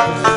감사합니다.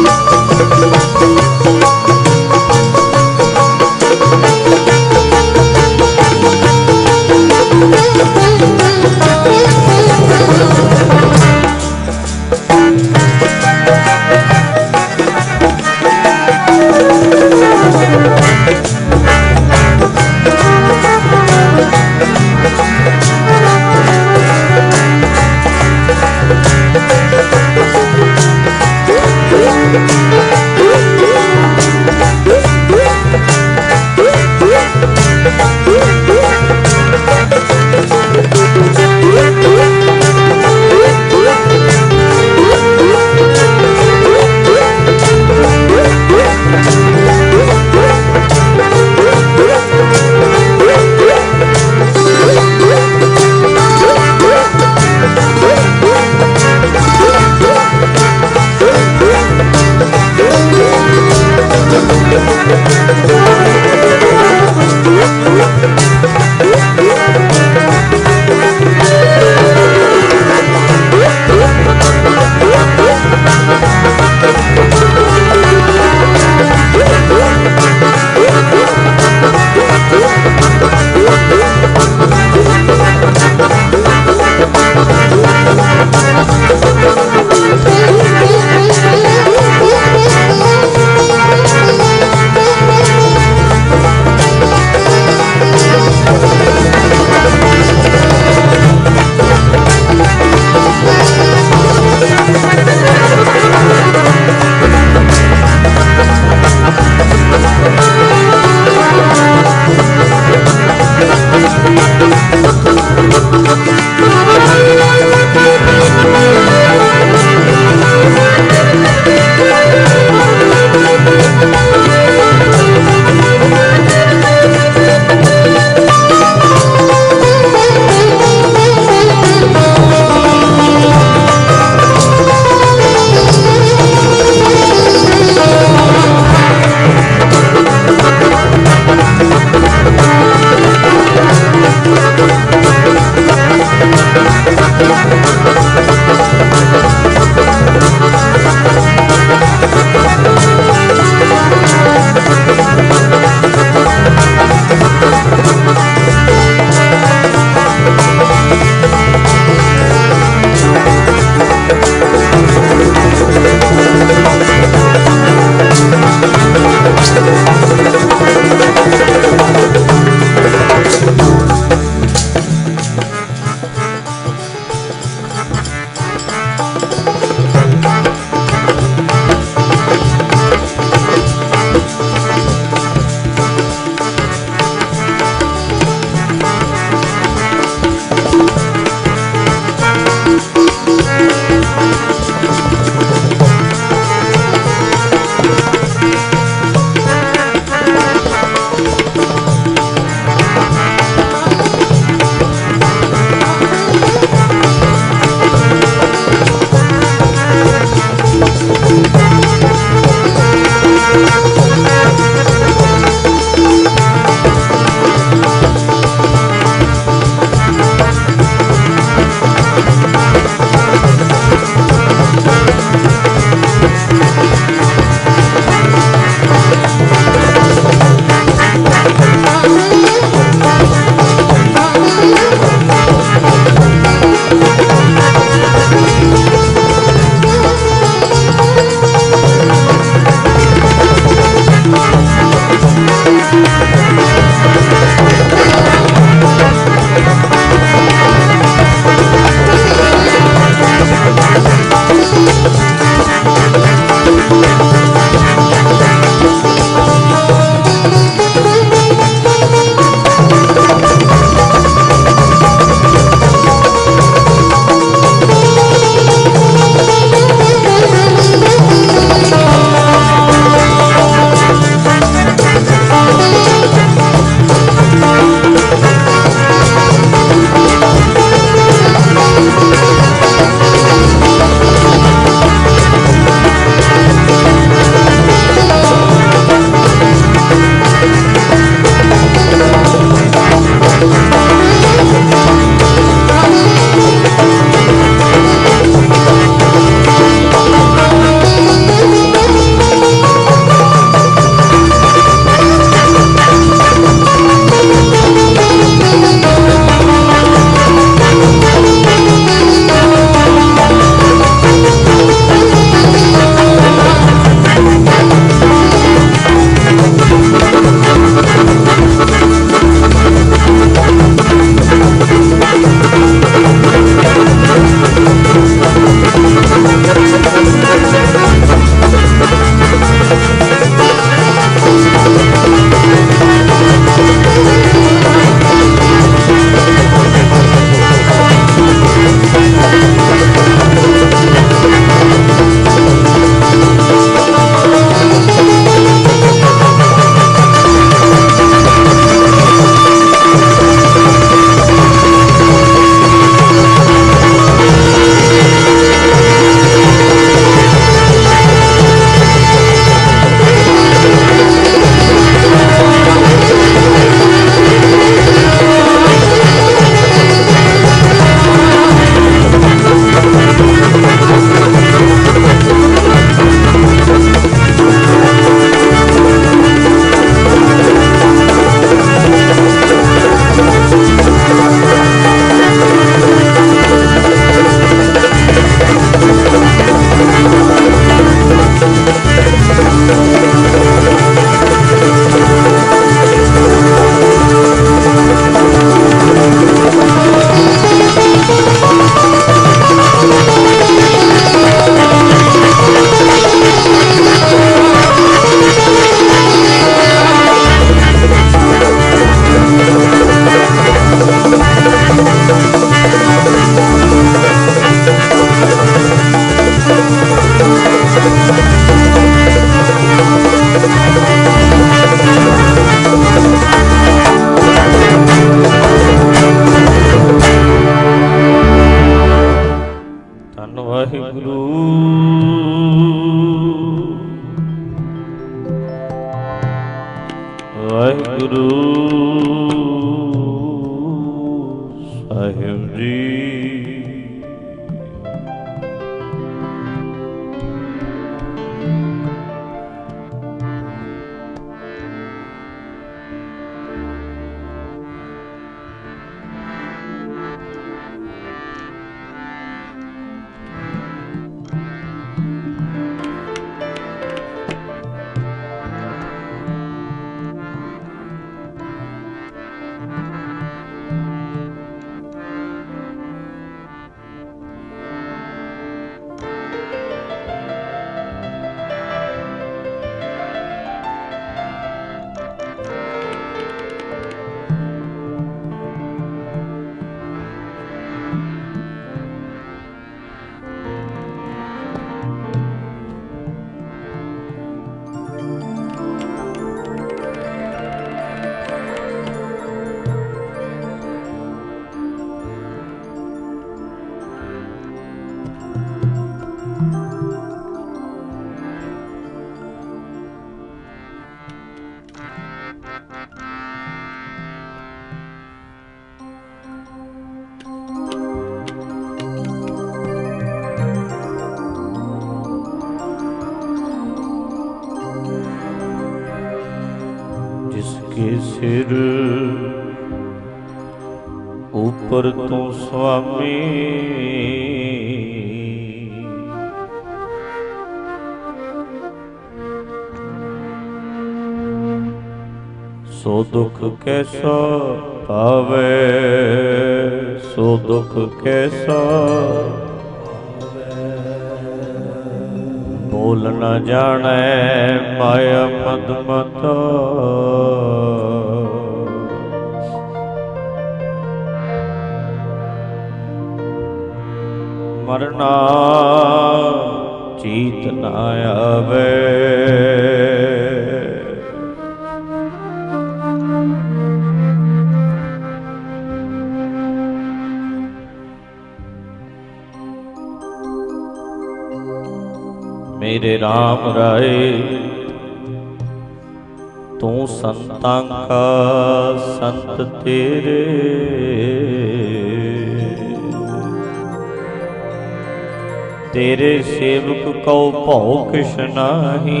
ਤੇਰੇ ਸੇਵਕ ਕਉ ਭਉ ਕਿਛ ਨਾਹੀ,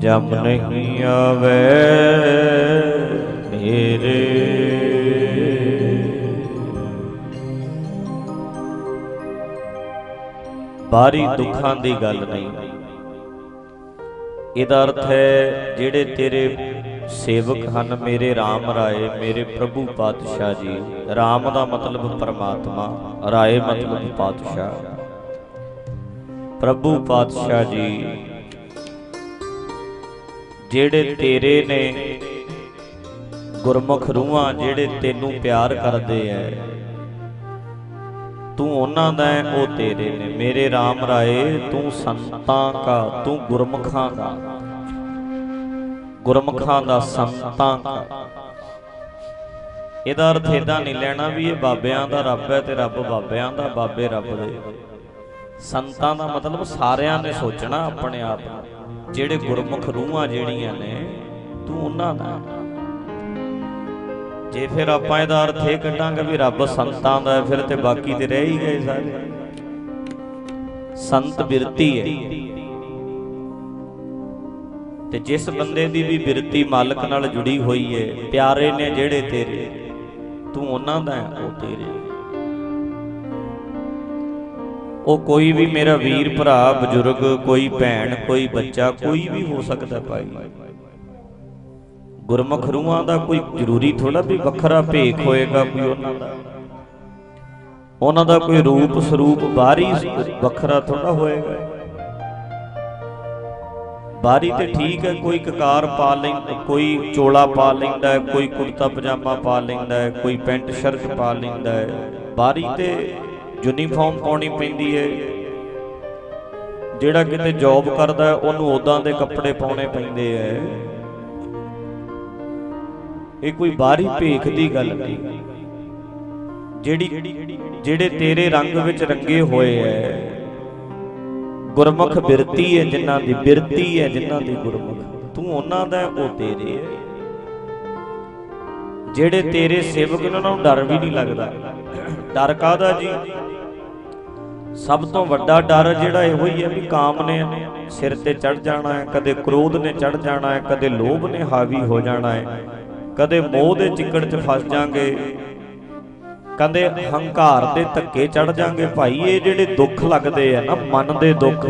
ਜਮ ਨਹੀਂ ਆਵੇ ਮੇਰੇ। ਬਾਰੀ ਦੁੱਖਾਂ ਦੀ ਗੱਲ ਨਹੀਂ। ਇਹਦਾ ਅਰਥ ਹੈ, ਜਿਹੜੇ ਤੇਰੇ ਸੇਵਕ ਹਨ ਮੇਰੇ RAM ਰਾਏ, ਮੇਰੇ ਪ੍ਰਭੂ ਪਾਤਸ਼ਾਹ ਜੀ। RAM ਦਾ ਮਤਲਬ ਪਰਮਾਤਮਾ, ਰਾਏ ਮਤਲਬ ਪਾਤਸ਼ਾਹ। ਪ੍ਰਭੂ ਪਾਤਸ਼ਾਹ ਜੀ, ਜਿਹੜੇ ਤੇਰੇ ਨੇ ਗੁਰਮੁਖ ਰੂਹਾਂ ਜਿਹੜੇ ਤੈਨੂੰ ਪਿਆਰ ਕਰਦੇ ਐ, ਤੂੰ ਉਹਨਾਂ ਦਾ ਉਹ ਤੇਰੇ ਨੇ। ਮੇਰੇ RAM ਰਾਏ, ਤੂੰ ਸੰਤਾਂ ਦਾ ਤੂੰ ਗੁਰਮੁਖਾਂ ਦਾ। ਗੁਰਮੁਖਾਂ ਦਾ ਸੰਤਾਂ ਦਾ ਇਹਦਾ ਅਰਥ ਇਦਾਂ ਨਹੀਂ ਲੈਣਾ ਵੀ ਇਹ ਬਾਬਿਆਂ ਦਾ ਰੱਬ ਹੈ ਤੇ ਰੱਬ ਬਾਬਿਆਂ ਦਾ, ਬਾਬੇ ਰੱਬ ਦੇ। ਸੰਤਾਂ ਦਾ ਮਤਲਬ ਸਾਰਿਆਂ ਨੇ ਸੋਚਣਾ ਆਪਣੇ ਆਪ ਜਿਹੜੇ ਗੁਰਮੁਖ ਰੂਹਾਂ ਜਿਹੜੀਆਂ ਨੇ, ਤੂੰ ਉਹਨਾਂ ਦਾ। ਜੇ ਫਿਰ ਆਪਾਂ ਇਹਦਾ ਅਰਥ ਇਹ ਕੱਢਾਂਗੇ ਵੀ ਰੱਬ ਸੰਤਾਂ ਦਾ ਫਿਰ ਤੇ ਬਾਕੀ ਤੇ ਰਹਿ ਹੀ ਗਏ ਸਾਰੇ। ਸੰਤ ਬਿਰਤੀ ਹੈ। ਤੇ ਜਿਸ ਬੰਦੇ ਦੀ ਵੀ ਬਿਰਤੀ ਮਾਲਕ ਨਾਲ ਜੁੜੀ ਹੋਈ ਹੈ ਪਿਆਰੇ ਨੇ ਜਿਹੜੇ ਤੇਰੇ, ਤੂੰ ਉਹਨਾਂ ਦਾ ਉਹ ਤੇਰੇ। ਉਹ ਕੋਈ ਵੀ ਮੇਰਾ ਵੀਰ, ਭਰਾ, ਬਜ਼ੁਰਗ, ਕੋਈ ਭੈਣ, ਕੋਈ ਬੱਚਾ, ਕੋਈ ਵੀ ਹੋ ਸਕਦਾ ਭਾਈ। ਗੁਰਮੁਖ ਰੂਹਾਂ ਦਾ ਕੋਈ ਜ਼ਰੂਰੀ ਥੋੜਾ ਵੀ ਵੱਖਰਾ ਭੇਖ ਹੋਏਗਾ ਕੋਈ ਉਹਨਾਂ ਦਾ। ਉਹਨਾਂ ਦਾ ਕੋਈ ਰੂਪ ਸਰੂਪ ਬਾਹਰੀ ਵੱਖਰਾ ਥੋੜਾ ਹੋਏਗਾ। ਬਾਹਰੀ ਤੇ ਠੀਕ ਹੈ, ਕੋਈ ਕਕਾਰ ਪਾ ਲੈਂਦਾ, ਕੋਈ ਚੋਲਾ ਪਾ ਲੈਂਦਾ, ਕੋਈ ਕੁੜਤਾ ਪਜਾਮਾ ਪਾ ਲੈਂਦਾ ਹੈ ਕੋਈ ਪੈਂਟ ਸ਼ਰਟ ਪਾ ਲੈਂਦਾ। ਹੈ ਬਾਹਰੀ ਤੇ ਯੂਨੀਫਾਰਮ ਪਾਉਣੀ ਪੈਂਦੀ ਹੈ। ਜਿਹੜਾ ਕਿਤੇ ਜੌਬ ਕਰਦਾ, ਉਹਨੂੰ ਉਦਾਂ ਦੇ ਕੱਪੜੇ ਪਾਉਣੇ ਪੈਂਦੇ ਐ ਇਹ ਕੋਈ ਬਾਹਰੀ ਭੇਖ ਦੀ ਗੱਲ ਨਹੀਂ। ਜਿਹੜੀ ਜਿਹੜੇ ਤੇਰੇ ਰੰਗ ਵਿੱਚ ਰੰਗੇ ਹੋਏ ਐ ਗੁਰਮੁਖ ਬਿਰਤੀ ਹੈ ਜਿਨ੍ਹਾਂ ਦੀ ਬਿਰਤੀ ਹੈ ਜਿਨ੍ਹਾਂ ਦੀ ਗੁਰਮੁਖ। ਤੂੰ ਉਹਨਾਂ ਦਾ ਉਹ ਤੇਰੇ ਹੈ ਜਿਹੜੇ ਤੇਰੇ ਸੇਵਕ ਨੇ, ਉਹਨਾਂ ਨੂੰ ਡਰ ਵੀ ਨਹੀਂ ਲੱਗਦਾ। ਡਰ ਕਾਦਾ ਜੀ? ਸਭ ਤੋਂ ਵੱਡਾ ਡਰ ਜਿਹੜਾ ਇਹੋ ਹੀ ਹੈ ਵੀ ਕਾਮ ਨੇ ਸਿਰ ਤੇ ਚੜ ਜਾਣਾ ਹੈ ਕਦੇ ਕ੍ਰੋਧ ਨੇ ਚੜ ਜਾਣਾ ਹੈ ਕਦੇ ਲੋਭ ਨੇ ਹਾਵੀ ਹੋ ਜਾਣਾ ਹੈ ਕਦੇ ਮੋਹ ਦੇ ਚਿੱਕੜ 'ਚ ਫਸ ਜਾਾਂਗੇ। ਕਹਿੰਦੇ, ਹੰਕਾਰ ਦੇ ਧੱਕੇ ਚੜ ਜਾਾਂਗੇ ਭਾਈ, ਇਹ ਜਿਹੜੇ ਦੁੱਖ ਲੱਗਦੇ ਆ ਨਾ, ਮਨ ਦੇ ਦੁੱਖ,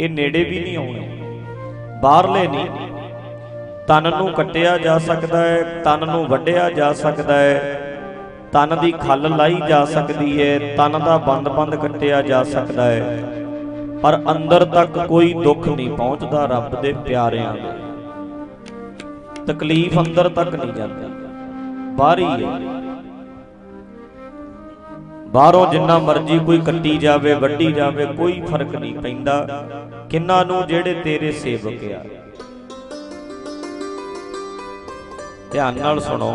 ਇਹ ਨੇੜੇ ਵੀ ਨਹੀਂ ਆਉਣੇ। ਬਾਹਰਲੇ ਨਹੀਂ। ਤਨ ਨੂੰ ਕੱਟਿਆ ਜਾ ਸਕਦਾ ਹੈ, ਤਨ ਨੂੰ ਵੱਢਿਆ ਜਾ ਸਕਦਾ ਹੈ। ਤਨ ਦੀ ਖੱਲ ਲਾਈ ਜਾ ਸਕਦੀ ਹੈ, ਤਨ ਦਾ ਬੰਦ-ਬੰਦ ਕੱਟਿਆ ਜਾ ਸਕਦਾ ਹੈ। ਪਰ ਅੰਦਰ ਤੱਕ ਕੋਈ ਦੁੱਖ ਨਹੀਂ ਪਹੁੰਚਦਾ ਰੱਬ ਦੇ ਪਿਆਰਿਆਂ ਨੂੰ ਤਕਲੀਫ ਅੰਦਰ ਤੱਕ ਨਹੀਂ ਜਾਂਦੀ। ਬਾਹਰੀ ਹੈ। ਬਾਹਰੋਂ ਜਿੰਨਾ ਮਰਜ਼ੀ ਕੋਈ ਕੱਟੀ ਜਾਵੇ ਵੱਡੀ ਜਾਵੇ ਕੋਈ ਫ਼ਰਕ ਨਹੀਂ ਪੈਂਦਾ। ਕਿੰਨਾ ਨੂੰ ਜਿਹੜੇ ਤੇਰੇ ਸੇਵਕ ਆ। ਧਿਆਨ ਨਾਲ ਸੁਣੋ।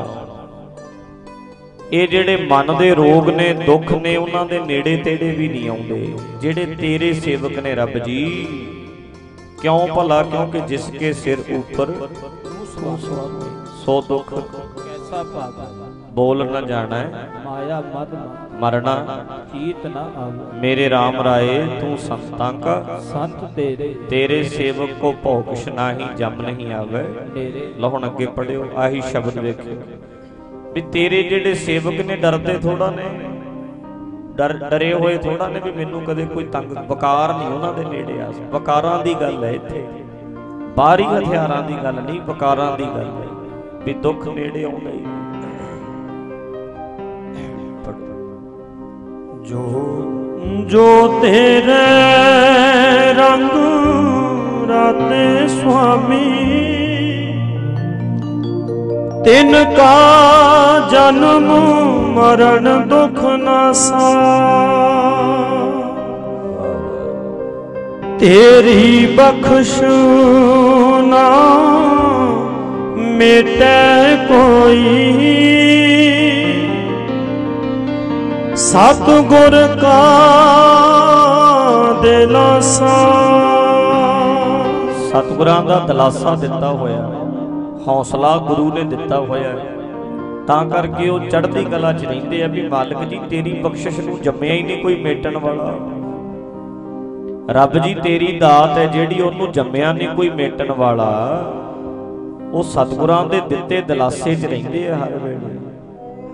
ਇਹ ਜਿਹੜੇ ਮਨ ਦੇ ਰੋਗ ਨੇ ਦੁੱਖ ਨੇ ਉਹਨਾਂ ਦੇ ਨੇੜੇ ਤੇੜੇ ਵੀ ਨਹੀਂ ਆਉਂਦੇ। ਜਿਹੜੇ ਤੇਰੇ ਸੇਵਕ ਨੇ ਰੱਬ ਜੀ ਕਿਉਂ ਭਲਾ? ਕਿਉਂਕਿ ਜਿਸ ਕੇ ਸਿਰ ਉੱਪਰ ਸੋ ਦੁੱਖ ਗੁੱਸਾ ਭਾਗਾ ਬੋਲ ਨ ਜਾਣੈ ਮਾਇਆ ਮਦ ਮਰਣਾ ਚੀਤ ਨਾ ਆਵੇ। ਮੇਰੇ RAM ਰਾਏ ਤੂੰ ਸੰਤਾਂ ਕਾ। ਸੰਤ ਤੇਰੇ। ਤੇਰੇ ਸੇਵਕ ਕੋ ਭੌਕਸ਼ ਨਾਹੀ ਜਮ ਨਹੀਂ ਆਵੇ। ਲਓ ਹੁਣ ਅੱਗੇ ਪੜਿਓ ਆਹੀ ਸ਼ਬਦ ਵੇਖਿਓ। ਵੀ ਤੇਰੇ ਜਿਹੜੇ ਸੇਵਕ ਨੇ ਡਰਦੇ ਥੋੜਾ ਨੇ। ਡਰ ਡਰੇ ਹੋਏ ਥੋੜਾ ਨੇ ਵੀ ਮੈਨੂੰ ਕਦੇ ਕੋਈ ਤੰਗ ਵਕਾਰ ਨਹੀਂ ਉਹਨਾਂ ਦੇ ਨੇੜੇ ਆ। ਵਕਾਰਾਂ ਦੀ ਗੱਲ ਹੈ ਇੱਥੇ। ਬਾਹਰੀ ਹਥਿਆਰਾਂ ਦੀ ਗੱਲ ਨਹੀਂ ਵਕਾਰਾਂ ਦੀ ਗੱਲ ਹੈ। ਵੀ ਦੁੱਖ ਨੇੜੇ ਆਉਂਦਾ ਹੀ। ਜੋ ਜੋ ਤੇਰੇ ਰੰਗ ਰਾਤੇ ਸੁਆਮੀ, ਤਿਨ ਕਾ ਜਨਮ ਮਰਨ ਦੁਖ ਨਾਸਾ ਤੇਰੀ ਬਖਸ਼ ਨਾ ਮਿਟੈ ਕੋਈ ਸਤ ਗੁਰ ਕਾ ਦਿਲਾਸਾ। ਸਤਿਗੁਰਾਂ ਦਾ ਦਲਾਸਾ ਦਿੱਤਾ ਹੋਇਆ ਹੌਸਲਾ ਗੁਰੂ ਨੇ ਦਿੱਤਾ ਹੋਇਆ ਤਾਂ ਕਰਕੇ ਉਹ ਚੜ੍ਹਦੀ ਕਲਾ 'ਚ ਰਹਿੰਦੇ ਆ ਵੀ ਮਾਲਕ ਜੀ, ਤੇਰੀ ਬਖਸ਼ਿਸ਼ ਨੂੰ ਜੰਮਿਆ ਹੀ ਨਹੀਂ ਕੋਈ ਮੇਟਣ ਵਾਲਾ। ਰੱਬ ਜੀ, ਤੇਰੀ ਦਾਤ ਹੈ ਜਿਹੜੀ ਉਹਨੂੰ ਜੰਮਿਆ ਨਹੀਂ ਕੋਈ ਮੇਟਣ ਵਾਲਾ। ਉਹ ਸਤਿਗੁਰਾਂ ਦੇ ਦਿੱਤੇ ਦਿਲਾਸੇ 'ਚ ਰਹਿੰਦੇ ਆ ਹਰ ਵੇਲੇ।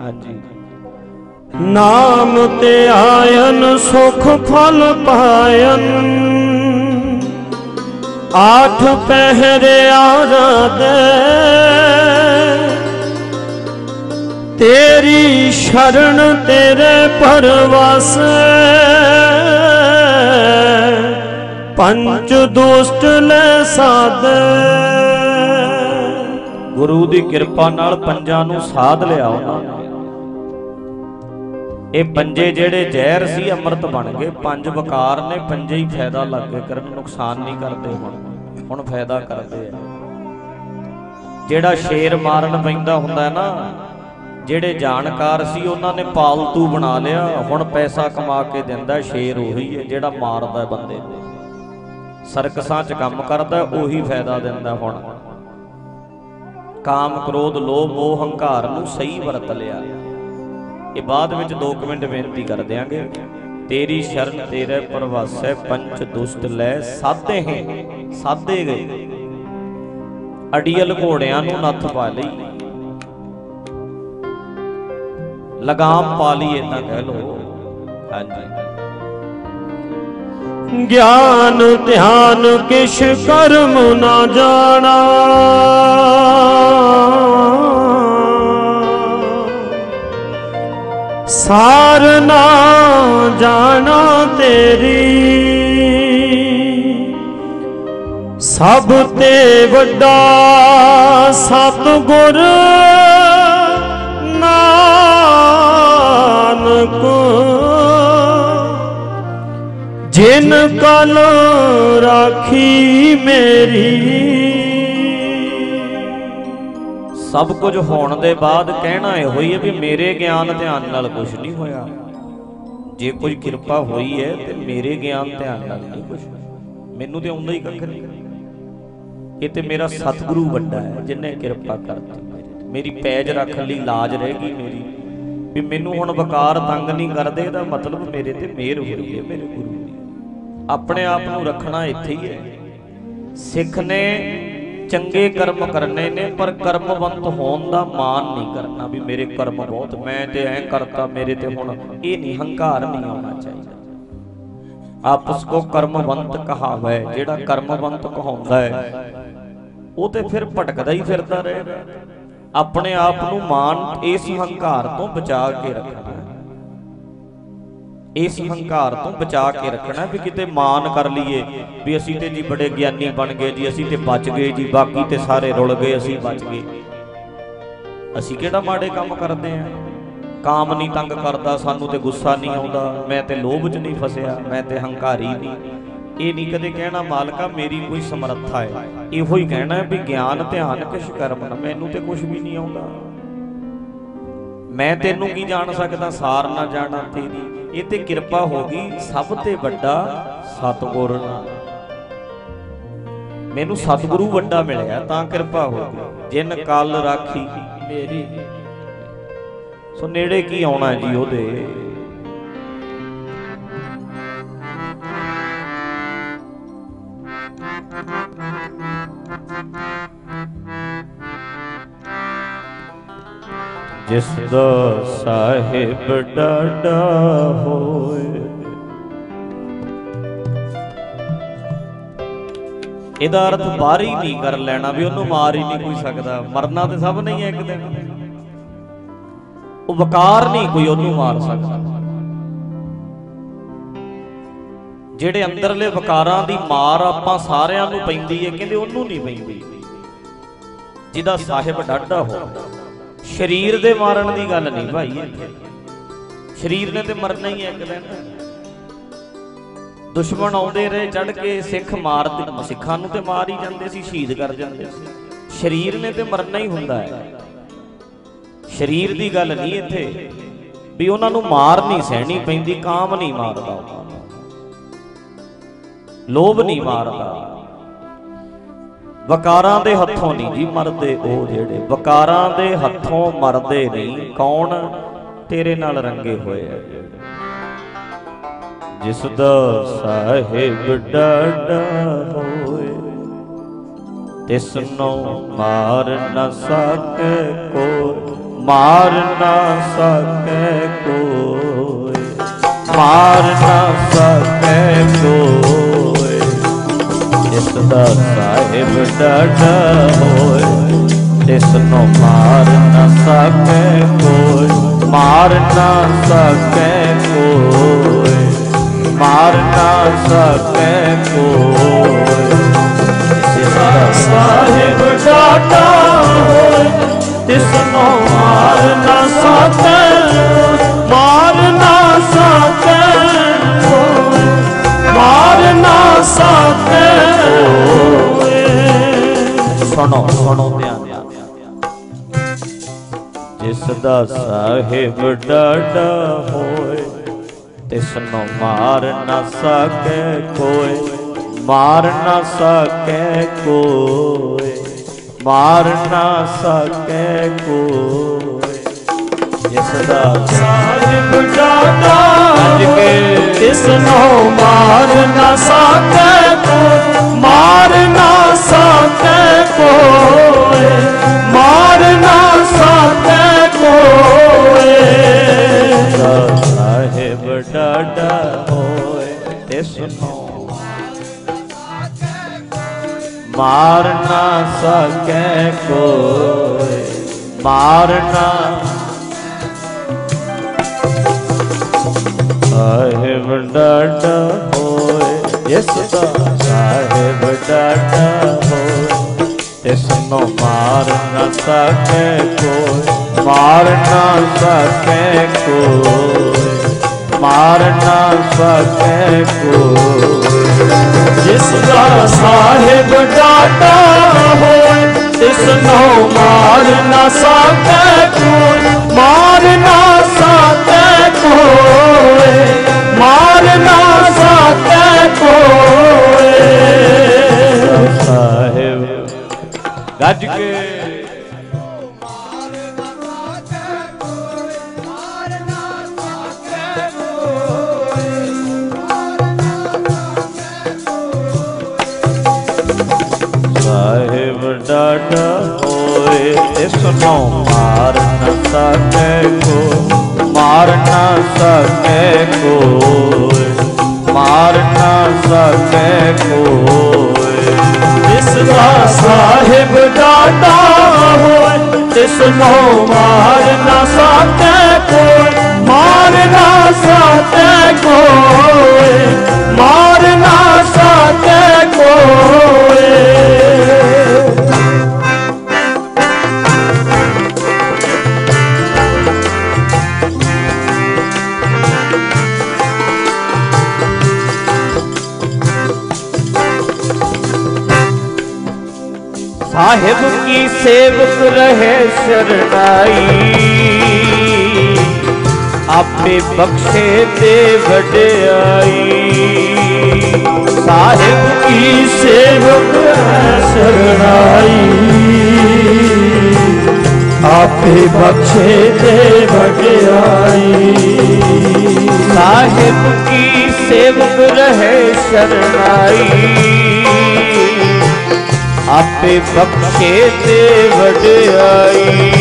ਹਾਂਜੀ। ਨਾਮ ਤੇ ਆਇਨ, ਸੁਖ ਫਲ ਪਾਇਨ। ਆਠ ਪਹਿਰਿਆ ਦੇ ਤੇਰੀ ਸ਼ਰਨ ਤੇਰੇ ਪਰਵਾਸ ਪੰਚ ਦੁਸ਼ਟ ਲੈ ਸਾਧ ਗੁਰੂ ਦੀ ਕਿਰਪਾ ਨਾਲ ਪੰਜਾਂ ਨੂੰ ਸਾਧ ਲਿਆ ਉਹਨਾਂ ਨੇ ਇਹ ਪੰਜੇ ਜਿਹੜੇ ਜ਼ਹਿਰ ਸੀ, ਅੰਮ੍ਰਿਤ ਬਣ ਗਏ। ਪੰਜ ਵਕਾਰ ਨੇ, ਪੰਜੇ ਹੀ ਫਾਇਦਾ ਲੱਗ ਗਏ ਕਰਨ। ਨੁਕਸਾਨ ਨਹੀਂ ਕਰਦੇ ਹੁਣ। ਹੁਣ ਫਾਇਦਾ ਕਰਦੇ ਆ। ਜਿਹੜਾ ਸ਼ੇਰ ਮਾਰਨ ਪੈਂਦਾ ਹੁੰਦਾ ਨਾ, ਜਿਹੜੇ ਜਾਣਕਾਰ ਸੀ, ਉਹਨਾਂ ਨੇ ਪਾਲਤੂ ਬਣਾ ਲਿਆ। ਹੁਣ ਪੈਸਾ ਕਮਾ ਕੇ ਦਿੰਦਾ, ਸ਼ੇਰ ਉਹੀ ਹੈ, ਜਿਹੜਾ ਮਾਰਦਾ ਬੰਦੇ ਨੂੰ। ਸਰਕਸਾਂ 'ਚ ਕੰਮ ਕਰਦਾ, ਉਹੀ ਫਾਇਦਾ ਦਿੰਦਾ ਹੁਣ। ਕਾਮ, ਕ੍ਰੋਧ, ਲੋਭ, ਮੋਹ, ਹੰਕਾਰ ਨੂੰ ਸਹੀ ਵਰਤ ਲਿਆ। ਇਹ ਬਾਅਦ ਵਿੱਚ 2 ਮਿੰਟ ਬੇਨਤੀ ਕਰ ਦਿਆਂਗੇ। ਤੇਰੀ ਸ਼ਰਨ ਤੇਰੇ ਪਰਵਾਸੈ ਪੰਚ ਦੁਸ਼ਟ ਲੈ ਸਾਧੇ ਹੈ, ਸਾਧੇ ਗਏ। ਅੜੀਅਲ ਘੋੜਿਆਂ ਨੂੰ ਨੱਥ ਪਾ ਲਈ। ਲਗਾਮ ਪਾ ਲਈ ਇਦਾਂ ਕਹਿ ਲੋ ਹਾਂਜੀ। ਗਿਆਨ, ਧਿਆਨ ਕਿਛ ਕਰਮ ਨਾ ਜਾਣਾ। ਸਾਰ ਨਾ ਜਾਣਾ ਤੇਰੀ। ਸਭ ਤੇ ਵੱਡਾ ਸਤਿਗੁਰ ਨਾਨਕ। ਜਿਨ ਕਲ ਰਾਖੀ ਮੇਰੀ। ਸਭ ਕੁਝ ਹੋਣ ਦੇ ਬਾਅਦ ਕਹਿਣਾ ਇਹੋ ਹੀ ਹੈ ਵੀ ਮੇਰੇ ਗਿਆਨ ਧਿਆਨ ਨਾਲ ਕੁਝ ਨਹੀਂ ਹੋਇਆ। ਜੇ ਕੋਈ ਕਿਰਪਾ ਹੋਈ ਹੈ ਤੇ ਮੇਰੇ ਗਿਆਨ ਧਿਆਨ ਨਾਲ ਨਹੀਂ ਕੁਝ ਮੈਨੂੰ ਤੇ ਆਉਂਦਾ ਹੀ ਕੱਖ ਨਹੀਂ। ਇਹ ਤੇ ਮੇਰਾ ਸਤਿਗੁਰੂ ਵੱਡਾ ਹੈ, ਜਿਨੇ ਕਿਰਪਾ ਕਰਤੀ ਮੇਰੀ। ਪੈਜ ਰੱਖਣ ਲਈ ਲਾਜ ਰਹੇਗੀ ਮੇਰੀ। ਵੀ ਮੈਨੂੰ ਹੁਣ ਵਕਾਰ ਤੰਗ ਨਹੀਂ ਕਰਦੇ, ਇਹਦਾ ਮਤਲਬ ਮੇਰੇ ਤੇ ਮਿਹਰ ਹੋ ਹੋਈ ਹੈ, ਮੇਰੇ ਗੁਰੂ ਦੀ। ਆਪਣੇ ਆਪ ਨੂੰ ਰੱਖਣਾ ਇੱਥੇ ਹੀ ਹੈ। ਸਿੱਖ ਨੇ ਚੰਗੇ ਕਰਮ ਕਰਨੇ ਨੇ, ਪਰ ਕਰਮਵੰਤ ਹੋਣ ਦਾ ਮਾਨ ਨਹੀਂ ਕਰਨਾ ਵੀ ਮੇਰੇ ਕਰਮ ਬਹੁਤ, ਮੈਂ ਤੇ ਐਂ ਕਰਤਾ, ਮੇਰੇ ਤੇ ਹੁਣ ਇਹ ਨਹੀਂ, ਹੰਕਾਰ ਨਹੀਂ ਆਉਣਾ ਚਾਹੀਦਾ। ਆਪਸ ਕੋ ਕਰਮਵੰਤ ਕਹਾਵੇ, ਜਿਹੜਾ ਕਰਮਵੰਤ ਕਹਾਉਂਦਾ ਹੈ, ਉਹ ਤੇ ਫਿਰ ਭਟਕਦਾ ਹੀ ਫਿਰਦਾ ਰਹੇਗਾ ਆਪਣੇ ਆਪ ਨੂੰ ਮਾਨ ਇਸ ਹੰਕਾਰ ਤੋਂ ਬਚਾ ਕੇ ਰੱਖਣਾ। ਇਸ ਹੰਕਾਰ ਤੋਂ ਬਚਾ ਕੇ ਰੱਖਣਾ ਵੀ ਕਿਤੇ ਮਾਨ ਕਰ ਲਈਏ, ਵੀ ਅਸੀਂ ਤੇ ਜੀ ਬੜੇ ਗਿਆਨੀ ਬਣ ਗਏ ਜੀ, ਅਸੀਂ ਤੇ ਬਚ ਗਏ ਜੀ, ਬਾਕੀ ਤੇ ਸਾਰੇ ਰੁਲ ਗਏ, ਅਸੀਂ ਬਚ ਗਏ। ਅਸੀਂ ਕਿਹੜਾ ਮਾੜੇ ਕੰਮ ਕਰਦੇ ਆਂ? ਕਾਮ ਨਹੀਂ ਤੰਗ ਕਰਦਾ, ਸਾਨੂੰ ਤੇ ਗੁੱਸਾ ਨਹੀਂ ਆਉਂਦਾ, ਮੈਂ ਤੇ ਲੋਭ 'ਚ ਨਹੀਂ ਫਸਿਆ, ਮੈਂ ਤੇ ਹੰਕਾਰੀ ਨਹੀਂ। ਇਹ ਨਹੀਂ ਕਦੇ ਕਹਿਣਾ, ਮਾਲਕਾ, ਮੇਰੀ ਕੋਈ ਸਮਰੱਥਾ ਹੈ। ਇਹੋ ਹੀ ਕਹਿਣਾ ਵੀ ਗਿਆਨ, ਧਿਆਨ, ਕਿਛ ਕਰਮ, ਮੈਨੂੰ ਤੇ ਕੁਝ ਵੀ ਨਹੀਂ ਆਉਂਦਾ। ਮੈਂ ਤੈਨੂੰ ਕੀ ਜਾਣ ਸਕਦਾ? ਸਾਰ ਨਾ ਜਾਣਾ ਤੇਰੀ ਇਹ ਤੇ ਕਿਰਪਾ ਹੋ ਗਈ ਸਭ ਤੇ ਵੱਡਾ ਸਤਿਗੁਰ ਮੈਨੂੰ ਸਤਿਗੁਰੂ ਵੱਡਾ ਮਿਲਿਆ ਤਾਂ ਕਿਰਪਾ ਹੋ ਗਈ। ਜਿਨ ਕਲ ਰਾਖੀ। ਮੇਰੀ। ਸੋ ਨੇੜੇ ਕੀ ਆਉਣਾ ਜੀ ਉਹਦੇ? ਜਿਸ ਦਾ ਸਾਹਿਬ ਡਾਡਾ ਹੋਏ। ਇਹਦਾ ਅਰਥ ਬਾਹਰ ਹੀ ਨਹੀਂ ਕਰ ਲੈਣਾ ਵੀ ਉਹਨੂੰ ਮਾਰ ਹੀ ਨਹੀਂ ਕੋਈ ਸਕਦਾ। ਮਰਨਾ ਤੇ ਸਭ ਨਹੀਂ ਹੈ ਇੱਕ ਦਿਨ। ਉਹ ਵਕਾਰ ਨਹੀਂ ਕੋਈ ਉਹਨੂੰ ਮਾਰ ਸਕਦਾ। ਜਿਹੜੇ ਅੰਦਰਲੇ ਵਕਾਰਾਂ ਦੀ ਮਾਰ ਆਪਾਂ ਸਾਰਿਆਂ ਨੂੰ ਪੈਂਦੀ ਹੈ, ਕਹਿੰਦੇ ਉਹਨੂੰ ਨਹੀਂ ਪੈਂਦੀ। ਜਿਹਦਾ ਸਾਹਿਬ ਡਾਢਾ ਹੋ ਸਰੀਰ ਦੇ ਮਾਰਨ ਦੀ ਗੱਲ ਨਹੀਂ ਭਾਈ ਸਰੀਰ ਨੇ ਤੇ ਮਰਨਾ ਹੀ ਹੈ ਇੱਕ ਦਿਨ। ਦੁਸ਼ਮਣ ਆਉਂਦੇ ਰਹੇ ਚੜ ਕੇ ਸਿੱਖ ਮਾਰ ਸਿੱਖਾਂ ਨੂੰ ਤੇ ਮਾਰ ਹੀ ਜਾਂਦੇ ਸੀ, ਸ਼ਹੀਦ ਕਰ ਜਾਂਦੇ ਸੀ। ਸਰੀਰ ਨੇ ਤੇ ਮਰਨਾ ਹੀ ਹੁੰਦਾ ਹੈ। ਸਰੀਰ ਦੀ ਗੱਲ ਨਹੀਂ ਇੱਥੇ, ਵੀ ਉਹਨਾਂ ਨੂੰ ਮਾਰ ਨਹੀਂ ਸਹਿਣੀ ਪੈਂਦੀ, ਕਾਮ ਨਹੀਂ ਮਾਰਦਾ। ਲੋਭ ਨਹੀਂ ਮਾਰਦਾ। ਵਕਾਰਾਂ ਦੇ ਹੱਥੋਂ ਨਹੀਂ ਜੀ ਮਰਦੇ ਉਹ ਜਿਹੜੇ। ਵਕਾਰਾਂ ਦੇ ਹੱਥੋਂ ਮਰਦੇ ਨਹੀਂ, ਕੌਣ ਤੇਰੇ ਨਾਲ ਰੰਗੇ ਹੋਏ ਆ? ਜਿਹੜੇ ਜਿਸ ਦਾ ਸਾਹਿਬ ਡਾਡਾ ਹੋਏ, ਤਿਸ ਨੂੰ ਮਾਰ ਨਾ ਸਕੇ ਕੋਈ, ਮਾਰ ਨਾ ਸਕੇ ਕੋਈ, ਮਾਰ ਨਾ ਸਕੇ ਕੋਈ। ਜਿਸ ਦਾ ਸਾਹਿਬ ਡਾਡਾ ਹੋਏ। ਤਿਸ ਨੂੰ ਮਾਰ ਨਾ ਸਕੇ ਕੋਈ, ਮਾਰ ਨਾ ਸਕੇ ਕੋਈ, ਮਾਰ ਨਾ ਸਕੇ ਕੋਈ। ਜਿਸ ਦਾ ਸਾਹਿਬ ਡਾਡਾ ਹੋਏ ਤਿਸ ਨੂੰ ਮਾਰ ਨਾ ਸਕੇ, ਮਾਰ ਨਾ ਸਕੇ ਕੋਈ, ਮਾਰ ਨਾ ਸਕੇ ਸੁਣੋ ਸੁਣੋ ਧਿਆਨ ਧਿਆਨ ਜਿਸ ਦਾ ਸਾਹਿਬ ਡਾਡਾ ਹੋਏ, ਤਿਸ ਨੂੰ ਮਾਰ ਨਾ ਸਕੇ ਕੋਈ, ਮਾਰ ਨਾ ਸਕੇ ਕੋਈ, ਮਾਰ ਨਾ ਸਕੇ ਕੋਈ। ਜਿਸ ਦਾ ਸਾਹਿਬ ਡਾਡਾ ਅੱਜ ਕੇ ਤਿਸ ਨੂੰ ਮਾਰ ਨਾ ਸਕੇ ਕੋਈ ਮਾਰ ਨਾ ਸਕੇ ਕੋਈ ਮਾਰ ਨਾ ਸਕੇ ਕੋਈ ਸਾਹਿਬ ਡਾਡਾ ਹੋਏ ਤਿਸ ਨੂੰ ਮਾਰ ਨਾ ਸਕੇ ਕੋਈ ਮਾਰ ਨਾ ਸਾਹਿਬ ਡਾਡਾ ਹੋਏ ਇਸ ਦਾ ਸਾਹਿਬ ਡਾਡਾ ਹੋਏ ਤਿਸ ਨੂੰ ਮਾਰ ਨਾ ਸਕੇ ਕੋਈ ਮਾਰ ਨਾ ਸਕੇ ਕੋਈ ਮਾਰ ਨਾ ਸਕੇ ਕੋਈ ਜਿਸ ਦਾ ਸਾਹਿਬ ਡਾਟਾ ਹੋਏ ਤਿਸ ਨੂੰ ਮਾਰ ਨਾ ਸਕੇ ਕੋਈ ਮਾਰ ਨਾ ਸਕੇ ਕੋਈ ਮਾਰ ਨਾ ਸਕੇ ਕੋਈ ਸਾਹਿਬ ਗੱਜ ਕੇ ਸਾਹਿਬ ਸਕੇ ਕੋਈ ਮਾਰ ਨਾ ਸਕੇ ਕੋਈ ਇਸ ਦਾ ਸਾਹਿਬ ਡਾਡਾ ਹੋਏ ਇਸ ਨੂੰ ਮਾਰ ਨਾ ਸਕੇ ਕੋਈ ਮਾਰ ਨਾ ਸਕੇ ਕੋਈ ਮਾਰ ਨਾ ਸਕੇ ਕੋਈ ਸਾਹਿਬ ਕੀ ਸੇਵਕ ਰਹੇ ਸ਼ਰਨਾਈ? ਆਪੇ ਬਖਸ਼ੇ ਤੇ ਵਡਿਆਈ। ਸਾਹਿਬ ਕੀ ਸੇਵਕ ਹੈ ਸ਼ਰਨਾਈ? ਆਪੇ ਬਖਸ਼ੇ ਤੇ ਵਡਿਆਈ। ਸਾਹਿਬ ਕੀ ਸੇਵਕ ਰਹੇ ਸ਼ਰਨਾਈ? ਆਪੇ ਬਖਸ਼ੇ ਤੇ ਵਡਿਆਈ।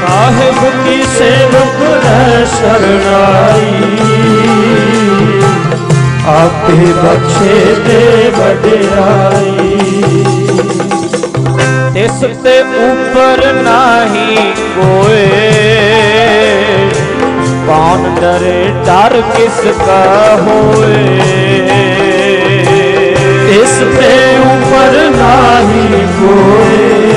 ਸਾਹਿਬ ਕੀ ਸੇਵਕ ਹੈ ਸ਼ਰਣਾਈ ਆਪੇ ਬਖਸ਼ੇ ਤੇ ਵਡਿਆਈ। ਤਿਸ ਤੇ ਉਪਰ ਨਾਹੀ ਕੋਏ ਕੌਣ ਡਰੇ ਡਰ ਕਿਸ ਕਾ ਹੋਏ। ਇਸ ਤੇ ਉਪਰ ਨਾਹੀ ਕੋਏ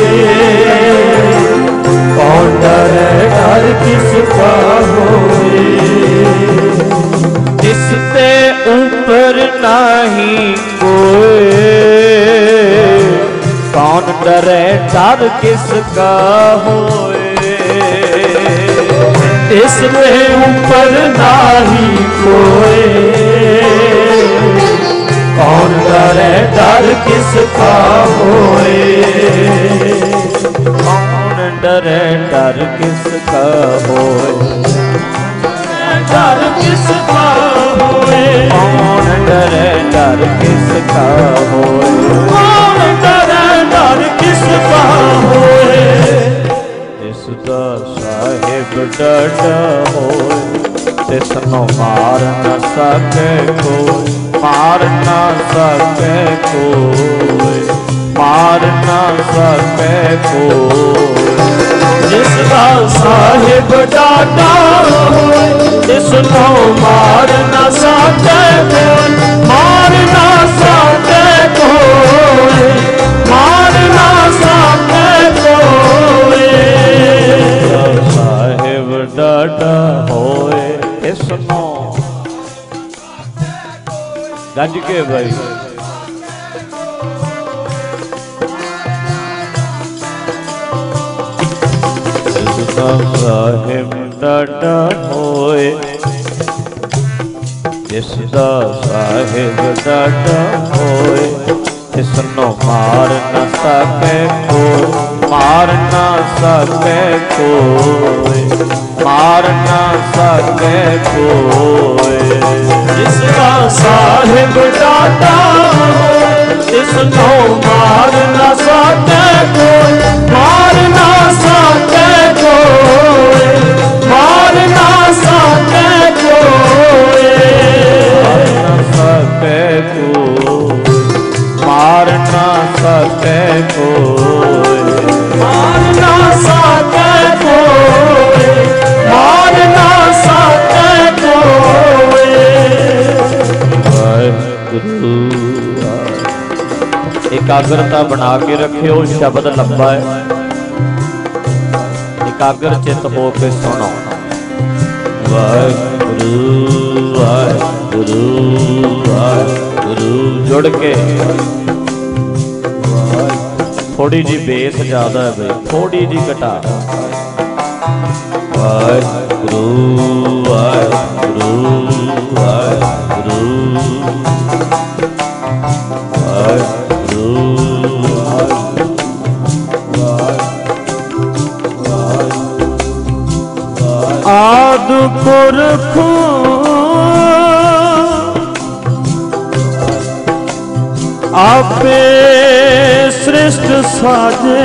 ਕੌਣ ਡਰੇ ਡਰ ਕਿਸ ਕਾ ਹੋਏ। ਇਸ ਤੇ ਉਪਰ ਨਾਹੀ ਕੋਏ ਕੌਣ ਡਰੇ ਡਰ ਕਿਸ ਕਾ ਹੋਏ। ਇਸ ਤੇ ਉਪਰ ਨਾਹੀ ਕੋਏ ਕੌਣ ਡਰੇ, ਡਰ ਕਿਸ ਕਾ ਹੋਏ? ਕੌਣ ਡਰੇ, ਡਰ ਕਿਸ ਕਾ ਹੋਏ? ਡਰ ਕਿਸ ਕਾ ਹੋਏ? ਕੌਣ ਡਰੇ, ਡਰ ਕਿਸ ਕਾ ਹੋਏ? ਕੌਣ ਡਰੇ, ਡਰ ਕਿਸ ਕਾ ਹੋਏ? ਇਸ ਦਾ ਸਾਹਿਬ ਡਾਡਾ ਹੋਏ ਤਿਸ ਨੂੰ ਮਾਰ ਨਾ ਸਕੇ ਕੋਈ। ਮਾਰ ਨਾ ਸਕੇ ਕੋਈ ਮਾਰ ਨਾ ਸਕੇ ਕੋਈ ਜਿਸ ਦਾ ਸਾਹਿਬ ਡਾਡਾ ਹੋਏ, ਇਸ ਨੂੰ ਮਾਰ ਨਾ ਸਕੇ ਕੋਈ ਮਾਰ ਨਾ ਸਕੇ ਕੋਈ ਮਾਰ ਨਾ ਸਕੇ ਕੋਈ ਸਾਹਿਬ ਡਾਡਾ ਹੋਏ, ਇਸ ਨੂੰ ਗੱਜ ਕੇ ਭਾਈ ਇਸ ਸਾਹਿਬ ਡਾਡਾ ਹੋਏ ਜਿਸ ਦਾ ਸਾਹਿਬ ਡਾਡਾ ਹੋਏ ਇਸ ਨੂੰ ਮਾਰ ਨਾ ਸਕੇ ਮਾਰ ਨਾ ਸਕੇ ਕੋਈ ਮਾਰ ਨਾ ਸਕੇ ਕੋਈ। ਜਿਸ ਦਾ ਸਾਹਿਬ ਡਾਡਾ ਇਸ ਨੂੰ ਮਾਰ ਨਾ ਸਕੇ ਕੋਈ, ਮਾਰ ਨਾ ਸਕੇ ਕੋਈ, ਮਾਰ ਨਾ ਸਕੇ ਕੋਈ। ਮਾਰ ਨਾ ਸਕੇ ਕੋਈ। ਮਾਰ ਨਾ ਸਕੇ ਕੋਈ। ਮਾਰ ਨਾ ਸਕੇ ਕੋਈ। ਮਾਰ ਨਾ ਸਕੇ ਕੋਈ। ਵਾਹਿਗੁਰੂ। ਇਕਾਗਰਤਾ ਬਣਾ ਕੇ ਰੱਖਿਓ ਸ਼ਬਦ ਲੰਬਾ ਹੈ। ਇਕਾਗਰ ਚਿੱਤ ਹੋ ਕੇ ਸੁਣੋ। ਵਾਹਿਗੁਰੂ ਵਾਹਿਗੁਰੂ ਵਾਹਿਗੁਰੂ। ਜੁੜ ਕੇ ਥੋੜੀ ਜੀ ਬੇਸ ਜ਼ਿਆਦਾ ਹੈ ਬਈ, ਥੋੜੀ ਜੀ ਘਟਾ। ਵਾਹਿਗੁਰੂ ਵਾਹਿਗੁਰੂ ਵਾਹਿਗੁਰੂ ਵਾਹਿਗੁਰੂ ਆਦ ਪੁਰਖੂ ਆਪੇ ਸ੍ਰਿਸ਼ਟ ਸਾਜੇ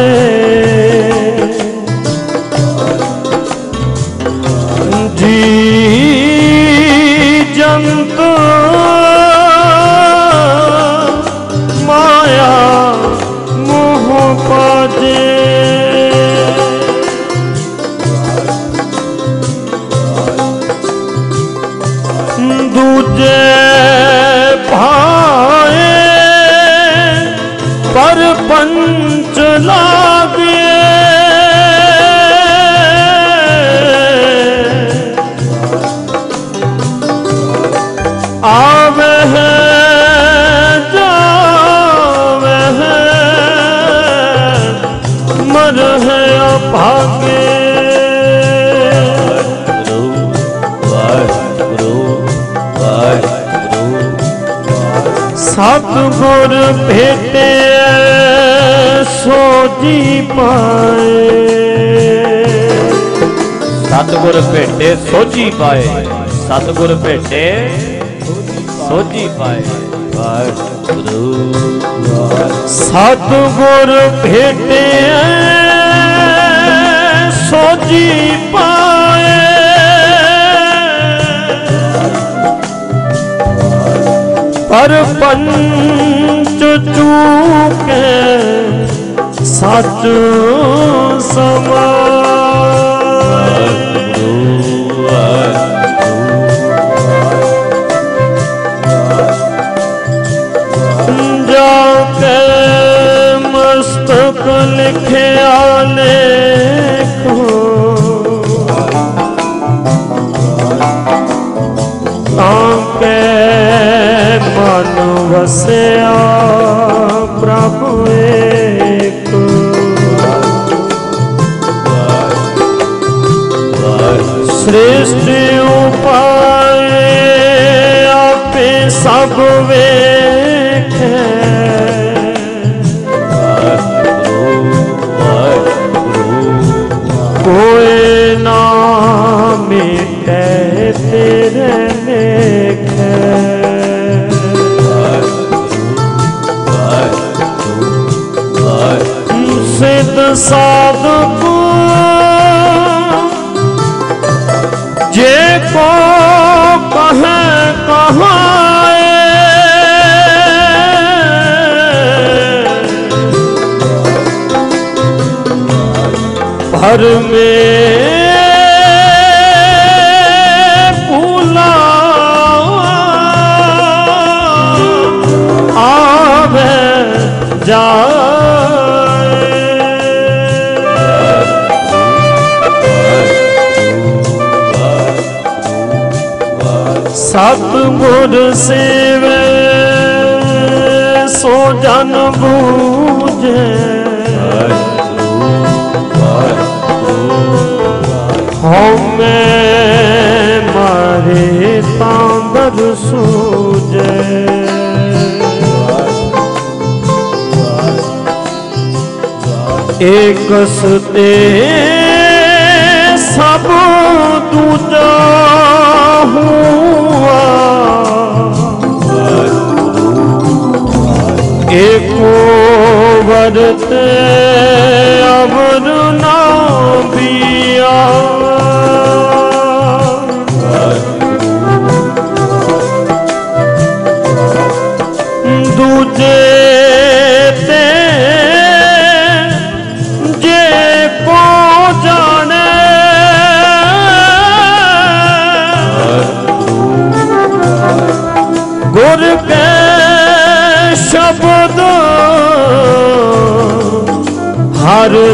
ਸਤਿਗੁਰ ਭੇਟੇ ਸੋਜੀ ਪਾਏ। ਸਤਿਗੁਰ ਭੇਟੇ ਸੋਜੀ ਪਾਏ। ਸਤਿਗੁਰ ਭੇਟੇ ਸੋਜੀ ਪਾਏ। ਵਾਹਿਗੁਰੂ ਸਤਿਗੁਰ ਭੇਟੇ ਸੋਜੀ ਪਾਏ। ਪਰ ਪੰਚ ਚੂਕੇ ਸੱਚ ਸਮਾਏ। ਜਾ ਕੇ ਮਸਤਕ ਲਿਖਿਆ ਨੇ। ਵਸਿਆ। ਸਾਧਕ ਜੇ ਕੋ ਕਹੇ ਕਹਾਏ ਭਰ ਮੇ ਜਾਏ ਸਤਿਗੁਰ ਸੇਵੇ ਸੋ ਜਨ ਬੂਝੇ। ਹਉਮੈ ਮਾਰੇ ਤਾਂਬਰ ਸੂਜੇ ਏਕ ਸਤੇ ਸਭ ਦੂਜਾ ਹੁਆ ਏਕੋ ਵਰਤ ਅਵਰ ਨਾ ਬੀਆ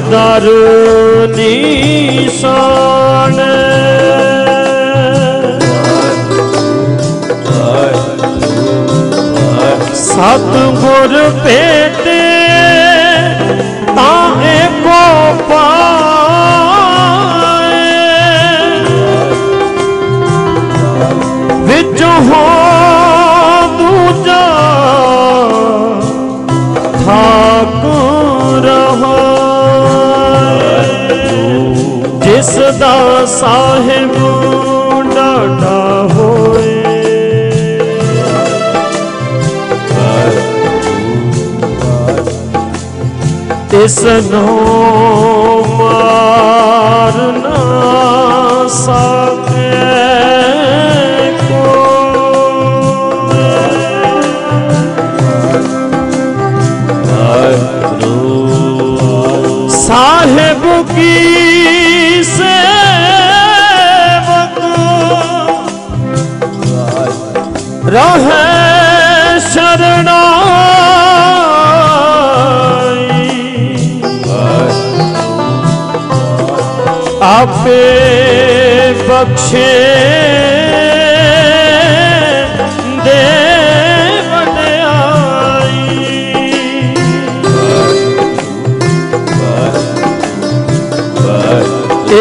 ਦਰ ਨੀਸਾਨ ਸਤ ਗੁਰ ਭੇਟੇ ਸਾਹਿਬ ਡਾਡਾ ਹੋਏ। ਤਿਸ ਨੂੰ ਮਾਰ ਨਾ ਸਕੇ ਕੋਈ। ਸਾਹਿਬ ਕੀ ਰਹੇ ਸ਼ਰਣਾਈ ਆਪੇ ਬਖਸ਼ੇ ਦੇ ਵਡਿਆਈ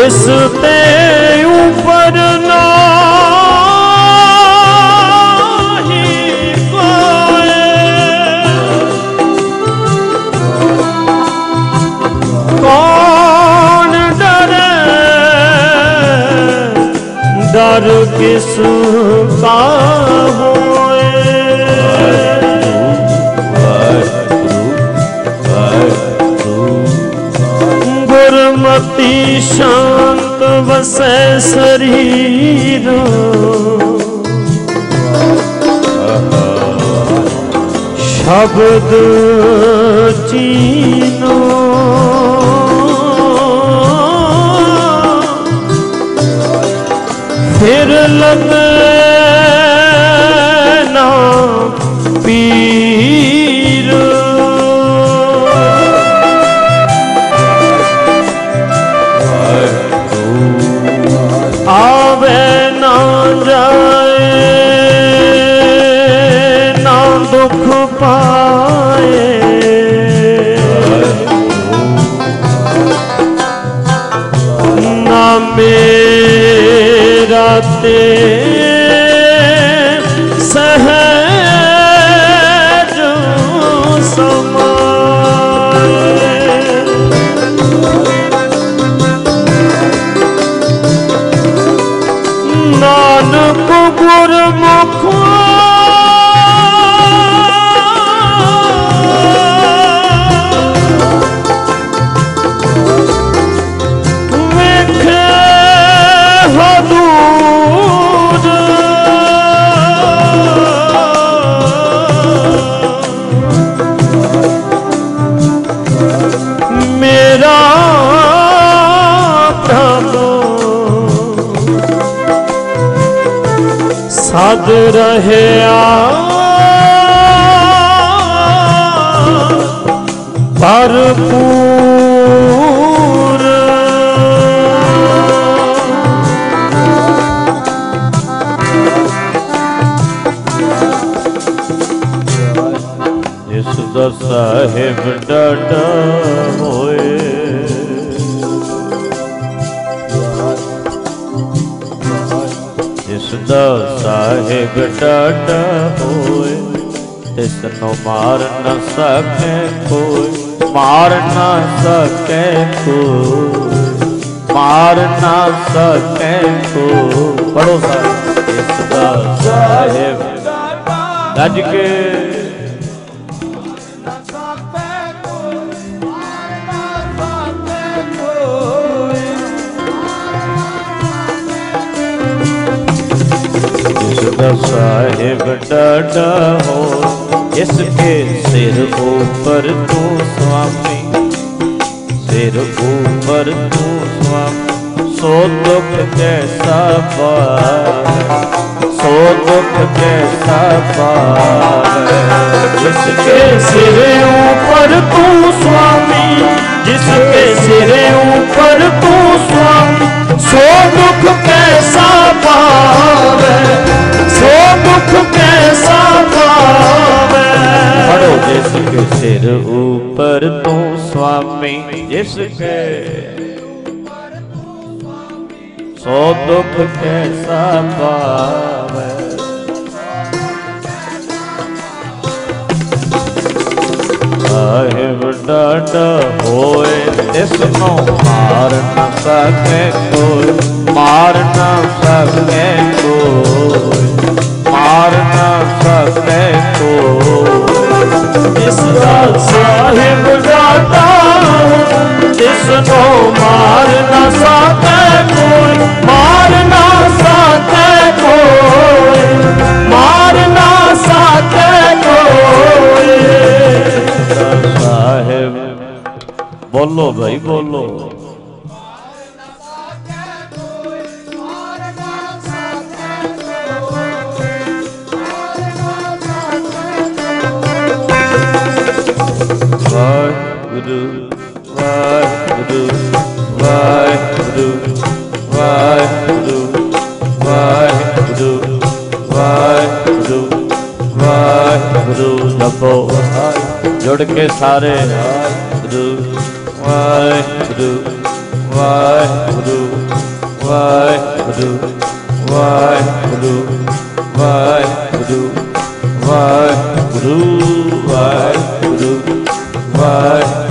ਇਸ ਤੇ ਉਪਰ जल किसु का होए गुरमति शांत वस शरीर शब्द चीनो love. me. ਸਦ ਰਹਿਆ। ਭਰਪੂਰ। ਇਸ ਦਾ ਸਾਹਿਬ नो मार न सके को मार न सके को मार न सके को पढ़ो साहेब गज के। साहेब डड हो ਇਸ ਕੇ ਸਿਰ ਉਪਰ ਤੂੰ ਸੁਆਮੀ, ਸਿਰ ਉਪਰ ਤੂੰ ਸਵਾਮੀ ਸੋ ਦੁਖ ਕੈਸਾ ਪਾਵੇ ਸੋ ਦੁਖ ਕੈਸਾ ਪਾਵੇ ਜਿਸ ਕੇ ਸਿਰ ਉਪਰ ਤੂੰ ਸਵਾਮੀ ਜਿਸ ਕੇ ਸਿਰ ਉਪਰ ਤੂੰ ਸਵਾਮੀ ਸੋ ਦੁਖ ਕੈਸਾ ਪਾ ਸੋ ਦੁਖ ਕੈਸਾ ਪਾਵੇ ਖੜੋ। ਜਿਸ ਕੇ ਸਿਰ ਉਪਰ ਤੂੰ ਸੁਆਮੀ, ਜਿਸ ਕੇ ਸੋ ਦੁੱਖ ਕੈਸਾ ਪਾਵੇ। ਆਹੇ ਵਡਾਡਾ ਹੋਏ, ਇਸ ਨੂੰ ਮਾਰ ਨਾ ਸਕੇ ਕੋਈ, ਮਾਰ ਨਾ ਸਕੇ ਕੋਈ, ਮਾਰ ਨਾ ਸਕੇ ਕੋਈ। ਇਸ ਦਾ ਸਾਹਿਬ ਡਾਡਾ ਇਸ ਨੂੰ ਮਾਰ ਨਾ ਸਕੇ ਕੋਈ, ਮਾਰ ਨਾ ਸਕੇ ਕੋਈ, ਮਾਰ ਨਾ ਸਕੇ ਕੋਈ। ਸਾਹਿਬ, ਬੋਲੋ ਭਾਈ, ਬੋਲੋ। ਵਾਹਿਗੁਰੂ ਵਾਹਿਗੁਰੂ ਵਾਹਿਗੁਰੂ ਵਾਹਿਗੁਰੂ ਵਾਹਿਗੁਰੂ ਵਾਹਿਗੁਰੂ ਵਾਹਿਗੁਰੂ ਜਪੋ ਜੁੜ ਕੇ ਸਾਰੇ ਵਾਹਿਗੁਰੂ ਵਾਹਿਗੁਰੂ ਵਾਹਿਗੁਰੂ ਵਾਹਿਗੁਰੂ ਵਾਹਿਗੁਰੂ ਵਾਹਿਗੁਰੂ ਵਾਹਿਗੁਰੂ ਵਾਹਿਗੁਰੂ ਵਾਹਿਗੁਰੂ ਵਾਹਿਗੁਰੂ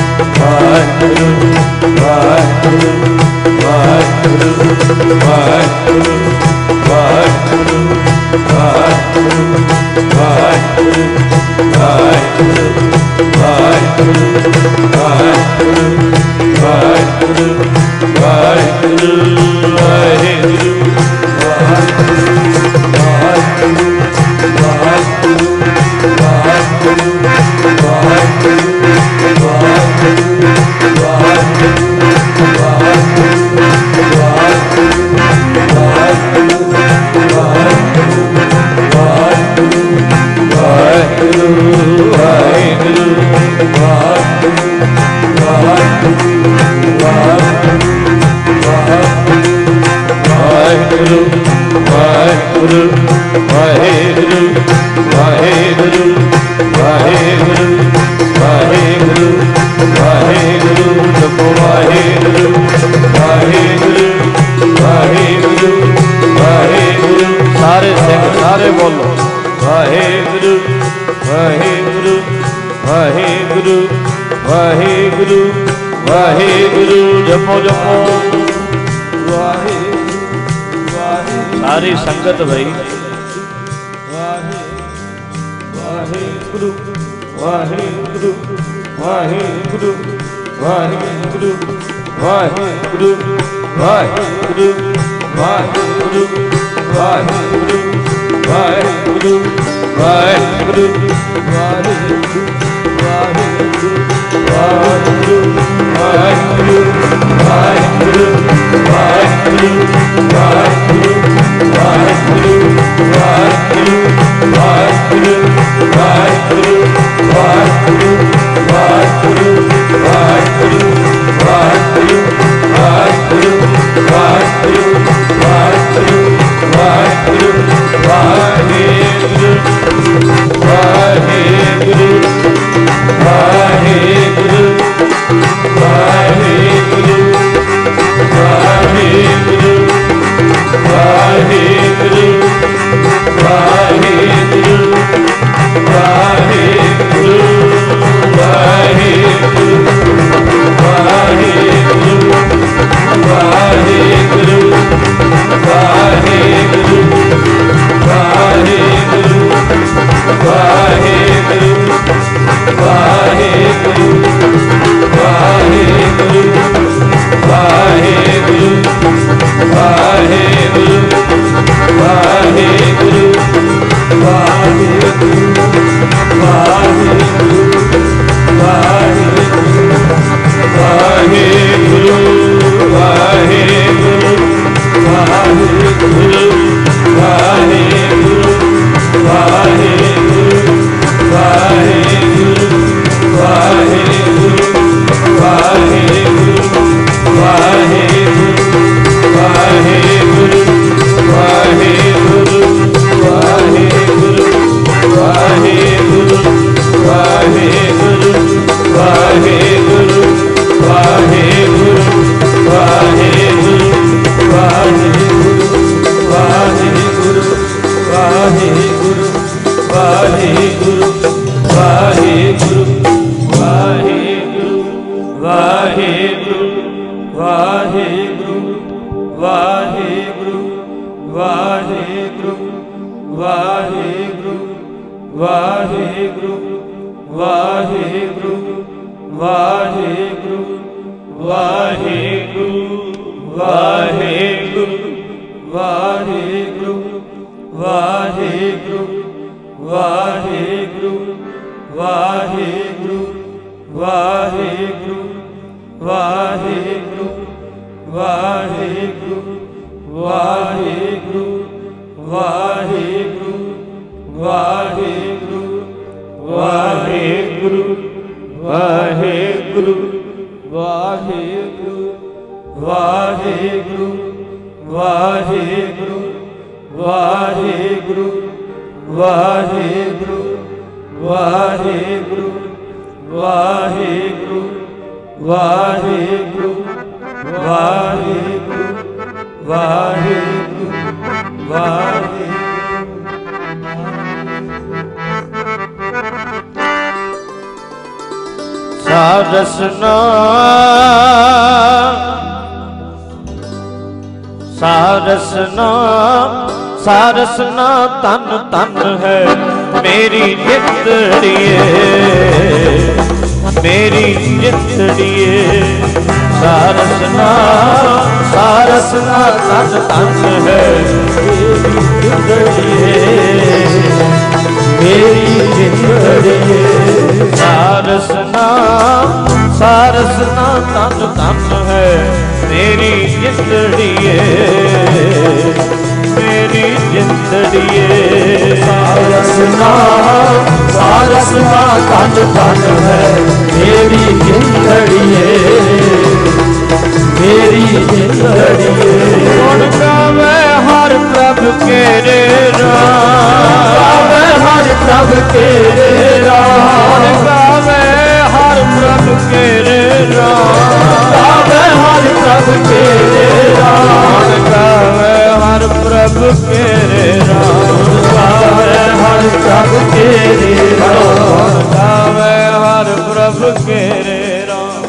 ਤੇਰੇ ਨਾਮ ਗਾਵੇ ਹਰ ਪ੍ਰਭ ਤੇਰੇ ਨਾਮ ਗਾਵੇ ਹਰ ਪ੍ਰਭ ਤੇਰੇ ਨਾਮ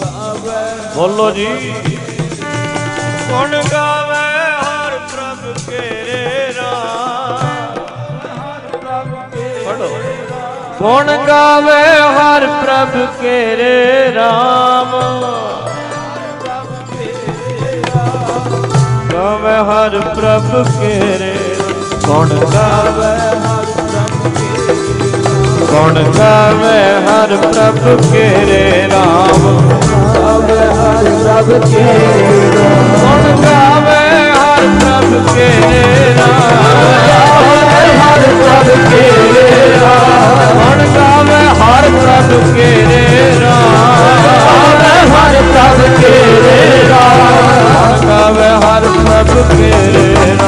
ਗਾਵੇ। ਬੋਲੋ ਜੀ। ਕੌਣ ਗਾਵੇ ਹਰ ਪ੍ਰਭ ਤੇਰੇ ਨਾਮ ਪੜੋ ਕੌਣ ਗਾਵੇ ਹਰ ਪ੍ਰਭ ਤੇਰੇ ਨਾਮ ਗਾਵੇ ਹਰ ਪ੍ਰਭ ਕੇਰੇ। ਗੁਣ ਗਾਵੇ ਹਰ ਪ੍ਰਭ ਕੇਰੇ। ਗੁਣ ਗਾਵੇ ਹਰ ਪ੍ਰਭ ਕੇਰੇ RAM ਗਾਵੇ ਹਰ ਪ੍ਰਭ ਕੇਰੇ। ਗੁਣ ਗਾਵੇ ਹਰ ਪ੍ਰਭ ਕੇਰੇ RAM ਹਰ ਪ੍ਰਭ ਕੇਰੇ RAM ਗੁਣ ਗਾਵੇ ਹਰ ਪ੍ਰਭ ਕੇਰੇ RAM ਹਰ ਪ੍ਰਭ ਤੇਰੇ ਰਾਮ ਗਾਵੇ ਹਰ ਪ੍ਰਭ ਕੇ RAM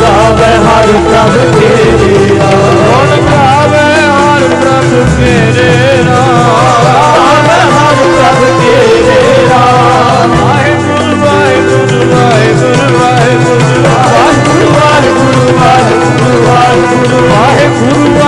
ਗਾਵੇ ਹਰ ਪ੍ਰਭ ਕੇ ਰਾਮ ਗਾਵੇ ਹਰ ਪ੍ਰਭ ਕੇ RAM ਗਾਵੇ ਹਰ ਪ੍ਰਭ ਤੇਰੇ ਰਾਮ ਵਾਹਿਗੁਰੂ ਵਾਹਿਗੁਰੂ ਵਾਹਿਗੁਰੂ। ਵਾਹਿਗੁਰੂ ਵਾਹਿਗੁਰੂ ਵਾਹਿਗੁਰੂ ਵਾਹਿਗੁਰੂ। ਵਾਹਿਗੁਰੂ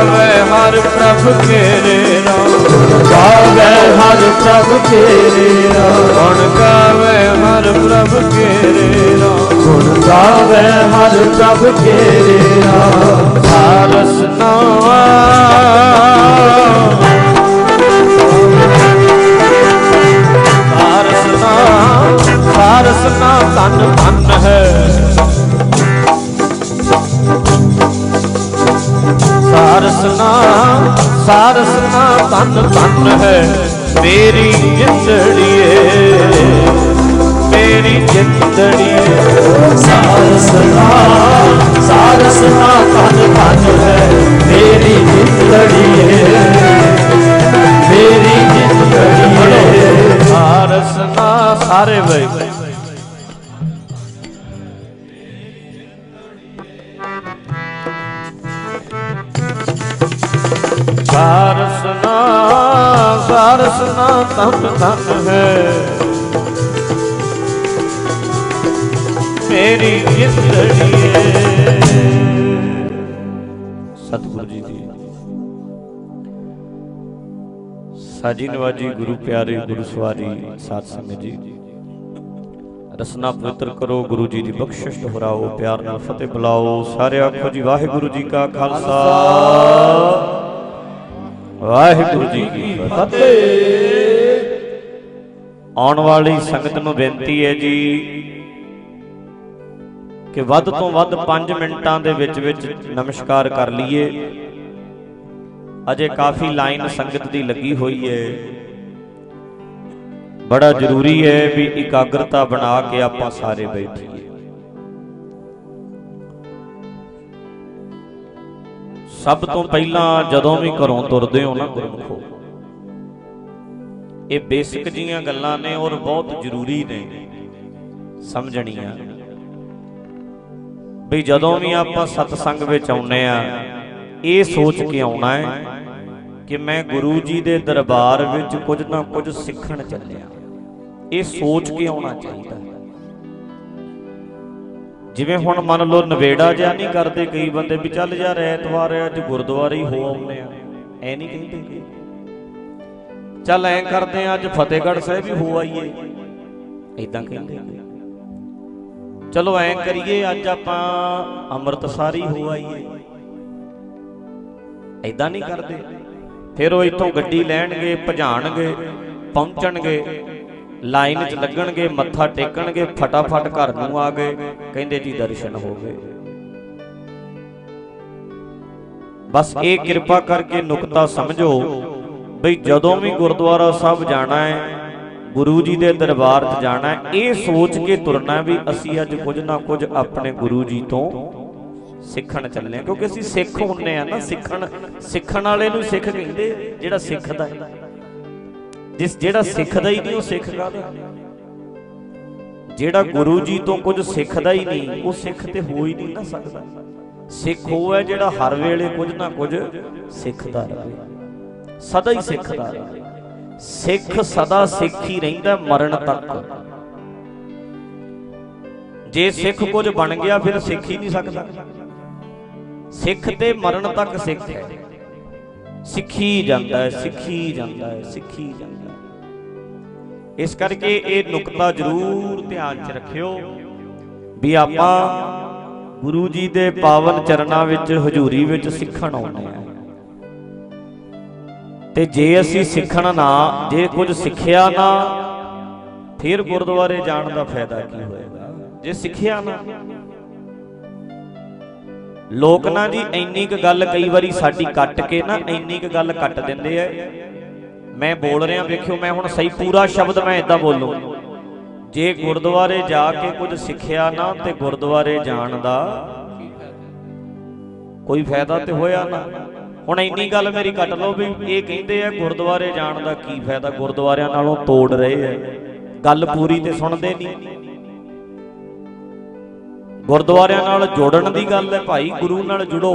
ਹਰ ਪ੍ਰਭ ਕੇਰੇ ਨਾਮ ਗਾਵੇ ਹਰ ਪ੍ਰਭ ਤੇਰੇ ਰਾਮ ਗੁਣ ਗਾਵੇ ਹਰ ਪ੍ਰਭ ਕੇਰੇ ਨਾਮ ਗੁਣ ਗਾਵੇ ਹਰ ਪ੍ਰਭ ਤੇਰੇ ਰਾਮ ਹਾਰਸ ਨਾਵਾ। ਹਾਰਸ ਨਾਮ ਹਾਰਸ ਨਾਮ ਹੈ। ਸੁਣਾ ਸਾਰਸਣਾ ਸਾਰਸਣਾ ਤਨ ਤਨ ਹੈ, ਤੇਰੀ ਜਿੰਦੜੀਏ ਤੇਰੀ ਜਿੰਦੜੀਏ। ਸਾਰਸਣਾ ਸਾਰਸਣਾ ਤਨ ਤਨ ਹੈ, ਤੇਰੀ ਜਿੰਦੜੀਏ ਤੇਰੀ ਜਿੰਦੜੀਏ। ਸਾਰਸਣਾ ਸਾਰੇ ਵੇ। ਨਾ ਹੈ ਮੇਰੀ ਜਿੰਦੜੀਏ ਸਤਿਗੁਰੂ ਜੀ ਦੀ ਸਾਜੀ ਨਵਾਜੀ ਗੁਰੂ ਪਿਆਰੇ, ਗੁਰੂ ਸਵਾਰੀ, ਸਾਧ ਸੰਗਤ ਜੀ। ਰਸਨਾ ਪਵਿੱਤਰ ਕਰੋ, ਗੁਰੂ ਜੀ ਦੀ ਬਖਸ਼ਿਸ਼ ਦੁਹਰਾਓ, ਪਿਆਰ ਨਾਲ ਫਤਿਹ ਬੁਲਾਓ। ਸਾਰੇ ਆਖੋ ਜੀ, ਵਾਹਿਗੁਰੂ ਜੀ ਕਾ ਖਾਲਸਾ। ਵਾਹਿਗੁਰੂ ਜੀ ਕੀ ਫਤਿਹ। ਆਉਣ ਵਾਲੀ ਸੰਗਤ ਨੂੰ ਬੇਨਤੀ ਹੈ ਜੀ ਕਿ ਵੱਧ ਤੋਂ ਵੱਧ 5 ਮਿੰਟਾਂ ਦੇ ਵਿੱਚ ਵਿੱਚ ਨਮਸਕਾਰ ਕਰ ਲਈਏ। ਅਜੇ ਕਾਫੀ ਲਾਈਨ ਸੰਗਤ ਦੀ ਲੱਗੀ ਹੋਈ ਹੈ। ਬੜਾ ਜ਼ਰੂਰੀ ਹੈ ਵੀ ਇਕਾਗਰਤਾ ਬਣਾ ਕੇ ਆਪਾਂ ਸਾਰੇ ਬੈਠੀਏ। ਸਭ ਤੋਂ ਪਹਿਲਾਂ ਜਦੋਂ ਵੀ ਘਰੋਂ ਤੁਰਦੇ ਹੋ ਨਾ ਗੁਰਮਖੋ ਇਹ ਬੇਸਿਕ ਜੀਆਂ ਗੱਲਾਂ ਨੇ ਔਰ ਬਹੁਤ ਜ਼ਰੂਰੀ ਨੇ। ਸਮਝਣੀਆਂ। ਵੀ ਜਦੋਂ ਵੀ ਆਪਾਂ ਸਤਸੰਗ ਵਿੱਚ ਆਉਨੇ ਆ, ਇਹ ਸੋਚ ਕੇ ਆਉਣਾ ਹੈ ਕਿ ਮੈਂ ਗੁਰੂ ਜੀ ਦੇ ਦਰਬਾਰ ਵਿੱਚ ਕੁਝ ਨਾ ਕੁਝ ਸਿੱਖਣ ਚੱਲਿਆ। ਇਹ ਸੋਚ ਕੇ ਆਉਣਾ ਚਾਹੀਦਾ ਜਿਵੇਂ ਹੁਣ ਮੰਨ ਲਓ ਨਵੇੜਾ ਜਿਆ ਨਹੀਂ ਕਰਦੇ ਕਈ ਬੰਦੇ ਵੀ ਚੱਲ ਜਾ ਐਤਵਾਰ ਹੈ ਅੱਜ ਗੁਰਦੁਆਰੇ ਹੀ ਹੋ ਆਉਨੇ ਆ। ਐ ਨਹੀਂ ਕਹਿੰਦੇ। ਚੱਲ ਐਂ ਕਰਦੇ ਆ, ਅੱਜ ਫਤਿਹਗੜ੍ਹ ਸਾਹਿਬ ਹੀ ਹੋ ਆਈਏ। ਇਦਾਂ ਕਹਿੰਦੇ ਚਲੋ ਐਂ ਕਰੀਏ, ਅੱਜ ਆਪਾਂ ਅੰਮ੍ਰਿਤਸਰ ਹੀ ਹੋ ਆਈਏ। ਐਦਾਂ ਨਹੀਂ ਕਰਦੇ। ਫਿਰ ਉਹ ਇੱਥੋਂ ਗੱਡੀ ਲੈਣਗੇ, ਭਜਾਣਗੇ, ਪਹੁੰਚਣਗੇ, ਲਾਈਨ 'ਚ ਲੱਗਣਗੇ, ਮੱਥਾ ਟੇਕਣਗੇ, ਫਟਾਫਟ ਘਰ ਨੂੰ ਆ ਗਏ। ਕਹਿੰਦੇ ਜੀ ਦਰਸ਼ਨ ਹੋ ਗਏ। ਬਸ ਇਹ ਕਿਰਪਾ ਕਰਕੇ ਨੁਕਤਾ ਸਮਝੋ। ਬਈ ਜਦੋਂ ਵੀ ਗੁਰਦੁਆਰਾ ਸਾਹਿਬ ਜਾਣਾ ਹੈ, ਗੁਰੂ ਜੀ ਦੇ ਦਰਬਾਰ 'ਚ ਜਾਣਾ ਇਹ ਸੋਚ ਕੇ ਤੁਰਨਾ ਵੀ ਅਸੀਂ ਅੱਜ ਕੁਝ ਨਾ ਕੁਝ ਆਪਣੇ ਗੁਰੂ ਜੀ ਤੋਂ ਸਿੱਖਣ ਚੱਲੇ ਆ ਕਿਉਂਕਿ ਅਸੀਂ ਸਿੱਖ ਹੁੰਨੇ ਆ ਨਾ, ਸਿੱਖਣ ਸਿੱਖਣ ਵਾਲੇ ਨੂੰ ਸਿੱਖ ਕਹਿੰਦੇ, ਜਿਹੜਾ ਸਿੱਖਦਾ ਹੈ। ਜਿਸ, ਜਿਹੜਾ ਸਿੱਖਦਾ ਹੀ ਨਹੀਂ, ਉਹ ਸਿੱਖ ਕਾਹਦਾ ਜਿਹੜਾ ਗੁਰੂ ਜੀ ਤੋਂ ਕੁਝ ਸਿੱਖਦਾ ਹੀ ਨਹੀਂ, ਉਹ ਸਿੱਖ ਤੇ ਹੋ ਹੀ ਨਹੀਂ ਨਾ ਸਕਦਾ। ਸਿੱਖ ਉਹ ਹੈ ਜਿਹੜਾ ਹਰ ਵੇਲੇ ਕੁਝ ਨਾ ਕੁਝ ਸਿੱਖਦਾ ਰਹੇ। ਸਦਾ ਹੀ ਸਿੱਖਦਾ ਸਿੱਖ ਸਦਾ ਸਿੱਖ ਹੀ ਰਹਿੰਦਾ ਮਰਨ ਤੱਕ। ਜੇ ਸਿੱਖ ਕੁਝ ਬਣ ਗਿਆ ਫਿਰ ਸਿੱਖ ਹੀ ਨਹੀਂ ਸਕਦਾ। ਸਿੱਖ ਤੇ ਮਰਨ ਤੱਕ ਸਿੱਖ ਹੈ। ਸਿੱਖੀ ਜਾਂਦਾ ਹੈ ਸਿੱਖੀ ਜਾਂਦਾ ਹੈ ਸਿੱਖੀ ਜਾਂਦਾ ਇਸ ਕਰਕੇ ਇਹ ਨੁਕਤਾ ਜ਼ਰੂਰ ਧਿਆਨ 'ਚ ਰੱਖਿਓ ਵੀ ਆਪਾਂ ਗੁਰੂ ਜੀ ਦੇ ਪਾਵਨ ਚਰਨਾਂ ਵਿੱਚ ਹਜ਼ੂਰੀ ਵਿੱਚ ਸਿੱਖਣ ਆਉਂਦੇ ਆ ਤੇ ਜੇ ਅਸੀਂ ਸਿੱਖਣ ਨਾ ਜੇ ਕੁਝ ਸਿੱਖਿਆ ਨਾ ਫਿਰ ਗੁਰਦੁਆਰੇ ਜਾਣ ਦਾ ਫਾਇਦਾ ਕੀ ਹੋਏਗਾ? ਜੇ ਸਿੱਖਿਆ ਨਾ। ਲੋਕ ਨਾ ਜੀ ਇੰਨੀ ਕੁ ਗੱਲ ਕਈ ਵਾਰੀ ਸਾਡੀ ਕੱਟ ਕੇ ਨਾ ਇੰਨੀ ਕੁ ਗੱਲ ਕੱਟ ਦਿੰਦੇ ਐ ਮੈਂ ਬੋਲ ਰਿਹਾ ਵੇਖਿਓ ਮੈਂ ਹੁਣ ਸਹੀ ਪੂਰਾ ਸ਼ਬਦ ਮੈਂ ਇਦਾਂ ਬੋਲੂ ਜੇ ਗੁਰਦੁਆਰੇ ਜਾ ਕੇ ਕੁਝ ਸਿੱਖਿਆ ਨਾ ਤੇ ਗੁਰਦੁਆਰੇ ਜਾਣ ਦਾ ਕੋਈ ਫਾਇਦਾ ਤੇ ਹੋਇਆ ਨਾ। ਹੁਣ ਇੰਨੀ ਗੱਲ ਮੇਰੀ ਕੱਟ ਲਓ ਵੀ ਇਹ ਕਹਿੰਦੇ ਆ ਗੁਰਦੁਆਰੇ ਜਾਣ ਦਾ ਕੀ ਫਾਇਦਾ? ਗੁਰਦੁਆਰਿਆਂ ਨਾਲੋਂ ਤੋੜ ਰਹੇ ਆ। ਗੱਲ ਪੂਰੀ ਤੇ ਸੁਣਦੇ ਨਹੀਂ ਗੁਰਦੁਆਰਿਆਂ ਨਾਲ ਜੋੜਨ ਦੀ ਗੱਲ ਹੈ, ਭਾਈ ਗੁਰੂ ਨਾਲ ਜੁੜੋ।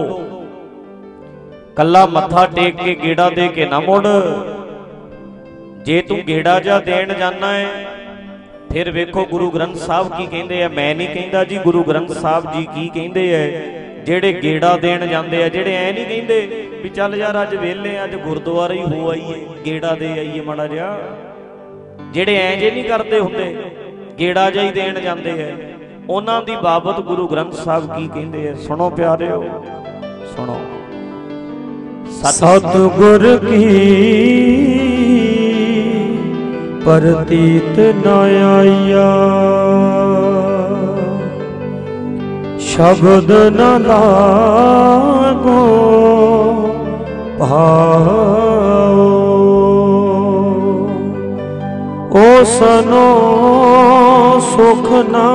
ਕੱਲਾ ਮੱਥਾ ਟੇਕ ਕੇ ਗੇੜਾ ਦੇ ਕੇ ਨਾ ਮੁੜ। ਜੇ ਤੂੰ ਗੇੜਾ ਜਾ ਦੇਣ ਜਾਣਾ ਹੈ ਫਿਰ ਵੇਖੋ ਗੁਰੂ ਗ੍ਰੰਥ ਸਾਹਿਬ ਕੀ ਕਹਿੰਦੇ ਆ। ਮੈਂ ਨਹੀਂ ਕਹਿੰਦਾ ਜੀ ਗੁਰੂ ਗ੍ਰੰਥ ਸਾਹਿਬ ਜੀ ਕੀ ਕਹਿੰਦੇ ਆ। ਜਿਹੜੇ ਗੇੜਾ ਦੇਣ ਜਾਂਦੇ ਆ, ਜਿਹੜੇ ਐ ਨਹੀਂ ਕਹਿੰਦੇ। ਵੀ ਚੱਲ ਯਾਰ ਅੱਜ ਵੇਲੇ ਅੱਜ ਗੁਰਦੁਆਰੇ ਹੀ ਹੋ ਆਈਏ, ਗੇੜਾ ਦੇ ਆਈਏ ਮਾੜਾ ਜਿਹਾ। ਜਿਹੜੇ ਐਂ ਜੇ ਨਹੀਂ ਕਰਦੇ ਹੁੰਦੇ, ਗੇੜਾ ਜਿਹਾ ਦੇਣ ਜਾਂਦੇ ਆ ਉਹਨਾਂ ਦੀ ਬਾਬਤ ਗੁਰੂ ਗ੍ਰੰਥ ਸਾਹਿਬ ਕੀ ਕਹਿੰਦੇ ਆ ਸੁਣੋ ਪਿਆਰਿਓ, ਸੁਣੋ। ਸਤਿਗੁਰ ਕੀ ਪ੍ਰਤੀਤ ਨ ਆਇਆ ਸ਼ਬਦ ਨ ਲਾਗੋ। ਭਾਉ ਓ ਸਨੋ ਸੁਖ ਨਾ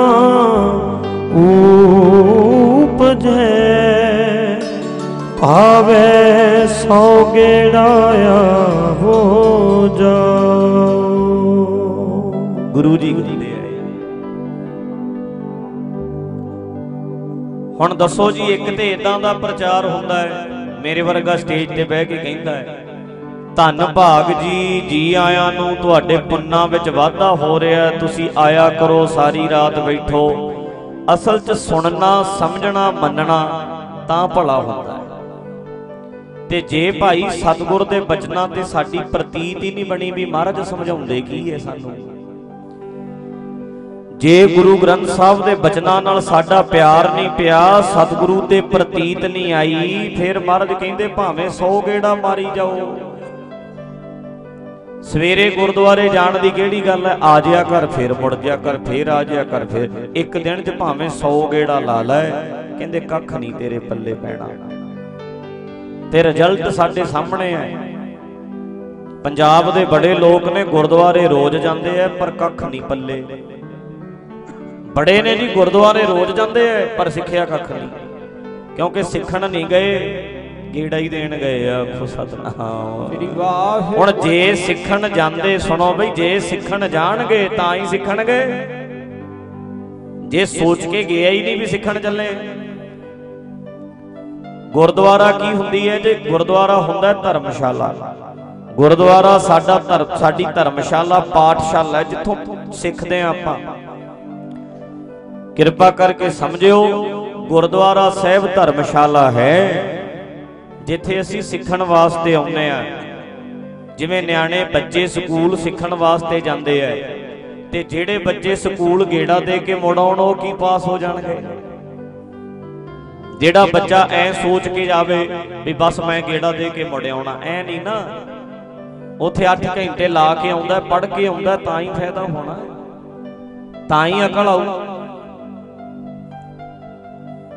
ਊਪਜੈ ਭਾਵੇ ਸੋ ਗੇੜਾਇਆ ਹੋ ਜਾਓ ਗੁਰੂ ਜੀ ਕਹਿੰਦੇ ਆ। ਹੁਣ ਦੱਸੋ ਜੀ, ਇੱਕ ਤੇ ਇਦਾਂ ਦਾ ਪ੍ਰਚਾਰ ਹੁੰਦਾ ਹੈ ਮੇਰੇ ਵਰਗਾ ਸਟੇਜ ਤੇ ਬਹਿ ਕੇ ਕਹਿੰਦਾ ਹੈ, ਧੰਨ ਭਾਗ ਜੀ ਜੀ ਆਇਆਂ ਨੂੰ ਤੁਹਾਡੇ ਪੁੰਨਾਂ ਵਿੱਚ ਵਾਧਾ ਹੋ ਰਿਹਾ ਤੁਸੀਂ ਆਇਆ ਕਰੋ, ਸਾਰੀ ਰਾਤ ਬੈਠੋ। ਅਸਲ 'ਚ ਸੁਣਨਾ, ਸਮਝਣਾ, ਮੰਨਣਾ ਤਾਂ ਭਲਾ ਹੁੰਦਾ ਹੈ। ਤੇ ਜੇ ਭਾਈ ਸਤਿਗੁਰ ਦੇ ਬਚਨਾਂ ਤੇ ਸਾਡੀ ਪ੍ਰਤੀਤ ਹੀ ਨਹੀਂ ਬਣੀ ਵੀ ਮਹਾਰਾਜ ਸਮਝਾਉਂਦੇ ਕੀ ਹੈ ਸਾਨੂੰ? ਜੇ ਗੁਰੂ ਗ੍ਰੰਥ ਸਾਹਿਬ ਦੇ ਬਚਨਾਂ ਨਾਲ ਸਾਡਾ ਪਿਆਰ ਨਹੀਂ ਪਿਆ, ਸਤਿਗੁਰੂ ਤੇ ਪ੍ਰਤੀਤ ਨਹੀਂ ਆਈ, ਫਿਰ ਮਹਾਰਾਜ ਕਹਿੰਦੇ ਭਾਵੇਂ 100 ਗੇੜਾ ਮਾਰੀ ਜਾਓ। ਸਵੇਰੇ ਗੁਰਦੁਆਰੇ ਜਾਣ ਦੀ ਕਿਹੜੀ ਗੱਲ ਹੈ? ਆ ਜਿਆ ਕਰ, ਫਿਰ ਮੁੜ ਜਿਆ ਕਰ, ਫਿਰ ਆ ਜਿਆ ਕਰ, ਫਿਰ ਇੱਕ ਦਿਨ 'ਚ ਭਾਵੇਂ 100 ਗੇੜਾ ਲਾ ਲੈ। ਕਹਿੰਦੇ ਕੱਖ ਨਹੀਂ ਤੇਰੇ ਪੱਲੇ ਪੈਣਾ। ਤੇ ਰਿਜ਼ਲਟ ਸਾਡੇ ਸਾਹਮਣੇ ਹੈ ਪੰਜਾਬ ਦੇ ਬੜੇ ਲੋਕ ਨੇ, ਗੁਰਦੁਆਰੇ ਰੋਜ਼ ਜਾਂਦੇ ਆ, ਪਰ ਕੱਖ ਨਹੀਂ ਪੱਲੇ। ਬੜੇ ਨੇ ਜੀ ਗੁਰਦੁਆਰੇ ਰੋਜ਼ ਜਾਂਦੇ ਆ ਪਰ ਸਿੱਖਿਆ ਕੱਖ ਨਹੀਂ। ਕਿਉਂਕਿ ਸਿੱਖਣ ਨਹੀਂ ਗਏ ਗੇੜਾ ਹੀ ਦੇਣ ਗਏ ਆ ਆਖੋ ਸਤਨਾਮ। ਸ੍ਰੀ ਵਾਹਿਗੁਰੂ ਹੁਣ ਜੇ ਸਿੱਖਣ ਜਾਂਦੇ ਸੁਣੋ ਬਈ ਜੇ ਸਿੱਖਣ ਜਾਣਗੇ ਤਾਂ ਹੀ ਸਿੱਖਣਗੇ। ਜੇ ਸੋਚ ਕੇ ਗਿਆ ਹੀ ਨਹੀਂ ਵੀ ਸਿੱਖਣ ਚੱਲੇ। ਗੁਰਦੁਆਰਾ ਕੀ ਹੁੰਦੀ ਹੈ ਜੇ ਗੁਰਦੁਆਰਾ ਹੁੰਦਾ ਧਰਮਸ਼ਾਲਾ? ਗੁਰਦੁਆਰਾ ਸਾਡਾ ਧਰਮ ਸਾਡੀ ਧਰਮਸ਼ਾਲਾ ਪਾਠਸ਼ਾਲਾ ਜਿੱਥੋਂ ਸਿੱਖਦੇ ਆ ਆਪਾਂ। ਕਿਰਪਾ ਕਰਕੇ ਸਮਝਿਓ, ਗੁਰਦੁਆਰਾ ਸਾਹਿਬ ਧਰਮਸ਼ਾਲਾ ਹੈ, ਜਿੱਥੇ ਅਸੀਂ ਸਿੱਖਣ ਵਾਸਤੇ ਆਉਂਦੇ ਆ ਜਿਵੇਂ ਨਿਆਣੇ ਬੱਚੇ ਸਕੂਲ ਸਿੱਖਣ ਵਾਸਤੇ ਜਾਂਦੇ ਆ, ਤੇ ਜਿਹੜੇ ਬੱਚੇ ਸਕੂਲ ਗੇੜਾ ਦੇ ਕੇ ਮੁੜ ਆਉਣ, ਉਹ ਕੀ ਪਾਸ ਹੋ ਜਾਣਗੇ? ਜਿਹੜਾ ਬੱਚਾ ਐ ਸੋਚ ਕੇ ਜਾਵੇ ਵੀ ਬਸ ਮੈਂ ਗੇੜਾ ਦੇ ਕੇ ਮੁੜ ਆਉਣਾ, ਐ ਨਹੀਂ ਨਾ। ਉੱਥੇ 8 ਘੰਟੇ ਲਾ ਕੇ ਆਉਂਦਾ, ਪੜ੍ਹ ਕੇ ਆਉਂਦਾ, ਤਾਂ ਹੀ ਫਾਇਦਾ ਹੋਣਾ। ਤਾਂ ਹੀ ਅਕਲ ਆਊ।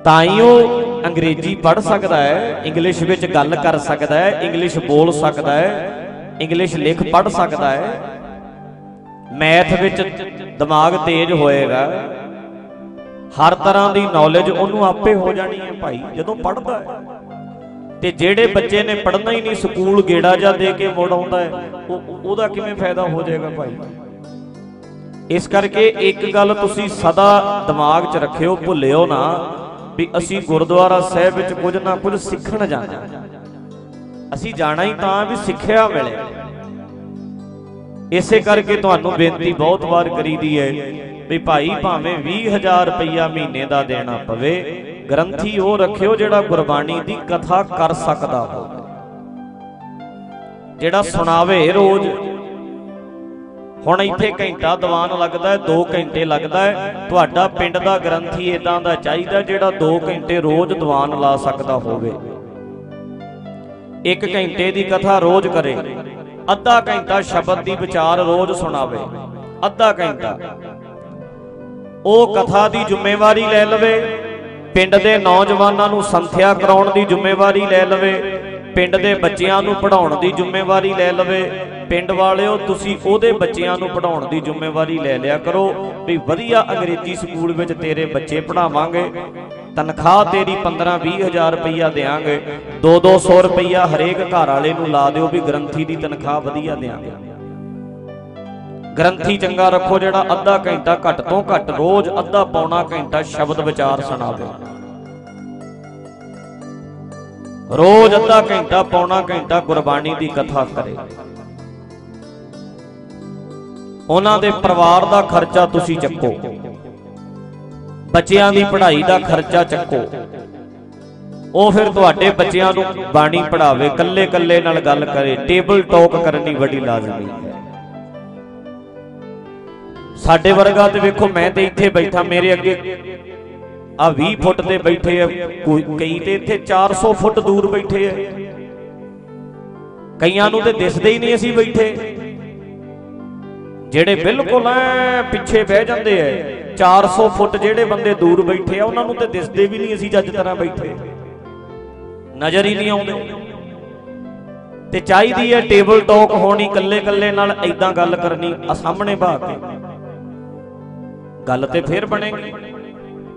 ਤਾਂ ਹੀ ਉਹ ਅੰਗਰੇਜ਼ੀ ਪੜ੍ਹ ਸਕਦਾ ਹੈ, ਇੰਗਲਿਸ਼ ਵਿੱਚ ਗੱਲ ਕਰ ਸਕਦਾ ਹੈ, ਇੰਗਲਿਸ਼ ਬੋਲ ਸਕਦਾ ਹੈ, ਇੰਗਲਿਸ਼ ਲਿਖ ਪੜ੍ਹ ਸਕਦਾ ਹੈ। ਮੈਥ ਵਿੱਚ ਦਿਮਾਗ ਤੇਜ਼ ਹੋਏਗਾ। ਹਰ ਤਰ੍ਹਾਂ ਦੀ ਨੌਲੇਜ ਉਹਨੂੰ ਆਪੇ ਹੋ ਜਾਣੀ ਹੈ ਭਾਈ, ਜਦੋਂ ਪੜ੍ਹਦਾ ਹੈ। ਤੇ ਜਿਹੜੇ ਬੱਚੇ ਨੇ ਪੜ੍ਹਨਾ ਹੀ ਨਹੀਂ, ਸਕੂਲ ਗੇੜਾ ਜਾ ਦੇ ਕੇ ਮੁੜ ਆਉਂਦਾ ਹੈ, ਉਹ ਉਹਦਾ ਕਿਵੇਂ ਫਾਇਦਾ ਹੋ ਜਾਏਗਾ ਭਾਈ? ਇਸ ਕਰਕੇ ਇੱਕ ਗੱਲ ਤੁਸੀਂ ਸਦਾ ਦਿਮਾਗ 'ਚ ਰੱਖਿਓ, ਭੁੱਲਿਓ ਨਾ। ਵੀ ਅਸੀਂ ਗੁਰਦੁਆਰਾ ਸਾਹਿਬ ਵਿੱਚ ਕੁਝ ਨਾ ਕੁਝ ਸਿੱਖਣ ਜਾਣਾ। ਅਸੀਂ ਜਾਣਾ ਹੀ ਤਾਂ ਵੀ ਸਿੱਖਿਆ ਮਿਲੇ। ਇਸੇ ਕਰਕੇ ਤੁਹਾਨੂੰ ਬੇਨਤੀ ਬਹੁਤ ਵਾਰ ਕਰੀਦੀ ਹੈ ਵੀ ਭਾਈ ਭਾਵੇਂ 20000 ਰੁਪਈਆ ਮਹੀਨੇ ਦਾ ਦੇਣਾ ਪਵੇ, ਗ੍ਰੰਥੀ ਉਹ ਰੱਖਿਓ ਜਿਹੜਾ ਗੁਰਬਾਣੀ ਦੀ ਕਥਾ ਕਰ ਸਕਦਾ ਹੋਵੇ। ਜਿਹੜਾ ਸੁਣਾਵੇ ਰੋਜ਼। ਹੁਣ ਇੱਥੇ ਘੰਟਾ ਦੀਵਾਨ ਲੱਗਦਾ ਹੈ 2 ਘੰਟੇ ਲੱਗਦਾ ਹੈ। ਤੁਹਾਡਾ ਪਿੰਡ ਦਾ ਗ੍ਰੰਥੀ ਇਦਾਂ ਦਾ ਚਾਹੀਦਾ ਜਿਹੜਾ 2 ਘੰਟੇ ਰੋਜ਼ ਦੀਵਾਨ ਲਾ ਸਕਦਾ ਹੋਵੇ। 1 ਘੰਟੇ ਦੀ ਕਥਾ ਰੋਜ਼ ਕਰੇ। ਅੱਧਾ ਘੰਟਾ ਸ਼ਬਦ ਦੀ ਵਿਚਾਰ ਰੋਜ਼ ਸੁਣਾਵੇ। ਅੱਧਾ ਘੰਟਾ। ਉਹ ਕਥਾ ਦੀ ਜ਼ਿੰਮੇਵਾਰੀ ਲੈ ਲਵੇ। ਪਿੰਡ ਦੇ ਨੌਜਵਾਨਾਂ ਨੂੰ ਸੰਥਿਆ ਕਰਾਉਣ ਦੀ ਜ਼ਿੰਮੇਵਾਰੀ ਲੈ ਲਵੇ। ਪਿੰਡ ਦੇ ਬੱਚਿਆਂ ਨੂੰ ਪੜ੍ਹਾਉਣ ਦੀ ਜ਼ਿੰਮੇਵਾਰੀ ਲੈ ਲਵੇ। ਪਿੰਡ ਵਾਲਿਓ, ਤੁਸੀਂ ਉਹਦੇ ਬੱਚਿਆਂ ਨੂੰ ਪੜ੍ਹਾਉਣ ਦੀ ਜ਼ਿੰਮੇਵਾਰੀ ਲੈ ਲਿਆ ਕਰੋ ਵੀ ਵਧੀਆ ਅੰਗਰੇਜ਼ੀ ਸਕੂਲ ਵਿੱਚ ਤੇਰੇ ਬੱਚੇ ਪੜ੍ਹਾਵਾਂਗੇ, ਤਨਖਾਹ ਤੇਰੀ 15 20000 ਰੁਪਈਆ ਦੇਾਂਗੇ 2-200 ਰੁਪਈਆ ਹਰੇਕ ਘਰ ਵਾਲੇ ਨੂੰ ਲਾ ਦਿਓ ਵੀ ਗ੍ਰੰਥੀ ਦੀ ਤਨਖਾਹ ਵਧੀਆ ਦੇਾਂਗੇ ਗ੍ਰੰਥੀ ਚੰਗਾ ਰੱਖੋ ਜਿਹੜਾ ਅੱਧਾ ਘੰਟਾ ਘੱਟ ਤੋਂ ਘੱਟ ਰੋਜ਼ ਅੱਧਾ ਪੌਣਾ ਘੰਟਾ ਸ਼ਬਦ ਵਿਚਾਰ ਸੁਣਾਵੇ ਰੋਜ਼ ਅੱਧਾ ਘੰਟਾ, ਪੌਣਾ ਘੰਟਾ ਗੁਰਬਾਣੀ ਦੀ ਕਥਾ ਕਰੇ। ਉਹਨਾਂ ਦੇ ਪਰਿਵਾਰ ਦਾ ਖਰਚਾ ਤੁਸੀਂ ਚੱਕੋ। ਬੱਚਿਆਂ ਦੀ ਪੜ੍ਹਾਈ ਦਾ ਖਰਚਾ ਚੱਕੋ। ਉਹ ਫਿਰ ਤੁਹਾਡੇ ਬੱਚਿਆਂ ਨੂੰ ਬਾਣੀ ਪੜਾਵੇ ਕੱਲੇ ਕੱਲੇ ਨਾਲ ਗੱਲ ਕਰੇ, ਟੇਬਲ ਟਾਕ ਕਰਨੀ ਬੜੀ ਲਾਜ਼ਮੀ ਹੈ। ਸਾਡੇ ਵਰਗਾ ਤੇ ਵੇਖੋ, ਮੈਂ ਤੇ ਇੱਥੇ ਬੈਠਾ, ਮੇਰੇ ਅੱਗੇ ਆ 20 ਫੁੱਟ ਤੇ ਬੈਠੇ ਆ, ਕੋਈ ਕਈ ਤੇ ਇੱਥੇ 400 ਫੁੱਟ ਦੂਰ ਬੈਠੇ ਆ। ਕਈਆਂ ਨੂੰ ਤੇ ਦਿਸਦੇ ਹੀ ਨਹੀਂ ਅਸੀਂ ਬੈਠੇ। ਜਿਹੜੇ ਬਿਲਕੁਲ ਐ ਪਿੱਛੇ ਬਹਿ ਜਾਂਦੇ ਐ 400 ਫੁੱਟ ਜਿਹੜੇ ਬੰਦੇ ਦੂਰ ਬੈਠੇ ਆ, ਉਹਨਾਂ ਨੂੰ ਤੇ ਦਿਸਦੇ ਵੀ ਨਹੀਂ ਅਸੀਂ ਜੱਜ ਤਰ੍ਹਾਂ ਬੈਠੇ। ਨਜ਼ਰ ਹੀ ਨਹੀਂ ਆਉਂਦੇ। ਤੇ ਚਾਹੀਦੀ ਹੈ ਟੇਬਲ ਟਾਕ ਹੋਣੀ ਕੱਲੇ ਕੱਲੇ ਨਾਲ ਐਦਾਂ ਗੱਲ ਕਰਨੀ ਆ ਸਾਹਮਣੇ ਬਾ ਕੇ ਗੱਲ ਤੇ ਫੇਰ ਬਣੇਗੀ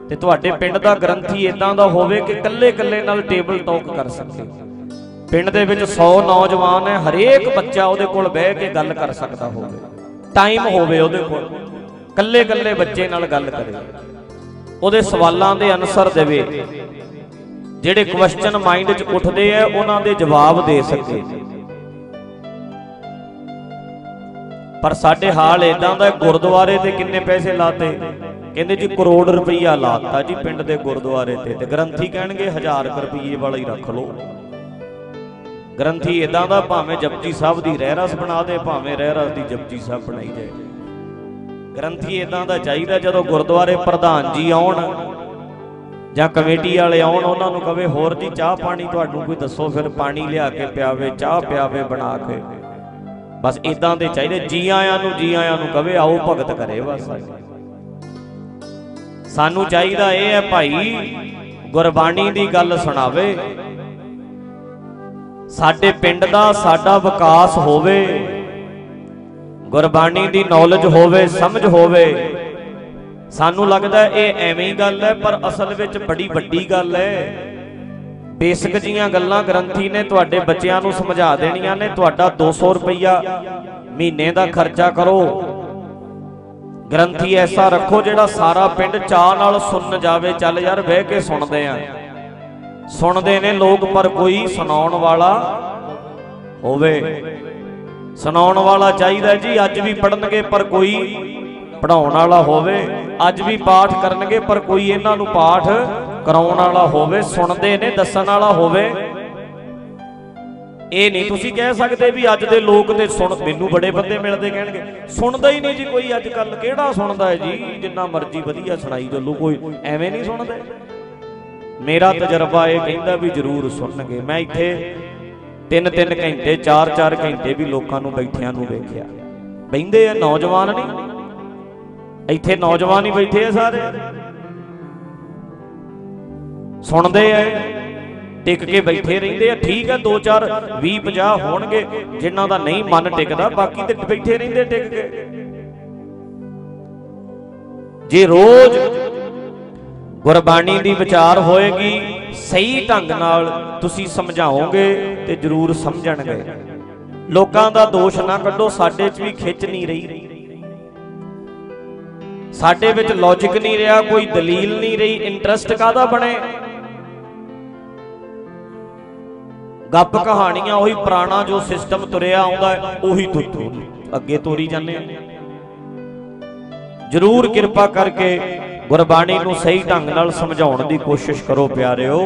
ਤੇ ਤੁਹਾਡੇ ਪਿੰਡ ਦਾ ਗ੍ਰੰਥੀ ਇਦਾਂ ਦਾ ਹੋਵੇ ਕਿ ਕੱਲੇ ਕੱਲੇ ਨਾਲ ਟੇਬਲ ਟਾਕ ਕਰ ਸਕੇ। ਪਿੰਡ ਦੇ ਵਿੱਚ 100 ਨੌਜਵਾਨ ਹੈ ਹਰੇਕ ਬੱਚਾ ਉਹਦੇ ਕੋਲ ਬਹਿ ਕੇ ਗੱਲ ਕਰ ਸਕਦਾ ਹੋਵੇ। ਟਾਈਮ ਹੋਵੇ ਉਹਦੇ ਕੋਲ ਕੱਲੇ ਕੱਲੇ ਬੱਚੇ ਨਾਲ ਗੱਲ ਕਰੇ। ਉਹਦੇ ਸਵਾਲਾਂ ਦੇ ਅਨਸਰ ਦੇਵੇ। ਜਿਹੜੇ ਕੁਐਸਚਨ ਮਾਈਂਡ 'ਚ ਉੱਠਦੇ ਆ, ਉਹਨਾਂ ਦੇ ਜਵਾਬ ਦੇ ਸਕੇ। ਪਰ ਸਾਡੇ ਹਾਲ ਇਦਾਂ ਦਾ, ਗੁਰਦੁਆਰੇ ਤੇ ਕਿੰਨੇ ਪੈਸੇ ਲਾਤੇ? ਕਹਿੰਦੇ ਜੀ ਕਰੋੜ ਰੁਪਈਆ ਲਾਤਾ ਜੀ ਪਿੰਡ ਦੇ ਗੁਰਦੁਆਰੇ ਤੇ। ਤੇ ਗ੍ਰੰਥੀ ਕਹਿਣਗੇ 1000 ਰੁਪਈਏ ਵਾਲਾ ਹੀ ਰੱਖ ਲਓ। ਗ੍ਰੰਥੀ ਇਦਾਂ ਦਾ ਭਾਵੇਂ ਜਪਜੀ ਸਾਹਿਬ ਦੀ ਰਹਿਰਸ ਬਣਾ ਦੇ, ਭਾਵੇਂ ਰਹਿਰਸ ਦੀ ਜਪਜੀ ਸਾਹਿਬ ਬਣਾਈ ਜਾਏ। ਗ੍ਰੰਥੀ ਇਦਾਂ ਦਾ ਚਾਹੀਦਾ ਜਦੋਂ ਗੁਰਦੁਆਰੇ ਪ੍ਰਧਾਨ ਜੀ ਆਉਣ ਜਾਂ ਕਮੇਟੀ ਵਾਲੇ ਆਉਣ, ਉਹਨਾਂ ਨੂੰ ਕਵੇ, ਹੋਰ ਜੀ, ਚਾਹ ਪਾਣੀ ਤੁਹਾਨੂੰ ਕੋਈ ਦੱਸੋ, ਫਿਰ ਪਾਣੀ ਲਿਆ ਕੇ ਪਿਆਵੇ, ਚਾਹ ਪਿਆਵੇ ਬਣਾ ਕੇ। ਬਸ ਇਦਾਂ ਦੇ ਚਾਹੀਦੇ। ਜੀ ਆਇਆਂ ਨੂੰ ਜੀ ਆਇਆਂ ਨੂੰ ਕਵੇ, ਆਓ ਭਗਤ ਕਰੇ ਬਸ। ਸਾਨੂੰ ਚਾਹੀਦਾ ਇਹ ਹੈ ਭਾਈ, ਗੁਰਬਾਣੀ ਦੀ ਗੱਲ ਸੁਣਾਵੇ। ਸਾਡੇ ਪਿੰਡ ਦਾ ਸਾਡਾ ਵਿਕਾਸ ਹੋਵੇ, ਗੁਰਬਾਣੀ ਦੀ ਨੌਲੇਜ ਹੋਵੇ, ਸਮਝ ਹੋਵੇ, ਸਾਨੂੰ ਲੱਗਦਾ ਇਹ ਐਵੇਂ ਹੀ ਗੱਲ ਹੈ, ਪਰ ਅਸਲ ਵਿੱਚ ਬੜੀ ਵੱਡੀ ਗੱਲ ਹੈ। ਬੇਸਿਕ ਜੀਆਂ ਗੱਲਾਂ ਗ੍ਰੰਥੀ ਨੇ ਤੁਹਾਡੇ ਬੱਚਿਆਂ ਨੂੰ ਸਮਝਾ ਦੇਣੀਆਂ ਨੇ, ਤੁਹਾਡਾ 200 ਰੁਪਈਆ ਮਹੀਨੇ ਦਾ ਖਰਚਾ ਕਰੋ। ਗ੍ਰੰਥੀ ਐਸਾ ਰੱਖੋ ਜਿਹੜਾ ਸਾਰਾ ਪਿੰਡ ਚਾਹ ਨਾਲ ਸੁਣਨ ਜਾਵੇ, ਚੱਲ ਯਾਰ, ਬਹਿ ਕੇ ਸੁਣਦੇ ਆ। ਸੁਣਦੇ ਨੇ ਲੋਕ, ਪਰ ਕੋਈ ਸੁਣਾਉਣ ਵਾਲਾ ਹੋਵੇ। ਸੁਣਾਉਣ ਵਾਲਾ ਚਾਹੀਦਾ ਜੀ, ਅੱਜ ਵੀ ਪੜਨਗੇ ਪਰ ਕੋਈ ਪੜਾਉਣ ਵਾਲਾ ਹੋਵੇ। ਅੱਜ ਵੀ ਪਾਠ ਕਰਨਗੇ, ਪਰ ਕੋਈ ਇਹਨਾਂ ਨੂੰ ਪਾਠ ਕਰਾਉਣ ਵਾਲਾ ਹੋਵੇ, ਸੁਣਦੇ ਨੇ, ਦੱਸਣ ਵਾਲਾ ਹੋਵੇ। ਇਹ ਨਹੀਂ ਤੁਸੀਂ ਕਹਿ ਸਕਦੇ ਵੀ ਅੱਜ ਦੇ ਲੋਕ ਤੇ ਸੁਣ, ਮੈਨੂੰ ਬੜੇ ਬੰਦੇ ਮਿਲਦੇ ਕਹਿਣਗੇ। ਸੁਣਦਾ ਹੀ ਨਹੀਂ ਜੀ ਕੋਈ ਅੱਜ ਕੱਲ ਕਿਹੜਾ ਸੁਣਦਾ ਹੈ ਜੀ? ਜਿੰਨਾ ਮਰਜ਼ੀ ਵਧੀਆ ਸੁਣਾਈ ਚੱਲੂ, ਕੋਈ ਐਵੇਂ ਨਹੀਂ ਸੁਣਦਾ। ਮੇਰਾ ਤਜਰਬਾ ਇਹ ਕਹਿੰਦਾ ਵੀ ਜ਼ਰੂਰ ਸੁਣਨਗੇ। ਮੈਂ ਇੱਥੇ ਤਿੰਨ ਤਿੰਨ ਘੰਟੇ ਚਾਰ ਚਾਰ ਘੰਟੇ ਵੀ ਲੋਕਾਂ ਨੂੰ ਬੈਠਿਆਂ ਨੂੰ ਵੇਖਿਆ। ਬੈੰਦੇ ਆ ਨੌਜਵਾਨ ਨਹੀਂ? ਇੱਥੇ ਨੌਜਵਾਨ ਹੀ ਬੈਠੇ ਆ ਸਾਰੇ। ਸੁਣਦੇ ਆ, ਟਿਕ ਕੇ ਬੈਠੇ ਰਹਿੰਦੇ ਆ। ਠੀਕ ਆ 2 4 20 50 ਹੋਣਗੇ, ਜਿਨ੍ਹਾਂ ਦਾ ਨਹੀਂ ਮਨ ਟਿਕਦਾ, ਬਾਕੀ ਤੇ ਬੈਠੇ ਰਹਿੰਦੇ ਟਿਕ ਕੇ। ਜੇ ਰੋਜ਼ ਗੁਰਬਾਣੀ ਦੀ ਵਿਚਾਰ ਹੋਏਗੀ, ਸਹੀ ਢੰਗ ਨਾਲ ਤੁਸੀਂ ਸਮਝਾਓਗੇ ਤੇ ਜ਼ਰੂਰ ਸਮਝਣਗੇ। ਲੋਕਾਂ ਦਾ ਦੋਸ਼ ਨਾ ਕੱਢੋ, ਸਾਡੇ 'ਚ ਵੀ ਖਿੱਚ ਨਹੀਂ ਰਹੀ। ਸਾਡੇ ਵਿੱਚ ਲੌਜੀਕ ਨਹੀਂ ਰਿਹਾ, ਕੋਈ ਦਲੀਲ ਨਹੀਂ ਰਹੀ ਇੰਟਰਸਟ ਕਾਦਾ ਬਣੇ? ਗੱਪ ਕਹਾਣੀਆਂ, ਉਹੀ ਪੁਰਾਣਾ ਜੋ ਸਿਸਟਮ ਤੁਰਿਆ ਆਉਂਦਾ, ਉਹੀ ਤੁੱਤੂ ਅੱਗੇ ਤੋਰੀ ਜਾਂਦੇ ਆ। ਜਰੂਰ ਕਿਰਪਾ ਕਰਕੇ ਗੁਰਬਾਣੀ ਨੂੰ ਸਹੀ ਢੰਗ ਨਾਲ ਸਮਝਾਉਣ ਦੀ ਕੋਸ਼ਿਸ਼ ਕਰੋ ਪਿਆਰਿਓ।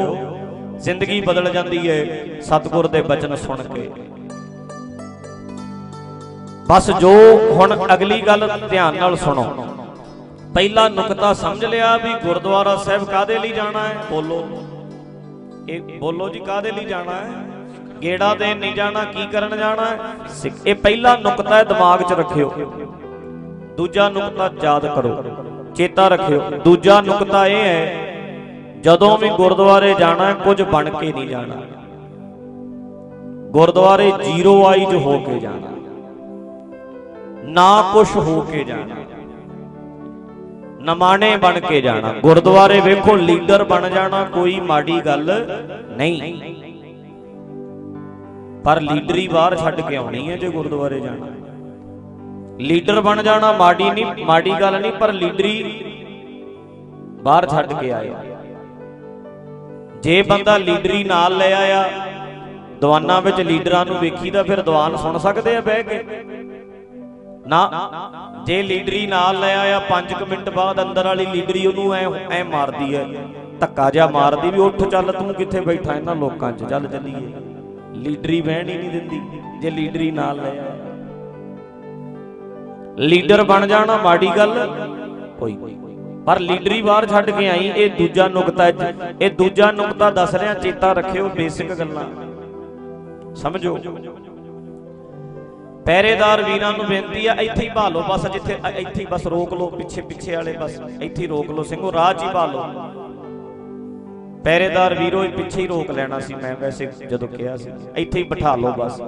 ਜ਼ਿੰਦਗੀ ਬਦਲ ਜਾਂਦੀ ਹੈ ਸਤਿਗੁਰ ਦੇ ਬਚਨ ਸੁਣ ਕੇ। ਬਸ ਜੋ ਹੁਣ ਅਗਲੀ ਗੱਲ ਧਿਆਨ ਨਾਲ ਸੁਣੋ। ਪਹਿਲਾ ਨੁਕਤਾ ਸਮਝ ਲਿਆ ਵੀ ਗੁਰਦੁਆਰਾ ਸਾਹਿਬ ਕਾਦੇ ਲਈ ਜਾਣਾ ਹੈ? ਬੋਲੋ। ਇਹ ਬੋਲੋ ਜੀ ਕਾਦੇ ਲਈ ਜਾਣਾ ਹੈ? ਗੇੜਾ ਦੇਣ ਨਹੀਂ ਜਾਣਾ, ਕੀ ਕਰਨ ਜਾਣਾ ਹੈ? ਇਹ ਪਹਿਲਾ ਨੁਕਤਾ ਹੈ ਦਿਮਾਗ 'ਚ ਰੱਖਿਓ। ਦੂਜਾ ਨੁਕਤਾ ਯਾਦ ਕਰੋ ਚੇਤਾ ਰੱਖਿਓ। ਦੂਜਾ ਨੁਕਤਾ ਇਹ ਹੈ ਜਦੋਂ ਵੀ ਗੁਰਦੁਆਰੇ ਜਾਣਾ ਹੈ, ਕੁਝ ਬਣ ਕੇ ਨਹੀਂ ਜਾਣਾ। ਗੁਰਦੁਆਰੇ ਜ਼ੀਰੋ ਆਈਜ ਹੋ ਕੇ ਜਾਣਾ। ਨਾ ਕੁਝ ਹੋ ਕੇ ਜਾਣਾ। ਨਮਾਣੇ ਬਣ ਕੇ ਜਾਣਾ। ਗੁਰਦੁਆਰੇ ਵੇਖੋ ਲੀਡਰ ਬਣ ਜਾਣਾ ਕੋਈ ਮਾੜੀ ਗੱਲ ਨਹੀਂ। ਪਰ ਲੀਡਰੀ ਬਾਹਰ ਛੱਡ ਕੇ ਆਉਣੀ ਹੈ ਜੇ ਗੁਰਦੁਆਰੇ ਜਾਣਾ। ਲੀਡਰ ਬਣ ਜਾਣਾ, ਮਾੜੀ ਨਹੀਂ, ਮਾੜੀ ਗੱਲ ਨਹੀਂ, ਪਰ ਲੀਡਰੀ ਬਾਹਰ ਛੱਡ ਕੇ ਆਇਆ। ਜੇ ਬੰਦਾ ਲੀਡਰੀ ਨਾਲ ਲੈ ਆਇਆ, ਦੀਵਾਨਾਂ ਵਿੱਚ ਲੀਡਰਾਂ ਨੂੰ ਵੇਖੀਦਾ ਫਿਰ ਦੀਵਾਨ ਸੁਣ ਸਕਦੇ ਆ ਬਹਿ ਕੇ। ਨਾ, ਜੇ ਲੀਡਰੀ ਨਾਲ ਲੈ ਆਇਆ 5 ਮਿੰਟ ਬਾਅਦ ਅੰਦਰ ਵਾਲੀ ਲੀਡਰੀ ਉਹਨੂੰ ਐ ਐ ਮਾਰਦੀ ਐ, ਧੱਕਾ ਜਿਹਾ ਮਾਰਦੀ ਵੀ ਉੱਠ ਚੱਲ, ਤੂੰ ਕਿੱਥੇ ਬੈਠਾ? ਇਹਨਾਂ ਲੋਕਾਂ 'ਚ, ਚੱਲ ਚੱਲੀਏ। ਲੀਡਰੀ ਬਹਿਣ ਹੀ ਨਹੀਂ ਦਿੰਦੀ, ਜੇ ਲੀਡਰੀ ਨਾਲ ਲੈ ਆਇਆ। ਲੀਡਰ ਬਣ ਜਾਣਾ ਮਾੜੀ ਗੱਲ। ਕੋਈ ਪਰ ਲੀਡਰੀ ਬਾਹਰ ਛੱਡ ਕੇ ਆਈ, ਇਹ ਦੂਜਾ ਨੁਕਤਾ ਇਹ ਦੂਜਾ ਨੁਕਤਾ ਦੱਸ ਰਿਹਾ, ਚੇਤਾ ਰੱਖਿਓ ਬੇਸਿਕ ਗੱਲਾਂ। ਸਮਝੋ। ਪਹਿਰੇਦਾਰ ਵੀਰਾਂ ਨੂੰ ਬੇਨਤੀ ਆ, ਇੱਥੇ ਹੀ ਭਾਲੋ ਬਸ, ਜਿੱਥੇ ਇੱਥੇ ਹੀ ਬਸ ਰੋਕ ਲਓ, ਪਿੱਛੇ ਪਿੱਛੇ ਵਾਲੇ ਬਸ, ਇੱਥੇ ਹੀ ਰੋਕ ਲਓ ਸਿੰਘੋ, ਰਾਹ 'ਚ ਹੀ ਭਾਲੋ। ਪਹਿਰੇਦਾਰ ਵੀਰੋ, ਇਹ ਪਿੱਛੇ ਹੀ ਰੋਕ ਲੈਣਾ ਸੀ, ਮੈਂ ਵੈਸੇ ਜਦੋਂ ਕਿਹਾ ਸੀ। ਇੱਥੇ ਹੀ ਬਿਠਾ ਲਓ ਬਸ।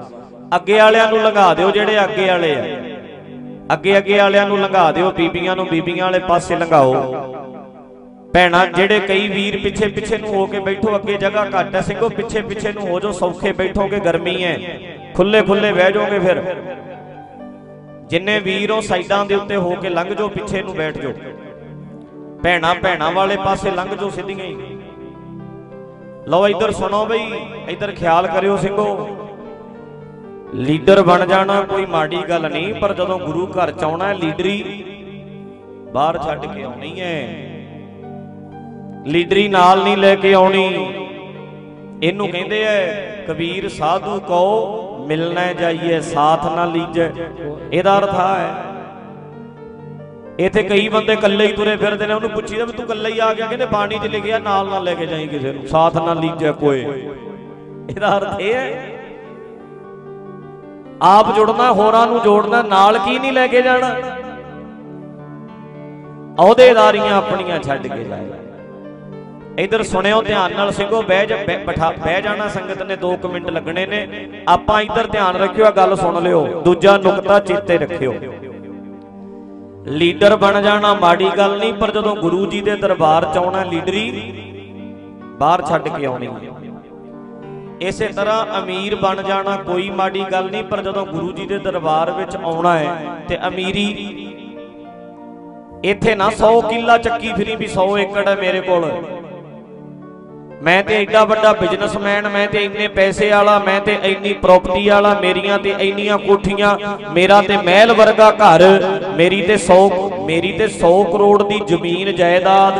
ਅੱਗੇ ਵਾਲਿਆਂ ਨੂੰ ਲੰਘਾ ਦਿਓ ਜਿਹੜੇ ਅੱਗੇ ਵਾਲੇ ਆ। ਅੱਗੇ ਅੱਗੇ ਵਾਲਿਆਂ ਨੂੰ ਲੰਘਾ ਦਿਓ, ਬੀਬੀਆਂ ਨੂੰ ਬੀਬੀਆਂ ਵਾਲੇ ਪਾਸੇ ਲੰਘਾਓ। ਭੈਣਾ, ਜਿਹੜੇ ਕਈ ਵੀਰ ਪਿੱਛੇ ਪਿੱਛੇ ਨੂੰ ਹੋ ਕੇ ਬੈਠੋ, ਅੱਗੇ ਜਗ੍ਹਾ ਘੱਟ ਹੈ, ਸਿੰਘੋ, ਪਿੱਛੇ ਪਿੱਛੇ ਨੂੰ ਹੋ ਜਾਓ, ਸੌਖੇ ਬੈਠੋਗੇ, ਗਰਮੀ ਹੈ। ਖੁੱਲੇ ਖੁੱਲੇ ਬਹਿ ਜਾਓਗੇ ਫਿਰ। ਜਿੰਨੇ ਵੀਰ ਹੋ ਸਾਈਡਾਂ ਦੇ ਉੱਤੇ ਹੋ ਕੇ ਲੰਘ ਜਾਓ, ਪਿੱਛੇ ਨੂੰ ਬੈਠ ਜਾਓ। ਭੈਣਾ ਭੈਣਾ ਵਾਲੇ ਪਾਸੇ ਲੰਘ ਜਾਓ ਸਿੱਧੀਆਂ ਹੀ। ਲਓ, ਇੱਧਰ ਸੁਣੋ ਬਈ, ਇੱਧਰ ਖਿਆਲ ਕਰਿਓ ਸਿੰਘੋ। ਲੀਡਰ ਬਣ ਜਾਣਾ, ਕੋਈ ਮਾੜੀ ਗੱਲ ਨਹੀਂ, ਪਰ ਜਦੋਂ ਗੁਰੂ ਘਰ ਚ ਆਉਣਾ ਹੈ, ਲੀਡਰੀ ਬਾਹਰ ਛੱਡ ਕੇ ਆਉਣੀ ਹੈ। ਲੀਡਰੀ ਨਾਲ ਨਹੀਂ ਲੈ ਕੇ ਆਉਣੀ। ਇਹਨੂੰ ਕਹਿੰਦੇ ਐ ਕਬੀਰ ਸਾਧੂ ਕੋ ਮਿਲਣਾ ਜਾਈਏ, ਸਾਥ ਨਾ ਲੀਜੈ। ਇਹਦਾ ਅਰਥ ਆ ਹੈ, ਇੱਥੇ ਕਈ ਬੰਦੇ ਇਕੱਲੇ ਹੀ ਤੁਰੇ ਫਿਰਦੇ ਨੇ, ਉਹਨੂੰ ਪੁੱਛੀਦਾ ਵੀ ਤੂੰ ਇਕੱਲੇ ਹੀ ਆ ਗਿਆ, ਕਹਿੰਦੇ ਬਾਣੀ 'ਚ ਲਿਖਿਆ, ਨਾਲ ਨਾਲ ਲੈ ਕੇ ਜਾਈ ਕਿਸੇ ਨੂੰ, ਸਾਥ ਨਾਲ ਲੀਜੈ ਕੋਏ ਇਹਦਾ ਅਰਥ ਇਹ ਹੈ ਆਪ ਜੁੜਨਾ, ਹੋਰਾਂ ਨੂੰ ਜੋੜਨਾ, ਨਾਲ ਕੀ ਨਹੀਂ ਲੈ ਕੇ ਜਾਣਾ? ਅਹੁਦੇਦਾਰੀਆਂ ਆਪਣੀਆਂ ਛੱਡ ਕੇ ਜਾਏ ਇਧਰ ਸੁਣਿਓ ਧਿਆਨ ਨਾਲ ਸਿੰਘੋ, ਬਹਿ ਜਾ ਬਿਠਾ, ਬਹਿ ਜਾਣਾ ਸੰਗਤ ਨੇ 2 ਮਿੰਟ ਲੱਗਣੇ ਨੇ। ਆਪਾਂ ਇਧਰ ਧਿਆਨ ਰੱਖਿਓ ਆ ਗੱਲ ਸੁਣ ਲਿਓ। ਦੂਜਾ ਨੁਕਤਾ ਚੇਤੇ ਰੱਖਿਓ। ਲੀਡਰ ਬਣ ਜਾਣਾ ਮਾੜੀ ਗੱਲ ਨਹੀਂ, ਪਰ ਜਦੋਂ ਗੁਰੂ ਜੀ ਦੇ ਦਰਬਾਰ ਚ ਆਉਣਾ ਲੀਡਰੀ, ਬਾਹਰ ਛੱਡ ਕੇ ਆਉਣੀ। ਇਸੇ ਤਰ੍ਹਾਂ ਅਮੀਰ ਬਣ ਜਾਣਾ ਕੋਈ ਮਾੜੀ ਗੱਲ ਨਹੀਂ, ਪਰ ਜਦੋਂ ਗੁਰੂ ਜੀ ਦੇ ਦਰਬਾਰ ਵਿੱਚ ਆਉਣਾ ਹੈ ਤੇ ਅਮੀਰੀ ਇੱਥੇ ਨਾ 100 ਕਿੱਲਾ ਚੱਕੀ ਫਿਰੀ ਵੀ 100 ਏਕੜ ਹੈ ਮੇਰੇ ਕੋਲ। ਮੈਂ ਤੇ ਐਡਾ ਵੱਡਾ ਬਿਜ਼ਨਸਮੈਨ ਮੈਂ ਤੇ ਇੰਨੇ ਪੈਸੇ ਵਾਲਾ, ਮੈਂ ਤੇ ਇੰਨੀ ਪ੍ਰਾਪਰਟੀ ਵਾਲਾ, ਮੇਰੀਆਂ ਤੇ ਇੰਨੀਆਂ ਕੋਠੀਆਂ, ਮੇਰਾ ਤੇ ਮਹਿਲ ਵਰਗਾ ਘਰ, ਮੇਰੀ ਤੇ 100 ਮੇਰੀ ਤੇ 100 ਕਰੋੜ ਦੀ ਜ਼ਮੀਨ ਜਾਇਦਾਦ।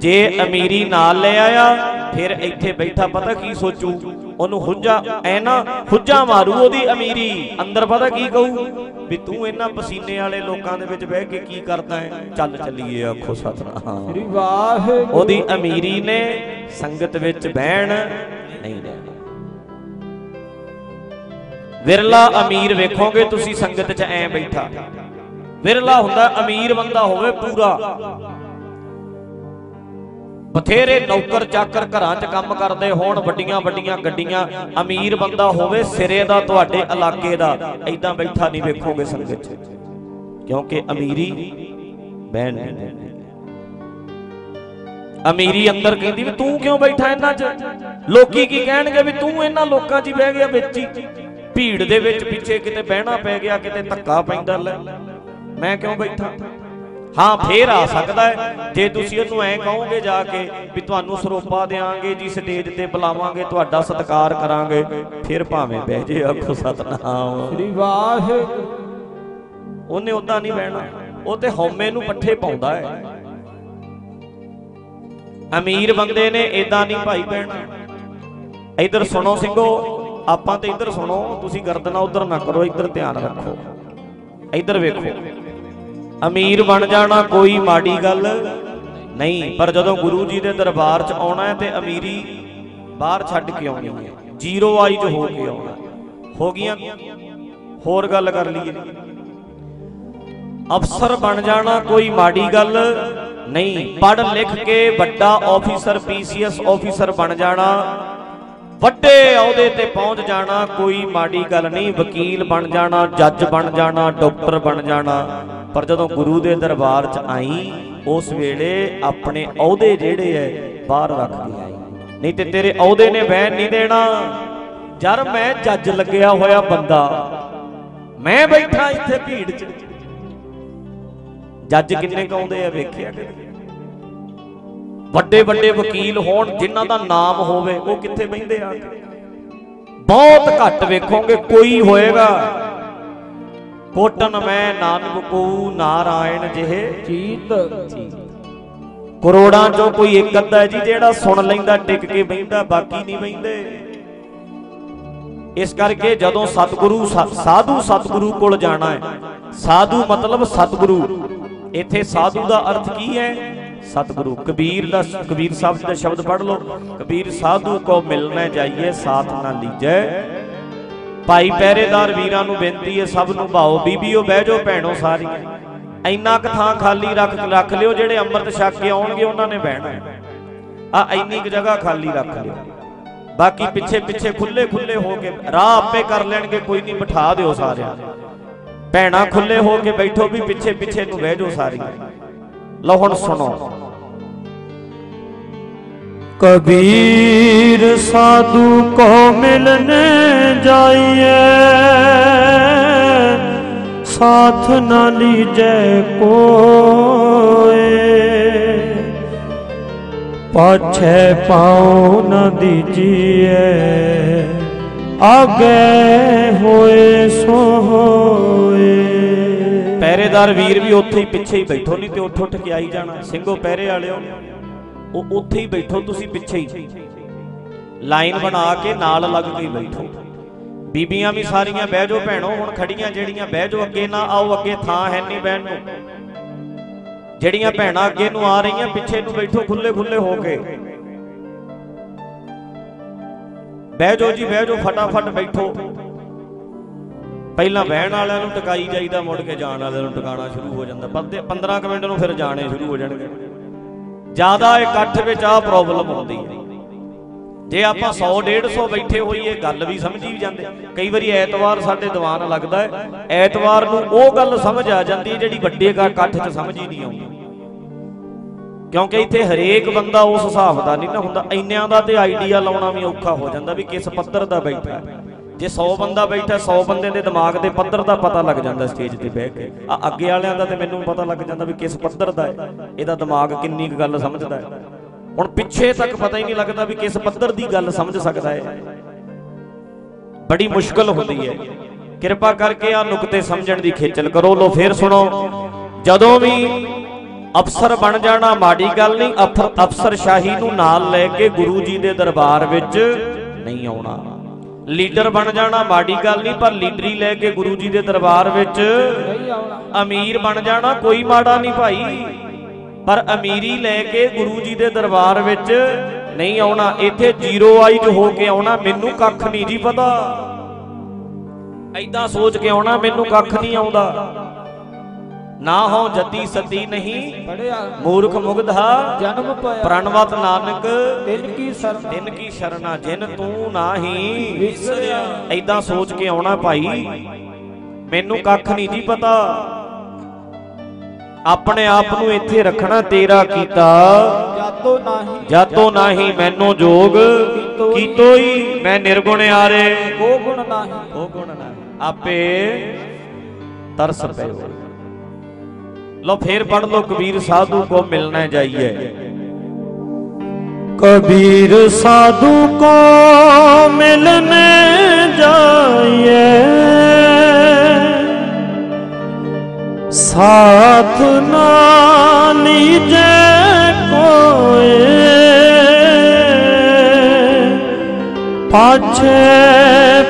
ਜੇ ਅਮੀਰੀ ਨਾਲ ਲੈ ਆਇਆ ਫਿਰ ਇੱਥੇ ਬੈਠਾ ਪਤਾ ਕੀ ਸੋਚੂ? ਉਹਨੂੰ ਹੁੱਜਾ ਐ ਨਾ ਹੁੱਜਾ ਮਾਰੂ ਉਹਦੀ ਅਮੀਰੀ। ਅੰਦਰ ਪਤਾ ਕੀ ਕਹੂ? ਵੀ ਤੂੰ ਇਹਨਾਂ ਪਸੀਨੇ ਵਾਲੇ ਲੋਕਾਂ ਦੇ ਵਿੱਚ ਬਹਿ ਕੇ ਕੀ ਕਰਦਾ ਹੈ? ਚੱਲ ਚੱਲੀਏ ਆਖੋ ਸਤਨਾਮ। ਸ੍ਰੀ ਵਾਹਿਗੁਰੂ। ਉਹਦੀ ਅਮੀਰੀ ਨੇ ਸੰਗਤ ਵਿੱਚ ਬਹਿਣ ਨਹੀਂ ਦੇਣਾ। ਵਿਰਲਾ ਅਮੀਰ ਵੇਖੋਗੇ ਤੁਸੀਂ ਸੰਗਤ 'ਚ ਐ ਬੈਠਾ। ਵਿਰਲਾ ਹੁੰਦਾ ਅਮੀਰ ਬੰਦਾ ਹੋਵੇ ਪੂਰਾ। ਬਥੇਰੇ ਨੌਕਰ ਚਾਕਰ ਘਰਾਂ 'ਚ ਕੰਮ ਕਰਦੇ ਹੋਣ, ਵੱਡੀਆਂ ਵੱਡੀਆਂ ਗੱਡੀਆਂ, ਅਮੀਰ ਬੰਦਾ ਹੋਵੇ, ਸਿਰੇ ਦਾ, ਤੁਹਾਡੇ ਇਲਾਕੇ ਦਾ ਐਦਾਂ ਬੈਠਾ ਨਹੀਂ ਵੇਖੋਗੇ ਸੰਗਤ 'ਚ। ਕਿਉਂਕਿ ਅਮੀਰੀ ਬਹਿਣ ਨਹੀਂ ਦਿੰਦੀ। ਅਮੀਰੀ ਅੰਦਰ ਕਹਿੰਦੀ ਵੀ ਤੂੰ ਕਿਉਂ ਬੈਠਾ ਇਹਨਾਂ 'ਚ? ਲੋਕੀ ਕੀ ਕਹਿਣਗੇ ਵੀ ਤੂੰ ਇਹਨਾਂ ਲੋਕਾਂ 'ਚ ਹੀ ਬਹਿ ਗਿਆ ਵਿੱਚ ਹੀ। ਭੀੜ ਦੇ ਵਿੱਚ ਪਿੱਛੇ ਕਿਤੇ ਬਹਿਣਾ ਪੈ ਗਿਆ, ਕਿਤੇ ਧੱਕਾ ਪੈਂਦਾ ਲੈ। ਮੈਂ ਕਿਉਂ ਬੈਠਾ? ਹਾਂ ਫੇਰ ਆ ਸਕਦਾ ਹੈ। ਜੇ ਤੁਸੀਂ ਉਹਨੂੰ ਐਂ ਕਹੋਗੇ ਜਾ ਕੇ ਵੀ ਤੁਹਾਨੂੰ ਸਰੋਪਾ ਦੇਾਂਗੇ ਜੀ ਸਟੇਜ ਤੇ ਬੁਲਾਵਾਂਗੇ ਤੁਹਾਡਾ ਸਤਿਕਾਰ ਕਰਾਂਗੇ ਫਿਰ ਭਾਵੇਂ ਬਹਿ ਜੇ ਆਖੋ ਸਤਨਾਮ। ਸ੍ਰੀ ਵਾਹਿਗੁਰੂ। ਉਹਨੇ ਉਦਾਂ ਨਹੀਂ ਬਹਿਣਾ। ਉਹ ਤੇ ਹਉਮੈ ਨੂੰ ਪੱਠੇ ਪਾਉਂਦਾ ਹੈ। ਅਮੀਰ ਬੰਦੇ ਨੇ ਇਦਾਂ ਨਹੀਂ ਭਾਈ ਬਹਿਣਾ। ਇਧਰ ਸੁਣੋ ਸਿੰਘੋ ਆਪਾਂ ਤੇ ਇੱਧਰ ਸੁਣੋ ਤੁਸੀਂ ਗਰਦਨਾ ਉਧਰ ਨਾ ਕਰੋ ਇੱਧਰ ਧਿਆਨ ਰੱਖੋ। ਇੱਧਰ ਵੇਖੋ। ਅਮੀਰ ਬਣ ਜਾਣਾ ਕੋਈ ਮਾੜੀ ਗੱਲ ਨਹੀਂ, ਪਰ ਜਦੋਂ ਗੁਰੂ ਜੀ ਦੇ ਦਰਬਾਰ 'ਚ ਆਉਣਾ ਹੈ ਤੇ ਅਮੀਰੀ ਬਾਹਰ ਛੱਡ ਕੇ ਆਉਣੀ ਹੈ, ਜ਼ੀਰੋ ਚ ਹੋ ਕੇ ਆਉਣਾ ਹੋ। ਗਈਆਂ, ਹੋਰ ਗੱਲ ਕਰ ਲਈਏ। ਅਫਸਰ ਬਣ ਜਾਣਾ ਕੋਈ ਮਾੜੀ ਗੱਲ ਨਹੀਂ, ਪੜ੍ਹ ਲਿਖ ਕੇ ਵੱਡਾ ਆਫੀਸਰ ਪੀਸੀਐਸ ਆਫੀਸਰ ਬਣ ਜਾਣਾ ਵੱਡੇ ਅਹੁਦੇ ਤੇ ਪਹੁੰਚ ਜਾਣਾ, ਕੋਈ ਮਾੜੀ ਗੱਲ ਨਹੀਂ, ਵਕੀਲ ਬਣ ਜਾਣਾ, ਜੱਜ ਬਣ ਜਾਣਾ, ਡਾਕਟਰ ਬਣ ਜਾਣਾ। ਪਰ ਜਦੋਂ ਗੁਰੂ ਦੇ ਦਰਬਾਰ 'ਚ ਆਈ, ਉਸ ਵੇਲੇ ਆਪਣੇ ਅਹੁਦੇ ਜਿਹੜੇ ਐ, ਬਾਹਰ ਰੱਖ ਕੇ ਆਈ ਨਹੀਂ ਤੇ ਤੇਰੇ ਅਹੁਦੇ ਨੇ ਬਹਿਣ ਨਹੀਂ ਦੇਣਾ। ਜਰ ਮੈਂ ਜੱਜ ਲੱਗਿਆ ਹੋਇਆ ਬੰਦਾ, ਮੈਂ ਬੈਠਾ ਇੱਥੇ ਭੀੜ 'ਚ। ਜੱਜ ਕਿੰਨੇ ਕਾਉਂਦੇ ਆ ਵੇਖਿਆ ਕਦੇ ਵੱਡੇ ਵੱਡੇ ਵਕੀਲ ਹੋਣ ਜਿਨ੍ਹਾਂ ਦਾ ਨਾਮ ਹੋਵੇ ਉਹ ਕਿੱਥੇ ਬੈੰਦੇ ਆ? ਬਹੁਤ ਘੱਟ ਵੇਖੋਗੇ ਕੋਈ ਹੋਏਗਾ। ਕੋਟਨ ਮੈਂ ਨਾਨਕ ਕੋ ਨਾਰਾਇਣ ਜਿਹੇ। ਚੀਤ ਕਰੋੜਾਂ ਚੋਂ ਕੋਈ ਇੱਕ ਅੱਧਾ ਜੀ ਜਿਹੜਾ ਸੁਣ ਲੈਂਦਾ ਟਿਕ ਕੇ ਬੈੰਦਾ ਬਾਕੀ ਨਹੀਂ ਬੈੰਦੇ ਇਸ ਕਰਕੇ ਜਦੋਂ ਸਤਿਗੁਰੂ ਸਾਧੂ ਸਤਿਗੁਰੂ ਕੋਲ ਜਾਣਾ ਹੈ ਸਾਧੂ ਮਤਲਬ ਸਤਿਗੁਰੂ। ਇੱਥੇ ਸਾਧੂ ਦਾ ਅਰਥ ਕੀ ਹੈ? ਸਤਿਗੁਰੂ ਕਬੀਰ ਦਾ ਕਬੀਰ ਸਾਹਿਬ ਦਾ ਸ਼ਬਦ ਪੜ੍ਹ ਲਓ। ਕਬੀਰ ਸਾਧੂ ਕੋ ਮਿਲਣਾ ਜਾਈਏ, ਸਾਥ ਨਾ ਲੀਜੈ। ਭਾਈ ਪਹਿਰੇਦਾਰ ਵੀਰਾਂ ਨੂੰ ਬੇਨਤੀ ਹੈ, ਸਭ ਨੂੰ ਭਾਓ। ਬੀਬੀਓ, ਬਹਿ ਜਾਓ ਭੈਣੋ ਸਾਰੀ ਇੰਨਾ ਕੁ ਥਾਂ ਖਾਲੀ ਰੱਖ ਰੱਖ ਲਿਓ, ਜਿਹੜੇ ਅੰਮ੍ਰਿਤ ਛਕ ਕੇ ਆਉਣਗੇ, ਉਹਨਾਂ ਨੇ ਬਹਿਣਾ ਆ ਇੰਨੀ ਕੁ ਜਗ੍ਹਾ ਖਾਲੀ ਰੱਖ ਲਿਓ। ਬਾਕੀ ਪਿੱਛੇ ਪਿੱਛੇ ਖੁੱਲੇ ਖੁੱਲੇ ਹੋ ਕੇ ਰਾਹ ਆਪੇ ਕਰ ਲੈਣਗੇ, ਕੋਈ ਨਹੀਂ ਬਿਠਾ ਦਿਓ ਸਾਰਿਆਂ ਨੂੰ। ਭੈਣਾ ਖੁੱਲੇ ਹੋ ਕੇ ਬੈਠੋ ਵੀ ਪਿੱਛੇ ਪਿੱਛੇ ਨੂੰ ਬਹਿ ਜਾਓ ਸਾਰੀਆਂ। ਲਓ ਹੁਣ ਸੁਣੋ। ਕਬੀਰ ਸਾਧੂ ਕੋ ਮਿਲਨੇ ਜਾਈਏ ਸਾਥ ਨਾ ਲੀਜੈ ਕੋਏ ਪਾਛੇ ਪਾਉ ਨਾ ਦੀਜੀਏ ਆਗੇ ਹੋਏ ਸੋ ਪਹਿਰੇਦਾਰ ਵੀਰ ਵੀ ਉੱਥੇ ਹੀ ਪਿੱਛੇ ਹੀ ਬੈਠੋ, ਨਹੀਂ ਤੇ ਉੱਠ ਉੱਠ ਕੇ ਆਈ ਜਾਣਾ। ਸਿੰਘੋ, ਪਹਿਰੇ ਵਾਲਿਓ, ਉਹ ਉੱਥੇ ਹੀ ਬੈਠੋ, ਤੁਸੀਂ ਪਿੱਛੇ ਹੀ। ਲਾਈਨ ਬਣਾ ਕੇ ਨਾਲ ਲੱਗ ਕੇ ਬੈਠੋ। ਬੀਬੀਆਂ ਵੀ ਸਾਰੀਆਂ ਬਹਿ ਜਾਓ ਭੈਣੋ, ਹੁਣ ਖੜੀਆਂ ਜਿਹੜੀਆਂ ਬਹਿ ਜਾਓ ਅੱਗੇ ਨਾ ਆਓ, ਅੱਗੇ ਥਾਂ ਹੈ ਨਹੀਂ ਬਹਿਣ ਨੂੰ। ਜਿਹੜੀਆਂ ਭੈਣਾਂ ਅੱਗੇ ਨੂੰ ਆ ਰਹੀਆਂ, ਪਿੱਛੇ ਨੂੰ ਬੈਠੋ ਖੁੱਲੇ ਖੁੱਲੇ ਹੋ ਕੇ। ਬਹਿ ਜਾਓ ਜੀ, ਬਹਿ ਜਾਓ, ਫਟਾਫਟ ਬੈਠੋ। ਪਹਿਲਾਂ ਬਹਿਣ ਵਾਲਿਆਂ ਨੂੰ ਟਿਕਾਈ ਜਾਈਦਾ, ਮੁੜ ਕੇ ਜਾਣ ਵਾਲਿਆਂ ਨੂੰ ਟਿਕਾਣਾ ਸ਼ੁਰੂ ਹੋ ਜਾਂਦਾ। 15 ਮਿੰਟ ਨੂੰ ਫਿਰ ਜਾਣੇ ਸ਼ੁਰੂ ਹੋ ਜਾਣਗੇ। ਜ਼ਿਆਦਾ ਇਕੱਠ ਵਿੱਚ ਆ ਪ੍ਰੋਬਲਮ ਹੁੰਦੀ ਹੈ। ਜੇ ਆਪਾਂ 100 150 ਬੈਠੇ ਹੋਈਏ ਗੱਲ ਵੀ ਸਮਝੀ ਜਾਂਦੇ। ਕਈ ਵਾਰੀ ਐਤਵਾਰ ਸਾਡੇ ਦੀਵਾਨ ਲੱਗਦਾ ਹੈ। ਐਤਵਾਰ ਨੂੰ ਉਹ ਗੱਲ ਸਮਝ ਆ ਜਾਂਦੀ ਹੈ ਜਿਹੜੀ ਵੱਡੇ ਇਕੱਠ 'ਚ ਸਮਝ ਹੀ ਨਹੀਂ ਆਉਂਦੀ। ਕਿਉਂਕਿ ਇੱਥੇ ਹਰੇਕ ਬੰਦਾ ਉਸ ਹਿਸਾਬ ਦਾ ਨਹੀਂ ਨਾ ਹੁੰਦਾ। ਇੰਨਿਆਂ ਦਾ ਤੇ ਆਈਡੀਆ ਲਾਉਣਾ ਵੀ ਔਖਾ ਹੋ ਜਾਂਦਾ ਵੀ ਕਿਸ ਪੱਧਰ ਦਾ ਬੈਠਾ ਜੇ 100 ਬੰਦਾ ਬੈਠਾ 100 ਬੰਦੇ ਦੇ ਦਿਮਾਗ ਦੇ ਪੱਧਰ ਦਾ ਪਤਾ ਲੱਗ ਜਾਂਦਾ ਸਟੇਜ ਤੇ ਬਹਿ ਕੇ। ਆ ਅੱਗੇ ਵਾਲਿਆਂ ਦਾ ਤੇ ਮੈਨੂੰ ਪਤਾ ਲੱਗ ਜਾਂਦਾ ਵੀ ਕਿਸ ਪੱਧਰ ਦਾ ਹੈ। ਇਹਦਾ ਦਿਮਾਗ ਕਿੰਨੀ ਕੁ ਗੱਲ ਸਮਝਦਾ ਹੈ। ਹੁਣ ਪਿੱਛੇ ਤੱਕ ਪਤਾ ਹੀ ਨਹੀਂ ਲੱਗਦਾ ਵੀ ਕਿਸ ਪੱਧਰ ਦੀ ਗੱਲ ਸਮਝ ਸਕਦਾ ਹੈ। ਬੜੀ ਮੁਸ਼ਕਲ ਹੁੰਦੀ ਹੈ। ਕਿਰਪਾ ਕਰਕੇ ਆ ਨੁਕਤੇ ਸਮਝਣ ਦੀ ਖੇਚਲ ਕਰੋ। ਲੋ ਫੇਰ ਸੁਣੋ। ਜਦੋਂ ਵੀ ਅਫਸਰ ਬਣ ਜਾਣਾ, ਮਾੜੀ ਗੱਲ ਨਹੀਂ, ਅਫਰ ਅਫਸਰ ਸ਼ਾਹੀ ਨੂੰ ਨਾਲ ਲੈ ਕੇ ਗੁਰੂ ਜੀ ਦੇ ਦਰਬਾਰ ਵਿੱਚ ਨਹੀਂ ਆਉਣਾ। ਲੀਡਰ ਬਣ ਜਾਣਾ ਮਾੜੀ ਗੱਲ ਨਹੀਂ, ਪਰ ਲੀਡਰੀ ਲੈ ਕੇ ਗੁਰੂ ਜੀ ਦੇ ਦਰਬਾਰ ਵਿੱਚ ਅਮੀਰ ਬਣ ਜਾਣਾ ਕੋਈ ਮਾੜਾ ਨਹੀਂ ਭਾਈ। ਪਰ ਅਮੀਰੀ ਲੈ ਕੇ ਗੁਰੂ ਜੀ ਦੇ ਦਰਬਾਰ ਵਿੱਚ ਨਹੀਂ ਆਉਣਾ, ਇੱਥੇ ਜ਼ੀਰੋ ਆਈਜ ਹੋ ਕੇ ਆਉਣਾ, ਮੈਨੂੰ ਕੱਖ ਨਹੀਂ ਜੀ ਪਤਾ। ਐਦਾਂ ਸੋਚ ਕੇ ਆਉਣਾ, ਮੈਨੂੰ ਕੱਖ ਨਹੀਂ ਆਉਂਦਾ। ਨਾ ਹੋ ਜਤੀ ਸਤੀ ਨਹੀਂ। ਪੜਿਆ। ਮੂਰਖ ਮੁਗਧਾ ਜਨਮ ਪਾਇਆ। ਪ੍ਰਣਵਤ ਨਾਨਕ ਦਿਨ ਕੀ ਸਰਨ। ਤਿੰਨ ਕੀ ਸ਼ਰਨਾ ਜਿਨ ਤੂੰ ਨਾਹੀ। ਵਿਸਰਿਆ। ਐਦਾਂ ਸੋਚ ਕੇ ਆਉਣਾ ਭਾਈ। ਮੈਨੂੰ ਕੱਖ ਨਹੀਂ ਜੀ ਪਤਾ। ਆਪਣੇ ਆਪ ਨੂੰ ਇੱਥੇ ਰੱਖਣਾ ਤੇਰਾ ਕੀਤਾ। ਜਾਤੋ ਨਾਹੀ। ਜਾਤੋ ਨਾਹੀ ਮੈਨੂੰ ਜੋਗ। ਕੀਤੋਈ ਮੈਂ ਨਿਰਗੁਣ ਆਰੇ। ਕੋ ਗੁਣ ਨਾਹੀ। ਉਹ ਗੁਣ ਨਾ ਆਪੇ ਤਰਸ ਪਇਓ ਲੋ ਫੇਰ ਪੜ ਲੋ ਕਬੀਰ ਸਾਧੂ ਕੋ ਮਿਲਣਾ ਜਾਈਏ। ਕਬੀਰ ਸਾਧੂ ਕੋ ਮਿਲਨੇ ਜਾਈਏ। ਸਾਥ ਨਾ ਲੀਜੇ ਕੋਏ, ਪਾਛੇ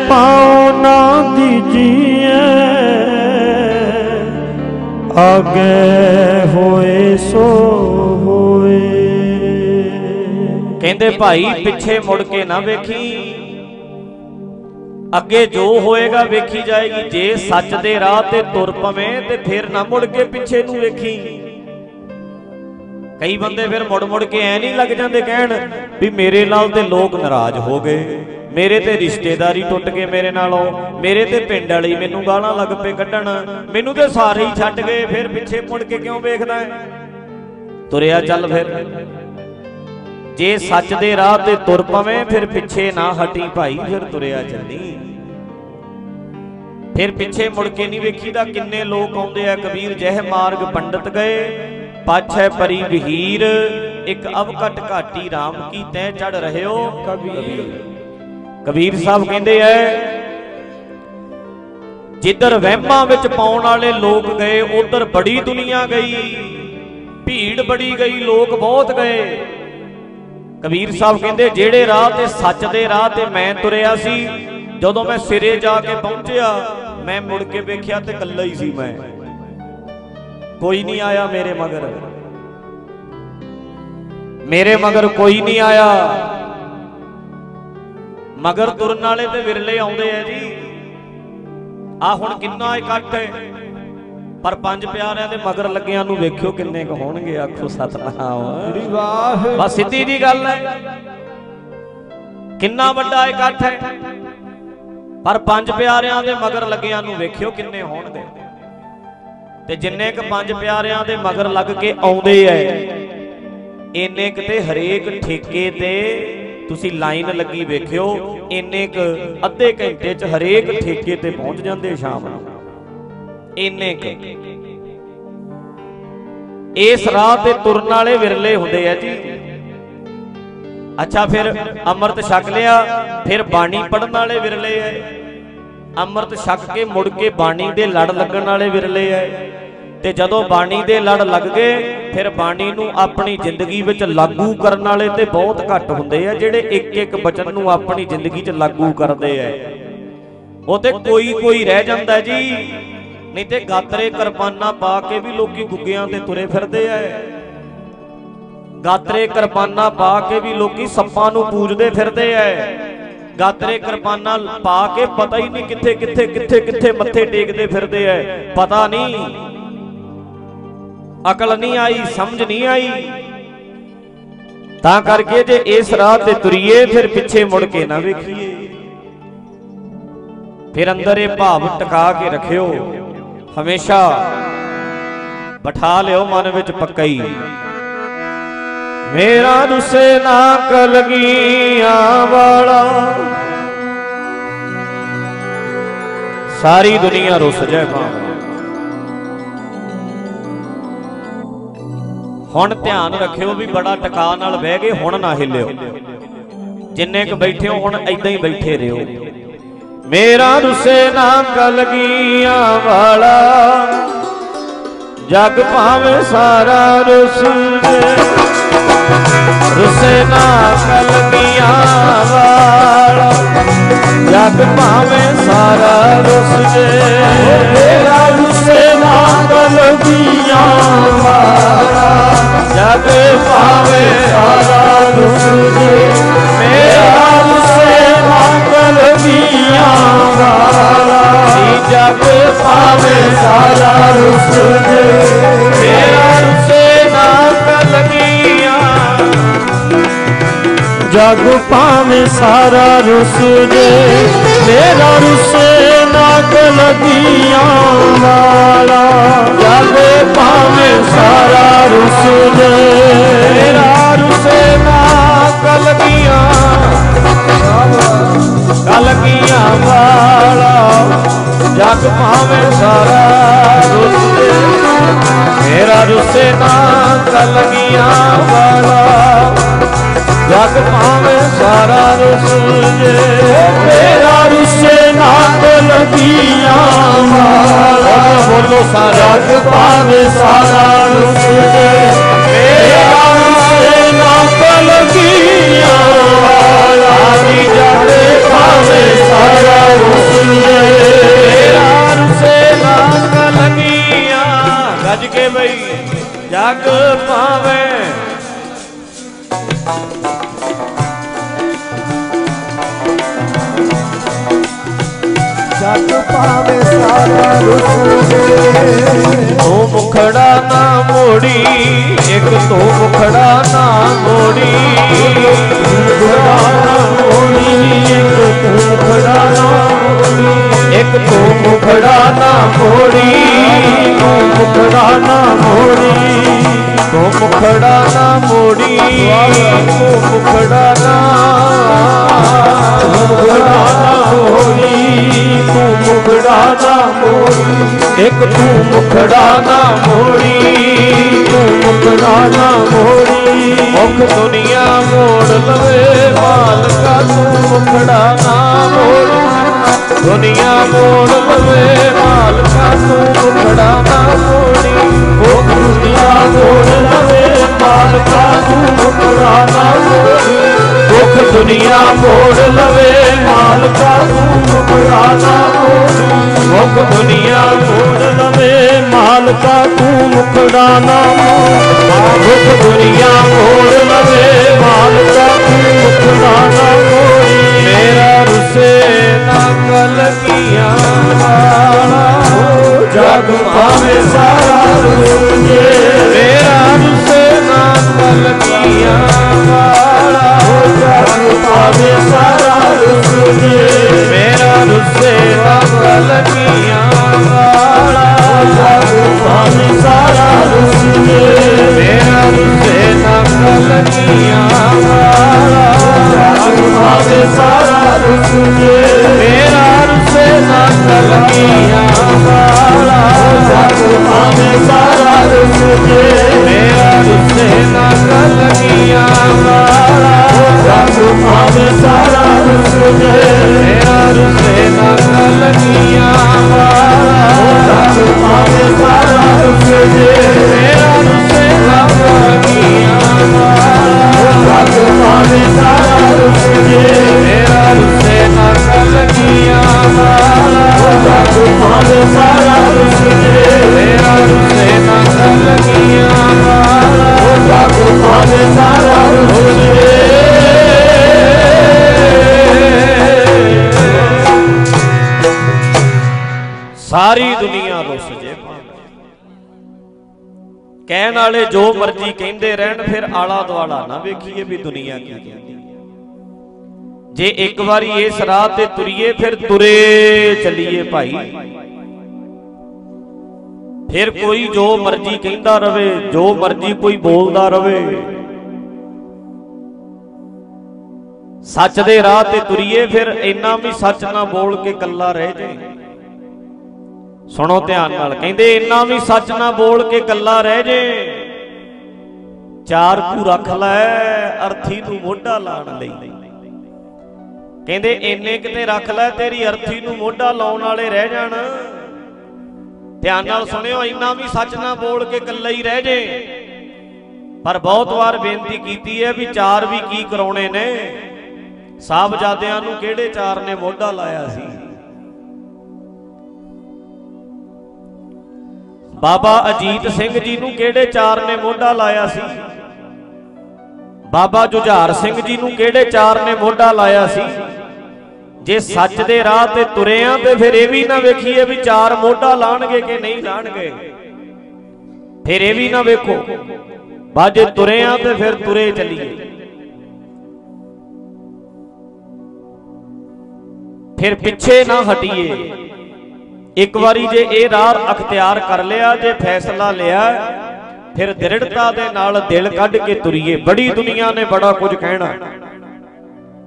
ਪਾਉ ਨਾ ਦੀਜੀਏ। ਆਗੇ ਹੋਏ, ਸੋ ਹੋਏ। ਕਹਿੰਦੇ ਭਾਈ, ਪਿੱਛੇ ਮੁੜ ਕੇ ਨਾ ਵੇਖੀ। ਅੱਗੇ ਜੋ ਹੋਏਗਾ ਵੇਖੀ ਜਾਏਗੀ। ਜੇ ਸੱਚ ਦੇ ਰਾਹ ਤੇ ਤੁਰ ਪਵੇਂ ਤੇ ਫਿਰ ਨਾ ਮੁੜ ਕੇ ਪਿੱਛੇ ਨੂੰ ਵੇਖੀ। ਕਈ ਬੰਦੇ ਫਿਰ ਮੁੜ ਮੁੜ ਕੇ ਐ ਨਹੀਂ ਲੱਗ ਜਾਂਦੇ ਕਹਿਣ ਵੀ ਮੇਰੇ ਨਾਲ ਤੇ ਲੋਕ ਨਾਰਾਜ਼ ਹੋ ਗਏ। ਮੇਰੇ ਤੇ ਰਿਸ਼ਤੇਦਾਰੀ ਟੁੱਟ ਗਏ ਮੇਰੇ ਨਾਲੋਂ। ਮੇਰੇ ਤੇ ਪਿੰਡ ਵਾਲੀ ਮੈਨੂੰ ਗਾਲਾਂ ਲੱਗ ਪਏ ਕੱਢਣ। ਮੈਨੂੰ ਤੇ ਸਾਰੇ ਹੀ ਛੱਡ ਗਏ, ਫਿਰ ਪਿੱਛੇ ਮੁੜ ਕੇ ਕਿਉਂ ਵੇਖਦਾ ਹੈ ਤੁਰਿਆ ਚੱਲ ਫਿਰ। ਜੇ ਸੱਚ ਦੇ ਰਾਹ ਤੇ ਤੁਰ ਪਵੇਂ, ਫਿਰ ਪਿੱਛੇ ਨਾ ਹਟੀ ਭਾਈ, ਫਿਰ ਤੁਰਿਆ ਚੱਲੀ। ਫਿਰ ਪਿੱਛੇ ਮੁੜ ਕੇ ਨਹੀਂ ਵੇਖੀਦਾ ਕਿੰਨੇ ਲੋਕ ਆਉਂਦੇ ਆ। ਕਬੀਰ ਜਹ ਮਾਰਗ ਪੰਡਤ ਗਏ। ਪਾਛੈ ਪਰੀ ਵਹੀਰ, ਇੱਕ ਅਵਕਟ ਘਾਟੀ RAM ਕੀ ਤੈ ਚੜ ਰਹਿਓ? ਕਬੀਰ ਕਬੀਰ ਸਾਹਿਬ ਕਹਿੰਦੇ ਐ, ਜਿੱਧਰ ਵਹਿਮਾਂ ਵਿੱਚ ਪਾਉਣ ਵਾਲੇ ਲੋਕ ਗਏ, ਉਧਰ ਬੜੀ ਦੁਨੀਆ ਗਈ। ਭੀੜ ਬੜੀ ਗਈ, ਲੋਕ ਬਹੁਤ ਗਏ। ਕਬੀਰ ਸਾਹਿਬ ਕਹਿੰਦੇ, ਜਿਹੜੇ ਰਾਹ ਤੇ ਸੱਚ ਦੇ ਰਾਹ ਤੇ ਮੈਂ ਤੁਰਿਆ ਸੀ, ਜਦੋਂ ਮੈਂ ਸਿਰੇ ਜਾ ਕੇ ਪਹੁੰਚਿਆ, ਮੈਂ ਮੁੜ ਕੇ ਵੇਖਿਆ ਤੇ ਇਕੱਲਾ ਹੀ ਸੀ ਮੈਂ। ਕੋਈ ਨਹੀਂ ਆਇਆ ਮੇਰੇ ਮਗਰ। ਮੇਰੇ ਮਗਰ। ਕੋਈ ਨਹੀਂ ਆਇਆ। ਮਗਰ ਤੁਰਨ ਵਾਲੇ ਤੇ ਵਿਰਲੇ ਆਉਂਦੇ ਆ ਜੀ। ਆ ਹੁਣ ਕਿੰਨਾ ਇਕੱਠ ਹੈ। ਪਰ ਪੰਜ ਪਿਆਰਿਆਂ ਦੇ ਮਗਰ ਲੱਗਿਆਂ ਨੂੰ ਵੇਖਿਓ ਕਿੰਨੇ ਕੁ ਹੋਣਗੇ ਆਖੋ ਸਤਨਾਮ। ਸ੍ਰੀ ਵਾਹ ਬਸ ਸਿੱਧੀ ਜੀ ਗੱਲ ਹੈ। ਕਿੰਨਾ ਵੱਡਾ ਇਕੱਠ ਹੈ। ਪਰ ਪੰਜ ਪਿਆਰਿਆਂ ਦੇ ਮਗਰ ਲੱਗਿਆਂ ਨੂੰ ਵੇਖਿਓ ਕਿੰਨੇ ਹੋਣਗੇ। ਤੇ ਜਿੰਨੇ ਕ ਪੰਜ ਪਿਆਰਿਆਂ ਦੇ ਮਗਰ ਲੱਗ ਕੇ ਆਉਂਦੇ ਐ, ਇੰਨੇ ਕਿਤੇ ਹਰੇਕ ਠੇਕੇ ਤੇ ਤੁਸੀਂ ਲਾਈਨ ਲੱਗੀ ਵੇਖਿਓ, ਇੰਨੇ ਕ ਅੱਧੇ ਘੰਟੇ ਚ ਹਰੇਕ ਠੇਕੇ ਤੇ ਪਹੁੰਚ ਜਾਂਦੇ ਸ਼ਾਮ ਨੂੰ। ਇੰਨੇ ਕ। ਇਸ ਰਾਹ ਤੇ ਤੁਰਨ ਵਾਲੇ ਵਿਰਲੇ ਹੁੰਦੇ ਆ ਜੀ। ਅੱਛਾ, ਫਿਰ ਅੰਮ੍ਰਿਤ ਛਕ ਲਿਆ, ਫਿਰ ਬਾਣੀ ਪੜਨ ਵਾਲੇ ਵਿਰਲੇ ਐ। ਅੰਮ੍ਰਿਤ ਛਕ ਕੇ ਮੁੜ ਕੇ ਬਾਣੀ ਦੇ ਲੜ ਲੱਗਣ ਵਾਲੇ ਵਿਰਲੇ ਐ। ਤੇ ਜਦੋਂ ਬਾਣੀ ਦੇ ਲੜ ਲੱਗ ਗਏ, ਫਿਰ ਬਾਣੀ ਨੂੰ ਆਪਣੀ ਜ਼ਿੰਦਗੀ ਵਿੱਚ ਲਾਗੂ ਕਰਨ ਵਾਲੇ ਤੇ ਬਹੁਤ ਘੱਟ ਹੁੰਦੇ ਆ, ਜਿਹੜੇ ਇੱਕ ਇੱਕ ਬਚਨ ਨੂੰ ਆਪਣੀ ਜ਼ਿੰਦਗੀ 'ਚ ਲਾਗੂ ਕਰਦੇ ਐ ਉਹ ਤੇ ਕੋਈ ਕੋਈ ਰਹਿ ਜਾਂਦਾ ਜੀ, ਨਹੀਂ ਤੇ ਗਾਤਰੇ ਕਿਰਪਾਨਾਂ ਪਾ ਕੇ ਵੀ ਲੋਕੀ ਗੁੱਗਿਆਂ ਤੇ ਤੁਰੇ ਫਿਰਦੇ ਐ ਗਾਤਰੇ ਕਿਰਪਾਨਾਂ ਪਾ ਕੇ ਵੀ ਲੋਕੀ ਸੱਪਾਂ ਨੂੰ ਪੂਜਦੇ ਫਿਰਦੇ ਐ ਗਾਤਰੇ ਕਿਰਪਾਨਾਂ ਪਾ ਕੇ ਪਤਾ ਹੀ ਨਹੀਂ ਕਿੱਥੇ ਕਿੱਥੇ ਕਿੱਥੇ ਕਿੱਥੇ ਮੱਥੇ ਟੇਕਦੇ ਫਿਰਦੇ ਐ ਪਤਾ ਨਹੀਂ ਅਕਲ ਨਹੀਂ ਆਈ, ਸਮਝ ਨਹੀਂ ਆਈ। ਤਾਂ ਕਰਕੇ ਜੇ ਇਸ ਰਾਹ ਤੇ ਤੁਰੀਏ, ਫਿਰ ਪਿੱਛੇ ਮੁੜ ਕੇ ਨਾ ਵੇਖੀਏ। ਫਿਰ ਅੰਦਰ ਇਹ ਭਾਵ ਟਿਕਾ ਕੇ ਰੱਖਿਓ। ਹਮੇਸ਼ਾ ਬਿਠਾ ਲਿਓ ਮਨ ਵਿੱਚ ਪੱਕਾ ਹੀ ਮੇਰਾ ਦੁਸੇ ਨਾ ਕਲਗੀਆਂ ਵਾਲਾ। ਸਾਰੀ ਦੁਨੀਆ ਰੁੱਸ ਜਾਏ ਭਾਵੇਂ। ਹੁਣ ਧਿਆਨ ਰੱਖਿਓ ਵੀ ਬੜਾ ਟਿਕਾ ਨਾਲ ਬਹਿ ਗਏ ਹੁਣ ਨਾ ਹਿੱਲਿਓ। ਜਿੰਨੇ ਕ ਬੈਠੇ ਹੋ, ਹੁਣ ਐਦਾਂ ਹੀ ਬੈਠੇ ਰਹੋ। ਮੇਰਾ ਰੁੱਸੇ ਨਾ ਕਲਗੀਆਂ ਵਾਲਾ, ਜਗ ਭਾਵੇਂ ਸਾਰਾ ਰੁੱਸ ਜੇ। ਰੁੱਸੇ ਨਾ ਕਲਗੀਆਂ ਵਾਲਾ, ਜਗ ਭਾਵੇਂ ਸਾਰਾ ਰੁਸ ਜੇ। ਮੇਰਾ ਰੁਸੇ ਨਾ ਕਲਗੀਆਂ ਵਾਲਾ, ਜਗ ਭਾਵੇਂ ਸਾਰਾ ਰੁਸ ਜੇ। ਮੇਰਾ ਰੁਸੇ ਨਾ ਕਲਗੀਆਂ ਵਾਲਾ, ਜਗ ਭਾਵੇਂ ਸਾਰਾ ਰੁਸ ਜੇ। ਜਗ ਭਾਵੇਂ ਸਾਰਾ ਰੁਸ ਜੇ, ਮੇਰਾ ਰੁੱਸੇ ਨਾ ਕਲਗੀਆਂ ਵਾਲਾ। ਜਗ ਭਾਵੇਂ ਸਾਰਾ ਰੁਸ ਜੇ, ਮੇਰਾ ਰੁੱਸੇ ਨਾ ਕਲਗੀਆਂ ਕਲਗੀਆਂ ਵਾਲਾ। ਜਗ ਭਾਵੇਂ ਸਾਰਾ ਰੁੱਸੇ ਮੇਰਾ ਰੁੱਸੇ ਨਾ ਕਲਗੀਆਂ ਵਾਲਾ। ਜਗ ਭਾਵੇਂ ਸਾਰਾ ਰੁੱਸ ਜੇ। ਮੇਰਾ ਰੁਸੇ ਨਾ ਕਲਗੀਆਂ ਵਾਲਾ। ਬੋਲੋ ਸਾਰਾ ਜਗ ਭਾਵੇਂ ਸਾਰਾ ਰੁਸ ਜੇ। ਮੇਰਾ ਰੁਸੇ ਨਾ ਕਲਗੀਆਂ ਵਾਲਾ। ਆਦੀ ਜਗ ਸਾਰਾ ਰੁੱਸ ਤੇਰਾ ਰੁਸੇ ਨਾ ਕਲਗੀਆਂ ਗੱਜ ਕੇ ਬਈ, ਜਗ ਪਾਵੇ ਜਗ ਪਾਵੇ ਸਾਰਾ ਰੁੱਸ ਤੂੰ ਮੁਖੜਾ ਨਾ ਮੋੜੀ ਇੱਕ ਤੂੰ ਮੁਖੜਾ ਨਾ ਮੋੜੀ। ਮੁਖੜਾ ਨਾ ਮੋੜੀ ਇੱਕ ਤੂੰ ਮੁਖੜਾ ਨਾ ਇੱਕ ਤੂੰ ਮੁਖੜਾ ਨਾ ਮੋੜੀ। ਤੂੰ ਮੁਖੜਾ ਨਾ ਮੋੜੀ। ਤੂੰ ਮੁਖੜਾ ਨਾ ਮੋੜੀ। ਤੂੰ ਮੁਖੜਾ ਨਾ ਮੁਖੜਾ ਨਾ ਮੋੜੀ ਤੂੰ ਮੁਖੜਾ ਨਾ ਮੋੜੀ। ਇੱਕ ਤੂੰ ਮੁਖੜਾ ਨਾ ਮੋੜੀ। ਤੂੰ ਮੁਖੜਾ ਨਾ ਮੋੜੀ। ਮੁਖ ਦੁਨੀਆ ਮੋੜ ਲਵੇ ਮਾਲਕਾ, ਤੂੰ ਮੁਖੜਾ ਨਾ ਮੋੜੀ। ਦੁਨੀਆ ਮੋੜ ਲਵੇ ਮਾਲਕਾ ਤੂੰ ਮੁਖੜਾ ਨਾ ਮੋੜੀ। ਮੁਖ ਦੁਨੀਆ ਮੋੜ ਲਵੇ ਮਾਲਕਾ ਤੂੰ ਮੁਖੜਾ ਨਾ ਮੋੜੀ। ਮੁਖ ਦੁਨੀਆ ਮੋੜ ਲਵੇ ਮਾਲਕਾ ਤੂੰ ਮੁਖੜਾ ਨਾ ਮੋੜੀ। ਮੁਖ ਦੁਨੀਆ ਮੋੜ ਲਵੇ ਮਾਲਕਾ ਤੂੰ ਮੁਖੜਾ ਨਾ ਮੋੜੀ। ਮੁਖ ਦੁਨੀਆ ਮੋੜ ਲਵੇ ਮਾਲਕਾ ਤੂੰ ਮੁਖੜਾ ਨਾ ਮੋੜੀ। ਮੇਰਾ ਰੁਸੇ ਸਾਰੀ ਦੁਨੀਆ ਰੁੱਸ ਜੇ ਕਹਿਣ ਵਾਲੇ ਜੋ ਮਰਜ਼ੀ ਕਹਿੰਦੇ ਰਹਿਣ, ਫਿਰ ਆਲਾ ਦੁਆਲਾ ਨਾ ਵੇਖੀਏ ਵੀ ਦੁਨੀਆ ਕੀ ਕਹਿੰਦੀ ਜੇ ਇੱਕ ਵਾਰੀ ਇਸ ਰਾਹ ਤੇ ਤੁਰੀਏ, ਫਿਰ ਤੁਰੇ ਚੱਲੀਏ ਭਾਈ। ਫਿਰ ਕੋਈ ਜੋ ਮਰਜ਼ੀ ਕਹਿੰਦਾ ਰਵੇ, ਜੋ ਮਰਜ਼ੀ ਕੋਈ ਬੋਲਦਾ ਰਵੇ। ਸੱਚ ਦੇ ਰਾਹ ਤੇ ਤੁਰੀਏ, ਫਿਰ ਇੰਨਾ ਵੀ ਸੱਚ ਨਾ ਬੋਲ ਕੇ ਕੱਲਾ ਰਹਿ ਜਾਏ। ਸੁਣੋ ਧਿਆਨ ਨਾਲ, ਕਹਿੰਦੇ ਇੰਨਾ ਵੀ ਸੱਚ ਨਾ ਬੋਲ ਕੇ ਕੱਲਾ ਰਹਿ ਜੇ। ਚਾਰ ਤੂੰ ਰੱਖ ਲੈ, ਅਰਥੀ ਨੂੰ ਮੋਢਾ ਲਾਣ ਲਈ। ਕਹਿੰਦੇ ਇੰਨੇ ਕਿਤੇ ਰੱਖ ਲੈ, ਤੇਰੀ ਅਰਥੀ ਨੂੰ ਮੋਢਾ ਲਾਉਣ ਵਾਲੇ ਰਹਿ ਜਾਣ। ਧਿਆਨ ਨਾਲ ਸੁਣਿਓ, ਇੰਨਾ ਵੀ ਸੱਚ ਨਾ ਬੋਲ ਕੇ ਕੱਲਾ ਹੀ ਰਹਿ ਜੇ। ਪਰ ਬਹੁਤ ਵਾਰ ਬੇਨਤੀ ਕੀਤੀ ਹੈ ਵੀ ਚਾਰ ਵੀ ਕੀ ਕਰਾਉਣੇ ਨੇ। ਸਾਹਿਬਜ਼ਾਦਿਆਂ ਨੂੰ ਕਿਹੜੇ ਚਾਰ ਨੇ ਮੋਢਾ ਲਾਇਆ ਸੀ? ਬਾਬਾ ਅਜੀਤ ਸਿੰਘ ਜੀ ਨੂੰ ਕਿਹੜੇ ਚਾਰ ਨੇ ਮੋਢਾ ਲਾਇਆ ਸੀ? ਬਾਬਾ ਜੁਝਾਰ ਸਿੰਘ ਜੀ ਨੂੰ ਕਿਹੜੇ ਚਾਰ ਨੇ ਮੋਢਾ ਲਾਇਆ ਸੀ? ਜੇ ਸੱਚ ਦੇ ਰਾਹ ਤੇ ਤੁਰੇ ਆ ਤੇ ਫਿਰ ਇਹ ਵੀ ਨਾ ਵੇਖੀਏ ਵੀ ਚਾਰ ਮੋਢਾ ਲਾਣਗੇ ਕਿ ਨਹੀਂ ਲਾਣਗੇ। ਫਿਰ ਇਹ ਵੀ ਨਾ ਵੇਖੋ ਬਾਜੇ ਤੁਰੇ ਆ ਤੇ ਫਿਰ ਤੁਰੇ ਚੱਲੀਏ। ਫਿਰ ਪਿੱਛੇ ਨਾ ਹਟੀਏ। ਇੱਕ ਵਾਰੀ ਜੇ ਇਹ ਰਾਹ ਅਖਤਿਆਰ ਕਰ ਲਿਆ, ਜੇ ਫੈਸਲਾ ਲਿਆ, ਫਿਰ ਦ੍ਰਿੜਤਾ ਦੇ ਨਾਲ ਦਿਲ ਕੱਢ ਕੇ ਤੁਰੀਏ। ਬੜੀ ਦੁਨੀਆ ਨੇ ਬੜਾ ਕੁਝ ਕਹਿਣਾ।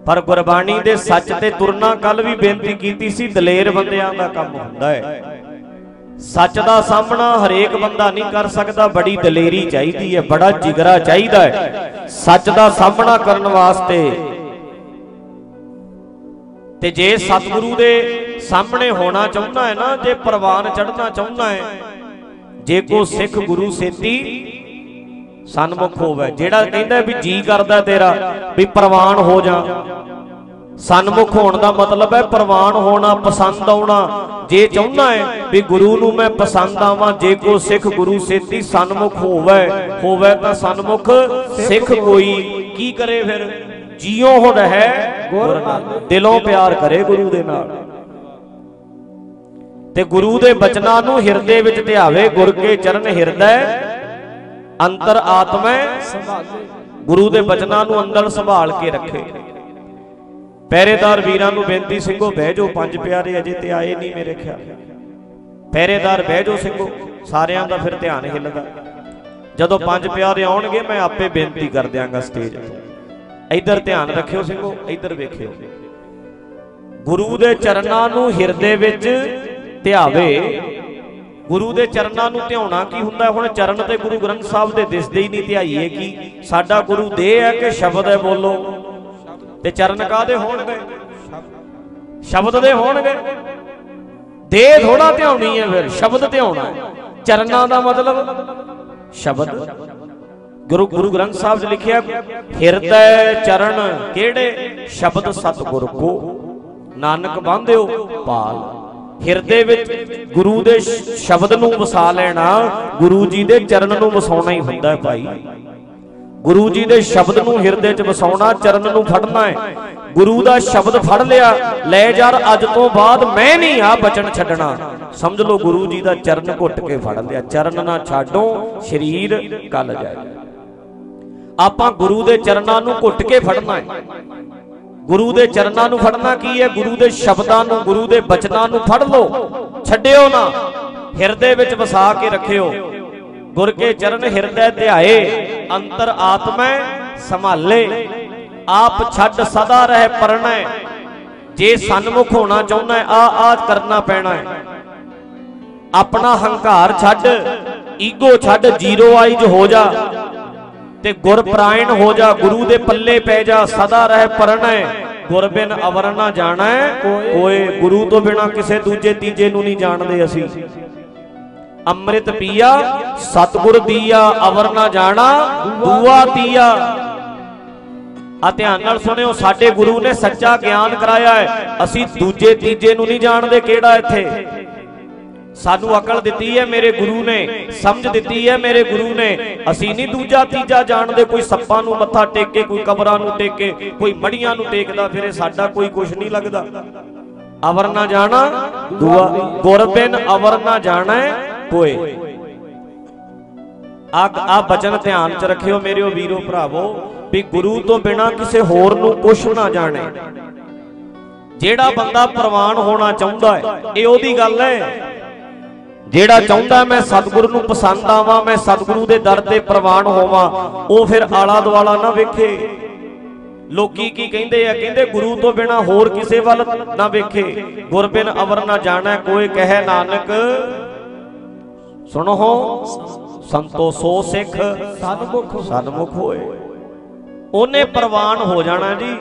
ਪਰ ਗੁਰਬਾਣੀ ਦੇ ਸੱਚ ਤੇ ਤੁਰਨਾ ਕੱਲ ਵੀ ਬੇਨਤੀ ਕੀਤੀ ਸੀ, ਦਲੇਰ ਬੰਦਿਆਂ ਦਾ ਕੰਮ ਹੁੰਦਾ ਹੈ। ਸੱਚ ਦਾ ਸਾਹਮਣਾ ਹਰੇਕ ਬੰਦਾ ਨਹੀਂ ਕਰ ਸਕਦਾ, ਬੜੀ ਦਲੇਰੀ ਚਾਹੀਦੀ ਹੈ, ਬੜਾ ਜਿਗਰਾ ਚਾਹੀਦਾ ਹੈ। ਸੱਚ ਦਾ ਸਾਹਮਣਾ ਕਰਨ ਵਾਸਤੇ ਤੇ ਜੇ ਸਤਿਗੁਰੂ ਦੇ ਸਾਹਮਣੇ ਹੋਣਾ ਚਾਹੁੰਦਾ ਹੈ ਨਾ ਜੇ ਪ੍ਰਵਾਨ ਚੜਨਾ ਚਾਹੁੰਦਾ ਹੈ ਜੇ ਕੋ ਸਿੱਖ ਗੁਰੂ ਸੇਤੀ ਸਨਮੁਖ ਹੋਵੇ ਜਿਹੜਾ ਕਹਿੰਦਾ ਵੀ ਜੀ ਕਰਦਾ ਤੇਰਾ ਵੀ ਪ੍ਰਵਾਨ ਹੋ ਜਾ। ਸਨਮੁਖ ਹੋਣ ਦਾ ਮਤਲਬ ਹੈ ਪ੍ਰਵਾਨ ਹੋਣਾ ਪਸੰਦ ਆਉਣਾ। ਜੇ ਚਾਹੁੰਦਾ ਹੈ ਵੀ ਗੁਰੂ ਨੂੰ ਮੈਂ ਪਸੰਦ ਆਵਾਂ ਜੇ ਕੋ ਸਿੱਖ ਗੁਰੂ ਸੇਤੀ ਸਨਮੁਖ ਹੋਵੇ ਹੋਵੇ ਤਾਂ ਸਨਮੁਖ ਸਿੱਖ ਕੋਈ ਕੀ ਕਰੇ ਫਿਰ? ਜਿਉ ਹੋ। ਰਹਿ ਗੁਰ, ਦਿਲੋਂ ਪਿਆਰ ਕਰੇ ਗੁਰੂ ਦੇ ਨਾਲ। ਤੇ ਗੁਰੂ ਦੇ ਬਚਨਾਂ ਨੂੰ ਹਿਰਦੇ ਵਿੱਚ ਧਿਆਵੇ, ਗੁਰ ਕੇ ਚਰਨ ਹਿਰਦੈ, ਅੰਤਰ ਆਤਮੈ ਸੰਭਾਲੇ। ਗੁਰੂ ਦੇ ਬਚਨਾਂ ਨੂੰ ਅੰਦਰ ਸੰਭਾਲ ਕੇ ਰੱਖੇ। ਪਹਿਰੇਦਾਰ ਵੀਰਾਂ ਨੂੰ ਬੇਨਤੀ, ਸਿੰਘੋ, ਬਹਿ ਜਾਓ, ਪੰਜ ਪਿਆਰੇ ਅਜੇ ਤੇ ਆਏ ਨਹੀਂ ਮੇਰੇ ਖਿਆਲ। ਪਹਿਰੇਦਾਰ, ਬਹਿ ਜਾਓ, ਸਿੰਘੋ, ਸਾਰਿਆਂ ਦਾ ਫਿਰ ਧਿਆਨ ਹਿੱਲਦਾ। ਜਦੋਂ ਪੰਜ ਪਿਆਰੇ ਆਉਣਗੇ, ਮੈਂ ਆਪੇ ਬੇਨਤੀ ਕਰ ਦਿਆਂਗਾ ਸਟੇਜ ਤੋਂ। ਇੱਧਰ ਧਿਆਨ ਰੱਖਿਓ ਸਿੰਘੋ ਇੱਧਰ ਵੇਖਿਓ। ਗੁਰੂ ਦੇ ਚਰਨਾਂ ਨੂੰ ਹਿਰਦੇ ਵਿੱਚ ਧਿਆਵੇ। ਗੁਰੂ ਦੇ ਚਰਨਾਂ ਨੂੰ ਧਿਆਉਣਾ ਕੀ ਹੁੰਦਾ? ਹੁਣ ਚਰਨ ਤੇ ਗੁਰੂ ਗ੍ਰੰਥ ਸਾਹਿਬ ਦੇ ਦਿਸਦੇ ਹੀ ਨਹੀਂ ਧਿਆਈਏ ਕੀ? ਸਾਡਾ ਗੁਰੂ ਦੇਹ ਹੈ ਕਿ ਸ਼ਬਦ ਹੈ ਬੋਲੋ? ਤੇ ਚਰਨ ਕਾਦੇ ਹੋਣਗੇ? ਸ਼ਬਦ ਦੇ ਹੋਣਗੇ। ਦੇਹ ਥੋੜਾ ਧਿਆਉਣੀ ਹੈ ਫਿਰ ਸ਼ਬਦ ਧਿਆਉਣਾ ਹੈ। ਚਰਨਾਂ ਦਾ ਮਤਲਬ ਸ਼ਬਦ। ਗੁਰੂ ਗੁਰੂ ਗ੍ਰੰਥ ਸਾਹਿਬ 'ਚ ਲਿਖਿਆ, ਹਿਰਦੈ ਚਰਨ ਕਿਹੜੇ? ਸ਼ਬਦ ਸਤਿਗੁਰ ਕੋ। ਨਾਨਕ ਬੰਧਿਓ ਪਾਲ। ਹਿਰਦੇ ਵਿੱਚ ਗੁਰੂ ਦੇ ਸ਼ਬਦ ਨੂੰ ਵਸਾ ਲੈਣਾ, ਗੁਰੂ ਜੀ ਦੇ ਚਰਨ ਨੂੰ ਵਸਾਉਣਾ ਹੀ ਹੁੰਦਾ ਹੈ ਭਾਈ। ਗੁਰੂ ਜੀ ਦੇ ਸ਼ਬਦ ਨੂੰ ਹਿਰਦੇ 'ਚ ਵਸਾਉਣਾ, ਚਰਨ ਨੂੰ ਫੜਨਾ ਹੈ। ਗੁਰੂ ਦਾ ਸ਼ਬਦ ਫੜ ਲਿਆ, ਲੈ ਯਾਰ, ਅੱਜ ਤੋਂ ਬਾਅਦ ਮੈਂ ਨਹੀਂ ਆ ਬਚਨ ਛੱਡਣਾ। ਸਮਝ ਲਓ, ਗੁਰੂ ਜੀ ਦਾ ਚਰਨ ਘੁੱਟ ਕੇ ਫੜ ਲਿਆ। ਚਰਨ ਨਾ ਛਾਡੋ, ਸਰੀਰ ਕੱਲ ਜਾਏ। ਆਪਾਂ ਗੁਰੂ ਦੇ ਚਰਨਾਂ ਨੂੰ ਘੁੱਟ ਕੇ ਫੜਨਾ ਹੈ। ਗੁਰੂ ਦੇ ਚਰਨਾਂ ਨੂੰ ਫੜਨਾ ਕੀ ਹੈ? ਗੁਰੂ ਦੇ ਸ਼ਬਦਾਂ ਨੂੰ, ਗੁਰੂ ਦੇ ਬਚਨਾਂ ਨੂੰ ਫੜ ਲਓ। ਛੱਡਿਓ ਨਾ। ਹਿਰਦੇ ਵਿੱਚ ਵਸਾ ਕੇ ਰੱਖਿਓ। ਗੁਰ ਕੇ ਚਰਨ ਹਿਰਦੈ ਧਿਆਏ। ਅੰਤਰ ਆਤਮੈ ਸੰਭਾਲੇ। ਆਪ ਛੱਡ ਸਦਾ ਰਹਿ ਪਰਣੈ। ਜੇ ਸਨਮੁਖ ਹੋਣਾ ਚਾਹੁੰਦਾ ਹੈ ਆ ਆ ਕਰਨਾ ਪੈਣਾ ਹੈ। ਆਪਣਾ ਹੰਕਾਰ ਛੱਡ, ਈਗੋ ਛੱਡ, ਜ਼ੀਰੋ ਆਈਜ ਹੋ ਜਾ। ਤੇ ਗੁਰ ਪ੍ਰਾਇਣ ਹੋ ਜਾ, ਗੁਰੂ ਦੇ ਪੱਲੇ ਪੈ ਜਾ, ਸਦਾ ਰਹਿ ਪਰਣੈ ਗੁਰ ਬਿਨ ਅਵਰ ਨਾ ਜਾਣੈ ਕੋਏ ਗੁਰੂ ਤੋਂ ਬਿਨਾ ਕਿਸੇ ਦੂਜੇ ਤੀਜੇ ਨੂੰ ਨਹੀਂ ਜਾਣਦੇ ਅਸੀਂ। ਅੰਮ੍ਰਿਤ ਪੀਆ, ਸਤਗੁਰ ਦੀਆ, ਅਵਰ ਨਾ ਜਾਣਾ, ਦੂਆ ਤੀਆ। ਆ ਧਿਆਨ ਨਾਲ ਸੁਣਿਓ, ਸਾਡੇ ਗੁਰੂ ਨੇ ਸੱਚਾ ਗਿਆਨ ਕਰਾਇਆ ਹੈ। ਅਸੀਂ ਦੂਜੇ ਤੀਜੇ ਨੂੰ ਨਹੀਂ ਜਾਣਦੇ ਕਿਹੜਾ ਇੱਥੇ। ਸਾਨੂੰ ਅਕਲ ਦਿੱਤੀ ਹੈ ਮੇਰੇ ਗੁਰੂ ਨੇ, ਸਮਝ ਦਿੱਤੀ ਹੈ ਮੇਰੇ ਗੁਰੂ ਨੇ। ਅਸੀਂ ਨਹੀਂ ਦੂਜਾ ਤੀਜਾ ਜਾਣਦੇ, ਕੋਈ ਸੱਪਾਂ ਨੂੰ ਮੱਥਾ ਟੇਕ ਕੇ, ਕੋਈ ਕਬਰਾਂ ਨੂੰ ਟੇਕ ਕੇ, ਕੋਈ ਮੜੀਆਂ ਨੂੰ ਟੇਕਦਾ ਫਿਰੇ, ਸਾਡਾ ਕੋਈ ਕੁਝ ਨਹੀਂ ਲੱਗਦਾ। ਅਵਰ ਨਾ ਜਾਣਾ, ਦੂਆ ਗੁਰਬਿਨ ਅਵਰ ਨਾ ਜਾਣਾ ਕੋਏ ਆ ਆ ਬਚਨ ਧਿਆਨ ਚ ਰੱਖਿਓ ਮੇਰਿਓ ਵੀਰੋ ਭਰਾਵੋ, ਵੀ ਗੁਰੂ ਤੋਂ ਬਿਨਾ ਕਿਸੇ ਹੋਰ ਨੂੰ ਕੁਛ ਨਾ ਜਾਣੇ। ਜਿਹੜਾ ਬੰਦਾ ਪ੍ਰਵਾਨ ਹੋਣਾ ਚਾਹੁੰਦਾ ਹੈ, ਇਹ ਉਹਦੀ ਗੱਲ ਹੈ। ਜਿਹੜਾ ਚਾਹੁੰਦਾ ਮੈਂ ਸਤਿਗੁਰੂ ਨੂੰ ਪਸੰਦ ਆਵਾਂ ਮੈਂ ਸਤਿਗੁਰੂ ਦੇ ਦਰ ਤੇ ਪ੍ਰਵਾਨ ਹੋਵਾਂ ਉਹ ਫਿਰ ਆਲਾ ਦੁਆਲਾ ਨਾ ਵੇਖੇ। ਲੋਕੀ ਕੀ ਕਹਿੰਦੇ ਆ? ਕਹਿੰਦੇ ਗੁਰੂ ਤੋਂ ਬਿਨਾ ਹੋਰ ਕਿਸੇ ਵੱਲ ਨਾ ਵੇਖੇ। ਗੁਰ ਬਿਨ ਅਵਰ ਨਾ ਜਾਣੈ ਕੋਈ ਕਹੈ ਨਾਨਕ ਸੁਣੋ ਸੰਤੋ ਸੋ ਸਿੱਖ ਸਨਮੁਖ ਸਨਮੁਖ ਹੋਏ। ਉਹਨੇ ਪ੍ਰਵਾਨ ਹੋ ਜਾਣਾ ਜੀ।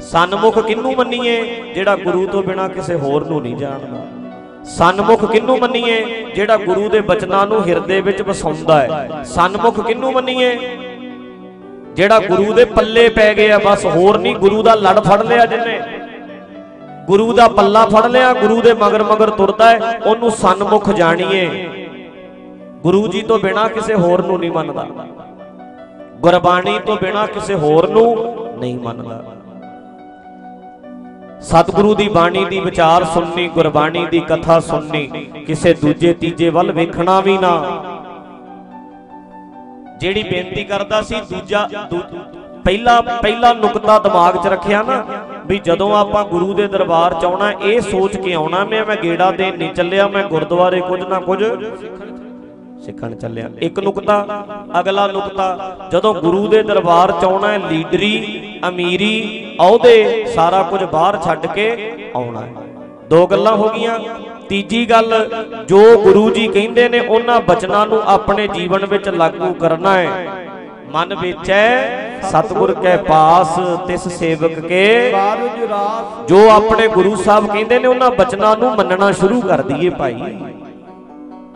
ਸਨਮੁਖ ਕਿੰਨੂੰ ਮੰਨੀਏ? ਜਿਹੜਾ ਗੁਰੂ ਤੋਂ ਬਿਨਾ ਕਿਸੇ ਹੋਰ ਨੂੰ ਨਹੀਂ ਜਾਣਦਾ। ਸਨਮੁਖ ਕਿੰਨੂੰ ਮੰਨੀਏ? ਜਿਹੜਾ ਗੁਰੂ ਦੇ ਬਚਨਾਂ ਨੂੰ ਹਿਰਦੇ ਵਿੱਚ ਵਸਾਉਂਦਾ ਹੈ। ਸਨਮੁਖ ਕਿੰਨੂੰ ਮੰਨੀਏ? ਜਿਹੜਾ ਗੁਰੂ ਦੇ ਪੱਲੇ ਪੈ ਗਿਆ, ਬਸ ਹੋਰ ਨਹੀਂ, ਗੁਰੂ ਦਾ ਲੜ ਫੜ ਲਿਆ ਜਿਹਨੇ। ਗੁਰੂ ਦਾ ਪੱਲਾ ਫੜ ਲਿਆ, ਗੁਰੂ ਦੇ ਮਗਰ ਮਗਰ ਤੁਰਦਾ ਹੈ, ਉਹਨੂੰ ਸਨਮੁਖ ਜਾਣੀਏ। ਗੁਰੂ ਜੀ ਤੋਂ ਬਿਨਾ ਕਿਸੇ ਹੋਰ ਨੂੰ ਨਹੀਂ ਮੰਨਦਾ। ਗੁਰਬਾਣੀ ਤੋਂ ਬਿਨਾ ਕਿਸੇ ਹੋਰ ਨੂੰ ਨਹੀਂ ਮੰਨਦਾ। ਸਤਿਗੁਰੂ ਦੀ ਬਾਣੀ ਦੀ ਵਿਚਾਰ ਸੁਣਨੀ, ਗੁਰਬਾਣੀ ਦੀ ਕਥਾ ਸੁਣਨੀ, ਕਿਸੇ ਦੂਜੇ, ਤੀਜੇ ਵੱਲ ਵੇਖਣਾ ਵੀ ਨਾ। ਜਿਹੜੀ ਬੇਨਤੀ ਕਰਦਾ ਸੀ, ਦੂਜਾ ਪਹਿਲਾ ਪਹਿਲਾ ਨੁਕਤਾ ਦਿਮਾਗ 'ਚ ਰੱਖਿਆ ਨਾ, ਵੀ ਜਦੋਂ ਆਪਾਂ ਗੁਰੂ ਦੇ ਦਰਬਾਰ 'ਚ ਆਉਣਾ, ਇਹ ਸੋਚ ਕੇ ਆਉਣਾ, ਮੈਂ ਮੈਂ ਗੇੜਾ ਦੇ ਨਹੀਂ ਚੱਲਿਆ, ਮੈਂ ਗੁਰਦੁਆਰੇ ਕੁਝ ਨਾ ਕੁਝ ਸਿੱਖਣ ਚੱਲਿਆ। ਇੱਕ ਨੁਕਤਾ, ਅਗਲਾ ਨੁਕਤਾ, ਜਦੋਂ ਗੁਰੂ ਦੇ ਦਰਬਾਰ ਚ ਆਉਣਾ ਹੈ, ਲੀਡਰੀ, ਅਮੀਰੀ, ਅਹੁਦੇ, ਸਾਰਾ ਕੁਝ ਬਾਹਰ ਛੱਡ ਕੇ ਆਉਣਾ ਹੈ। ਦੋ ਗੱਲਾਂ ਹੋ ਗਈਆਂ। ਤੀਜੀ ਗੱਲ, ਜੋ ਗੁਰੂ ਜੀ ਕਹਿੰਦੇ ਨੇ, ਉਹਨਾਂ ਬਚਨਾਂ ਨੂੰ ਆਪਣੇ ਜੀਵਨ ਵਿੱਚ ਲਾਗੂ ਕਰਨਾ ਹੈ। ਮਨ ਵਿੱਚ ਹੈ, ਸਤਿਗੁਰ ਕੇ ਪਾਸ, ਤਿਸ ਸੇਵਕ ਕੇ। ਜੋ ਆਪਣੇ ਗੁਰੂ ਸਾਹਿਬ ਕਹਿੰਦੇ ਨੇ, ਉਹਨਾਂ ਬਚਨਾਂ ਨੂੰ ਮੰਨਣਾ ਸ਼ੁਰੂ ਕਰ ਦਈਏ ਭਾਈ।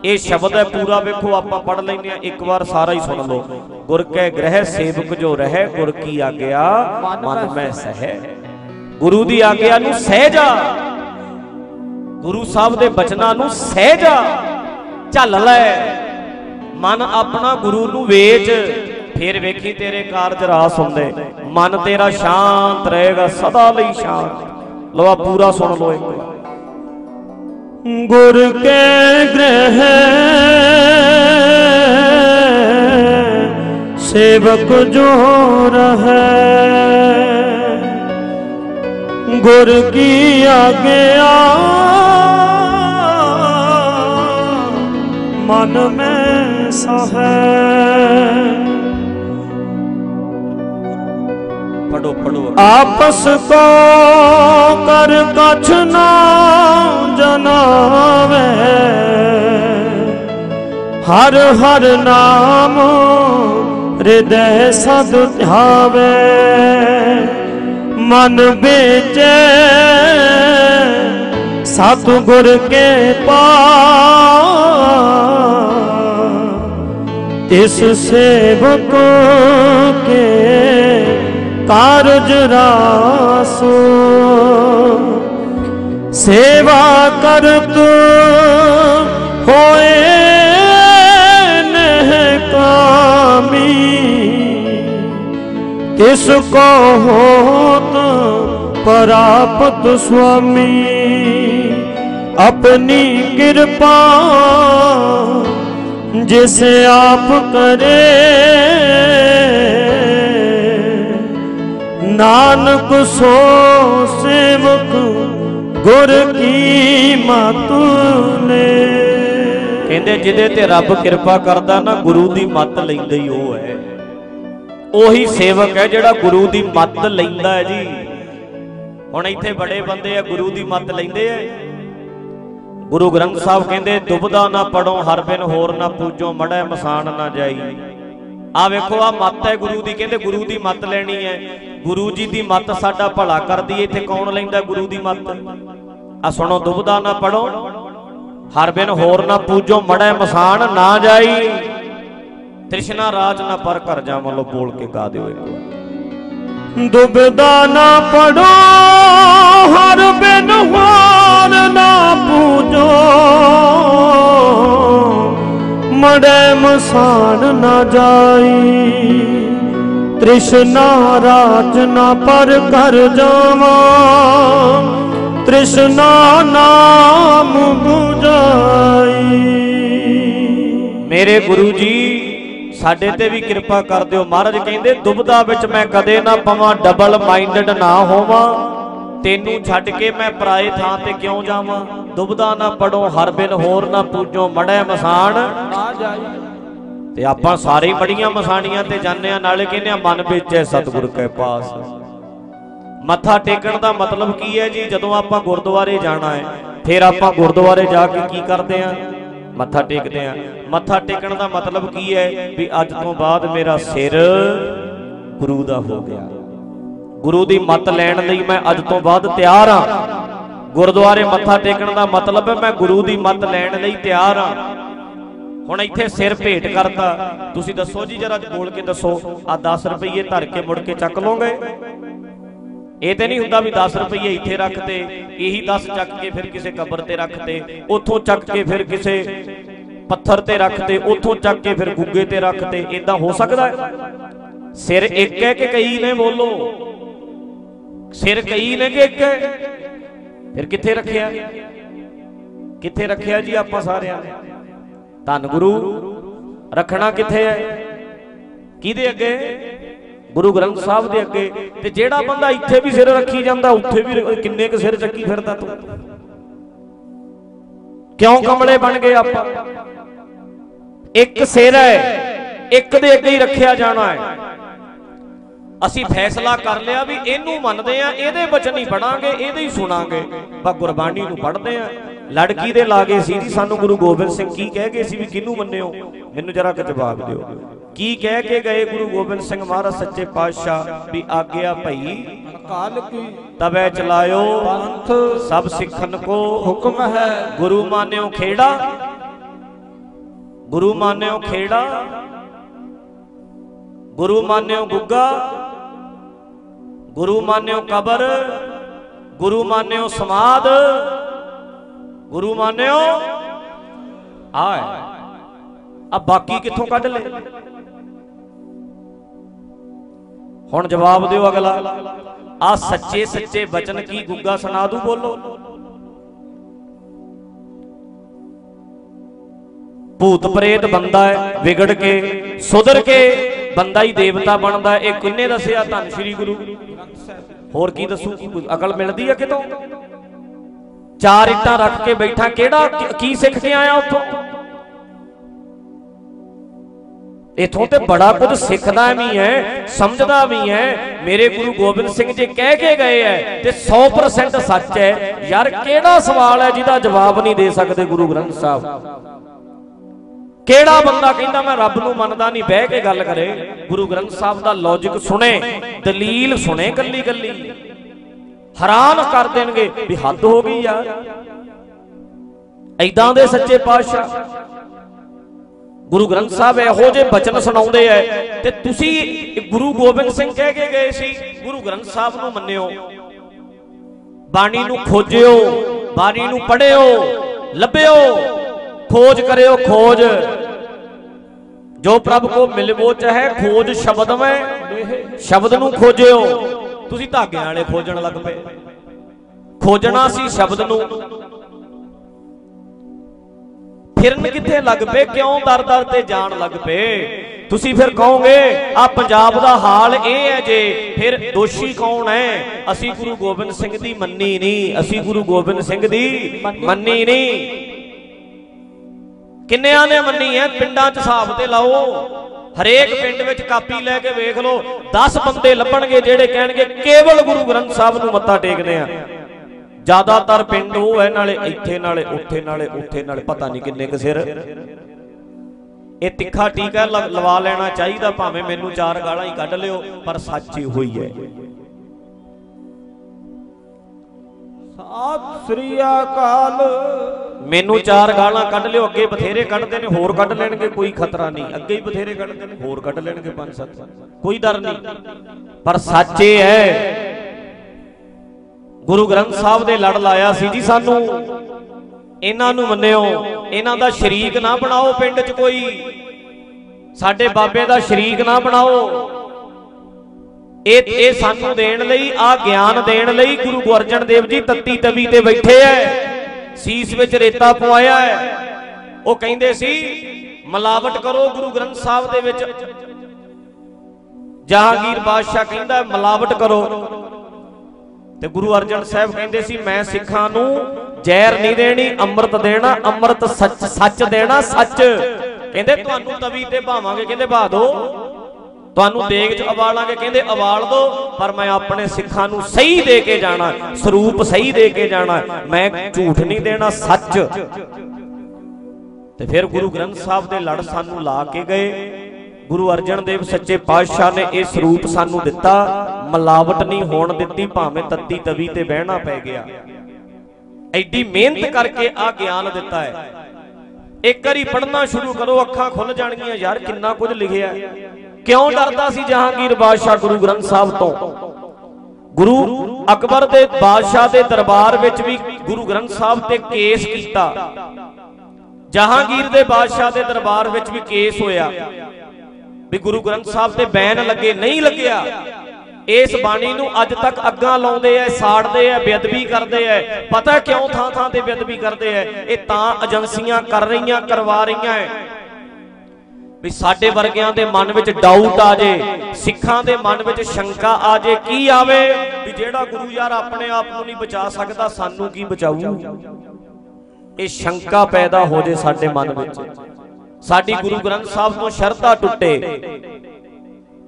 ਇਹ ਸ਼ਬਦ ਹੈ ਪੂਰਾ, ਵੇਖੋ ਆਪਾਂ ਪੜ ਲੈਂਦੇ ਆ ਇੱਕ ਵਾਰ ਸਾਰਾ ਹੀ ਸੁਣ ਲਓ। ਗੁਰ ਕੈ ਗ੍ਰਹਿ, ਸੇਵਕ ਜੋ ਰਹਿ, ਗੁਰ ਕੀ ਆਗਿਆ, ਮਨ ਮੈਂ ਸਹਿ। ਗੁਰੂ ਦੀ ਆਗਿਆ ਨੂੰ ਸਹਿਜਾ ਗੁਰੂ ਸਾਹਿਬ ਦੇ ਬਚਨਾਂ ਨੂੰ ਸਹਿ ਜਾ। ਝੱਲ ਲੈ। ਮਨ ਆਪਣਾ ਗੁਰੂ ਨੂੰ ਵੇਚ। ਫੇਰ ਵੇਖੀ ਤੇਰੇ ਕਾਰਜ ਰਾਸ ਹੁੰਦੇ। ਮਨ ਤੇਰਾ ਸ਼ਾਂਤ ਰਹੇਗਾ, ਸਦਾ ਲਈ ਸ਼ਾਂਤ। ਲੋ ਆ ਪੂਰਾ ਸੁਣ ਲੋ ਇੱਕ ਵਾਰ ਗੁਰ ਕੇ ਗ੍ਰਹਿ ਸੇਵਕ ਜੋ ਰਹੈ ਗੁਰ ਕੀ ਆਗਿਆ ਮਨ ਮੈਂ ਪੜੋ ਪੜੋ ਆਪਸ ਕੋ ਕਰ ਕਛ ਨਾ ਜਨਾਵੇ। ਹਰ ਹਰ ਨਾਮ ਹਿਰਦੈ ਸਦ ਧਿਆਵੇ। ਮਨ ਵਿੱਚ ਸਤਿਗੁਰ ਕੇ ਪਾ ਇਸ ਸੇਵਕ ਕੇ ਕਾਰਜ ਰਾਸੋ ਸੇਵਾ ਕਰਤ ਹੋਏ ਨਹਿ ਕਾਮੀ ਕਿਸ ਕੋ ਹੋਤ ਪ੍ਰਾਪਤ ਸੁਆਮੀ। ਆਪਣੀ ਕਿਰਪਾ ਜਿਸ ਆਪ ਕਰੇ ਨਾਨਕ ਸੋ ਸੇਵਕ ਗੁਰ ਕੀ ਮਤ ਨੇ। ਕਹਿੰਦੇ ਜਿਹਦੇ ਤੇ ਰੱਬ ਕਿਰਪਾ ਕਰਦਾ ਨਾ ਗੁਰੂ ਦੀ ਮੱਤ ਲੈਂਦਾ ਹੀ ਉਹ ਹੈ। ਉਹੀ ਸੇਵਕ ਹੈ ਜਿਹੜਾ ਗੁਰੂ ਦੀ ਮੱਤ ਲੈਂਦਾ ਹੈ ਜੀ। ਹੁਣ ਇੱਥੇ ਬੜੇ ਬੰਦੇ ਆ ਗੁਰੂ ਦੀ ਮੱਤ ਲੈਂਦੇ ਆ। ਗੁਰੂ ਗ੍ਰੰਥ ਸਾਹਿਬ ਕਹਿੰਦੇ ਦੁਬਦਾ ਨਾ ਪੜੋ ਹਰ ਬਿਨ ਹੋਰ ਨਾ ਪੂਜੋ ਮੜੈ ਮਸਾਨ ਨਾ ਜਾਈ। ਆ ਵੇਖੋ, ਆ ਮੱਤ ਹੈ ਗੁਰੂ ਦੀ, ਕਹਿੰਦੇ ਗੁਰੂ ਦੀ ਮੱਤ ਲੈਣੀ ਹੈ। ਗੁਰੂ ਜੀ ਦੀ ਮੱਤ ਸਾਡਾ ਭਲਾ ਕਰਦੀ ਹੈ, ਇੱਥੇ ਕੌਣ ਲੈਂਦਾ ਗੁਰੂ ਦੀ ਮੱਤ? ਆ ਸੁਣੋ, ਦੁਬਦਾ ਨਾ ਪੜੋ। ਹਰ ਬਿਨ ਹੋਰ ਨਾ ਪੂਜੋ, ਮੜੈ ਮਸਾਨ ਨਾ ਜਾਈ। ਤ੍ਰਿਸ਼ਨਾ ਰਾਜ ਨਾ ਪਰ ਕਰ ਜਾ ਲੋ ਬੋਲ ਕੇ ਗਾ ਦਿਓ ਇੱਕ। ਦੁਬਦਾ ਨਾ ਪੜੋ, ਹਰ ਬਿਨ ਹਾਰ ਨਾ ਪੂਜੋ। ਮੜੇ ਮਸਾਨ ਨਾ ਜਾਈ। ਤ੍ਰਿਸ਼ਨਾ ਰਾਜ ਨਾ ਪਰ ਕਰ ਜਾਵਾ। ਤ੍ਰਿਸ਼ਨਾ ਨਾਮ 부ਜਾਈ ਮੇਰੇ ਗੁਰੂ ਜੀ, ਸਾਡੇ ਤੇ ਵੀ ਕਿਰਪਾ ਕਰ ਦਿਓ। ਮਹਾਰਾਜ ਕਹਿੰਦੇ, ਦੁਬਦਾ ਵਿੱਚ ਮੈਂ ਕਦੇ ਨਾ ਪਵਾਂ ਡਬਲ ਮਾਈਂਡਡ ਨਾ ਹੋਵਾਂ। ਤੈਨੂੰ ਛੱਡ ਕੇ ਮੈਂ ਪਰਾਏ ਥਾਂ ਤੇ ਕਿਉਂ ਜਾਵਾਂ? ਦੁਬਦਾ ਨਾ ਪੜੋ, ਹਰ ਬਿਨ ਹੋਰ ਨਾ ਪੂਜੋ, ਮੜੈ ਮਸਾਨ ਨਾ ਜਾਈ ਤੇ ਆਪਾਂ ਸਾਰੇ ਬੜੀਆਂ ਮਸਾਣੀਆਂ ਤੇ ਜਾਂਦੇ ਆ ਨਾਲੇ ਕਹਿੰਦੇ ਆ ਮਨ ਵਿੱਚ ਹੈ ਸਤਿਗੁਰ ਕੇ ਪਾਸ। ਮੱਥਾ ਟੇਕਣ ਦਾ ਮਤਲਬ ਕੀ ਹੈ ਜੀ? ਜਦੋਂ ਆਪਾਂ ਗੁਰਦੁਆਰੇ ਜਾਣਾ ਹੈ, ਫਿਰ ਆਪਾਂ ਗੁਰਦੁਆਰੇ ਜਾ ਕੇ ਕੀ ਕਰਦੇ ਆ ਮੱਥਾ ਟੇਕਦੇ ਆ ਮੱਥਾ ਟੇਕਣ ਦਾ ਮਤਲਬ ਕੀ ਹੈ ਵੀ ਅੱਜ ਤੋਂ ਬਾਅਦ ਮੇਰਾ ਸਿਰ ਗੁਰੂ ਦਾ ਹੋ ਗਿਆ। ਗੁਰੂ ਦੀ ਮੱਤ ਲੈਣ ਲਈ ਮੈਂ ਅੱਜ ਤੋਂ ਬਾਅਦ ਤਿਆਰ ਹਾਂ। ਗੁਰਦੁਆਰੇ ਮੱਥਾ ਟੇਕਣ ਦਾ ਮਤਲਬ ਹੈ ਮੈਂ ਗੁਰੂ ਦੀ ਮੱਤ ਲੈਣ ਲਈ ਤਿਆਰ ਹਾਂ। ਹੁਣ ਇੱਥੇ ਸਿਰ ਭੇਟ ਕਰਤਾ। ਤੁਸੀਂ ਦੱਸੋ ਜੀ, ਜਰਾ ਬੋਲ ਕੇ ਦੱਸੋ ਆ 10 ਰੁਪਏ ਧਰ ਕੇ ਮੁੜ ਕੇ ਚੱਕ ਲੋਗੇ ਇਹ ਤੇ ਨਹੀਂ ਹੁੰਦਾ ਵੀ 10 ਰੁਪਏ ਇੱਥੇ ਰੱਖਤੇ, ਇਹੀ 10 ਚੱਕ ਕੇ ਫਿਰ ਕਿਸੇ ਕਬਰ ਤੇ ਰੱਖਤੇ, ਉੱਥੋਂ ਚੱਕ ਕੇ ਫਿਰ ਕਿਸੇ ਪੱਥਰ ਤੇ ਰੱਖਤੇ, ਉੱਥੋਂ ਚੱਕ ਕੇ ਫਿਰ ਗੁੱਗੇ ਤੇ ਰੱਖਤੇ ਇਦਾਂ ਹੋ ਸਕਦਾ ਹੈ? ਸਿਰ ਇੱਕ ਹੈ ਕਿ ਕਈ ਨੇ ਬੋਲੋ? ਸਿਰ ਕਈ ਨੇ ਕਿ ਇੱਕ ਫਿਰ ਕਿੱਥੇ ਰੱਖਿਆ? ਕਿੱਥੇ ਰੱਖਿਆ ਜੀ ਆਪਾਂ ਸਾਰਿਆਂ ਨੇ? ਧੰਨ ਗੁਰੂ, ਰੱਖਣਾ ਕਿੱਥੇ ਹੈ? ਕਿਹਦੇ ਅੱਗੇ? ਗੁਰੂ ਗ੍ਰੰਥ ਸਾਹਿਬ ਦੇ ਅੱਗੇ। ਤੇ ਜਿਹੜਾ ਬੰਦਾ ਇੱਥੇ ਵੀ ਸਿਰ ਰੱਖੀ ਜਾਂਦਾ, ਉੱਥੇ ਵੀ ਕਿੰਨੇ ਕੁ ਸਿਰ ਚੱਕੀ ਫਿਰਦਾ ਤੂੰ? ਕਿਉਂ ਕਮਲੇ ਬਣ ਗਏ ਆਪਾਂ? ਇੱਕ ਸਿਰ ਹੈ, ਇੱਕ ਦੇ ਅੱਗੇ ਹੀ ਰੱਖਿਆ ਜਾਣਾ ਹੈ। ਅਸੀਂ ਫੈਸਲਾ ਕਰ ਲਿਆ ਵੀ ਇਹਨੂੰ ਮੰਨਦੇ ਆ, ਇਹਦੇ ਬਚਨ ਹੀ ਪੜਾਂਗੇ ਇਹਦੇ ਹੀ ਸੁਣਾਂਗੇ। ਪਰ ਗੁਰਬਾਣੀ ਨੂੰ ਪੜ੍ਹਦੇ ਆ। ਲੜਕੀ ਦੇ ਲਾਗੇ ਸੀ ਜੀ, ਸਾਨੂੰ ਗੁਰੂ ਗੋਬਿੰਦ ਸਿੰਘ ਕੀ ਕਹਿ ਗਏ ਸੀ ਵੀ ਕਿਹਨੂੰ ਮੰਨਿਓ? ਮੈਨੂੰ ਜਰਾ ਕਿ ਜਵਾਬ ਦਿਓ। ਕੀ ਕਹਿ ਕੇ ਗਏ ਗੁਰੂ ਗੋਬਿੰਦ ਸਿੰਘ ਮਹਾਰਾਜ ਸੱਚੇ ਪਾਤਸ਼ਾਹ ਵੀ ਆਗਿਆ ਭਈ ਕਾਲ ਕੀ ਤਬੈ ਚਲਾਇਓ ਪੰਥ ਸਭ ਸਿੱਖਨ ਕੋ ਹੁਕਮ ਹੈ। ਗੁਰੂ ਮਾਨਿਓ ਖੇੜਾ, ਗੁਰੂ ਮਾਨਿਓ ਖੇੜਾ, ਗੁਰੂ ਮਾਨਿਓ ਗੁੱਗਾ ਗੁਰੂ ਮਾਨਿਓ ਕਬਰ, ਗੁਰੂ ਮਾਨਿਓ ਸਮਾਦ, ਗੁਰੂ ਮਾਨਿਓ ਆ ਆ ਬਾਕੀ ਕਿੱਥੋਂ ਕੱਢ ਲੈ ਹੁਣ ਜਵਾਬ ਦਿਓ ਅਗਲਾ। ਆ ਸੱਚੇ ਸੱਚੇ ਬਚਨ ਕੀ ਗੁੱਗਾ ਸੁਣਾ ਦੂ ਬੋਲੋ? ਭੂਤ ਪ੍ਰੇਤ ਬੰਦਾ ਹੈ, ਵਿਗੜ ਕੇ, ਸੁਧਰ ਕੇ ਬੰਦਾ ਹੀ ਦੇਵਤਾ ਬਣਦਾ ਇਹ ਕਿੰਨੇ ਦੱਸਿਆ ਧੰਨ ਸ਼੍ਰੀ ਗੁਰੂ? ਹੋਰ ਕੀ ਦੱਸੂ? ਅਕਲ ਮਿਲਦੀ ਹੈ ਕਿਤੋਂ? ਚਾਰ ਇੱਟਾਂ ਰੱਖ ਕੇ ਬੈਠਾ, ਕਿਹੜਾ ਕੀ- ਸਿੱਖ ਕੇ ਆਇਆ ਉੱਥੋਂ? ਇਥੋਂ ਤੇ ਬੜਾ ਕੁਝ ਸਿੱਖਦਾ ਵੀ ਹੈ, ਸਮਝਦਾ ਵੀ ਹੈ। ਮੇਰੇ ਗੁਰੂ ਗੋਬਿੰਦ ਸਿੰਘ ਜੀ ਕਹਿ ਕੇ ਗਏ ਹੈ ਤੇ 100% ਸੱਚ ਹੈ। ਯਾਰ ਕਿਹੜਾ ਸਵਾਲ ਹੈ ਜਿਹਦਾ ਜਵਾਬ ਨਹੀਂ ਦੇ ਸਕਦੇ ਗੁਰੂ ਗ੍ਰੰਥ ਸਾਹਿਬ? ਕਿਹੜਾ ਬੰਦਾ ਕਹਿੰਦਾ ਮੈਂ ਰੱਬ ਨੂੰ ਮੰਨਦਾ ਨਹੀਂ, ਬਹਿ ਕੇ ਗੱਲ ਕਰੇ। ਗੁਰੂ ਗ੍ਰੰਥ ਸਾਹਿਬ ਦਾ ਲੌਜੀਕ ਸੁਣੇ, ਦਲੀਲ ਸੁਣੇ ਕੱਲੀ ਕੱਲੀ। ਹੈਰਾਨ ਕਰ ਦੇਣਗੇ ਵੀ ਹੱਦ ਹੋ ਗਈ ਯਾਰ ਐਦਾਂ ਦੇ ਸੱਚੇ ਪਾਤਸ਼ਾਹ। ਗੁਰੂ ਗ੍ਰੰਥ ਸਾਹਿਬ ਇਹੋ ਜਿਹੇ ਬਚਨ ਸੁਣਾਉਂਦੇ ਐ ਤੇ ਤੁਸੀਂ ਗੁਰੂ ਗੋਬਿੰਦ ਸਿੰਘ ਕਹਿ ਕੇ ਗਏ ਸੀ, ਗੁਰੂ ਗ੍ਰੰਥ ਸਾਹਿਬ ਨੂੰ ਮੰਨਿਓ। ਬਾਣੀ ਨੂੰ ਖੋਜਿਓ, ਬਾਣੀ ਨੂੰ ਪੜ੍ਹਿਓ, ਲੱਭਿਓ। ਖੋਜ ਕਰਿਓ, ਖੋਜ। ਜੋ ਪ੍ਰਭ ਕੋ ਮਿਲਵੋ ਚਾਹੇ ਖੋਜ ਸ਼ਬਦ ਮੈਂ। ਸ਼ਬਦ ਨੂੰ ਖੋਜਿਓ। ਤੁਸੀਂ ਧਾਗਿਆਂ ਵਾਲੇ ਖੋਜਣ ਲੱਗ ਪਏ। ਖੋਜਣਾ ਸੀ ਸ਼ਬਦ ਨੂੰ। ਫਿਰਨ ਕਿੱਥੇ ਲੱਗ ਪਏ? ਕਿਉਂ ਦਰ ਦਰ ਤੇ ਜਾਣ ਲੱਗ ਪਏ? ਤੁਸੀਂ ਫਿਰ ਕਹੋਗੇ, ਆ ਪੰਜਾਬ ਦਾ ਹਾਲ ਇਹ ਹੈ ਜੇ, ਫਿਰ ਦੋਸ਼ੀ ਕੌਣ ਹੈ? ਅਸੀਂ ਗੁਰੂ ਗੋਬਿੰਦ ਸਿੰਘ ਦੀ ਮੰਨੀ ਨਹੀਂ। ਅਸੀਂ ਗੁਰੂ ਗੋਬਿੰਦ ਸਿੰਘ ਦੀ ਮੰਨੀ ਨਹੀਂ। ਕਿੰਨਿਆਂ ਨੇ ਮੰਨੀ ਹੈ ਪਿੰਡਾਂ 'ਚ ਹਿਸਾਬ ਤੇ ਲਾਓ। ਹਰੇਕ ਪਿੰਡ ਵਿੱਚ ਕਾਪੀ ਲੈ ਕੇ ਵੇਖ ਲਓ। 10 ਬੰਦੇ ਲੱਭਣਗੇ ਜਿਹੜੇ ਕਹਿਣਗੇ, ਕੇਵਲ ਗੁਰੂ ਗ੍ਰੰਥ ਸਾਹਿਬ ਨੂੰ ਮੱਥਾ ਟੇਕਦੇ ਆ। ਜ਼ਿਆਦਾਤਰ ਪਿੰਡ ਉਹ ਹੈ ਨਾਲੇ ਇੱਥੇ, ਨਾਲੇ ਉੱਥੇ ਨਾਲੇ ਉੱਥੇ, ਨਾਲੇ ਪਤਾ ਨਹੀਂ ਕਿੰਨੇ ਕੁ ਸਿਰ। ਇਹ ਤਿੱਖਾ ਟੀਕਾ ਲਵਾ ਲੈਣਾ ਚਾਹੀਦਾ, ਭਾਵੇਂ ਮੈਨੂੰ ਚਾਰ ਗਾਲਾਂ ਹੀ ਕੱਢ ਲਿਓ, ਪਰ ਸੱਚ ਹੀ ਹੋਈ ਹੈ ਸਤਿ ਸ੍ਰੀ ਅਕਾਲ। ਮੈਨੂੰ ਚਾਰ ਗਾਲਾਂ ਕੱਢ ਲਿਓ, ਅੱਗੇ ਬਥੇਰੇ ਕੱਢਦੇ ਨੇ, ਹੋਰ ਕੱਢ ਲੈਣਗੇ, ਕੋਈ ਖਤਰਾ ਨਹੀਂ। ਅੱਗੇ ਹੀ ਬਥੇਰੇ ਕੱਢਦੇ ਨੇ, ਹੋਰ ਕੱਢ ਲੈਣਗੇ ਪੰਜ ਸੱਤ। ਕੋਈ ਡਰ ਨਹੀਂ। ਪਰ ਸੱਚ ਇਹ ਹੈ, ਗੁਰੂ ਗ੍ਰੰਥ ਸਾਹਿਬ ਦੇ ਲੜ ਲਾਇਆ ਸੀ ਜੀ ਸਾਨੂੰ। ਇਹਨਾਂ ਨੂੰ ਮੰਨਿਓ, ਇਹਨਾਂ ਦਾ ਸ਼ਰੀਕ ਨਾ ਬਣਾਓ ਪਿੰਡ 'ਚ ਕੋਈ। ਸਾਡੇ ਬਾਬੇ ਦਾ ਸ਼ਰੀਕ ਨਾ ਬਣਾਓ। ਇਹ ਇਹ ਸਾਨੂੰ ਦੇਣ ਲਈ ਆ ਗਿਆਨ ਦੇਣ ਲਈ ਗੁਰੂ ਅਰਜਨ ਦੇਵ ਜੀ ਤੱਤੀ ਤਵੀ ਤੇ ਬੈਠੇ ਐ। ਸੀਸ ਵਿੱਚ ਰੇਤਾ ਪਵਾਇਆ ਹੈ ਉਹ ਕਹਿੰਦੇ ਸੀ, ਮਲਾਵਟ ਕਰੋ ਗੁਰੂ ਗ੍ਰੰਥ ਸਾਹਿਬ ਦੇ ਵਿੱਚ। ਜਹਾਂਗੀਰ ਬਾਦਸ਼ਾਹ ਕਹਿੰਦਾ, ਮਲਾਵਟ ਕਰੋ। ਤੇ ਗੁਰੂ ਅਰਜਨ ਸਾਹਿਬ ਕਹਿੰਦੇ ਸੀ, ਮੈਂ ਸਿੱਖਾਂ ਨੂੰ ਜ਼ਹਿਰ ਨਹੀਂ ਦੇਣੀ, ਅੰਮ੍ਰਿਤ ਦੇਣਾ, ਅੰਮ੍ਰਿਤ ਸੱਚ ਸੱਚ ਦੇਣਾ, ਸੱਚ। ਕਹਿੰਦੇ, ਤੁਹਾਨੂੰ ਤਵੀ ਤੇ ਭਾਵਾਂਗੇ। ਕਹਿੰਦੇ ਭਾ ਦੋ ਤੁਹਾਨੂੰ ਦੇਗ 'ਚ ਉਬਾਲਾਂਗੇ ਕਹਿੰਦੇ ਉਬਾਲ ਦੋ, ਪਰ ਮੈਂ ਆਪਣੇ ਸਿੱਖਾਂ ਨੂੰ ਸਹੀ ਦੇ ਕੇ ਜਾਣਾ, ਸਰੂਪ ਸਹੀ ਦੇ ਕੇ ਜਾਣਾ, ਮੈਂ ਝੂਠ ਨਹੀਂ ਦੇਣਾ, ਸੱਚ। ਤੇ ਫਿਰ ਗੁਰੂ ਗ੍ਰੰਥ ਸਾਹਿਬ ਦੇ ਲੜ ਸਾਨੂੰ ਲਾ ਕੇ ਗਏ। ਗੁਰੂ ਅਰਜਨ ਦੇਵ ਸੱਚੇ ਪਾਤਸ਼ਾਹ ਨੇ ਇਹ ਸਰੂਪ ਸਾਨੂੰ ਦਿੱਤਾ, ਮਲਾਵਟ ਨਹੀਂ ਹੋਣ ਦਿੱਤੀ, ਭਾਵੇਂ ਤੱਤੀ ਤਵੀ ਤੇ ਬਹਿਣਾ ਪੈ ਗਿਆ। ਐਡੀ ਮਿਹਨਤ ਕਰਕੇ ਆ ਗਿਆਨ ਦਿੱਤਾ ਹੈ। ਇੱਕ ਵਾਰੀ ਪੜ੍ਹਨਾ ਸ਼ੁਰੂ ਕਰੋ, ਅੱਖਾਂ ਖੁੱਲ ਜਾਣਗੀਆਂ, ਯਾਰ ਕਿੰਨਾ ਕੁਝ ਲਿਖਿਆ ਹੈ। ਕਿਉਂ ਡਰਦਾ ਸੀ ਜਹਾਂਗੀਰ ਬਾਦਸ਼ਾਹ ਗੁਰੂ ਗ੍ਰੰਥ ਸਾਹਿਬ ਤੋਂ? ਗੁਰੂ ਅਕਬਰ ਦੇ ਬਾਦਸ਼ਾਹ ਦੇ ਦਰਬਾਰ ਵਿੱਚ ਵੀ ਗੁਰੂ ਗ੍ਰੰਥ ਸਾਹਿਬ ਤੇ ਕੇਸ ਕੀਤਾ। ਜਹਾਂਗੀਰ ਦੇ ਬਾਦਸ਼ਾਹ ਦੇ ਦਰਬਾਰ ਵਿੱਚ ਵੀ ਕੇਸ ਹੋਇਆ। ਵੀ ਗੁਰੂ ਗ੍ਰੰਥ ਸਾਹਿਬ ਤੇ ਬੈਨ ਲੱਗੇ, ਨਹੀਂ ਲੱਗਿਆ। ਇਸ ਬਾਣੀ ਨੂੰ ਅੱਜ ਤੱਕ ਅੱਗਾਂ ਲਾਉਂਦੇ ਐ, ਸਾੜਦੇ ਐ, ਬੇਅਦਬੀ ਕਰਦੇ ਐ। ਪਤਾ ਕਿਉਂ ਥਾਂ ਥਾਂ ਤੇ ਬੇਅਦਬੀ ਕਰਦੇ ਐ? ਇਹ ਤਾਂ ਏਜੰਸੀਆਂ ਕਰ ਰਹੀਆਂ, ਕਰਵਾ ਰਹੀਆਂ ਐ। ਵੀ ਸਾਡੇ ਵਰਗਿਆਂ ਦੇ ਮਨ ਵਿੱਚ ਡਾਊਟ ਆ ਜੇ ਸਿੱਖਾਂ ਦੇ ਮਨ ਵਿੱਚ ਸ਼ੰਕਾ ਆ ਜੇ ਕੀ ਆਵੇ? ਵੀ ਜਿਹੜਾ ਗੁਰੂ ਯਾਰ ਆਪਣੇ ਆਪ ਨੂੰ ਨਹੀਂ ਬਚਾ ਸਕਦਾ ਸਾਨੂੰ ਕੀ ਬਚਾਊ? ਇਹ ਸ਼ੰਕਾ ਪੈਦਾ ਹੋ ਜੇ ਸਾਡੇ ਮਨ ਵਿੱਚ। ਸਾਡੀ ਗੁਰੂ ਗ੍ਰੰਥ ਸਾਹਿਬ ਤੋਂ ਸ਼ਰਧਾ ਟੁੱਟੇ।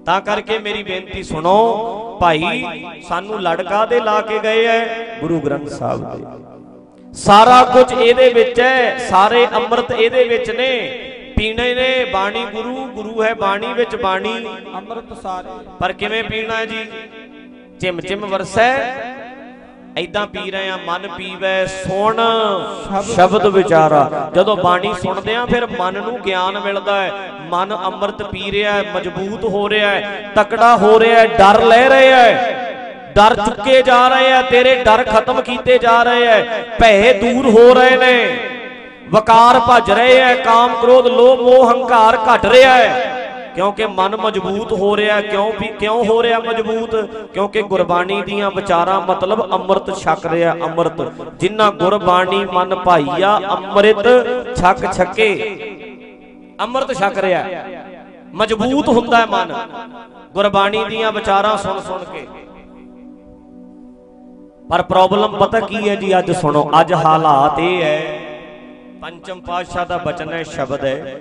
ਤਾਂ ਕਰਕੇ ਮੇਰੀ ਬੇਨਤੀ ਸੁਣੋ ਭਾਈ ਸਾਨੂੰ ਲੜਕਾ ਦੇ ਲਾ ਕੇ ਗਏ ਐ ਗੁਰੂ ਗ੍ਰੰਥ ਸਾਹਿਬ ਦੇ। ਸਾਰਾ ਕੁਝ ਇਹਦੇ ਵਿੱਚ ਹੈ ਸਾਰੇ ਅੰਮ੍ਰਿਤ ਇਹਦੇ ਵਿੱਚ ਨੇ। ਪੀਣੇ ਨੇ? ਬਾਣੀ ਗੁਰੂ ਗੁਰੂ ਹੈ ਬਾਣੀ ਵਿੱਚ ਬਾਣੀ। ਅੰਮ੍ਰਿਤ ਸਾਰੇ। ਪਰ ਕਿਵੇਂ ਪੀਣਾ ਹੈ ਜੀ? ਚਿਮ ਚਿਮ ਵਰਸੈ। ਐਦਾਂ ਪੀ ਰਹੇ ਆ ਮਨ ਪੀਵੈ ਸੁਣ। ਸ਼ਬਦ ਵਿਚਾਰਾ। ਜਦੋਂ ਬਾਣੀ ਸੁਣਦੇ ਆ ਫਿਰ ਮਨ ਨੂੰ ਗਿਆਨ ਮਿਲਦਾ ਹੈ। ਮਨ ਅੰਮ੍ਰਿਤ ਪੀ ਰਿਹਾ ਹੈ ਮਜ਼ਬੂਤ ਹੋ ਰਿਹਾ ਹੈ ਤਕੜਾ ਹੋ ਰਿਹਾ ਹੈ ਡਰ ਲੈ ਰਿਹਾ ਹੈ। ਡਰ ਚੁੱਕੇ ਜਾ ਰਹੇ ਆ ਤੇਰੇ ਡਰ ਖਤਮ ਕੀਤੇ ਜਾ ਰਹੇ ਐ ਭੈ ਦੂਰ ਹੋ ਰਹੇ ਨੇ। ਵਕਾਰ ਭੱਜ ਰਹੇ ਐ, ਕਾਮ ਕ੍ਰੋਧ, ਲੋਭ, ਮੋਹ, ਹੰਕਾਰ ਘਟ ਰਿਹਾ ਹੈ ਕਿਉਂਕਿ ਮਨ ਮਜ਼ਬੂਤ ਹੋ ਰਿਹਾ, ਕਿਉਂ ਵੀ ਕਿਉਂ ਹੋ ਰਿਹਾ ਮਜ਼ਬੂਤ? ਕਿਉਂਕਿ ਗੁਰਬਾਣੀ ਦੀਆਂ ਵਿਚਾਰਾਂ ਮਤਲਬ ਅੰਮ੍ਰਿਤ ਛਕ ਰਿਹਾ, ਅੰਮ੍ਰਿਤ। ਜਿੰਨਾ ਗੁਰਬਾਣੀ ਮਨ ਭਾਈਆ, ਅੰਮ੍ਰਿਤ ਛਕ ਛਕੇ। ਅੰਮ੍ਰਿਤ ਛਕ ਰਿਹਾ। ਮਜ਼ਬੂਤ ਹੁੰਦਾ ਹੈ ਮਨ। ਗੁਰਬਾਣੀ ਦੀਆਂ ਵਿਚਾਰਾਂ ਸੁਣ ਸੁਣ ਕੇ। ਪਰ ਪ੍ਰੋਬਲਮ ਪਤਾ ਕੀ ਹੈ ਜੀ, ਅੱਜ ਸੁਣੋ, ਅੱਜ ਹਾਲਾਤ ਇਹ ਹੈ ਪੰਚਮ ਪਾਤਸ਼ਾਹ ਦਾ ਬਚਨ ਹੈ, ਸ਼ਬਦ ਹੈ।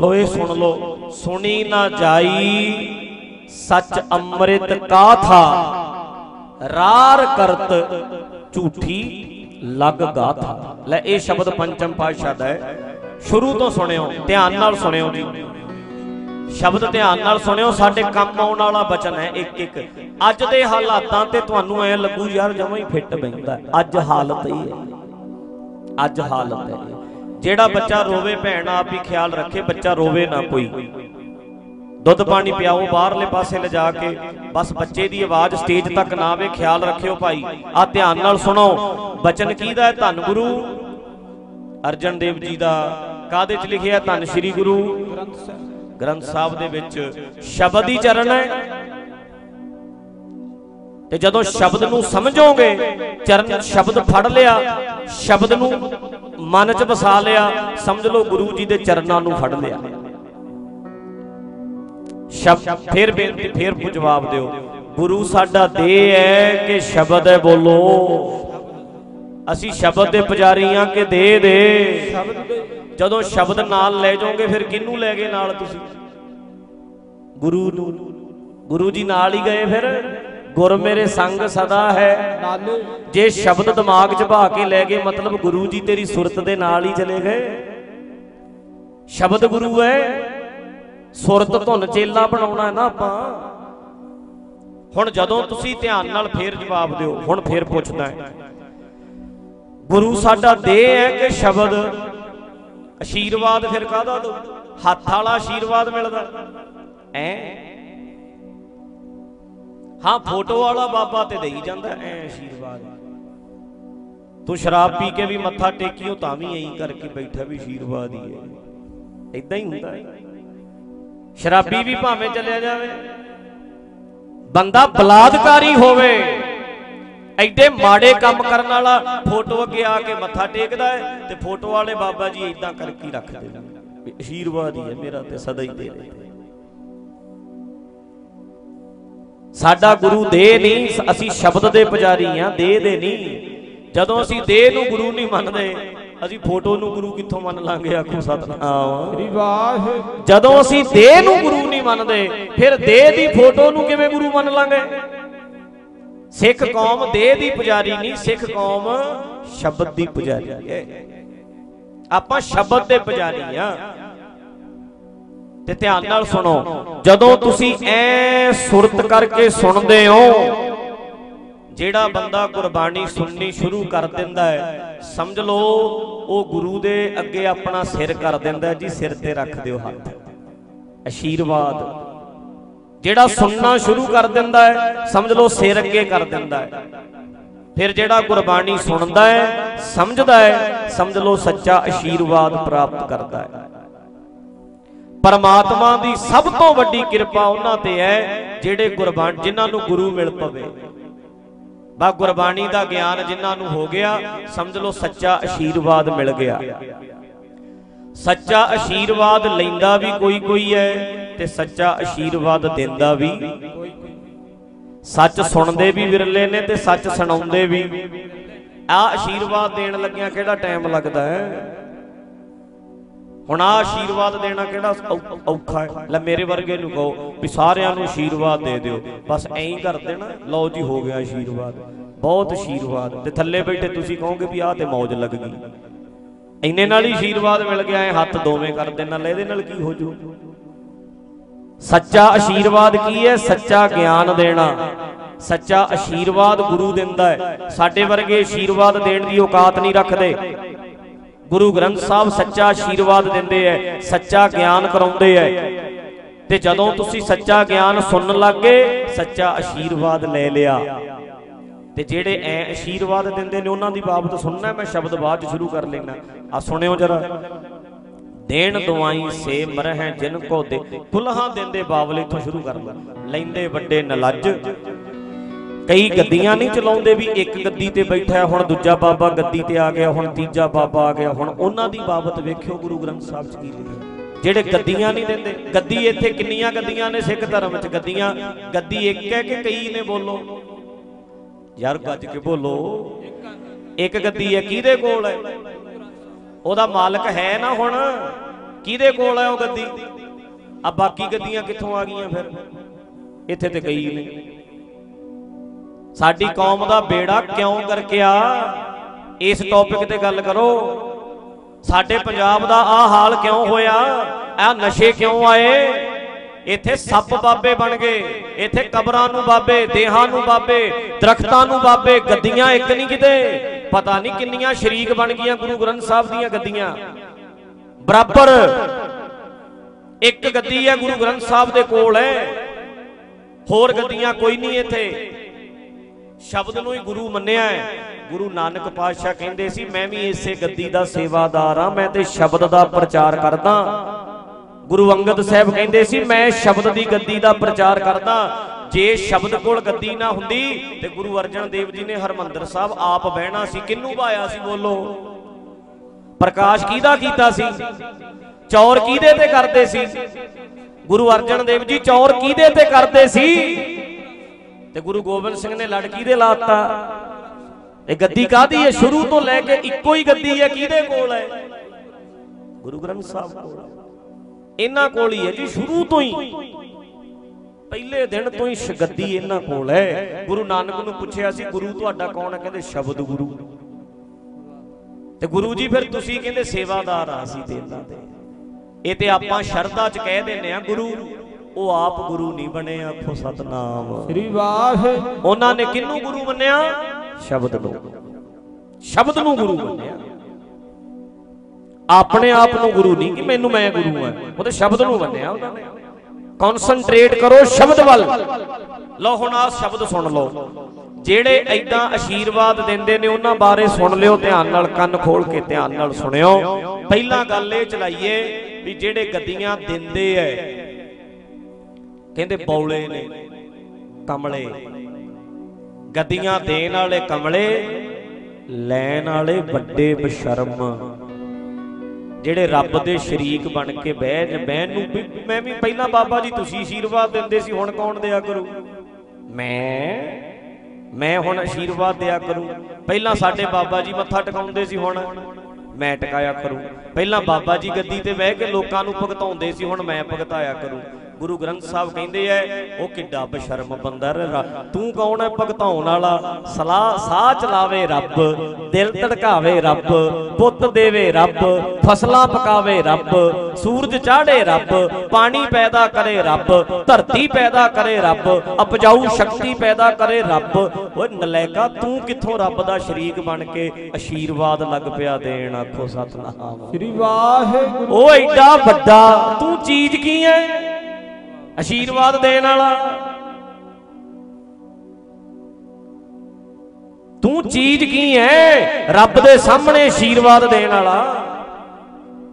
ਲੋ ਇਹ ਸੁਣ ਲੋ ਸੁਣੀ ਨਾ ਜਾਈ, ਸੱਚ ਅੰਮ੍ਰਿਤ ਕਾਥਾ ਰਾਰ ਕਰਤ ਝੂਠੀ ਲਗ ਗਾਥਾ ਲੈ, ਇਹ ਸ਼ਬਦ ਪੰਚਮ ਪਾਤਸ਼ਾਹ ਦਾ ਹੈ। ਸ਼ੁਰੂ ਤੋਂ ਸੁਣਿਓ, ਧਿਆਨ ਨਾਲ ਸੁਣਿਓ। ਜੀ ਸ਼ਬਦ ਧਿਆਨ ਨਾਲ ਸੁਣਿਓ, ਸਾਡੇ ਕੰਮ ਆਉਣ ਵਾਲਾ ਬਚਨ ਹੈ ਇੱਕ ਇੱਕ। ਅੱਜ ਦੇ ਹਾਲਾਤਾਂ ਤੇ ਤੁਹਾਨੂੰ ਐ ਲੱਗੂ, ਯਾਰ ਜਮਾਂ ਹੀ ਫਿੱਟ ਬੈਂਦਾ ਅੱਜ ਹਾਲਤ ਹੀ ਹੈ। ਅੱਜ ਹਾਲਤ ਹੈ। ਜਿਹੜਾ ਬੱਚਾ ਰੋਵੇ, ਭੈਣ ਆਪ ਹੀ ਖਿਆਲ ਰੱਖੇ, ਬੱਚਾ ਰੋਵੇ ਨਾ ਕੋਈ। ਦੁੱਧ ਪਾਣੀ ਪਿਆਓ, ਬਾਹਰਲੇ ਪਾਸੇ ਲਿਜਾ ਕੇ, ਬਸ ਬੱਚੇ ਦੀ ਆਵਾਜ਼ ਸਟੇਜ ਤੱਕ ਨਾ ਆਵੇ, ਖਿਆਲ ਰੱਖਿਓ ਭਾਈ। ਆ ਧਿਆਨ ਨਾਲ ਸੁਣੋ। ਬਚਨ ਕਿਹਦਾ ਹੈ? ਧੰਨ ਗੁਰੂ। ਅਰਜਨ ਦੇਵ ਜੀ ਦਾ ਕਾਦੇ ਚ ਲਿਖਿਆ ਧੰਨ ਸ੍ਰੀ ਗੁਰੂ। ਗ੍ਰੰਥ ਸਾਹਿਬ ਦੇ ਵਿੱਚ ਸ਼ਬਦ ਹੀ ਚਰਨ ਹੈ। ਤੇ ਜਦੋਂ ਸ਼ਬਦ ਨੂੰ ਸਮਝੋਗੇ, ਚਰਨ ਸ਼ਬਦ ਫੜ ਲਿਆ, ਸ਼ਬਦ ਨੂੰ ਮਨ 'ਚ ਵਸਾ ਲਿਆ, ਸਮਝ ਲਓ ਗੁਰੂ ਜੀ ਦੇ ਚਰਨਾਂ ਨੂੰ ਫੜ ਲਿਆ। ਸ਼ਬਦ ਫਿਰ ਬੇਨਤੀ, ਫੇਰ ਜਵਾਬ ਦਿਓ। ਗੁਰੂ ਸਾਡਾ ਦੇ ਹੈ ਕਿ ਸ਼ਬਦ ਹੈ ਬੋਲੋ। ਅਸੀਂ ਸ਼ਬਦ ਦੇ ਪੁਜਾਰੀ ਆ ਕਿ ਦੇ ਦੇ। ਜਦੋਂ ਸ਼ਬਦ ਨਾਲ ਲੈ ਜਾਓਗੇ, ਫਿਰ ਕਿਹਨੂੰ ਲੈ ਗਏ ਨਾਲ ਤੁਸੀਂ? ਗੁਰੂ ਨੂੰ। ਗੁਰੂ ਜੀ ਨਾਲ ਹੀ ਗਏ ਫਿਰ? ਗੁਰ ਮੇਰੇ ਸੰਗ ਸਦਾ ਹੈ। ਜੇ ਸ਼ਬਦ ਦਿਮਾਗ 'ਚ ਭਾ ਕੇ ਲੈ ਗਏ, ਮਤਲਬ ਗੁਰੂ ਜੀ ਤੇਰੀ ਸੁਰਤ ਦੇ ਨਾਲ ਹੀ ਚਲੇ ਗਏ। ਸ਼ਬਦ ਗੁਰੂ ਹੈ। ਸੁਰਤ ਧੁਨ ਚੇਲਾ ਬਣਾਉਣਾ ਨਾ ਆਪਾਂ। ਹੁਣ ਜਦੋਂ ਤੁਸੀਂ ਧਿਆਨ ਨਾਲ ਫੇਰ ਜਵਾਬ ਦਿਓ, ਹੁਣ ਫੇਰ ਪੁੱਛਦਾ ਹੈ। ਗੁਰੂ ਸਾਡਾ ਦੇਹ ਹੈ ਕਿ ਸ਼ਬਦ? ਅਸ਼ੀਰਵਾਦ ਫਿਰ ਕਾਹਦਾ ਦੋ ਹੱਥ ਵਾਲਾ ਆਸ਼ੀਰਵਾਦ ਮਿਲਦਾ। ਐ ਹਾਂ ਫੋਟੋ ਵਾਲਾ ਬਾਬਾ ਤੇ ਦੇਈ ਜਾਂਦਾ, ਐ ਆਸ਼ੀਰਵਾਦ। ਤੂੰ ਸ਼ਰਾਬ ਪੀ ਕੇ ਵੀ ਮੱਥਾ ਟੇਕੀਓ ਤਾਂ ਵੀ ਐਂ ਕਰਕੇ ਬੈਠਾ ਵੀ ਆਸ਼ੀਰਵਾਦ ਹੀ ਹੈ। ਇਦਾਂ ਹੀ ਹੁੰਦਾ ਹੈ। ਸ਼ਰਾਬੀ ਵੀ ਭਾਵੇਂ ਚੱਲਿਆ ਜਾਵੇ, ਬੰਦਾ ਬਲਾਦਕਾਰੀ ਹੋਵੇ, ਐਡੇ ਮਾੜੇ ਕੰਮ ਕਰਨ ਵਾਲਾ ਫੋਟੋ ਅੱਗੇ ਆ ਕੇ ਮੱਥਾ ਟੇਕਦਾ ਹੈ ਤੇ ਫੋਟੋ ਵਾਲੇ ਬਾਬਾ ਜੀ ਇਦਾਂ ਕਰਕੇ ਹੀ ਰੱਖਦੇ ਆਸ਼ੀਰਵਾਦ ਹੀ ਹੈ ਮੇਰਾ ਤੇ ਸਦਾ ਹੀ ਦੇ ਸਾਡਾ ਗੁਰੂ ਦੇ ਨਹੀਂ ਅਸੀਂ ਸ਼ਬਦ ਦੇ ਪੁਜਾਰੀ ਆ ਦੇ ਦੇ ਨਹੀਂ। ਜਦੋਂ ਅਸੀਂ ਦੇ ਨੂੰ ਗੁਰੂ ਨਹੀਂ ਮੰਨਦੇ ਅਸੀਂ ਫੋਟੋ ਨੂੰ ਗੁਰੂ ਕਿੱਥੋਂ ਮੰਨ ਲਾਂਗੇ ਆਖੋ ਸਤਨਾਮ। ਰਿਵਾਹ ਜਦੋਂ ਅਸੀਂ ਦੇ ਨੂੰ ਗੁਰੂ ਨਹੀਂ ਮੰਨਦੇ ਫਿਰ ਦੇ ਦੀ ਫੋਟੋ ਨੂੰ ਕਿਵੇਂ ਗੁਰੂ ਮੰਨ ਲਾਂਗੇ? ਸਿੱਖ ਕੌਮ ਦੇ ਦੀ ਪੁਜਾਰੀ ਨਹੀਂ ਸਿੱਖ ਕੌਮ ਸ਼ਬਦ ਦੀ ਪੁਜਾਰੀ ਹੈ। ਆਪਾਂ ਸ਼ਬਦ ਦੇ ਪੁਜਾਰੀ ਆ ਤੇ ਧਿਆਨ ਨਾਲ ਸੁਣੋ। ਜਦੋਂ ਤੁਸੀਂ ਐ ਸੁਰਤ ਕਰਕੇ ਸੁਣਦੇ ਹੋ ਜਿਹੜਾ ਬੰਦਾ ਗੁਰਬਾਣੀ ਸੁਣਨੀ ਸ਼ੁਰੂ ਕਰ ਦਿੰਦਾ ਹੈ ਸਮਝ ਲਓ ਉਹ ਗੁਰੂ ਦੇ ਅੱਗੇ ਆਪਣਾ ਸਿਰ ਕਰ ਦਿੰਦਾ ਜੀ ਸਿਰ ਤੇ ਰੱਖ ਦਿਓ ਹੱਥ। ਆਸ਼ੀਰਵਾਦ। ਜਿਹੜਾ ਸੁਣਨਾ ਸ਼ੁਰੂ ਕਰ ਦਿੰਦਾ ਹੈ ਸਮਝ ਲਓ ਸਿਰ ਅੱਗੇ ਕਰ ਦਿੰਦਾ ਹੈ। ਫਿਰ ਜਿਹੜਾ ਗੁਰਬਾਣੀ ਸੁਣਦਾ ਹੈ ਸਮਝਦਾ ਹੈ ਸਮਝ ਲਓ ਸੱਚਾ ਆਸ਼ੀਰਵਾਦ ਪ੍ਰਾਪਤ ਕਰਦਾ ਹੈ। ਪਰਮਾਤਮਾ ਦੀ ਸਭ ਤੋਂ ਵੱਡੀ ਕਿਰਪਾ ਉਹਨਾਂ ਤੇ ਹੈ, ਜਿਹੜੇ ਗੁਰਬਾਣੀ ਜਿਨ੍ਹਾਂ ਨੂੰ ਗੁਰੂ ਮਿਲ ਪਵੇ। ਬਾ ਗੁਰਬਾਣੀ ਦਾ ਗਿਆਨ ਜਿਨ੍ਹਾਂ ਨੂੰ ਹੋ ਗਿਆ, ਸਮਝ ਲਓ ਸੱਚਾ ਆਸ਼ੀਰਵਾਦ ਮਿਲ ਗਿਆ। ਸੱਚਾ ਆਸ਼ੀਰਵਾਦ ਲੈਂਦਾ ਵੀ ਕੋਈ ਕੋਈ ਹੈ ਤੇ ਸੱਚਾ ਆਸ਼ੀਰਵਾਦ ਦਿੰਦਾ ਵੀ ਸੱਚ ਸੁਣਦੇ ਵੀ ਵਿਰਲੇ ਨੇ ਤੇ ਸੱਚ ਸੁਣਾਉਂਦੇ ਵੀ। ਆ ਆਸ਼ੀਰਵਾਦ ਦੇਣ ਲੱਗਿਆਂ ਕਿਹੜਾ ਟਾਈਮ ਲੱਗਦਾ ਹੈ? ਹੁਣ ਆ ਆਸ਼ੀਰਵਾਦ ਦੇਣਾ ਕਿਹੜਾ ਔਖਾ ਹੈ? ਲੈ ਮੇਰੇ ਵਰਗੇ ਨੂੰ ਕਹੋ ਵੀ ਸਾਰਿਆਂ ਨੂੰ ਆਸ਼ੀਰਵਾਦ ਦੇ ਦਿਓ। ਬਸ ਐਂ ਹੀ ਕਰ ਦੇਣਾ। ਲਓ ਜੀ, ਹੋ ਗਿਆ ਆਸ਼ੀਰਵਾਦ ਬਹੁਤ ਆਸ਼ੀਰਵਾਦ ਤੇ ਥੱਲੇ ਬੈਠੇ ਤੁਸੀਂ ਕਹੋਗੇ ਵੀ ਆਹ ਤੇ ਮੌਜ ਲੱਗ ਗਈ। ਇੰਨੇ ਨਾਲ ਹੀ ਆਸ਼ੀਰਵਾਦ ਮਿਲ ਗਿਆ, ਐ ਹੱਥ ਦੋਵੇਂ ਕਰ ਦੇਣਾ। ਲੈ ਇਹਦੇ ਨਾਲ ਕੀ ਹੋ ਜੂ? ਸੱਚਾ ਆਸ਼ੀਰਵਾਦ ਕੀ ਹੈ? ਸੱਚਾ ਗਿਆਨ ਦੇਣਾ। ਸੱਚਾ ਆਸ਼ੀਰਵਾਦ ਗੁਰੂ ਦਿੰਦਾ ਹੈ। ਸਾਡੇ ਵਰਗੇ ਆਸ਼ੀਰਵਾਦ ਦੇਣ ਦੀ ਔਕਾਤ ਨਹੀਂ ਰੱਖਦੇ। ਗੁਰੂ ਗ੍ਰੰਥ ਸਾਹਿਬ ਸੱਚਾ ਆਸ਼ੀਰਵਾਦ ਦਿੰਦੇ ਐ, ਸੱਚਾ ਗਿਆਨ ਕਰਾਉਂਦੇ ਐ। ਤੇ ਜਦੋਂ ਤੁਸੀਂ ਸੱਚਾ ਗਿਆਨ ਸੁਣਨ ਲੱਗੇ ਸੱਚਾ ਆਸ਼ੀਰਵਾਦ ਲੈ ਲਿਆ। ਤੇ ਜਿਹੜੇ ਐ ਆਸ਼ੀਰਵਾਦ ਦਿੰਦੇ ਨੇ, ਉਹਨਾਂ ਦੀ ਬਾਬਤ ਸੁਣਨਾ, ਮੈਂ ਸ਼ਬਦ ਬਾਅਦ ਚ ਸ਼ੁਰੂ ਕਰ ਲੈਣਾ ਆ ਸੁਣਿਓ ਜਰਾ। ਦੇਣ ਦਵਾਈ ਸੇ ਮਰਹਿ ਜਿਨ ਕੋ ਦੇ। ਕੁਲਹਾਂ ਦਿੰਦੇ ਬਾਬਲ ਇਥੋਂ ਸ਼ੁਰੂ ਕਰ ਲੈ। ਲੈਂਦੇ ਵੱਡੇ ਨਲੱਜ। ਕਈ ਗੱਦੀਆਂ ਨਹੀਂ ਚਲਾਉਂਦੇ ਵੀ ਇੱਕ ਗੱਦੀ ਤੇ ਬੈਠਾ, ਹੁਣ ਦੂਜਾ ਬਾਬਾ ਗੱਦੀ ਤੇ ਆ ਗਿਆ, ਹੁਣ ਤੀਜਾ ਬਾਬਾ ਆ ਗਿਆ, ਹੁਣ ਉਹਨਾਂ ਦੀ ਬਾਬਤ ਵੇਖਿਓ ਗੁਰੂ ਗ੍ਰੰਥ ਸਾਹਿਬ ਚ ਕੀ ਲਿਖਿਆ। ਜਿਹੜੇ ਗੱਦੀਆਂ ਨਹੀਂ ਦਿੰਦੇ ਗੱਦੀ ਇੱਥੇ ਕਿੰਨੀਆਂ ਗੱਦੀਆਂ ਨੇ ਸਿੱਖ ਧਰਮ ਚ? ਗੱਦੀਆਂ ਗੱਦੀ ਇੱਕ ਹੈ ਕਿ ਕਈ ਨੇ ਬੋਲੋ? ਯਾਰ ਗੱਜ ਕੇ ਬੋਲੋ। ਇੱਕ ਗੱਦੀ ਹੈ, ਕਿਹਦੇ ਕੋਲ ਹੈ? ਉਹਦਾ ਮਾਲਕ ਹੈ ਨਾ ਹੁਣ? ਕਿਹਦੇ ਕੋਲ ਹੈ ਉਹ ਗੱਦੀ ਆ ਬਾਕੀ ਗੱਦੀਆਂ ਕਿੱਥੋਂ ਆ ਗਈਆਂ ਫਿਰ? ਇੱਥੇ ਤੇ ਕਈ ਨੇ। ਸਾਡੀ ਕੌਮ ਦਾ ਬੇੜਾ ਕਿਉਂ ਕਰਕਿਆ ਇਸ ਟੌਪਿਕ ਤੇ ਗੱਲ ਕਰੋ। ਸਾਡੇ ਪੰਜਾਬ ਦਾ ਆ ਹਾਲ ਕਿਉਂ ਹੋਇਆ? ਆ ਨਸ਼ੇ ਕਿਉਂ ਆਏ? ਇੱਥੇ ਸੱਪ ਬਾਬੇ ਬਣ ਗਏ। ਇੱਥੇ ਕਬਰਾਂ ਨੂੰ ਬਾਬੇ ਦੇਹਾਂ ਨੂੰ ਬਾਬੇ ਦਰਖਤਾਂ ਨੂੰ ਬਾਬੇ ਗੱਦੀਆਂ ਇੱਕ ਨਹੀਂ ਕਿਤੇ। ਪਤਾ ਨਹੀਂ ਕਿੰਨੀਆਂ ਸ਼ਰੀਕ ਬਣ ਗਈਆਂ ਗੁਰੂ ਗ੍ਰੰਥ ਸਾਹਿਬ ਦੀਆਂ ਗੱਦੀਆਂ ਬਰਾਬਰ। ਇੱਕ ਗੱਦੀ ਹੈ ਗੁਰੂ ਗ੍ਰੰਥ ਸਾਹਿਬ ਦੇ ਕੋਲ ਹੈ। ਹੋਰ ਗੱਦੀਆਂ ਕੋਈ ਨਹੀਂ ਇੱਥੇ। ਸ਼ਬਦ ਨੂੰ ਹੀ ਗੁਰੂ ਮੰਨਿਆ ਹੈ। ਗੁਰੂ ਨਾਨਕ ਪਾਤਸ਼ਾਹ ਕਹਿੰਦੇ ਸੀ, ਮੈਂ ਵੀ ਇਸੇ ਗੱਦੀ ਦਾ ਸੇਵਾਦਾਰ ਆ ਮੈਂ ਤੇ ਸ਼ਬਦ ਦਾ ਪ੍ਰਚਾਰ ਕਰਦਾ ਗੁਰੂ ਅੰਗਦ ਸਾਹਿਬ ਕਹਿੰਦੇ ਸੀ, ਮੈਂ ਸ਼ਬਦ ਦੀ ਗੱਦੀ ਦਾ ਪ੍ਰਚਾਰ ਕਰਦਾ ਜੇ ਸ਼ਬਦ ਕੋਲ ਗੱਦੀ ਨਾ ਹੁੰਦੀ, ਤੇ ਗੁਰੂ ਅਰਜਨ ਦੇਵ ਜੀ ਨੇ ਹਰਮੰਦਰ ਸਾਹਿਬ ਆਪ ਬਹਿਣਾ ਸੀ। ਕਿੰਨੂੰ ਭਾਇਆ ਸੀ, ਬੋਲੋ? ਪ੍ਰਕਾਸ਼ ਕਿਹਦਾ ਕੀਤਾ ਸੀ? ਚੌਰ ਕਿਹਦੇ ਤੇ ਕਰਦੇ ਸੀ? ਗੁਰੂ ਅਰਜਨ ਦੇਵ ਜੀ ਚੌਰ ਕਿਹਦੇ ਤੇ ਕਰਦੇ ਸੀ? ਤੇ ਗੁਰੂ ਗੋਬਿੰਦ ਸਿੰਘ ਨੇ ਲੜਕੀ ਦੇ ਲਾਤਾ। ਇਹ ਗੱਦੀ ਕਾਦੀ ਹੈ? ਸ਼ੁਰੂ ਤੋਂ ਲੈ ਕੇ ਇੱਕੋ ਹੀ ਗੱਦੀ ਹੈ, ਕਿਹਦੇ ਕੋਲ ਹੈ? ਗੁਰੂ ਗ੍ਰੰਥ ਸਾਹਿਬ ਕੋਲ। ਇਹਨਾਂ ਕੋਲ ਹੀ ਹੈ ਜੀ, ਸ਼ੁਰੂ ਤੋਂ ਹੀ। ਪਹਿਲੇ ਦਿਨ ਤੋਂ ਹੀ ਸ਼ਗੱਦੀ ਇਹਨਾਂ ਕੋਲ ਹੈ। ਗੁਰੂ ਨਾਨਕ ਨੂੰ ਪੁੱਛਿਆ ਸੀ, ਗੁਰੂ, ਤੁਹਾਡਾ ਕੌਣ ਹੈ? ਕਹਿੰਦੇ, ਸ਼ਬਦ ਗੁਰੂ। ਤੇ ਗੁਰੂ ਜੀ ਫਿਰ ਤੁਸੀਂ ਕਹਿੰਦੇ, ਸੇਵਾਦਾਰ ਆ ਸੀ ਤੇ ਇਹਨਾਂ ਦੇ। ਇਹ ਤੇ ਆਪਾਂ ਸ਼ਰਧਾ ਚ ਕਹਿ ਦਿੰਨੇ ਆ ਗੁਰੂ। ਉਹ ਆਪ ਗੁਰੂ ਨਹੀਂ ਬਣੇ ਆਖੋ ਸਤਨਾਮ। ਸ੍ਰੀ ਵਾਹਿ ਉਹਨਾਂ ਨੇ ਕਿਹਨੂੰ ਗੁਰੂ ਮੰਨਿਆ? ਸ਼ਬਦ ਨੂੰ। ਸ਼ਬਦ ਨੂੰ ਗੁਰੂ ਮੰਨਿਆ। ਆਪਣੇ ਆਪ ਨੂੰ ਗੁਰੂ ਨਹੀਂ ਕਿ ਮੈਨੂੰ ਮੈਂ ਗੁਰੂ ਹਾਂ। ਉਹ ਤੇ ਸ਼ਬਦ ਨੂੰ ਮੰਨਿਆ ਉਹਨਾਂ ਨੇ। ਕਨਸੈਂਟਰੇਟ ਕਰੋ ਸ਼ਬਦ ਵੱਲ। ਲਓ ਹੁਣ ਆ ਸ਼ਬਦ ਸੁਣ ਲਓ। ਜਿਹੜੇ ਐਦਾਂ ਆਸ਼ੀਰਵਾਦ ਦਿੰਦੇ ਨੇ ਉਹਨਾਂ ਬਾਰੇ ਸੁਣ ਲਿਓ ਧਿਆਨ ਨਾਲ ਕੰਨ ਖੋਲ ਕੇ ਧਿਆਨ ਨਾਲ ਸੁਣਿਓ। ਪਹਿਲਾਂ ਗੱਲ ਇਹ ਚਲਾਈਏ ਵੀ ਜਿਹੜੇ ਗੱਦੀਆਂ ਦਿੰਦੇ ਐ ਕਹਿੰਦੇ ਬੌਲੇ ਨੇ, ਕਮਲੇ। ਗੱਦੀਆਂ ਦੇਣ ਵਾਲੇ ਕਮਲੇ, ਲੈਣ ਵਾਲੇ ਵੱਡੇ ਬਸ਼ਰਮ। ਜਿਹੜੇ ਰੱਬ ਦੇ ਸ਼ਰੀਕ ਬਣ ਕੇ ਬਹਿ ਜ ਬਹਿਣ ਨੂੰ ਮੈਂ ਵੀ ਪਹਿਲਾਂ ਬਾਬਾ ਜੀ ਤੁਸੀਂ ਆਸ਼ੀਰਵਾਦ ਦਿੰਦੇ ਸੀ, ਹੁਣ ਕੌਣ ਦਿਆ ਕਰੂ? ਮੈਂ ਮੈਂ ਹੁਣ ਆਸ਼ੀਰਵਾਦ ਦਿਆ ਕਰੂੰ। ਪਹਿਲਾਂ ਸਾਡੇ ਬਾਬਾ ਜੀ ਮੱਥਾ ਟਿਕਾਉਂਦੇ ਸੀ, ਹੁਣ ਮੈਂ ਟਿਕਾਇਆ ਕਰੂੰ। ਪਹਿਲਾਂ ਬਾਬਾ ਜੀ ਗੱਦੀ ਤੇ ਬਹਿ ਕੇ ਲੋਕਾਂ ਨੂੰ ਭਗਤਾਉਂਦੇ ਸੀ, ਹੁਣ ਮੈਂ ਭਗਤਾਇਆ ਕਰੂੰ। ਗੁਰੂ ਗ੍ਰੰਥ ਸਾਹਿਬ ਕਹਿੰਦੇ ਐ ਉਹ ਕਿੱਡਾ ਬਸ਼ਰਮ ਬੰਦਾ ਤੂੰ ਕੌਣ ਐ ਭਗਤਾਉਣ ਵਾਲਾ? ਸਲਾਹ ਸਾਹ ਚਲਾਵੇ ਰੱਬ ਦਿਲ ਧੜਕਾਵੇ ਰੱਬ ਪੁੱਤ ਦੇਵੇ ਰੱਬ ਫਸਲਾਂ ਪਕਾਵੇ ਰੱਬ ਸੂਰਜ ਚਾੜੇ ਰੱਬ ਪਾਣੀ ਪੈਦਾ ਕਰੇ ਰੱਬ ਧਰਤੀ ਪੈਦਾ ਕਰੇ ਰੱਬ ਉਪਜਾਊ ਸ਼ਕਤੀ ਪੈਦਾ ਕਰੇ ਰੱਬ। ਓਏ ਨਲਾਇਕਾ ਤੂੰ ਕਿੱਥੋਂ ਰੱਬ ਦਾ ਸ਼ਰੀਕ ਬਣ ਕੇ ਆਸ਼ੀਰਵਾਦ ਲੱਗ ਪਿਆ ਦੇਣ ਆਖੋ ਸਤਨਾਮ। ਸ੍ਰੀ ਵਾਹਿਗੁਰੂ। ਉਹ ਐਡਾ ਵੱਡਾ ਤੂੰ ਚੀਜ਼ ਕੀ ਐ? ਆਸ਼ੀਰਵਾਦ ਦੇਣ ਵਾਲਾ। ਤੂੰ ਚੀਜ਼ ਕੀ ਐ? ਰੱਬ ਦੇ ਸਾਹਮਣੇ ਆਸ਼ੀਰਵਾਦ ਦੇਣ ਵਾਲਾ।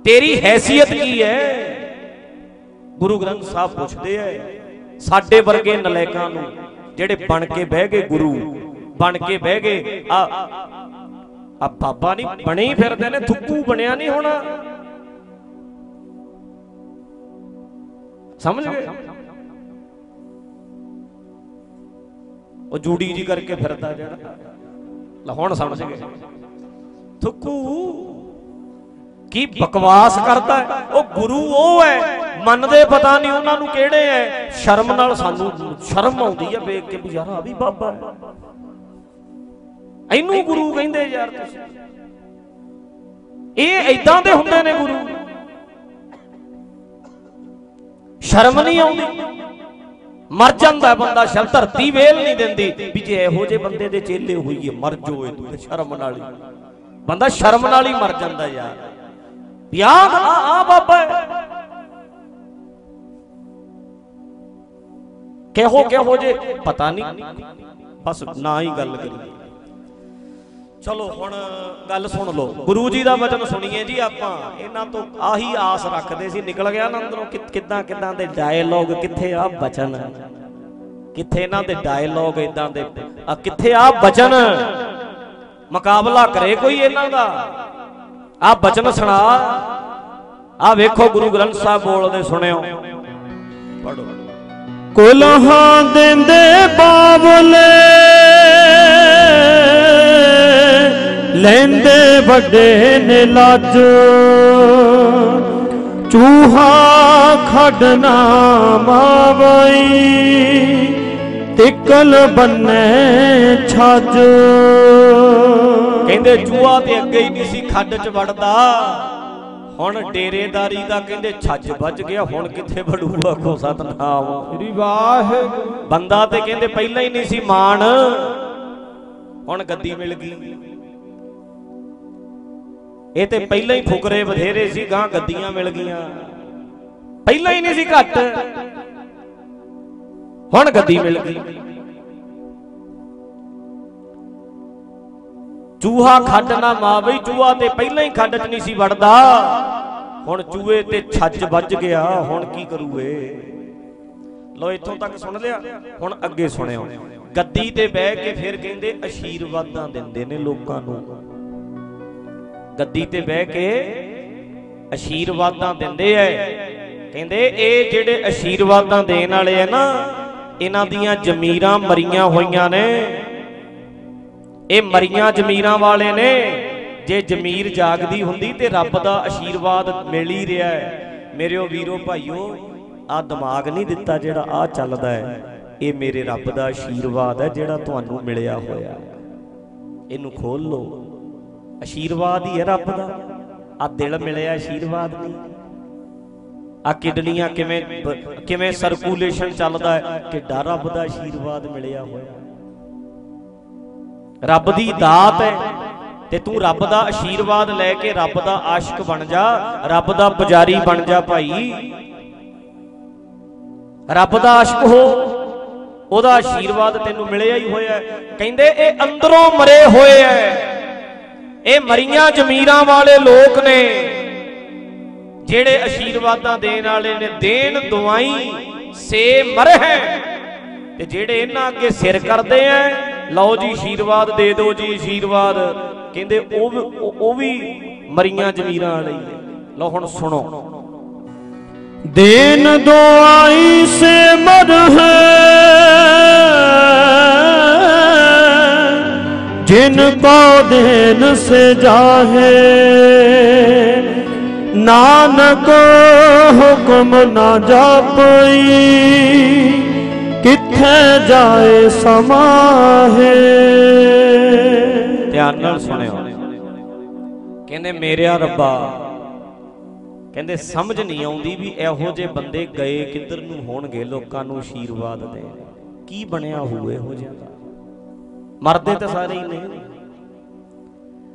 ਤੇਰੀ ਹੈਸੀਅਤ ਕੀ ਹੈ ਗੁਰੂ ਗ੍ਰੰਥ ਸਾਹਿਬ ਪੁੱਛਦੇ ਐ, ਸਾਡੇ ਵਰਗੇ ਨਲੇਕਾਂ ਨੂੰ ਜਿਹੜੇ ਬਣ ਕੇ ਬਹਿ ਗਏ ਗੁਰੂ, ਬਣ ਕੇ ਬਹਿ ਗਏ, ਆ ਆ ਬਾਬਾ ਨਹੀਂ, ਬਣੇ ਹੀ ਫਿਰਦੇ ਨੇ ਥੁੱਕੂ ਬਣਿਆ ਨਹੀਂ ਹੋਣਾ। ਸਮਝ ਗਏ? ਉਹ ਜੂੜੀ ਜੀ ਕਰਕੇ ਫਿਰਦਾ ਜਿਹੜਾ। ਲੈ ਹੁਣ ਸਮਝ ਗਏ। ਥੁੱਕੂ, ਕੀ ਬਕਵਾਸ ਕਰਦਾ ਉਹ ਗੁਰੂ ਉਹ ਹੈ, ਮੰਨਦੇ ਪਤਾ ਨਹੀਂ ਉਹਨਾਂ ਨੂੰ ਕਿਹੜੇ ਐ ਸ਼ਰਮ ਨਾਲ ਸਾਨੂੰ ਸ਼ਰਮ ਆਉਂਦੀ ਹੈ ਵੇਖ ਕੇ ਵੀ ਯਾਰ ਆ ਵੀ ਬਾਬਾ ਹੈ। ਇਹਨੂੰ ਗੁਰੂ ਕਹਿੰਦੇ ਯਾਰ ਤੁਸੀਂ। ਇਹ ਐਦਾਂ ਦੇ ਹੁੰਦੇ ਨੇ ਗੁਰੂ। ਸ਼ਰਮ ਨਹੀਂ ਆਉਂਦੀ। ਮਰ ਜਾਂਦਾ ਬੰਦਾ ਸ਼ਰ ਧਰਤੀ ਵੇਲ ਨਹੀਂ ਦਿੰਦੀ। ਵੀ ਜੇ ਇਹੋ ਜਿਹੇ ਬੰਦੇ ਦੇ ਚੇਲੇ ਹੋਈਏ, ਮਰ ਜੋਏ ਤੂੰ ਤੇ ਸ਼ਰਮ ਨਾਲ ਹੀ। ਬੰਦਾ ਸ਼ਰਮ ਨਾਲ ਹੀ ਮਰ ਜਾਂਦਾ ਯਾਰ। ਯਾਦ ਆ ਆ ਬਾਬਾ ਕਿਹੋ ਕਿਹੋ ਜੇ ਪਤਾ ਨਹੀਂ। ਬਸ ਨਾ ਹੀ ਗੱਲ ਕਰੀਏ। ਚਲੋ ਹੁਣ ਗੱਲ ਸੁਣ ਲਓ। ਗੁਰੂ ਜੀ ਦਾ ਵਚਨ ਸੁਣੀਏ ਜੀ ਆਪਾਂ। ਇਹਨਾਂ ਤੋਂ ਆਹੀ ਆਸ ਰੱਖਦੇ ਸੀ। ਨਿਕਲ ਗਿਆ ਨਾ ਅੰਦਰੋਂ ਕਿੱਦਾਂ ਕਿੱਦਾਂ ਦੇ ਡਾਇਲੋਗ ਕਿੱਥੇ ਆ ਬਚਨ ਕਿੱਥੇ ਇਹਨਾਂ ਦੇ ਡਾਇਲੋਗ ਇਦਾਂ ਦੇ? ਆ ਕਿੱਥੇ ਆ ਬਚਨ ਮੁਕਾਬਲਾ ਕਰੇ ਕੋਈ ਇਹਨਾਂ ਦਾ? ਆ ਬਚਨ ਸੁਣਾ। ਆ ਵੇਖੋ ਗੁਰੂ ਗ੍ਰੰਥ ਸਾਹਿਬ ਬੋਲਦੇ ਸੁਣਿਓ। ਪੜੋ ਕੁਲਹਾਂ ਦਿੰਦੇ ਬਾਬਲੇ ਲੈਂਦੇ ਵੱਡੇ ਨੇ ਲੱਜ। ਚੂਹਾ ਖੜਨਾ ਮਾਵਈ ਤਿਕਲ ਬੰਨੇ ਛੱਜ। ਕਹਿੰਦੇ ਚੂਹਾ ਤੇ ਅੱਗੇ ਹੀ ਨਹੀਂ ਸੀ ਖੱਡ 'ਚ ਵੜਦਾ। ਹੁਣ ਡੇਰੇਦਾਰੀ ਦਾ ਕਹਿੰਦੇ ਛੱਜ ਵੱਜ ਗਿਆ ਹੁਣ ਕਿੱਥੇ ਵੜੂਗਾ ਕੋ ਸਤਨਾਮ। ਸ੍ਰੀ ਵਾਹਿਗੁਰੂ। ਬੰਦਾ ਤੇ ਕਹਿੰਦੇ ਪਹਿਲਾਂ ਹੀ ਨਹੀਂ ਸੀ ਮਾਣ। ਹੁਣ ਗੱਦੀ ਮਿਲ ਗਈ। ਇਹ ਤੇ ਪਹਿਲਾਂ ਹੀ ਫੁਕਰੇ ਬਥੇਰੇ ਸੀ ਗਾਂ ਗੱਦੀਆਂ ਮਿਲ ਗਈਆਂ। ਪਹਿਲਾਂ ਹੀ ਨਹੀਂ ਸੀ ਘੱਟ। ਹੁਣ ਗੱਦੀ ਮਿਲ ਗਈ। ਚੂਹਾ ਖੱਡ ਨਾ ਮਾਵਈ ਚੂਹਾ ਤੇ ਪਹਿਲਾਂ ਹੀ ਖੱਡ 'ਚ ਨਹੀਂ ਸੀ ਵੜਦਾ। ਹੁਣ ਚੂਹੇ ਤੇ ਛੱਜ ਵੱਜ ਗਿਆ, ਹੁਣ ਕੀ ਕਰੂ ਏ ਲੋ ਇੱਥੋਂ ਤੱਕ ਸੁਣ ਲਿਆ, ਹੁਣ ਅੱਗੇ ਸੁਣਿਓ। ਗੱਦੀ ਤੇ ਬਹਿ ਕੇ ਫਿਰ ਕਹਿੰਦੇ, ਅਸ਼ੀਰਵਾਦਾਂ ਦਿੰਦੇ ਨੇ ਲੋਕਾਂ ਨੂੰ। ਗੱਦੀ ਤੇ ਬਹਿ ਕੇ ਅਸ਼ੀਰਵਾਦਾਂ ਦਿੰਦੇ ਐ। ਕਹਿੰਦੇ ਇਹ ਜਿਹੜੇ ਅਸ਼ੀਰਵਾਦਾਂ ਦੇਣ ਵਾਲੇ ਆ ਨਾ ਇਹਨਾਂ ਦੀਆਂ ਜ਼ਮੀਰਾਂ ਮਰੀਆਂ ਹੋਈਆਂ ਨੇ। ਇਹ ਮਰੀਆਂ ਜ਼ਮੀਰਾਂ ਵਾਲੇ ਨੇ। ਜੇ ਜ਼ਮੀਰ ਜਾਗਦੀ ਹੁੰਦੀ ਤੇ ਰੱਬ ਦਾ ਆਸ਼ੀਰਵਾਦ ਮਿਲ ਹੀ ਰਿਹਾ ਹੈ ਮੇਰਿਓ ਵੀਰੋ ਭਾਈਓ ਆ ਦਿਮਾਗ ਨਹੀਂ ਦਿੱਤਾ ਜਿਹੜਾ ਆ ਚੱਲਦਾ ਹੈ ਇਹ ਮੇਰੇ ਰੱਬ ਦਾ ਆਸ਼ੀਰਵਾਦ ਹੈ ਜਿਹੜਾ ਤੁਹਾਨੂੰ ਮਿਲਿਆ ਹੋਇਆ। ਇਹਨੂੰ ਖੋਲ ਲਓ। ਆਸ਼ੀਰਵਾਦ ਹੀ ਹੈ ਰੱਬ ਦਾ। ਆ ਦਿਲ ਮਿਲਿਆ ਆਸ਼ੀਰਵਾਦ ਨਹੀਂ ਆ ਕਿਡਨੀਆਂ ਕਿਵੇਂ ਕਿਵੇਂ ਸਰਕੂਲੇਸ਼ਨ ਚੱਲਦਾ ਹੈ, ਕਿੱਡਾ ਰੱਬ ਦਾ ਆਸ਼ੀਰਵਾਦ ਮਿਲਿਆ ਹੋਇਆ। ਰੱਬ ਦੀ ਦਾਤ ਹੈ ਤੇ ਤੂੰ ਰੱਬ ਦਾ ਆਸ਼ੀਰਵਾਦ ਲੈ ਕੇ ਰੱਬ ਦਾ ਆਸ਼ਿਕ ਬਣ ਜਾ, ਰੱਬ ਦਾ ਪੁਜਾਰੀ ਬਣ ਜਾ ਭਾਈ। ਰੱਬ ਦਾ ਆਸ਼ਿਕ ਹੋ, ਉਹਦਾ ਆਸ਼ੀਰਵਾਦ ਤੈਨੂੰ ਮਿਲਿਆ ਹੀ ਹੋਇਆ ਕਹਿੰਦੇ ਇਹ ਅੰਦਰੋਂ ਮਰੇ ਹੋਏ ਐ ਇਹ ਮਰੀਆਂ ਜ਼ਮੀਰਾਂ ਵਾਲੇ ਲੋਕ ਨੇ, ਜਿਹੜੇ ਅਸ਼ੀਰਵਾਦਾਂ ਦੇਣ ਵਾਲੇ ਨੇ, ਦੇਣ ਦੁਆਈ ਸੇ ਮਰਹਿ ਤੇ ਜਿਹੜੇ ਇਹਨਾਂ ਅੱਗੇ ਸਿਰ ਕਰਦੇ ਆ ਲਓ ਜੀ ਅਸ਼ੀਰਵਾਦ ਦੇ ਦਿਓ ਜੀ ਅਸ਼ੀਰਵਾਦ। ਕਹਿੰਦੇ ਉਹ ਵੀ ਉਹ ਵੀ ਮਰੀਆਂ ਜ਼ਮੀਰਾਂ ਵਾਲੇ ਲਓ ਹੁਣ ਸੁਣੋ। ਦੇਣ ਦੁਆਈ ਸੇ ਮਰਹਿ है जिनको देन से जाहे नानक हुक्म ना जापई किथे जाए समाहे ਧਿਆਨ ਨਾਲ ਸੁਣਿਓ ਕਹਿੰਦੇ ਮੇਰਿਆ ਰੱਬਾ ਕਹਿੰਦੇ ਸਮਝ ਨਹੀਂ ਆਉਂਦੀ ਵੀ ਇਹੋ ਜਿਹੇ ਬੰਦੇ ਗਏ ਕਿੱਧਰ ਨੂੰ ਹੋਣਗੇ ਲੋਕਾਂ ਨੂੰ ਆਸ਼ੀਰਵਾਦ ਦੇ ਕੀ ਬਣਿਆ ਹੋਊ ਇਹੋ ਜਿਹਾ ਦਾ ਮਰਦੇ ਤਾਂ ਸਾਰੇ ਹੀ ਨੇ।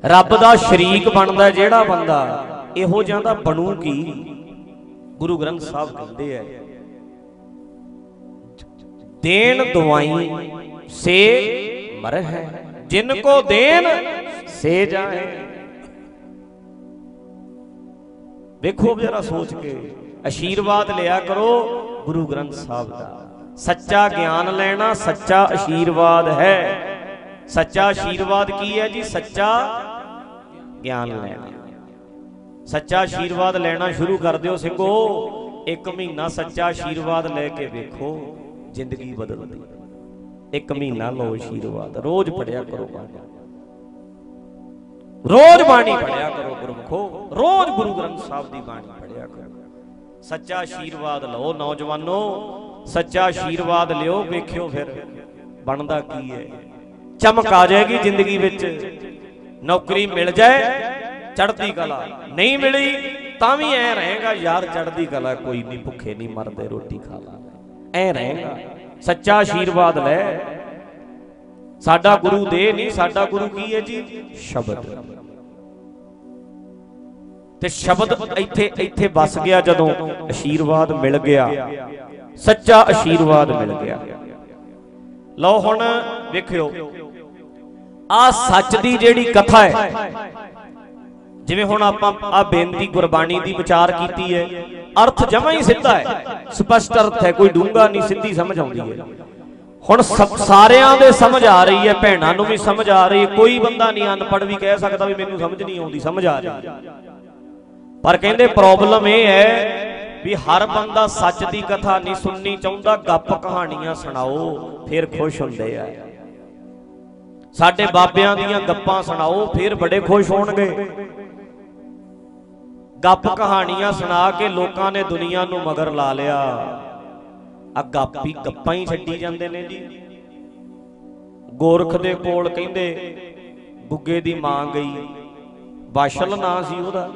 ਰੱਬ ਦਾ ਸ਼ਰੀਕ ਬਣਦਾ ਜਿਹੜਾ ਬੰਦਾ ਇਹੋ ਜਿਹਾ ਦਾ ਬਣੂ ਕੀ? ਗੁਰੂ ਗ੍ਰੰਥ ਸਾਹਿਬ ਕਹਿੰਦੇ ਆ, ਦੇਣ ਦਵਾਈ ਸੇ ਮਰਹਿ, ਜਿਨ ਕੋ ਦੇਨ ਸੇ ਜਾਏ। ਵੇਖੋ ਜਰਾ ਸੋਚ ਕੇ ਆਸ਼ੀਰਵਾਦ ਲਿਆ ਕਰੋ ਗੁਰੂ ਗ੍ਰੰਥ ਸਾਹਿਬ ਦਾ। ਸੱਚਾ ਗਿਆਨ ਲੈਣਾ ਸੱਚਾ ਆਸ਼ੀਰਵਾਦ ਹੈ। ਸੱਚਾ ਆਸ਼ੀਰਵਾਦ ਕੀ ਹੈ ਜੀ? ਸੱਚਾ ਗਿਆਨ ਲੈਣਾ। ਸੱਚਾ ਆਸ਼ੀਰਵਾਦ ਲੈਣਾ ਸ਼ੁਰੂ ਕਰ ਦਿਓ ਸਿੰਘੋ ਇੱਕ ਮਹੀਨਾ ਸੱਚਾ ਆਸ਼ੀਰਵਾਦ ਲੈ ਕੇ ਵੇਖੋ, ਜ਼ਿੰਦਗੀ ਬਦਲਦੀ। ਇੱਕ ਮਹੀਨਾ ਲਓ ਆਸ਼ੀਰਵਾਦ ਰੋਜ਼ ਪੜਿਆ ਕਰੋ ਬਾਣੀ। ਰੋਜ਼ ਬਾਣੀ ਪੜਿਆ ਕਰੋ ਗੁਰਮਖੋ। ਰੋਜ਼ ਗੁਰੂ ਗ੍ਰੰਥ ਸਾਹਿਬ ਦੀ ਬਾਣੀ ਪੜਿਆ ਕਰੋ। ਸੱਚਾ ਆਸ਼ੀਰਵਾਦ ਲਓ ਨੌਜਵਾਨੋ। ਸੱਚਾ ਆਸ਼ੀਰਵਾਦ ਲਿਓ, ਵੇਖਿਓ ਫਿਰ ਬਣਦਾ ਕੀ ਹੈ। ਚਮਕ ਆ ਜਾਏਗੀ ਜ਼ਿੰਦਗੀ ਵਿੱਚ। ਨੌਕਰੀ ਮਿਲ ਜਾਏ, ਚੜ੍ਹਦੀ ਕਲਾ। ਨਹੀਂ ਮਿਲੀ, ਤਾਂ ਵੀ ਐ ਰਹੇਗਾ, ਯਾਰ ਚੜ੍ਹਦੀ ਕਲਾ ਕੋਈ ਨਹੀਂ, ਭੁੱਖੇ ਨਹੀਂ ਮਰਦੇ, ਰੋਟੀ ਖਾ ਲਾ। ਐ ਰਹੇਗਾ। ਸੱਚਾ ਆਸ਼ੀਰਵਾਦ ਲੈ। ਸਾਡਾ ਗੁਰੂ ਦੇ ਨਹੀਂ, ਸਾਡਾ ਗੁਰੂ ਕੀ ਹੈ ਜੀ? ਸ਼ਬਦ। ਤੇ ਸ਼ਬਦ ਇੱਥੇ ਇੱਥੇ ਵਸ ਗਿਆ ਜਦੋਂ ਆਸ਼ੀਰਵਾਦ ਮਿਲ ਗਿਆ। ਸੱਚਾ ਆਸ਼ੀਰਵਾਦ ਮਿਲ ਗਿਆ। ਲਓ ਹੁਣ ਵੇਖਿਓ। ਆ ਸੱਚ ਦੀ ਜਿਹੜੀ ਕਥਾ ਹੈ। ਜਿਵੇਂ ਹੁਣ ਆਪਾਂ ਆ ਬੇਨਤੀ ਗੁਰਬਾਣੀ ਦੀ ਵਿਚਾਰ ਕੀਤੀ ਹੈ, ਅਰਥ ਜਮਾ ਹੀ ਸਿੱਧਾ ਹੈ। ਸਪਸ਼ਟ ਅਰਥ ਹੈ, ਕੋਈ ਡੂੰਘਾ ਨਹੀਂ, ਸਿੱਧੀ ਸਮਝ ਆਉਂਦੀ ਹੈ। ਹੁਣ ਸਾਰਿਆਂ ਦੇ ਸਮਝ ਆ ਰਹੀ ਹੈ, ਭੈਣਾਂ ਨੂੰ ਵੀ ਸਮਝ ਆ ਰਹੀ ਹੈ। ਕੋਈ ਬੰਦਾ ਨਹੀਂ, ਅਨਪੜ੍ਹ ਵੀ ਕਹਿ ਸਕਦਾ ਵੀ ਮੈਨੂੰ ਸਮਝ ਨਹੀਂ ਆਉਂਦੀ, ਸਮਝ ਆ ਰਹੀ ਪਰ ਕਹਿੰਦੇ ਪ੍ਰੋਬਲਮ ਇਹ ਹੈ ਵੀ ਹਰ ਬੰਦਾ ਸੱਚ ਦੀ ਕਥਾ ਨਹੀਂ ਸੁਣਨੀ ਚਾਹੁੰਦਾ, ਗੱਪ ਕਹਾਣੀਆਂ ਸੁਣਾਓ, ਫਿਰ ਖੁਸ਼ ਹੁੰਦੇ ਆ। ਸਾਡੇ ਬਾਬਿਆਂ ਦੀਆਂ ਗੱਪਾਂ ਸੁਣਾਓ ਫਿਰ ਬੜੇ ਖੁਸ਼ ਹੋਣਗੇ। ਗੱਪ ਕਹਾਣੀਆਂ ਸੁਣਾ ਕੇ ਲੋਕਾਂ ਨੇ ਦੁਨੀਆ ਨੂੰ ਮਗਰ ਲਾ ਲਿਆ। ਆ ਗੱਪੀ ਗੱਪਾਂ ਹੀ ਛੱਡੀ ਜਾਂਦੇ ਨੇ ਜੀ। ਗੋਰਖ ਦੇ ਕੋਲ ਕਹਿੰਦੇ ਗੁੱਗੇ ਦੀ ਮਾਂ ਗਈ। ਬਾਸ਼ਲ ਨਾਂ ਸੀ ਉਹਦਾ।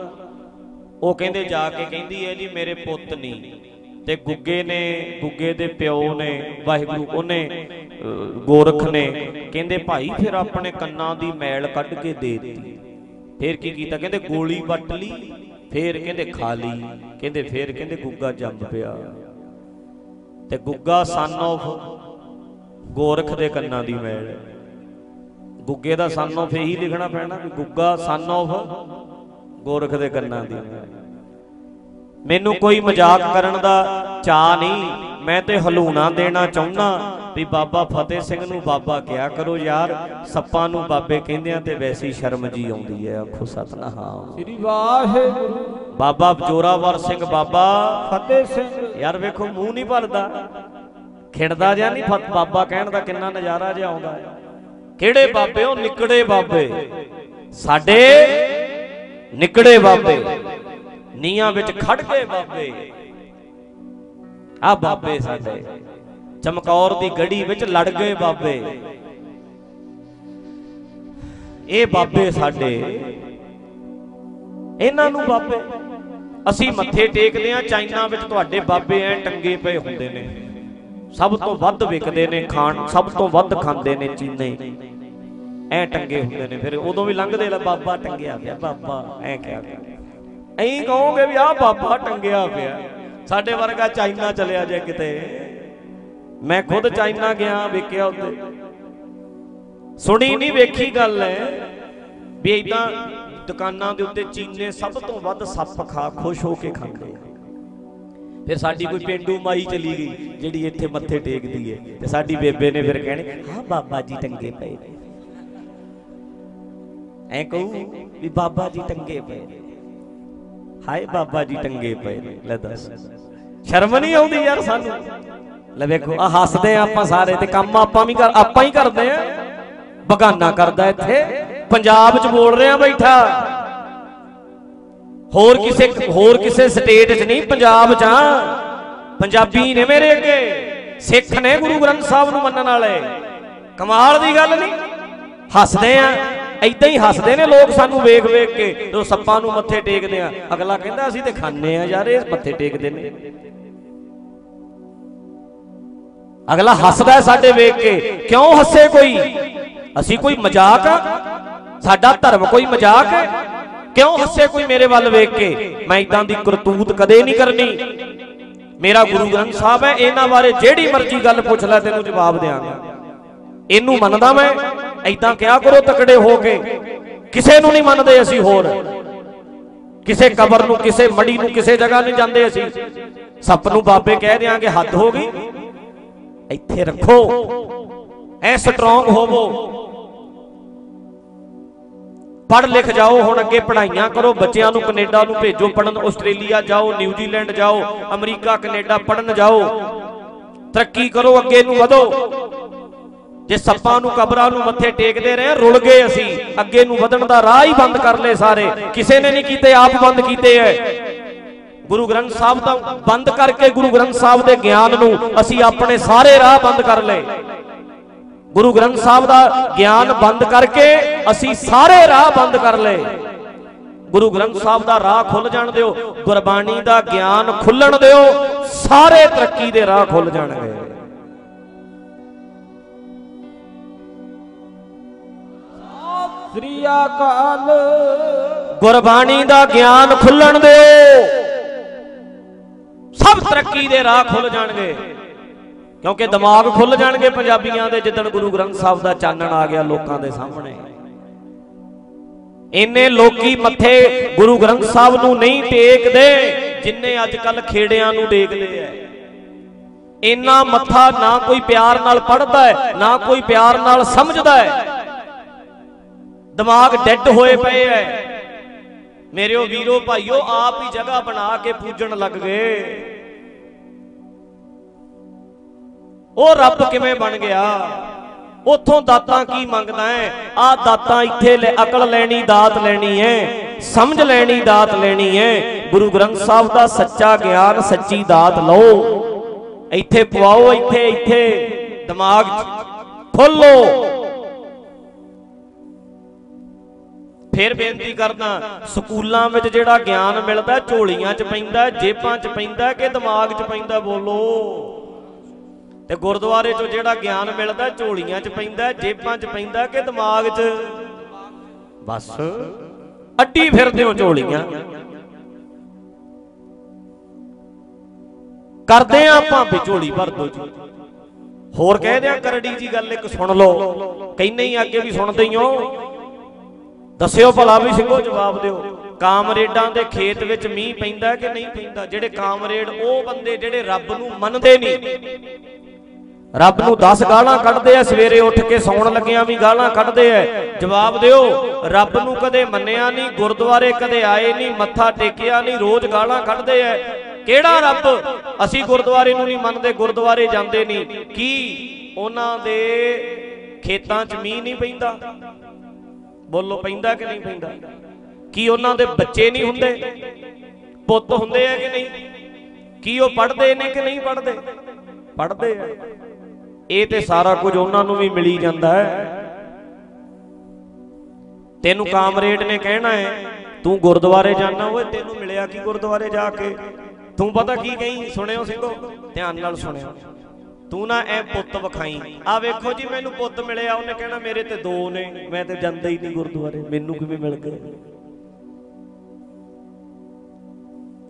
ਉਹ ਕਹਿੰਦੇ ਜਾ ਕੇ ਕਹਿੰਦੀ ਹੈ ਜੀ ਮੇਰੇ ਪੁੱਤ ਨਹੀਂ ਤੇ ਗੁੱਗੇ ਨੇ ਗੁੱਗੇ ਦੇ ਪਿਓ ਨੇ ਵਾਹਿਗੁਰੂ ਉਹਨੇ ਗੋਰਖ ਨੇ ਕਹਿੰਦੇ, ਭਾਈ, ਫਿਰ ਆਪਣੇ ਕੰਨਾਂ ਦੀ ਮੈਲ ਕੱਢ ਕੇ ਦੇ ਦਿੱਤੀ। ਫਿਰ ਕੀ ਕੀਤਾ? ਕਹਿੰਦੇ, ਗੋਲੀ ਵੱਟ ਲਈ। ਫਿਰ ਕਹਿੰਦੇ, ਖਾ ਲਈ। ਕਹਿੰਦੇ, ਫਿਰ ਕਹਿੰਦੇ, ਗੁੱਗਾ ਜੰਮ ਪਿਆ। ਤੇ ਗੁੱਗਾ ਸਨ ਆਫ ਗੋਰਖ ਦੇ ਕੰਨਾਂ ਦੀ ਮੈਲ। ਗੁੱਗੇ ਦਾ ਸਨ ਆਫ ਇਹੀ ਲਿਖਣਾ ਪੈਣਾ ਕਿ ਗੁੱਗਾ ਸਨ ਆਫ ਗੋਰਖ ਦੇ ਕੰਨਾਂ ਦੀ ਮੈਲ। ਮੈਨੂੰ ਕੋਈ ਮਜ਼ਾਕ ਕਰਨ ਦਾ ਚਾਹ ਨਹੀਂ। ਮੈਂ ਤੇ ਹਲੂਣਾ ਦੇਣਾ ਚਾਹੁੰਦਾ ਵੀ ਬਾਬਾ ਫਤਿਹ ਸਿੰਘ ਨੂੰ ਬਾਬਾ ਕਿਹਾ ਕਰੋ ਯਾਰ ਸੱਪਾਂ ਨੂੰ ਬਾਬੇ ਕਹਿੰਦੇ ਆ ਤੇ ਵੈਸੀ ਸ਼ਰਮ ਜੀ ਆਉਂਦੀ ਹੈ। ਆਖੋ ਸਤਨਾਮ। ਸ੍ਰੀ ਵਾਹਿਗੁਰੂ। ਬਾਬਾ ਜੋਰਾਵਰ ਸਿੰਘ ਬਾਬਾ। ਫਤਿਹ ਸਿੰਘ। ਯਾਰ ਵੇਖੋ ਮੂੰਹ ਨਹੀਂ ਭਰਦਾ। ਖਿੜਦਾ ਜਾਂ ਨਹੀਂ ਫਤ ਬਾਬਾ ਕਹਿਣ ਦਾ ਕਿੰਨਾ ਨਜ਼ਾਰਾ ਜਿਹਾ ਆਉਂਦਾ ਹੈ। ਕਿਹੜੇ ਬਾਬੇ ਉਹ ਨਿਕੜੇ ਬਾਬੇ। ਸਾਡੇ ਨਿਕੜੇ ਬਾਬੇ। ਨੀਆਂ ਵਿੱਚ ਖੜ ਗਏ ਬਾਬੇ। ਆ ਬਾਬੇ ਸਾਡੇ, ਚਮਕੌਰ ਦੀ ਗੜੀ ਵਿੱਚ ਲੜ ਗਏ ਬਾਬੇ। ਇਹ ਬਾਬੇ ਸਾਡੇ। ਇਹਨਾਂ ਨੂੰ ਬਾਬੇ, ਅਸੀਂ ਮੱਥੇ ਟੇਕਦੇ ਆ ਚਾਈਨਾ ਵਿੱਚ ਤੁਹਾਡੇ ਬਾਬੇ ਐ ਟੰਗੇ ਪਏ ਹੁੰਦੇ ਨੇ। ਸਭ ਤੋਂ ਵੱਧ ਵਿਕਦੇ ਨੇ ਖਾਣ, ਸਭ ਤੋਂ ਵੱਧ ਖਾਂਦੇ ਨੇ ਚੀਨੇ। ਐ ਟੰਗੇ ਹੁੰਦੇ ਨੇ। ਫਿਰ ਉਦੋਂ ਵੀ ਲੰਘਦੇ ਲੈ, ਬਾਬਾ ਟੰਗਿਆ ਗਿਆ ਬਾਬਾ ਐ ਕਿਹਾ ਐਂ ਕਹੋਗੇ ਵੀ ਆਹ ਬਾਬਾ ਟੰਗਿਆ ਪਿਆ। ਸਾਡੇ ਵਰਗਾ ਚਾਈਨਾ ਚਲਿਆ ਜੇ ਕਿਤੇ। ਮੈਂ ਖੁਦ ਚਾਈਨਾ ਗਿਆ ਵੇਖਿਆ ਉੱਤੇ। ਸੁਣੀ ਨਹੀਂ ਵੇਖੀ ਗੱਲ ਹੈ ਵੀ ਇਦਾਂ ਦੁਕਾਨਾਂ ਦੇ ਉੱਤੇ ਚੀਨੇ ਸਭ ਤੋਂ ਵੱਧ ਸੱਪ ਖਾ ਖੁਸ਼ ਹੋ ਕੇ ਖਾਂਦੇ ਆ। ਫਿਰ ਸਾਡੀ ਕੋਈ ਪਿੰਡੂ ਮਾਈ ਚਲੀ ਗਈ ਜਿਹੜੀ ਇੱਥੇ ਮੱਥੇ ਟੇਕਦੀ ਏ। ਤੇ ਸਾਡੀ ਬੇਬੇ ਨੇ ਫਿਰ ਕਹਿਣੇ ਹਾਂ ਬਾਬਾ ਜੀ ਟੰਗੇ ਪਏ ਐ ਕਹੂ ਵੀ ਬਾਬਾ ਜੀ ਟੰਗੇ ਪਏ ਹਾਏ ਬਾਬਾ ਜੀ ਟੰਗੇ ਪਏ ਨੇ ਲੈ ਦੱਸ। ਸ਼ਰਮ ਨਹੀਂ ਆਉਂਦੀ ਯਾਰ ਸਾਨੂੰ? ਲੈ ਵੇਖੋ ਆ ਹੱਸਦੇ ਆ ਆਪਾਂ ਸਾਰੇ ਤੇ ਕੰਮ ਆਪਾਂ ਵੀ ਕਰ ਆਪਾਂ ਹੀ ਕਰਦੇ ਆ। ਬਗਾਨਾ ਕਰਦਾ ਇੱਥੇ। ਪੰਜਾਬ 'ਚ ਬੋਲ ਰਿਹਾ ਬੈਠਾ। ਹੋਰ ਕਿਸੇ ਹੋਰ ਕਿਸੇ ਸਟੇਟ 'ਚ ਨਹੀਂ ਪੰਜਾਬ 'ਚ ਆ ਪੰਜਾਬੀ ਨੇ ਮੇਰੇ ਅੱਗੇ। ਸਿੱਖ ਨੇ ਗੁਰੂ ਗ੍ਰੰਥ ਸਾਹਿਬ ਨੂੰ ਮੰਨਣ ਵਾਲੇ। ਕਮਾਲ ਦੀ ਗੱਲ ਨਹੀਂ। ਹੱਸਦੇ ਆ। ਐਦਾਂ ਹੀ ਹੱਸਦੇ ਨੇ ਲੋਕ ਸਾਨੂੰ ਵੇਖ ਵੇਖ ਕੇ ਜਦੋਂ ਸੱਪਾਂ ਨੂੰ ਮੱਥੇ ਟੇਕਦੇ ਆ। ਅਗਲਾ ਕਹਿੰਦਾ, ਅਸੀਂ ਤੇ ਖਾਂਦੇ ਆ ਯਾਰ, ਇਹ ਮੱਥੇ ਟੇਕਦੇ ਨੇ। ਅਗਲਾ ਹੱਸਦਾ ਸਾਡੇ ਵੇਖ ਕੇ। ਕਿਉਂ ਹੱਸੇ ਕੋਈ? ਅਸੀਂ ਕੋਈ ਮਜ਼ਾਕ ਆ? ਸਾਡਾ ਧਰਮ ਕੋਈ ਮਜ਼ਾਕ ਹੈ? ਕਿਉਂ ਹੱਸੇ ਕੋਈ ਮੇਰੇ ਵੱਲ ਵੇਖ ਕੇ? ਮੈਂ ਇਦਾਂ ਦੀ ਕਰਤੂਤ ਕਦੇ ਨਹੀਂ ਕਰਨੀ। ਮੇਰਾ ਗੁਰੂ ਗ੍ਰੰਥ ਸਾਹਿਬ ਹੈ, ਇਹਨਾਂ ਬਾਰੇ ਜਿਹੜੀ ਮਰਜ਼ੀ ਗੱਲ ਪੁੱਛ ਲੈ, ਤੈਨੂੰ ਜਵਾਬ ਦੇਵਾਂਗਾ ਇਹਨੂੰ ਮੰਨਦਾ ਮੈਂ। ਐਦਾਂ ਕਿਹਾ ਕਰੋ, ਤਕੜੇ ਹੋ ਕੇ। ਕਿਸੇ ਨੂੰ ਨਹੀਂ ਮੰਨਦੇ ਅਸੀਂ ਹੋਰ। ਕਿਸੇ ਕਬਰ ਨੂੰ, ਕਿਸੇ ਮੜੀ ਨੂੰ, ਕਿਸੇ ਜਗ੍ਹਾ ਨਹੀਂ ਜਾਂਦੇ ਅਸੀਂ। ਸੱਪ ਨੂੰ ਬਾਬੇ ਕਹਿ ਦਿਆਂਗੇ, ਹੱਦ ਹੋ ਗਈ। ਇੱਥੇ ਰੱਖੋ। ਐ ਸਟਰੋਂਗ ਹੋਵੋ। ਪੜ੍ਹ ਲਿਖ ਜਾਓ, ਹੁਣ ਅੱਗੇ ਪੜ੍ਹਾਈਆਂ ਕਰੋ। ਬੱਚਿਆਂ ਨੂੰ ਕੈਨੇਡਾ ਨੂੰ ਭੇਜੋ ਪੜਨ ਆਸਟ੍ਰੇਲੀਆ ਜਾਓ, ਨਿਊਜ਼ੀਲੈਂਡ ਜਾਓ, ਅਮਰੀਕਾ, ਕੈਨੇਡਾ ਪੜਨ ਜਾਓ। ਤਰੱਕੀ ਕਰੋ, ਅੱਗੇ ਨੂੰ ਵਧੋ। ਜੇ ਸੱਪਾਂ ਨੂੰ ਕਬਰਾਂ ਨੂੰ ਮੱਥੇ ਟੇਕਦੇ ਰਹੇ, ਰੁਲ ਗਏ ਅਸੀਂ, ਅੱਗੇ ਨੂੰ ਵਧਣ ਦਾ ਰਾਹ ਹੀ ਬੰਦ ਕਰ ਲਏ ਸਾਰੇ। ਕਿਸੇ ਨੇ ਨਹੀਂ ਕੀਤੇ, ਆਪ ਬੰਦ ਕੀਤੇ ਐ। ਗੁਰੂ ਗ੍ਰੰਥ ਸਾਹਿਬ ਦਾ ਬੰਦ ਕਰਕੇ ਗੁਰੂ ਗ੍ਰੰਥ ਸਾਹਿਬ ਦੇ ਗਿਆਨ ਨੂੰ ਅਸੀਂ ਆਪਣੇ ਸਾਰੇ ਰਾਹ ਬੰਦ ਕਰ ਲਏ। ਗੁਰੂ ਗ੍ਰੰਥ ਸਾਹਿਬ ਦਾ ਗਿਆਨ ਬੰਦ ਕਰਕੇ ਅਸੀਂ ਸਾਰੇ ਰਾਹ ਬੰਦ ਕਰ ਲਏ। ਗੁਰੂ ਗ੍ਰੰਥ ਸਾਹਿਬ ਦਾ ਰਾਹ ਖੁੱਲ ਜਾਣ ਦਿਓ, ਗੁਰਬਾਣੀ ਦਾ ਗਿਆਨ ਖੁੱਲਣ ਦਿਓ, ਸਾਰੇ ਤਰੱਕੀ ਦੇ ਰਾਹ ਖੁੱਲ ਜਾਣਗੇ। ਸ੍ਰੀ ਅਕਾਲ ਗੁਰਬਾਣੀ ਦਾ ਗਿਆਨ ਖੁੱਲਣ ਦਿਓ। ਸਭ ਤਰੱਕੀ ਦੇ ਰਾਹ ਖੁੱਲ ਜਾਣਗੇ। ਕਿਉਂਕਿ ਦਿਮਾਗ ਖੁੱਲ ਜਾਣਗੇ ਪੰਜਾਬੀਆਂ ਦੇ, ਜਿੱਦਣ ਗੁਰੂ ਗ੍ਰੰਥ ਸਾਹਿਬ ਦਾ ਚਾਨਣ ਆ ਗਿਆ ਲੋਕਾਂ ਦੇ ਸਾਹਮਣੇ। ਇੰਨੇ ਲੋਕੀ ਮੱਥੇ ਗੁਰੂ ਗ੍ਰੰਥ ਸਾਹਿਬ ਨੂੰ ਨਹੀਂ ਟੇਕਦੇ, ਜਿੰਨੇ ਅੱਜ ਕੱਲ ਖੇੜਿਆਂ ਨੂੰ ਟੇਕਦੇ ਐ। ਇੰਨਾ ਮੱਥਾ ਨਾ ਕੋਈ ਪਿਆਰ ਨਾਲ ਪੜਦਾ ਹੈ ਨਾ ਕੋਈ ਪਿਆਰ ਨਾਲ ਸਮਝਦਾ ਹੈ ਦਿਮਾਗ ਡੈੱਡ ਹੋਏ ਪਏ ਐ। ਉਹ ਵੀਰੋ ਭਾਈਓ, ਆਪ ਹੀ ਜਗ੍ਹਾ ਬਣਾ ਕੇ ਪੂਜਣ ਲੱਗ ਗਏ। ਉਹ ਰੱਬ ਕਿਵੇਂ ਬਣ ਗਿਆ? ਉਥੋਂ ਦਾਤਾਂ ਕੀ ਮੰਗਦਾ ਹੈ ਆ ਦਾਤਾਂ ਇੱਥੇ ਲੈ, ਅਕਲ ਲੈਣੀ, ਦਾਤ ਲੈਣੀ ਹੈ ਸਮਝ ਲੈਣੀ, ਦਾਤ ਲੈਣੀ ਹੈ ਗੁਰੂ ਗ੍ਰੰਥ ਸਾਹਿਬ ਦਾ ਸੱਚਾ ਗਿਆਨ, ਸੱਚੀ ਦਾਤ ਲਓ। ਇੱਥੇ ਪਵਾਓ, ਇੱਥੇ ਇੱਥੇ। ਦਿਮਾਗ ਖੋਲੋ। ਫਿਰ ਬੇਨਤੀ ਕਰਦਾ, ਸਕੂਲਾਂ ਵਿੱਚ ਜਿਹੜਾ ਗਿਆਨ ਮਿਲਦਾ, ਝੋਲੀਆਂ 'ਚ ਪੈਂਦਾ, ਜੇਬਾਂ 'ਚ ਪੈਂਦਾ ਕਿ ਦਿਮਾਗ 'ਚ ਪੈਂਦਾ, ਬੋਲੋ। ਤੇ ਗੁਰਦੁਆਰੇ 'ਚੋਂ ਜਿਹੜਾ ਗਿਆਨ ਮਿਲਦਾ, ਝੋਲੀਆਂ 'ਚ ਪੈਂਦਾ, ਜੇਬਾਂ 'ਚ ਪੈਂਦਾ ਕਿ ਦਿਮਾਗ 'ਚ? ਬਸ। ਅੱਡੀ ਫਿਰਦੇ ਹੋ ਝੋਲੀਆਂ। ਕਰਦੇ ਆ ਆਪਾਂ ਵੀ ਝੋਲੀ ਭਰ ਦੋ ਜੀ। ਹੋਰ ਕਹਿ ਦਿਆਂ ਕਰੜੀ ਜੀ ਗੱਲ ਇੱਕ ਸੁਣ ਲਓ। ਕਹਿੰਨੇ ਹੀ ਅੱਗੇ ਵੀ ਸੁਣਦੇ ਹੀ ਹੋ। ਦੱਸਿਓ ਭਲਾ ਵੀ ਸਿੰਘੋ ਜਵਾਬ ਦਿਓ। ਕਾਮਰੇਡਾਂ ਦੇ ਖੇਤ ਵਿੱਚ ਮੀਂਹ ਪੈਂਦਾ ਕਿ ਨਹੀਂ ਪੈਂਦਾ? ਜਿਹੜੇ ਕਾਮਰੇਡ, ਉਹ ਬੰਦੇ ਜਿਹੜੇ ਰੱਬ ਨੂੰ ਮੰਨਦੇ ਨਹੀਂ। ਰੱਬ ਨੂੰ 10 ਗਾਲਾਂ ਕੱਢਦੇ ਆ, ਸਵੇਰੇ ਉੱਠ ਕੇ ਸੌਣ ਲੱਗਿਆਂ ਵੀ ਗਾਲਾਂ ਕੱਢਦੇ ਆ। ਜਵਾਬ ਦਿਓ, ਰੱਬ ਨੂੰ ਕਦੇ ਮੰਨਿਆ ਨਹੀਂ, ਗੁਰਦੁਆਰੇ ਕਦੇ ਆਏ ਨਹੀਂ, ਮੱਥਾ ਟੇਕਿਆ ਨਹੀਂ, ਰੋਜ਼ ਗਾਲਾਂ ਕੱਢਦੇ ਆ। ਕਿਹੜਾ ਰੱਬ? ਅਸੀਂ ਗੁਰਦੁਆਰੇ ਨੂੰ ਨਹੀਂ ਮੰਨਦੇ, ਗੁਰਦੁਆਰੇ ਜਾਂਦੇ ਨਹੀਂ। ਕੀ ਉਹਨਾਂ ਦੇ ਖੇਤਾਂ 'ਚ ਮੀਂਹ ਨਹੀਂ ਪੈਂਦਾ? ਬੋਲੋ ਪੈਂਦਾ ਕਿ ਨਹੀਂ ਪੈਂਦਾ? ਕੀ ਉਹਨਾਂ ਦੇ ਬੱਚੇ ਨਹੀਂ ਹੁੰਦੇ? ਪੁੱਤ ਹੁੰਦੇ ਆ ਕਿ ਨਹੀਂ? ਕੀ ਉਹ ਪੜ੍ਹਦੇ ਨੇ ਕਿ ਨਹੀਂ ਪੜ੍ਹਦੇ? ਪੜ੍ਹਦੇ ਆ। ਇਹ ਤੇ ਸਾਰਾ ਕੁਝ ਉਹਨਾਂ ਨੂੰ ਵੀ ਮਿਲੀ ਜਾਂਦਾ ਹੈ। ਤੈਨੂੰ ਕਾਮਰੇਡ ਨੇ ਕਹਿਣਾ ਹੈ, ਤੂੰ ਗੁਰਦੁਆਰੇ ਜਾਣਾ ਓਏ, ਤੈਨੂੰ ਮਿਲਿਆ ਕੀ ਗੁਰਦੁਆਰੇ ਜਾ ਕੇ? ਤੂੰ ਪਤਾ ਕੀ ਕਹੀਂ? ਸੁਣਿਓ ਸਿੰਘੋ, ਧਿਆਨ ਨਾਲ ਸੁਣਿਓ। ਤੂੰ ਨਾ ਐ ਪੁੱਤ ਵਿਖਾਈ। ਆ ਵੇਖੋ ਜੀ, ਮੈਨੂੰ ਪੁੱਤ ਮਿਲਿਆ, ਉਹਨੇ ਕਹਿਣਾ, ਮੇਰੇ ਤੇ ਦੋ ਨੇ, ਮੈਂ ਤੇ ਜਾਂਦਾ ਹੀ ਨਹੀਂ ਗੁਰਦੁਆਰੇ, ਮੈਨੂੰ ਕਿਵੇਂ ਮਿਲ ਗਏ?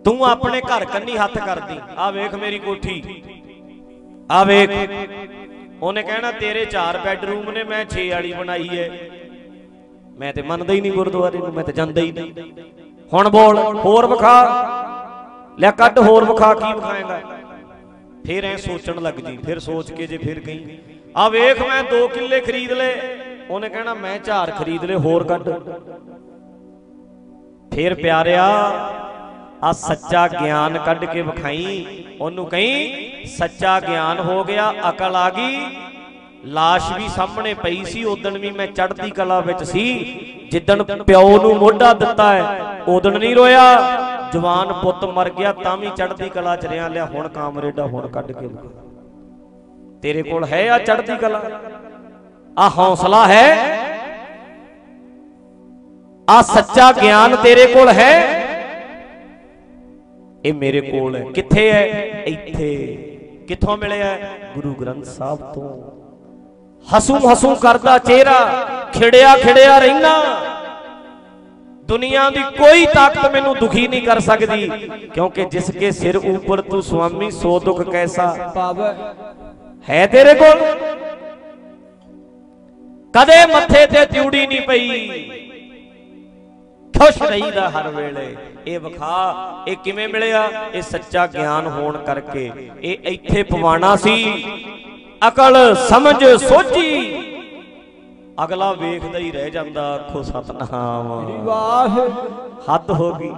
ਤੂੰ ਆਪਣੇ ਘਰ ਕੰਨੀ ਹੱਥ ਕਰਦੀ। ਆ ਵੇਖ ਮੇਰੀ ਕੋਠੀ। ਆ ਵੇਖ। ਉਹਨੇ ਕਹਿਣਾ, ਤੇਰੇ ਚਾਰ ਬੈੱਡਰੂਮ ਨੇ, ਮੈਂ 6 ਵਾਲੀ ਬਣਾਈ ਐ। ਮੈਂ ਤੇ ਮੰਨਦਾ ਹੀ ਨਹੀਂ ਗੁਰਦੁਆਰੇ ਨੂੰ, ਮੈਂ ਤੇ ਜਾਂਦਾ ਹੀ ਨਹੀਂ। ਹੁਣ ਬੋਲ, ਹੋਰ ਵਿਖਾ। ਲੈ ਕੱਢ, ਹੋਰ ਵਿਖਾ, ਕੀ ਵਿਖਾਏਗਾ? ਫਿਰ ਐ ਸੋਚਣ ਲੱਗ ਜੀ, ਫਿਰ ਸੋਚ ਕੇ ਜੇ ਫਿਰ ਕਹੀਂ ਆ ਵੇਖ ਮੈਂ 2 ਕਿੱਲੇ ਖਰੀਦ ਲਏ। ਉਹਨੇ ਕਹਿਣਾ, ਮੈਂ ਝਾਰ ਖਰੀਦ ਲਏ, ਹੋਰ ਕੱਢ। ਫਿਰ ਪਿਆਰਿਆ ਆ ਸੱਚਾ ਗਿਆਨ ਕੱਢ ਕੇ ਵਿਖਾਈ। ਉਹਨੂੰ ਕਹੀਂ, ਸੱਚਾ ਗਿਆਨ ਹੋ ਗਿਆ, ਅਕਲ ਆ ਗਈ। ਲਾਸ਼ ਵੀ ਸਾਹਮਣੇ ਪਈ ਸੀ ਉਦੋਂ ਵੀ ਮੈਂ ਚੜ੍ਹਦੀ ਕਲਾ ਵਿੱਚ ਸੀ। ਜਿੱਦਣ ਪਿਓ ਨੂੰ ਮੋਢਾ ਦਿੱਤਾ ਹੈ ਉਦੋਂ ਨਹੀਂ ਰੋਇਆ। ਜਵਾਨ ਪੁੱਤ ਮਰ ਗਿਆ, ਤਾਂ ਵੀ ਚੜ੍ਹਦੀ ਕਲਾ ਚ ਰਿਆਂ ਲਿਆ। ਹੁਣ ਕਾਮਰੇਡਾ ਹੁਣ ਕੱਢ ਕੇ ਤੇਰੇ ਕੋਲ ਹੈ ਆ ਚੜ੍ਹਦੀ ਕਲਾ? ਆ ਹੌਸਲਾ ਹੈ? ਆ ਸੱਚਾ ਗਿਆਨ ਤੇਰੇ ਕੋਲ ਹੈ? ਇਹ ਮੇਰੇ ਕੋਲ ਹੈ। ਕਿੱਥੇ ਹੈ? ਇੱਥੇ। ਕਿੱਥੋਂ ਮਿਲਿਆ ਗੁਰੂ ਗ੍ਰੰਥ ਸਾਹਿਬ ਤੋਂ। ਹਸੂ ਹਸੂ ਕਰਦਾ ਚਿਹਰਾ, ਖਿੜਿਆ ਖਿੜਿਆ ਰਹਿਣਾ ਦੁਨੀਆ ਦੀ ਕੋਈ ਤਾਕਤ ਮੈਨੂੰ ਦੁਖੀ ਨਹੀਂ ਕਰ ਸਕਦੀ, ਕਿਉਂਕਿ ਜਿਸ ਕੇ ਸਿਰ ਉੱਪਰ ਤੂੰ ਸੁਆਮੀ ਸੋ ਦੁਖ ਕੈਸਾ। ਪਾਵੈ ਹੈ ਤੇਰੇ ਕੋਲ? ਕਦੇ ਮੱਥੇ ਤੇ ਤਿਉੜੀ ਨਹੀਂ ਪਈ। ਖੁਸ਼ ਰਹੀਦਾ ਹਰ ਵੇਲੇ। ਇਹ ਵਿਖਾ, ਇਹ ਕਿਵੇਂ ਮਿਲਿਆ? ਇਹ ਸੱਚਾ ਗਿਆਨ ਹੋਣ ਕਰਕੇ। ਇਹ ਇੱਥੇ ਪਵਾਣਾ ਸੀ। ਅਕਲ ਸਮਝ ਸੋਝੀ ਅਗਲਾ ਵੇਖਦਾ ਹੀ ਰਹਿ ਜਾਂਦਾ ਆਖੋ ਸਤਨਾਮ। ਵਾਹ ਹੱਦ ਹੋ ਗਈ।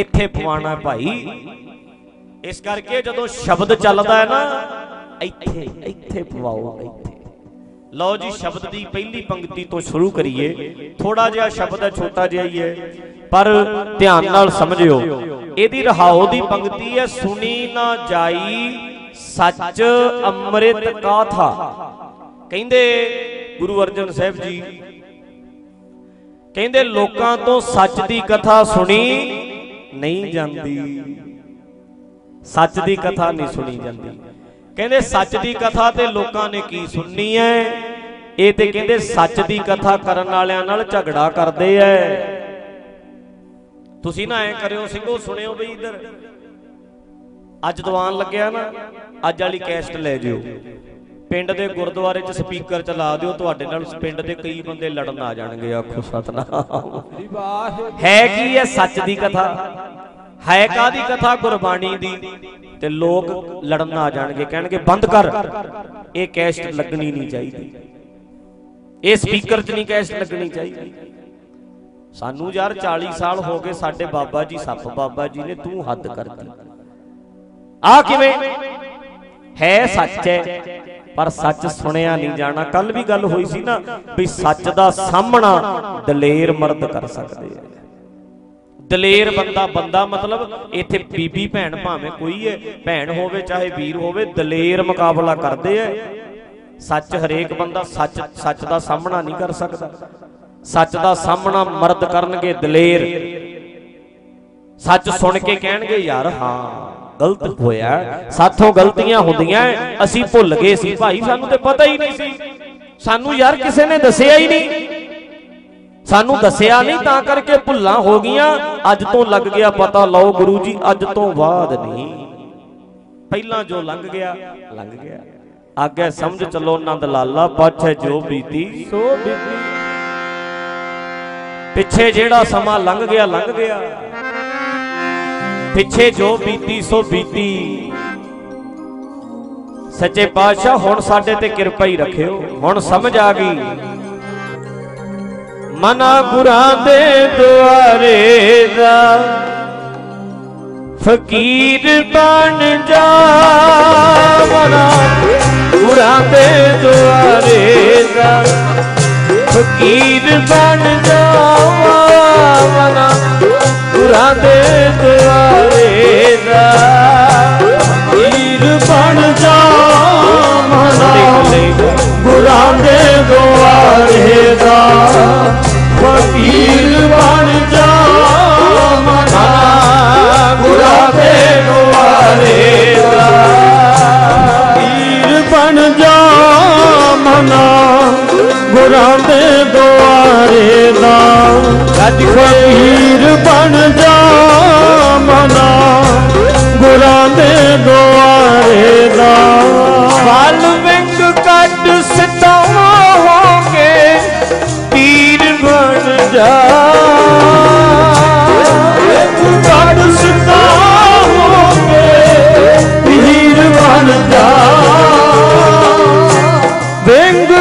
ਇੱਥੇ ਪਵਾਣਾ ਭਾਈ। ਇਸ ਕਰਕੇ ਜਦੋਂ ਸ਼ਬਦ ਚੱਲਦਾ ਹੈ ਨਾ ਇੱਥੇ ਇੱਥੇ ਪਵਾਓ ਇੱਥੇ। ਲਓ ਜੀ ਸ਼ਬਦ ਦੀ ਪਹਿਲੀ ਪੰਕਤੀ ਤੋਂ ਸ਼ੁਰੂ ਕਰੀਏ। ਥੋੜਾ ਜਿਹਾ ਸ਼ਬਦ ਹੈ ਛੋਟਾ ਜਿਹਾ ਹੀ ਹੈ। ਪਰ ਧਿਆਨ ਨਾਲ ਸਮਝਿਓ, ਇਹਦੀ ਰਹਾਉ ਦੀ ਪੰਕਤੀ ਹੈ, ਸੁਣੀ ਨਾ ਜਾਈ ਸੱਚ ਅੰਮ੍ਰਿਤ ਕਾਥਾ ਕਹਿੰਦੇ ਗੁਰੂ ਅਰਜਨ ਸਾਹਿਬ ਜੀ, ਕਹਿੰਦੇ ਲੋਕਾਂ ਤੋਂ ਸੱਚ ਦੀ ਕਥਾ ਸੁਣੀ ਨਹੀਂ ਜਾਂਦੀ। ਸੱਚ ਦੀ ਕਥਾ ਨਹੀਂ ਸੁਣੀ ਜਾਂਦੀ। ਕਹਿੰਦੇ ਸੱਚ ਦੀ ਕਥਾ ਤੇ ਲੋਕਾਂ ਨੇ ਕੀ ਸੁਣਨੀ ਐ ਇਹ ਤੇ ਕਹਿੰਦੇ ਸੱਚ ਦੀ ਕਥਾ ਕਰਨ ਵਾਲਿਆਂ ਨਾਲ ਝਗੜਾ ਕਰਦੇ ਐ ਤੁਸੀਂ ਨਾ ਐ ਕਰਿਓ, ਸਿੰਘੋ, ਸੁਣਿਓ ਬਈ ਇਧਰ। ਅੱਜ ਦੀਵਾਨ ਲੱਗਿਆ ਨਾ, ਅੱਜ ਵਾਲੀ ਕੈਸਟ ਲੈ ਜਿਓ। ਪਿੰਡ ਦੇ ਗੁਰਦੁਆਰੇ 'ਚ ਸਪੀਕਰ ਚਲਾ ਦਿਓ, ਤੁਹਾਡੇ ਨਾਲ ਪਿੰਡ ਦੇ ਕਈ ਬੰਦੇ ਲੜਨ ਆ ਜਾਣਗੇ, ਆਖੋ ਸਤਨਾਮ। ਹੈ ਕੀ ਹੈ ਸੱਚ ਦੀ ਕਥਾ? ਹੈ ਕਾਦੀ ਕਥਾ? ਗੁਰਬਾਣੀ ਦੀ। ਤੇ ਲੋਕ ਲੜਨ ਆ ਜਾਣਗੇ, ਕਹਿਣਗੇ, ਬੰਦ ਕਰ। ਇਹ ਕੈਸਟ ਲੱਗਣੀ ਨਹੀਂ ਚਾਹੀਦੀ। ਇਹ ਸਪੀਕਰ 'ਚ ਨਹੀਂ ਕੈਸਟ ਲੱਗਣੀ ਚਾਹੀਦੀ। ਸਾਨੂੰ ਯਾਰ 40 ਸਾਲ ਹੋ ਗਏ ਸਾਡੇ ਬਾਬਾ ਜੀ, ਸੱਪ ਬਾਬਾ ਜੀ ਨੇ ਤੂੰ ਹੱਦ ਕਰਤੀ। ਆ ਕਿਵੇਂ? ਹੈ ਸੱਚ ਹੈ, ਪਰ ਸੱਚ ਸੁਣਿਆ ਨਹੀਂ ਜਾਣਾ। ਕੱਲ ਵੀ ਗੱਲ ਹੋਈ ਸੀ ਨਾ ਵੀ ਸੱਚ ਦਾ ਸਾਹਮਣਾ ਦਲੇਰ ਮਰਦ ਕਰ ਸਕਦੇ ਆ। ਦਲੇਰ ਬੰਦਾ ਬੰਦਾ ਮਤਲਬ ਇੱਥੇ ਬੀਬੀ ਭੈਣ ਭਾਵੇਂ ਕੋਈ ਹੈ, ਭੈਣ ਹੋਵੇ, ਚਾਹੇ ਵੀਰ ਹੋਵੇ, ਦਲੇਰ ਮੁਕਾਬਲਾ ਕਰਦੇ ਆ। ਸੱਚ ਹਰੇਕ ਬੰਦਾ ਸੱਚ ਸੱਚ ਦਾ ਸਾਹਮਣਾ ਨਹੀਂ ਕਰ ਸਕਦਾ। ਸੱਚ ਦਾ ਸਾਹਮਣਾ ਮਰਦ ਕਰਨਗੇ ਦਲੇਰ। ਸੱਚ ਸੁਣ ਕੇ ਕਹਿਣਗੇ, ਯਾਰ, ਹਾਂ, ਗਲਤ ਹੋਇਆ। ਸਾਥੋਂ ਗਲਤੀਆਂ ਹੁੰਦੀਆਂ ਅਸੀਂ ਭੁੱਲ ਗਏ ਸੀ ਭਾਈ, ਸਾਨੂੰ ਤੇ ਪਤਾ ਹੀ ਨਹੀਂ ਸੀ। ਸਾਨੂੰ ਯਾਰ ਕਿਸੇ ਨੇ ਦੱਸਿਆ ਹੀ ਨਹੀਂ। ਸਾਨੂੰ ਦੱਸਿਆ ਨਹੀਂ, ਤਾਂ ਕਰਕੇ ਭੁੱਲਾਂ ਹੋ ਗਈਆਂ। ਅੱਜ ਤੋਂ ਲੱਗ ਗਿਆ ਪਤਾ, ਲਓ ਗੁਰੂ ਜੀ, ਅੱਜ ਤੋਂ ਬਾਅਦ ਨਹੀਂ। ਪਹਿਲਾਂ ਜੋ ਲੰਘ ਗਿਆ ਲੰਘ ਗਿਆ। ਅੱਗੇ ਸਮਝ ਚੱਲੋ ਨੰਦ ਲਾਲਾ, ਪਾਛੇ ਜੋ ਬੀਤੀ, ਸੋ ਬੀਬੀ ਪਿੱਛੇ ਜਿਹੜਾ ਸਮਾਂ ਲੰਘ ਗਿਆ ਲੰਘ ਗਿਆ। ਪਿੱਛੇ ਜੋ ਬੀਤੀ, ਸੋ ਬੀਤੀ। ਸੱਚੇ ਪਾਤਸ਼ਾਹ, ਹੁਣ ਸਾਡੇ ਤੇ ਕਿਰਪਾ ਹੀ ਰੱਖਿਓ। ਹੁਣ ਸਮਝ ਆ ਗਈ। ਮਨਾ ਗੁਰਾਂ ਦੇ ਦੁਆਰੇ ਦਾ ਫਕੀਰ ਬਣ ਜਾ। ਮਨਾ ਗੁਰਾਂ ਦੇ ਦੁਆਰੇ ਦਾ ਫਕੀਰ ਬਣ ਜਾਵਾਂ ਮਨਾ ਗੁਰਾਂ ਦੇ ਦੁਆਰੇ ਦਾ ਫਕੀਰ ਬਣ ਜਾ ਮਨਾ ਗੁਰਾਂ ਦੇ ਦੁਆਰੇ ਦਾ ਫਕੀਰ ਬਣ ਜਾ ਮਨਾ ਗੁਰਾਂ ਦੇ ਦੁਆਰੇ ਦਾ ਫਕੀਰ ਬਣ ਜਾ ਮਨਾ ਗੁਰਾਂ ਦੇ ਦੁਆਰੇ ਦਾ ਗੱਜ ਫਕੀਰ ਬਣ ਜਾ ਮਨਾ। ਗੁਰਾਂ ਦੇ ਦੁਆਰੇ ਦਾ। ਫਲ ਵਿੰਗ ਕੱਟ ਸਤਾਵਾ ਹੋ ਕੇ ਪੀਰ ਬਣ ਜਾ। ਕੱਢ ਸਿੱਧਾ ਹੋ ਕੇ ਪੀਰ ਬਣ ਜਾ। ਵਿੰਗ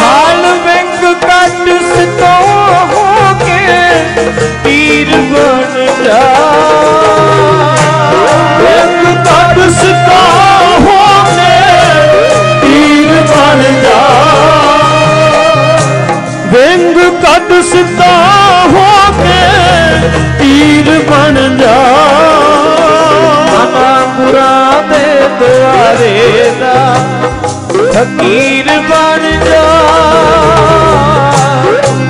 ਬਣ ਵਿੰਗ ਕੱਟ ਸਤਾਵਾ ਹੋ ਕੇ ਤੀਰ ਬਣ ਜਾ। ਵਿੰਗ ਕੱਢ ਸਿੱਧਾ ਹੋ ਕੇ ਪੀਰ ਬਣ ਜਾ। ਵਿੰਗ ਕੱਢ ਸਿੱਧਾ ਹੋ ਕੇ ਪੀਰ ਬਣ ਜਾ। ਮਨਾ ਗੁਰਾਂ ਦੁਆਰੇ ਦਾ ਫਕੀਰ ਬਣ ਜਾ।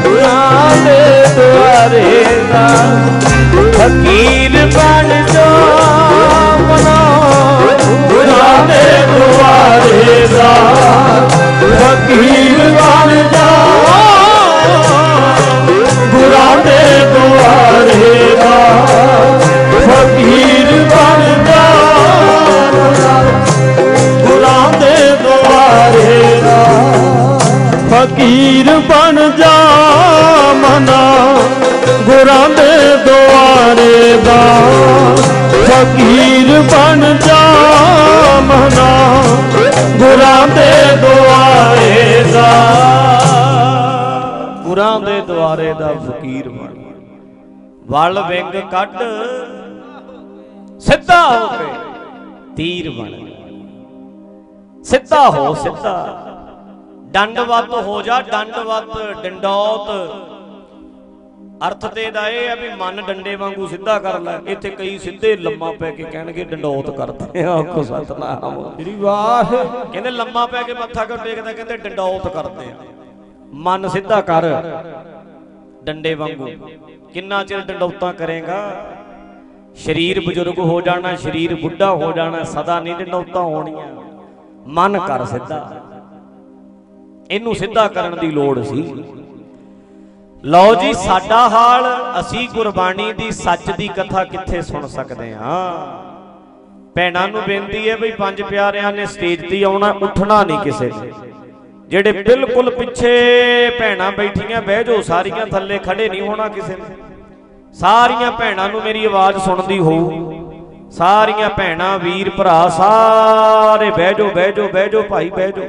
ਗੁਰਾਂ ਦੇ ਦੁਆਰੇ ਦਾ ਫਕੀਰ ਬਣ ਜਾ। ਮਨਾ ਗੁਰਾਂ ਦੇ ਦੁਆਰੇ ਦਾ ਫਕੀਰ ਬਣ ਜਾ। ਫਕੀਰ ਬਣ ਜਾ ਮਨਾ। ਗੁਰਾਂ ਦੇ ਦੁਆਰੇ ਦਾ ਫਕੀਰ ਬਣ ਜਾ ਮਨਾ। ਗੁਰਾਂ ਦੇ ਦੁਆਰੇ ਦਾ। ਗੁਰਾਂ ਦੇ ਦੁਆਰੇ ਦਾ ਫਕੀਰ ਬਣ। ਵਲ ਵਿੰਗ ਕੱਢ, ਸਿੱਧਾ ਹੋ ਕੇ ਤੀਰ ਬਣ। ਸਿੱਧਾ ਹੋ, ਸਿੱਧਾ। ਡੰਡਵਤ ਹੋ ਜਾ ਡੰਡਵਤ ਡੰਡੌਤ। ਅਰਥ ਤੇ ਦਾ ਇਹ ਆ ਵੀ ਮਨ ਡੰਡੇ ਵਾਂਗੂ ਸਿੱਧਾ ਕਰ ਲੈ ਇੱਥੇ ਕਈ ਸਿੱਧੇ ਲੰਮਾ ਪੈ ਕੇ ਕਹਿਣਗੇ ਡੰਡੌਤ ਕਰਦੇ ਆ ਆਖੋ ਸਤਨਾਮ। ਸ੍ਰੀ ਵਾਹਿਗੁਰੂ। ਕਹਿੰਦੇ ਲੰਮਾ ਪੈ ਕੇ ਮੱਥਾ ਕਿਉਂ ਟੇਕਦਾ ਕਹਿੰਦੇ ਡੰਡੌਤ ਕਰਦੇ ਆ। ਮਨ ਸਿੱਧਾ ਕਰ ਡੰਡੇ ਵਾਂਗੂ। ਕਿੰਨਾ ਚਿਰ ਡੰਡੌਤਾਂ ਕਰੇਗਾ? ਸਰੀਰ ਬਜ਼ੁਰਗ ਹੋ ਜਾਣਾ ਸਰੀਰ ਬੁੱਢਾ ਹੋ ਜਾਣਾ ਸਦਾ ਨਹੀਂ ਡੰਡੌਤਾਂ ਹੋਣੀਆਂ। ਮਨ ਕਰ ਸਿੱਧਾ। ਇਹਨੂੰ ਸਿੱਧਾ ਕਰਨ ਦੀ ਲੋੜ ਸੀ। ਲਓ ਜੀ ਸਾਡਾ ਹਾਲ ਅਸੀਂ ਗੁਰਬਾਣੀ ਦੀ ਸੱਚ ਦੀ ਕਥਾ ਕਿੱਥੇ ਸੁਣ ਸਕਦੇ ਹਾਂ? ਭੈਣਾਂ ਨੂੰ ਬੇਨਤੀ ਹੈ ਬਈ ਪੰਜ ਪਿਆਰਿਆਂ ਨੇ ਸਟੇਜ ਤੇ ਆਉਣਾ ਉੱਠਣਾ ਨਹੀਂ ਕਿਸੇ ਨੇ। ਜਿਹੜੇ ਬਿਲਕੁਲ ਪਿੱਛੇ ਭੈਣਾਂ ਬੈਠੀਆਂ ਬਹਿ ਜਾਓ ਸਾਰੀਆਂ ਥੱਲੇ ਖੜੇ ਨਹੀਂ ਹੋਣਾ ਕਿਸੇ ਨੇ। ਸਾਰੀਆਂ ਭੈਣਾਂ ਨੂੰ ਮੇਰੀ ਆਵਾਜ਼ ਸੁਣਦੀ ਹੋਊ। ਸਾਰੀਆਂ ਭੈਣਾਂ ਵੀਰ ਭਰਾ ਸਾਰੇ ਬਹਿ ਜਾਓ ਬਹਿ ਜਾਓ ਬਹਿ ਜਾਓ ਭਾਈ ਬਹਿ ਜਾਓ।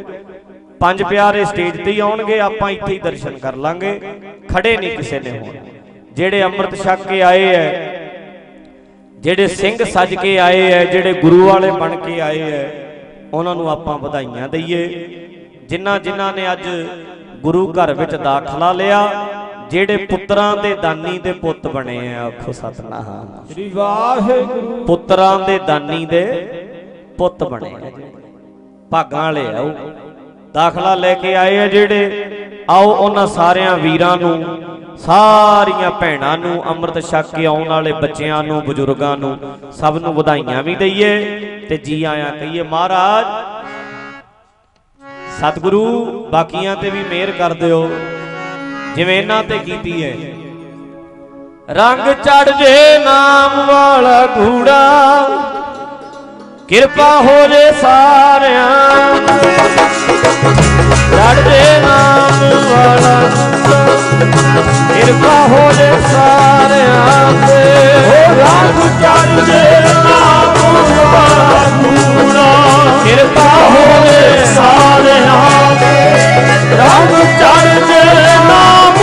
ਪੰਜ ਪਿਆਰੇ ਸਟੇਜ ਤੇ ਹੀ ਆਉਣਗੇ ਆਪਾਂ ਇੱਥੇ ਹੀ ਦਰਸ਼ਨ ਕਰ ਲਾਂਗੇ। ਖੜੇ ਨਹੀਂ ਕਿਸੇ ਨੇ ਹੋਣਾ। ਜਿਹੜੇ ਅੰਮ੍ਰਿਤ ਛਕ ਕੇ ਆਏ ਐ ਜਿਹੜੇ ਸਿੰਘ ਸੱਜ ਕੇ ਆਏ ਐ ਜਿਹੜੇ ਗੁਰੂ ਵਾਲੇ ਬਣ ਕੇ ਆਏ ਐ ਉਹਨਾਂ ਨੂੰ ਆਪਾਂ ਵਧਾਈਆਂ ਦਈਏ। ਜਿਨ੍ਹਾਂ ਜਿਨ੍ਹਾਂ ਨੇ ਅੱਜ ਗੁਰੂ ਘਰ ਵਿੱਚ ਦਾਖਲਾ ਲਿਆ ਜਿਹੜੇ ਪੁੱਤਰਾਂ ਦੇ ਦਾਨੀ ਦੇ ਪੁੱਤ ਬਣੇ ਆ ਆਖੋ ਸਤਨਾਮ। ਸ੍ਰੀ ਵਾਹਿਗੁਰੂ। ਪੁੱਤਰਾਂ ਦੇ ਦਾਨੀ ਦੇ ਪੁੱਤ ਬਣੇ ਭਾਗਾਂ ਵਾਲੇ ਆ ਉਹ। ਦਾਖਲਾ ਲੈ ਕੇ ਆਏ ਆ ਜਿਹੜੇ। ਆਓ ਉਹਨਾਂ ਸਾਰਿਆਂ ਵੀਰਾਂ ਨੂੰ, ਸਾਰੀਆਂ ਭੈਣਾਂ ਨੂੰ, ਅੰਮ੍ਰਿਤ ਛਕ ਕੇ ਆਉਣ ਵਾਲੇ ਬੱਚਿਆਂ ਨੂੰ, ਬਜ਼ੁਰਗਾਂ ਨੂੰ ਸਭ ਨੂੰ ਵਧਾਈਆਂ ਵੀ ਦਈਏ ਤੇ ਜੀ ਆਇਆਂ ਕਹੀਏ, ਮਹਾਰਾਜ, ਸਤਿਗੁਰੂ, ਬਾਕੀਆਂ ਤੇ ਵੀ ਮਿਹਰ ਕਰ ਦਿਓ। ਜਿਵੇਂ ਇਹਨਾਂ ਤੇ ਕੀਤੀ ਹੈ। ਰੰਗ ਚੜ ਜੇ ਨਾਮ ਵਾਲਾ ਘੂੜਾ ਕਿਰਪਾ ਹੋ ਜੇ ਸਾਰਿਆਂ ਜੇ ਨਾਮ ਵਾਲਾ ਕਿਰਪਾ ਹੋ ਜੇ ਸਾਰਿਆਂ ਤੇ। ਹੋ ਰੰਗ ਚੜ ਜੇ ਨਾਮ ਵਾਲਾ ਕੂੜਾ। ਕਿਰਪਾ ਹੋ ਜੇ ਸਾਰਿਆਂ ਦੇ ਰੰਗ ਚੜ ਜੇ ਨਾਮ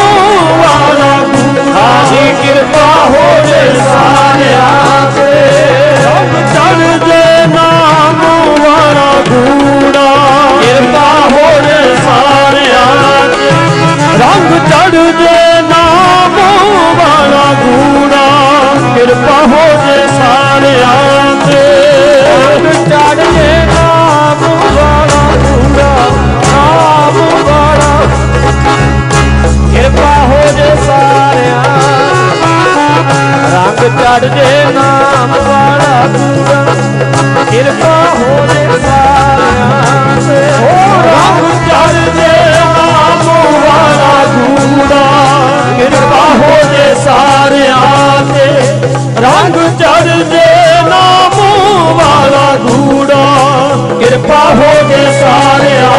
ਵਾਲਾ ਕੂੜਾ। ਜੀ ਕਿਰਪਾ ਹੋ ਜੇ ਸਾਰਿਆਂ ਰੰਗ ਚੜ ਜੇ ਨਾਮ ਵਾਲਾ ਕੂੜਾ ਕਿਰਪਾ ਹੋ ਜੇ ਸਾਰਿਆਂ ਤੇ। ਰੰਗ ਚੜ ਜੇ ਨਾਮ ਵਾਲਾ ਕੂੜਾ ਨਾਮ ਵਾਲਾ। ਕਿਰਪਾ ਹੋ ਜੇ ਸਾਰਿਆਂ ਰੰਗ ਚੜ ਜੇ ਨਾਮ ਵਾਲਾ ਕੂੜਾ ਕਿਰਪਾ ਹੋ ਜੇ ਸਾਰਿਆਂ ਤੇ। ਰੰਗ ਚੜ ਜੇ ਕੂੜਾ ਕਿਰਪਾ ਹੋ ਜੇ ਸਾਰਿਆਂ ਤੇ। ਰੰਗ ਚੜ ਨਾਮੂ ਵਾਲਾ ਕੂੜਾ ਕਿਰਪਾ ਹੋ ਜੇ ਸਾਰਿਆਂ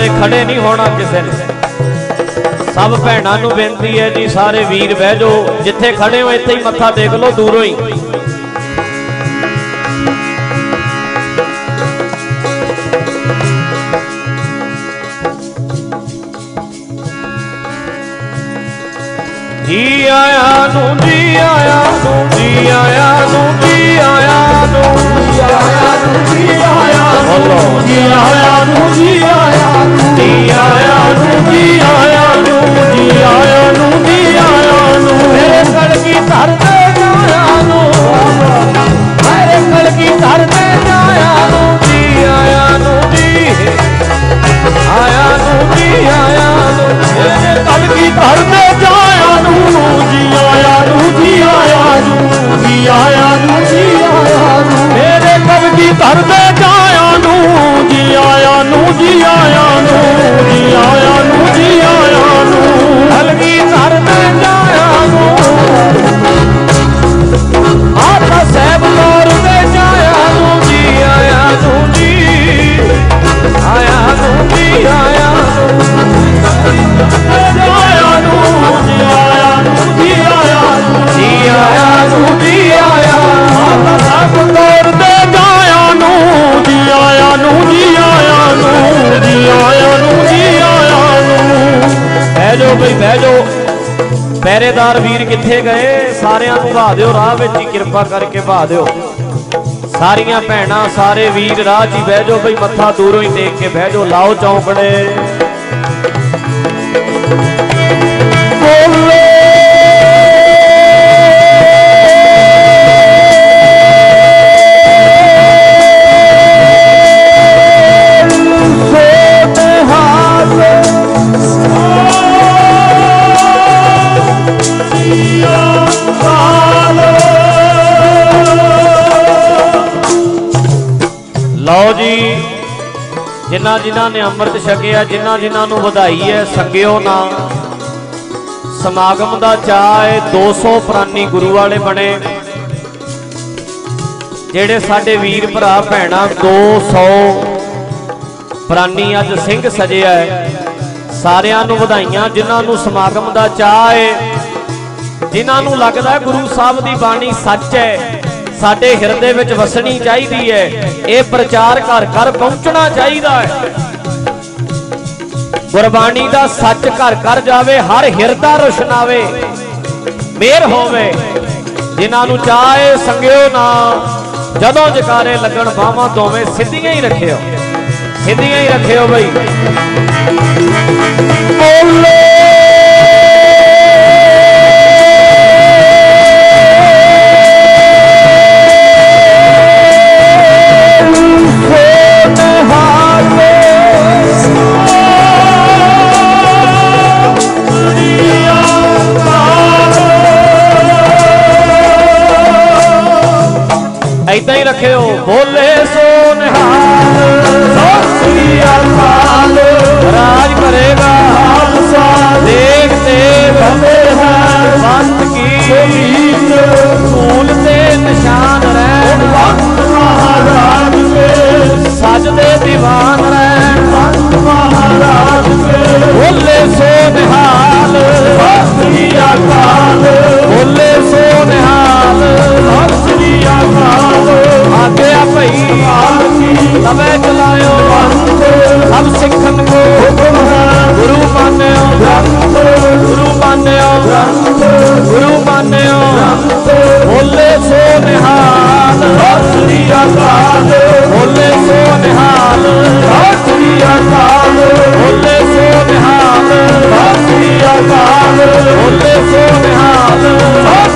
ਸਾਰੇ ਖੜੇ ਨਹੀਂ ਹੋਣਾ ਕਿਸੇ ਨੇ। ਸਭ ਭੈਣਾਂ ਨੂੰ ਬੇਨਤੀ ਹੈ ਜੀ, ਸਾਰੇ ਵੀਰ ਬਹਿ ਜਾਓ। ਜਿੱਥੇ ਖੜੇ ਹੋ, ਇੱਥੇ ਹੀ ਮੱਥਾ ਟੇਕ ਲਓ, ਦੂਰੋਂ ਹੀ। ਜੀ ਆਇਆਂ ਨੂੰ, ਜੀ ਆਇਆ ਨੂੰ, ਜੀ ਆਇਆਂ ਨੂੰ, ਜੀ ਆਇਆਂ ਕਲ ਜਾਇਆ ਨੂੰ ਜੀ ਆਇਆ ਨੂੰ ਜੀ ਆਇਆ ਨੂੰ ਜੀ ਆਇਆ ਬਹਿ ਜਾਓ ਬਈ, ਬਹਿ ਜਾਓ। ਪਹਿਰੇਦਾਰ ਵੀਰ ਕਿੱਥੇ ਗਏ? ਸਾਰਿਆਂ ਨੂੰ ਵਾ ਦਿਓ, ਰਾਹ ਵਿੱਚ ਹੀ ਕਿਰਪਾ ਕਰਕੇ ਵਾ ਦਿਓ। ਸਾਰੀਆਂ ਭੈਣਾਂ, ਸਾਰੇ ਵੀਰ, ਰਾਹ 'ਚ ਹੀ ਬਹਿ ਜਾਓ ਬਈ, ਮੱਥਾ ਦੂਰੋਂ ਹੀ ਟੇਕ ਕੇ ਬਹਿ ਜਾਓ। ਲਾਓ ਚੌਂਕੜੇ। ਜਿਨ੍ਹਾਂ ਜਿਨ੍ਹਾਂ ਨੇ ਅੰਮ੍ਰਿਤ ਛਕਿਆ, ਜਿਨ੍ਹਾਂ ਜਿਨ੍ਹਾਂ ਨੂੰ ਵਧਾਈ ਹੈ ਸੰਗਿਓ ਨਾ। ਸਮਾਗਮ ਦਾ ਚਾਅ ਹੈ 200 ਪ੍ਰਾਨੀ ਗੁਰੂ ਵਾਲੇ ਬਣੇ। ਜਿਹੜੇ ਸਾਡੇ ਵੀਰ ਭਰਾ ਭੈਣਾਂ 200 ਪ੍ਰਾਨੀ ਅੱਜ ਸਿੰਘ ਸਜਿਆ ਹੈ। ਸਾਰਿਆਂ ਨੂੰ ਵਧਾਈਆਂ, ਜਿਨ੍ਹਾਂ ਨੂੰ ਸਮਾਗਮ ਦਾ ਚਾਅ ਹੈ। ਜਿਨ੍ਹਾਂ ਨੂੰ ਲੱਗਦਾ ਗੁਰੂ ਸਾਹਿਬ ਦੀ ਬਾਣੀ ਸੱਚ ਹੈ। ਸਾਡੇ ਹਿਰਦੇ ਵਿੱਚ ਵਸਣੀ ਚਾਹੀਦੀ ਹੈ। ਇਹ ਪ੍ਰਚਾਰ ਘਰ ਘਰ ਪਹੁੰਚਣਾ ਚਾਹੀਦਾ ਹੈ। ਗੁਰਬਾਣੀ ਦਾ ਸੱਚ ਘਰ ਘਰ ਜਾਵੇ, ਹਰ ਹਿਰਦਾ ਰੁਸ਼ਨਾਵੇ, ਮੇਰ ਹੋਵੇ। ਜਿਨ੍ਹਾਂ ਨੂੰ ਚਾਹੇ ਸੰਗਿਓ ਨਾ, ਜਦੋਂ ਜਕਾਰੇ ਲੱਗਣ ਬਾਹਾਂ ਦੋਵੇਂ ਸਿੱਧੀਆਂ ਹੀ ਰੱਖਿਓ। ਸਿੱਧੀਆਂ ਹੀ ਰੱਖਿਓ ਬਈ। ਐਦਾਂ ਰੱਖਿਓ, ਬੋਲੇ ਸੋ ਨਿਹਾਲ। ਸਤਿ ਸ੍ਰੀ ਅਕਾਲ। ਰਾਜ ਕਰੇਗਾ ਖਾਲਸਾ ਦੇਖ ਤੇ ਬੰਦੇ ਹੈ ਕੀ? ਸ਼ਹੀਦ ਫੂਲ ਤੇ ਨਿਸ਼ਾਨ ਰਹਿਣ। ਵੰਤ ਮਹਾਰਾਜ ਕੇ ਸਜਦੇ ਦੀਵਾਨ ਰਹਿਣ। ਵੰਤ ਮਹਾਰਾਜ ਕੇ ਬੋਲੇ ਸੋ ਨਿਹਾਲ। ਸਤਿ ਸ੍ਰੀ ਅਕਾਲ। ਭਈ ਤਵੇ ਚਲਾਇਓ ਸਭ ਸਿੱਖਨ ਕੋ ਹੁਕਮ ਗੁਰੂ ਮਾਨਿਓ। ਗੁਰੂ ਮਾਨਿਓ। ਗੁਰੂ ਮਾਨਿਓ। ਬੋਲੇ ਸੋ ਨਿਹਾਲ। ਸਤਿ ਸ੍ਰੀ ਅਕਾਲ। ਬੋਲੇ ਸੋ ਨਿਹਾਲ। ਸਤਿ ਸ੍ਰੀ ਅਕਾਲ। ਬੋਲੇ ਸੋ ਨਿਹਾਲ। ਸ੍ਰੀ ਅਕਾਲ। ਬੋਲੇ ਸੋ ਨਿਹਾਲ।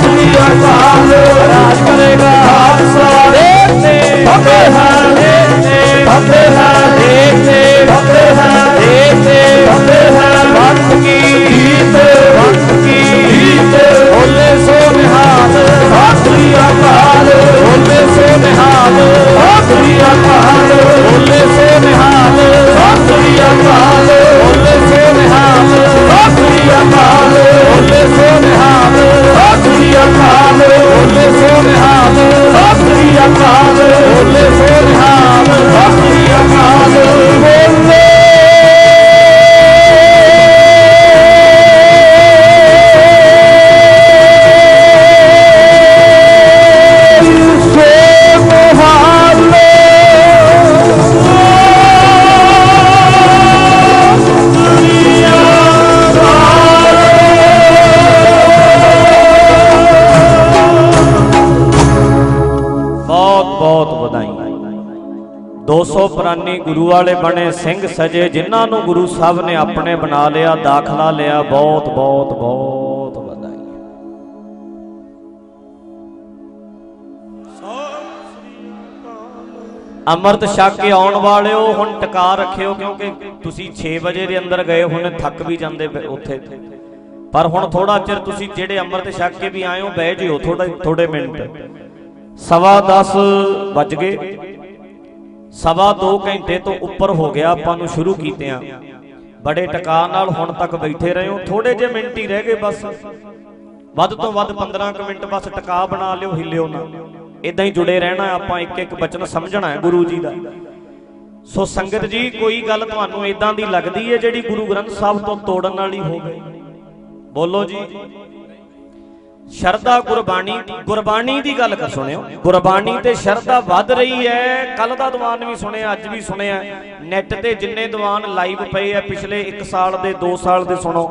ਸ੍ਰੀ ਅਕਾਲ। ਰਾਜ ਕਰੇਗਾ। ਖਾਲਸਾ। Father. ਫਤੇ ਹੈ ਗੁਰੂ ਵਾਲੇ ਬਣੇ ਸਿੰਘ ਸਜੇ, ਜਿਨ੍ਹਾਂ ਨੂੰ ਗੁਰੂ ਸਾਹਿਬ ਨੇ ਆਪਣੇ ਬਣਾ ਲਿਆ, ਦਾਖਲਾ ਲਿਆ, ਬਹੁਤ ਬਹੁਤ ਬਹੁਤ ਵਧਾਈ ਅੰਮ੍ਰਿਤ ਛਕ ਕੇ ਆਉਣ ਵਾਲਿਓ, ਹੁਣ ਟਿਕਾ ਰੱਖਿਓ, ਕਿਉਂਕਿ ਤੁਸੀਂ 6 ਵਜੇ ਦੇ ਅੰਦਰ ਗਏ, ਹੁਣ ਥੱਕ ਵੀ ਜਾਂਦੇ ਉੱਥੇ। ਪਰ ਹੁਣ ਥੋੜਾ ਚਿਰ ਤੁਸੀਂ ਜਿਹੜੇ ਅੰਮ੍ਰਿਤ ਛਕ ਕੇ ਵੀ ਆਏ ਹੋ, ਬਹਿ ਜਿਓ ਥੋੜਾ ਥੋੜੇ ਮਿੰਟ। ਸਵਾ 10 ਵੱਜ ਗਏ। ਸਵਾ 2 ਘੰਟੇ ਤੋਂ ਉੱਪਰ ਹੋ ਗਿਆ, ਆਪਾਂ ਨੂੰ ਸ਼ੁਰੂ ਕੀਤਿਆਂ। ਬੜੇ ਟਿਕਾ ਨਾਲ ਹੁਣ ਤੱਕ ਬੈਠੇ ਰਹੇ ਹੋ ਥੋੜੇ ਜਿਹੇ ਮਿੰਟ ਹੀ ਰਹਿ ਗਏ ਬਸ। ਵੱਧ ਤੋਂ ਵੱਧ 15 ਕੁ ਮਿੰਟ ਬਸ ਟਿਕਾ ਬਣਾ ਲਿਓ, ਹਿੱਲਿਓ ਨਾ। ਇਦਾਂ ਹੀ ਜੁੜੇ ਰਹਿਣਾ, ਆਪਾਂ ਇੱਕ ਇੱਕ ਬਚਨ ਸਮਝਣਾ ਹੈ ਗੁਰੂ ਜੀ ਦਾ। ਸੋ ਸੰਗਤ ਜੀ, ਕੋਈ ਗੱਲ ਤੁਹਾਨੂੰ ਇਦਾਂ ਦੀ ਲੱਗਦੀ ਹੈ ਜਿਹੜੀ ਗੁਰੂ ਗ੍ਰੰਥ ਸਾਹਿਬ ਤੋਂ ਤੋੜਨ ਵਾਲੀ ਹੋਵੇ ਬੋਲੋ ਜੀ। ਸ਼ਰਧਾ ਗੁਰਬਾਣੀ ਗੁਰਬਾਣੀ ਦੀ ਗੱਲ ਕਰ ਸੁਣਿਓ। ਗੁਰਬਾਣੀ ਤੇ ਸ਼ਰਧਾ ਵੱਧ ਰਹੀ ਹੈ। ਕੱਲ ਦਾ ਦੀਵਾਨ ਵੀ ਸੁਣਿਆ, ਅੱਜ ਵੀ ਸੁਣਿਆ। ਨੈਟ ਤੇ ਜਿੰਨੇ ਦੀਵਾਨ ਲਾਈਵ ਪਏ ਆ, ਪਿਛਲੇ 1 ਸਾਲ ਦੇ 2 ਸਾਲ ਦੇ ਸੁਣੋ।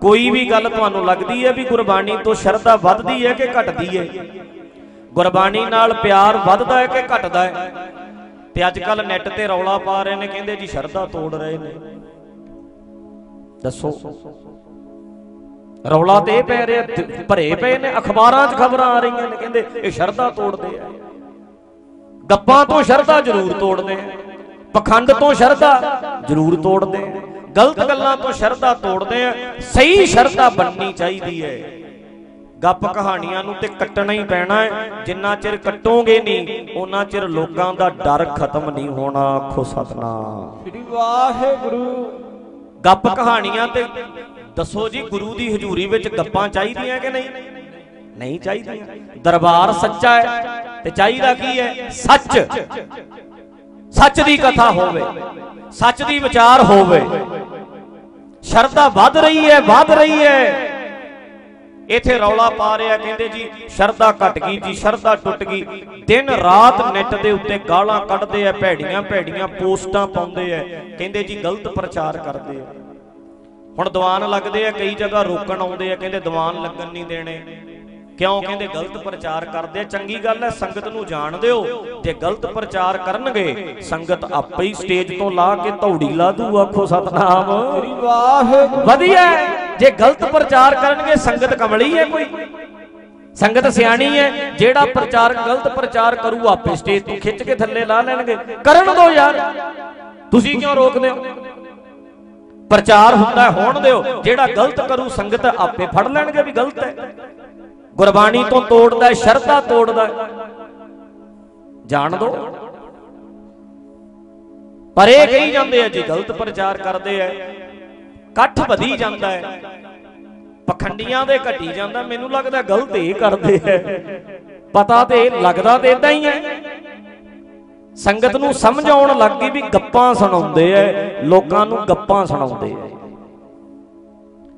ਕੋਈ ਵੀ ਗੱਲ ਤੁਹਾਨੂੰ ਲੱਗਦੀ ਹੈ ਵੀ ਗੁਰਬਾਣੀ ਤੋਂ ਸ਼ਰਧਾ ਵੱਧਦੀ ਹੈ ਕਿ ਘਟਦੀ ਹੈ? ਗੁਰਬਾਣੀ ਨਾਲ ਪਿਆਰ ਵੱਧਦਾ ਹੈ ਕਿ ਘਟਦਾ ਹੈ? ਤੇ ਅੱਜ ਕੱਲ ਨੈਟ ਤੇ ਰੌਲਾ ਪਾ ਰਹੇ ਨੇ, ਕਹਿੰਦੇ ਜੀ ਸ਼ਰਧਾ ਤੋੜ ਰਹੇ ਨੇ। ਦੱਸੋ। ਰੌਲਾ ਤੇ ਪੈ ਰਿਹਾ ਭਰੇ ਪਏ ਨੇ ਅਖਬਾਰਾਂ 'ਚ ਖਬਰਾਂ ਆ ਰਹੀਆਂ ਨੇ ਕਹਿੰਦੇ ਇਹ ਸ਼ਰਧਾ ਤੋੜਦੇ ਆ। ਗੱਪਾਂ ਤੋਂ ਸ਼ਰਧਾ ਜ਼ਰੂਰ ਤੋੜਦੇ ਆ ਪਖੰਡ ਤੋਂ ਸ਼ਰਧਾ ਜ਼ਰੂਰ ਤੋੜਦੇ ਆ ਗਲਤ ਗੱਲਾਂ ਤੋਂ ਸ਼ਰਧਾ ਤੋੜਦੇ ਆ ਸਹੀ ਸ਼ਰਧਾ ਬਣਨੀ ਚਾਹੀਦੀ ਹੈ। ਗੱਪ ਕਹਾਣੀਆਂ ਨੂੰ ਤੇ ਕੱਟਣਾ ਹੀ ਪੈਣਾ ਹੈ ਜਿੰਨਾ ਚਿਰ ਕੱਟੋਗੇ ਨਹੀਂ ਉਹਨਾਂ ਚਿਰ ਲੋਕਾਂ ਦਾ ਡਰ ਖਤਮ ਨਹੀਂ ਹੋਣਾ ਆਖੋ ਸਤਨਾਮ। ਸ੍ਰੀ ਵਾਹਿਗੁਰੂ। ਗੱਪ ਕਹਾਣੀਆਂ ਤੇ ਦੱਸੋ ਜੀ, ਗੁਰੂ ਦੀ ਹਜ਼ੂਰੀ ਵਿੱਚ ਗੱਪਾਂ ਚਾਹੀਦੀਆਂ ਕਿ ਨਹੀਂ? ਨਹੀਂ ਚਾਹੀਦੀਆਂ। ਦਰਬਾਰ ਸੱਚਾ ਹੈ ਤੇ ਚਾਹੀਦਾ ਕੀ ਹੈ? ਸੱਚ। ਸੱਚ ਦੀ ਕਥਾ ਹੋਵੇ, ਸੱਚ ਦੀ ਵਿਚਾਰ ਹੋਵੇ। ਸ਼ਰਧਾ ਵੱਧ ਰਹੀ ਹੈ, ਵੱਧ ਰਹੀ ਹੈ। ਇਥੇ ਰੌਲਾ ਪਾ ਰਿਹਾ, ਕਹਿੰਦੇ ਜੀ, ਸ਼ਰਧਾ ਘਟ ਗਈ ਜੀ, ਸ਼ਰਧਾ ਟੁੱਟ ਗਈ। ਦਿਨ ਰਾਤ ਨੈਟ ਦੇ ਉੱਤੇ ਗਾਲਾਂ ਕੱਢਦੇ ਆ ਭੈੜੀਆਂ ਭੈੜੀਆਂ ਪੋਸਟਾਂ ਪਾਉਂਦੇ ਆ। ਕਹਿੰਦੇ ਜੀ, ਗਲਤ ਪ੍ਰਚਾਰ ਕਰਦੇ ਆ। ਹੁਣ ਦੀਵਾਨ ਲੱਗਦੇ ਆ ਕਈ ਜਗ੍ਹਾ ਰੋਕਣ ਆਉਂਦੇ ਆ ਕਹਿੰਦੇ ਦੀਵਾਨ ਲੱਗਣ ਨਹੀਂ ਦੇਣੇ। ਕਿਉਂ? ਕਹਿੰਦੇ ਗਲਤ ਪ੍ਰਚਾਰ ਕਰਦੇ ਆ। ਚੰਗੀ ਗੱਲ ਹੈ ਸੰਗਤ ਨੂੰ ਜਾਣ ਦਿਓ। ਜੇ ਗਲਤ ਪ੍ਰਚਾਰ ਕਰਨਗੇ ਸੰਗਤ ਆਪੇ ਹੀ ਸਟੇਜ ਤੋਂ ਲਾ ਕੇ ਧੌੜੀ ਲਾ ਦੂ ਆਖੋ ਸਤਨਾਮ। ਵਾਹਿਗੁਰੂ। ਵਧੀਆ। ਜੇ ਗਲਤ ਪ੍ਰਚਾਰ ਕਰਨਗੇ ਸੰਗਤ ਕਮਲੀ ਹੈ ਕੋਈ? ਸੰਗਤ ਸਿਆਣੀ ਹੈ। ਜਿਹੜਾ ਪ੍ਰਚਾਰ ਗਲਤ ਪ੍ਰਚਾਰ ਕਰੂ ਆਪੇ ਸਟੇਜ ਤੋਂ ਖਿੱਚ ਕੇ ਥੱਲੇ ਲਾ ਲੈਣਗੇ। ਕਰਨ ਦਿਓ ਯਾਰ। ਤੁਸੀਂ ਕਿਉਂ ਰੋਕਦੇ ਹੋ? ਪ੍ਰਚਾਰ ਹੁੰਦਾ ਹੋਣ ਦਿਓ। ਜਿਹੜਾ ਗਲਤ ਕਰੂ, ਸੰਗਤ ਆਪੇ ਫੜ ਲੈਣਗੇ ਵੀ ਗਲਤ ਹੈ। ਗੁਰਬਾਣੀ ਤੋਂ ਤੋੜਦਾ ਸ਼ਰਧਾ ਤੋੜਦਾ ਜਾਣ ਦੋ। ਪਰ ਇਹ ਕਹੀ ਜਾਂਦੇ ਆ, ਜੀ ਗਲਤ ਪ੍ਰਚਾਰ ਕਰਦੇ ਆ, ਇਕੱਠ ਵਧੀ ਜਾਂਦਾ ਹੈ। ਪਖੰਡੀਆਂ ਦੇ ਘਟੀ ਜਾਂਦਾ, ਮੈਨੂੰ ਲੱਗਦਾ ਗਲਤ ਇਹ ਕਰਦੇ ਐ ਪਤਾ ਤੇ ਲੱਗਦਾ ਤੇ ਇਦਾਂ ਹੀ ਹੈ। ਸੰਗਤ ਨੂੰ ਸਮਝ ਆਉਣ ਲੱਗ ਗਈ ਵੀ ਗੱਪਾਂ ਸੁਣਾਉਂਦੇ ਐ, ਲੋਕਾਂ ਨੂੰ ਗੱਪਾਂ ਸੁਣਾਉਂਦੇ ਐ।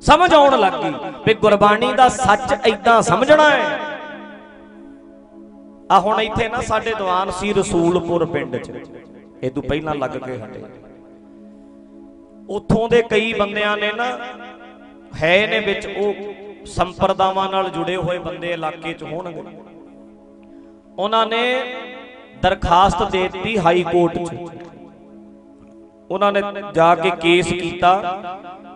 ਸਮਝ ਆਉਣ ਲੱਗ ਗਈ ਵੀ ਗੁਰਬਾਣੀ ਦਾ ਸੱਚ ਐਦਾਂ ਸਮਝਣਾ ਹੈ ਆ ਹੁਣ ਇੱਥੇ ਨਾ ਸਾਡੇ ਦੀਵਾਨ ਸੀ ਰਸੂਲਪੁਰ ਪਿੰਡ 'ਚ। ਇਹ ਤੋਂ ਪਹਿਲਾਂ ਲੱਗ ਕੇ ਹਟੇ। ਉੱਥੋਂ ਦੇ ਕਈ ਬੰਦਿਆਂ ਨੇ ਨਾ ਹੈ ਨੇ ਵਿੱਚ ਉਹ ਸੰਪਰਦਾਵਾਂ ਨਾਲ ਜੁੜੇ ਹੋਏ ਬੰਦੇ ਇਲਾਕੇ 'ਚ ਹੋਣਗੇ। ਉਹਨਾਂ ਨੇ ਦਰਖਾਸਤ ਦੇ ਦਿੱਤੀ ਹਾਈ ਕੋਰਟ 'ਚ। ਉਹਨਾਂ ਨੇ ਜਾ ਕੇ ਕੇਸ ਕੀਤਾ।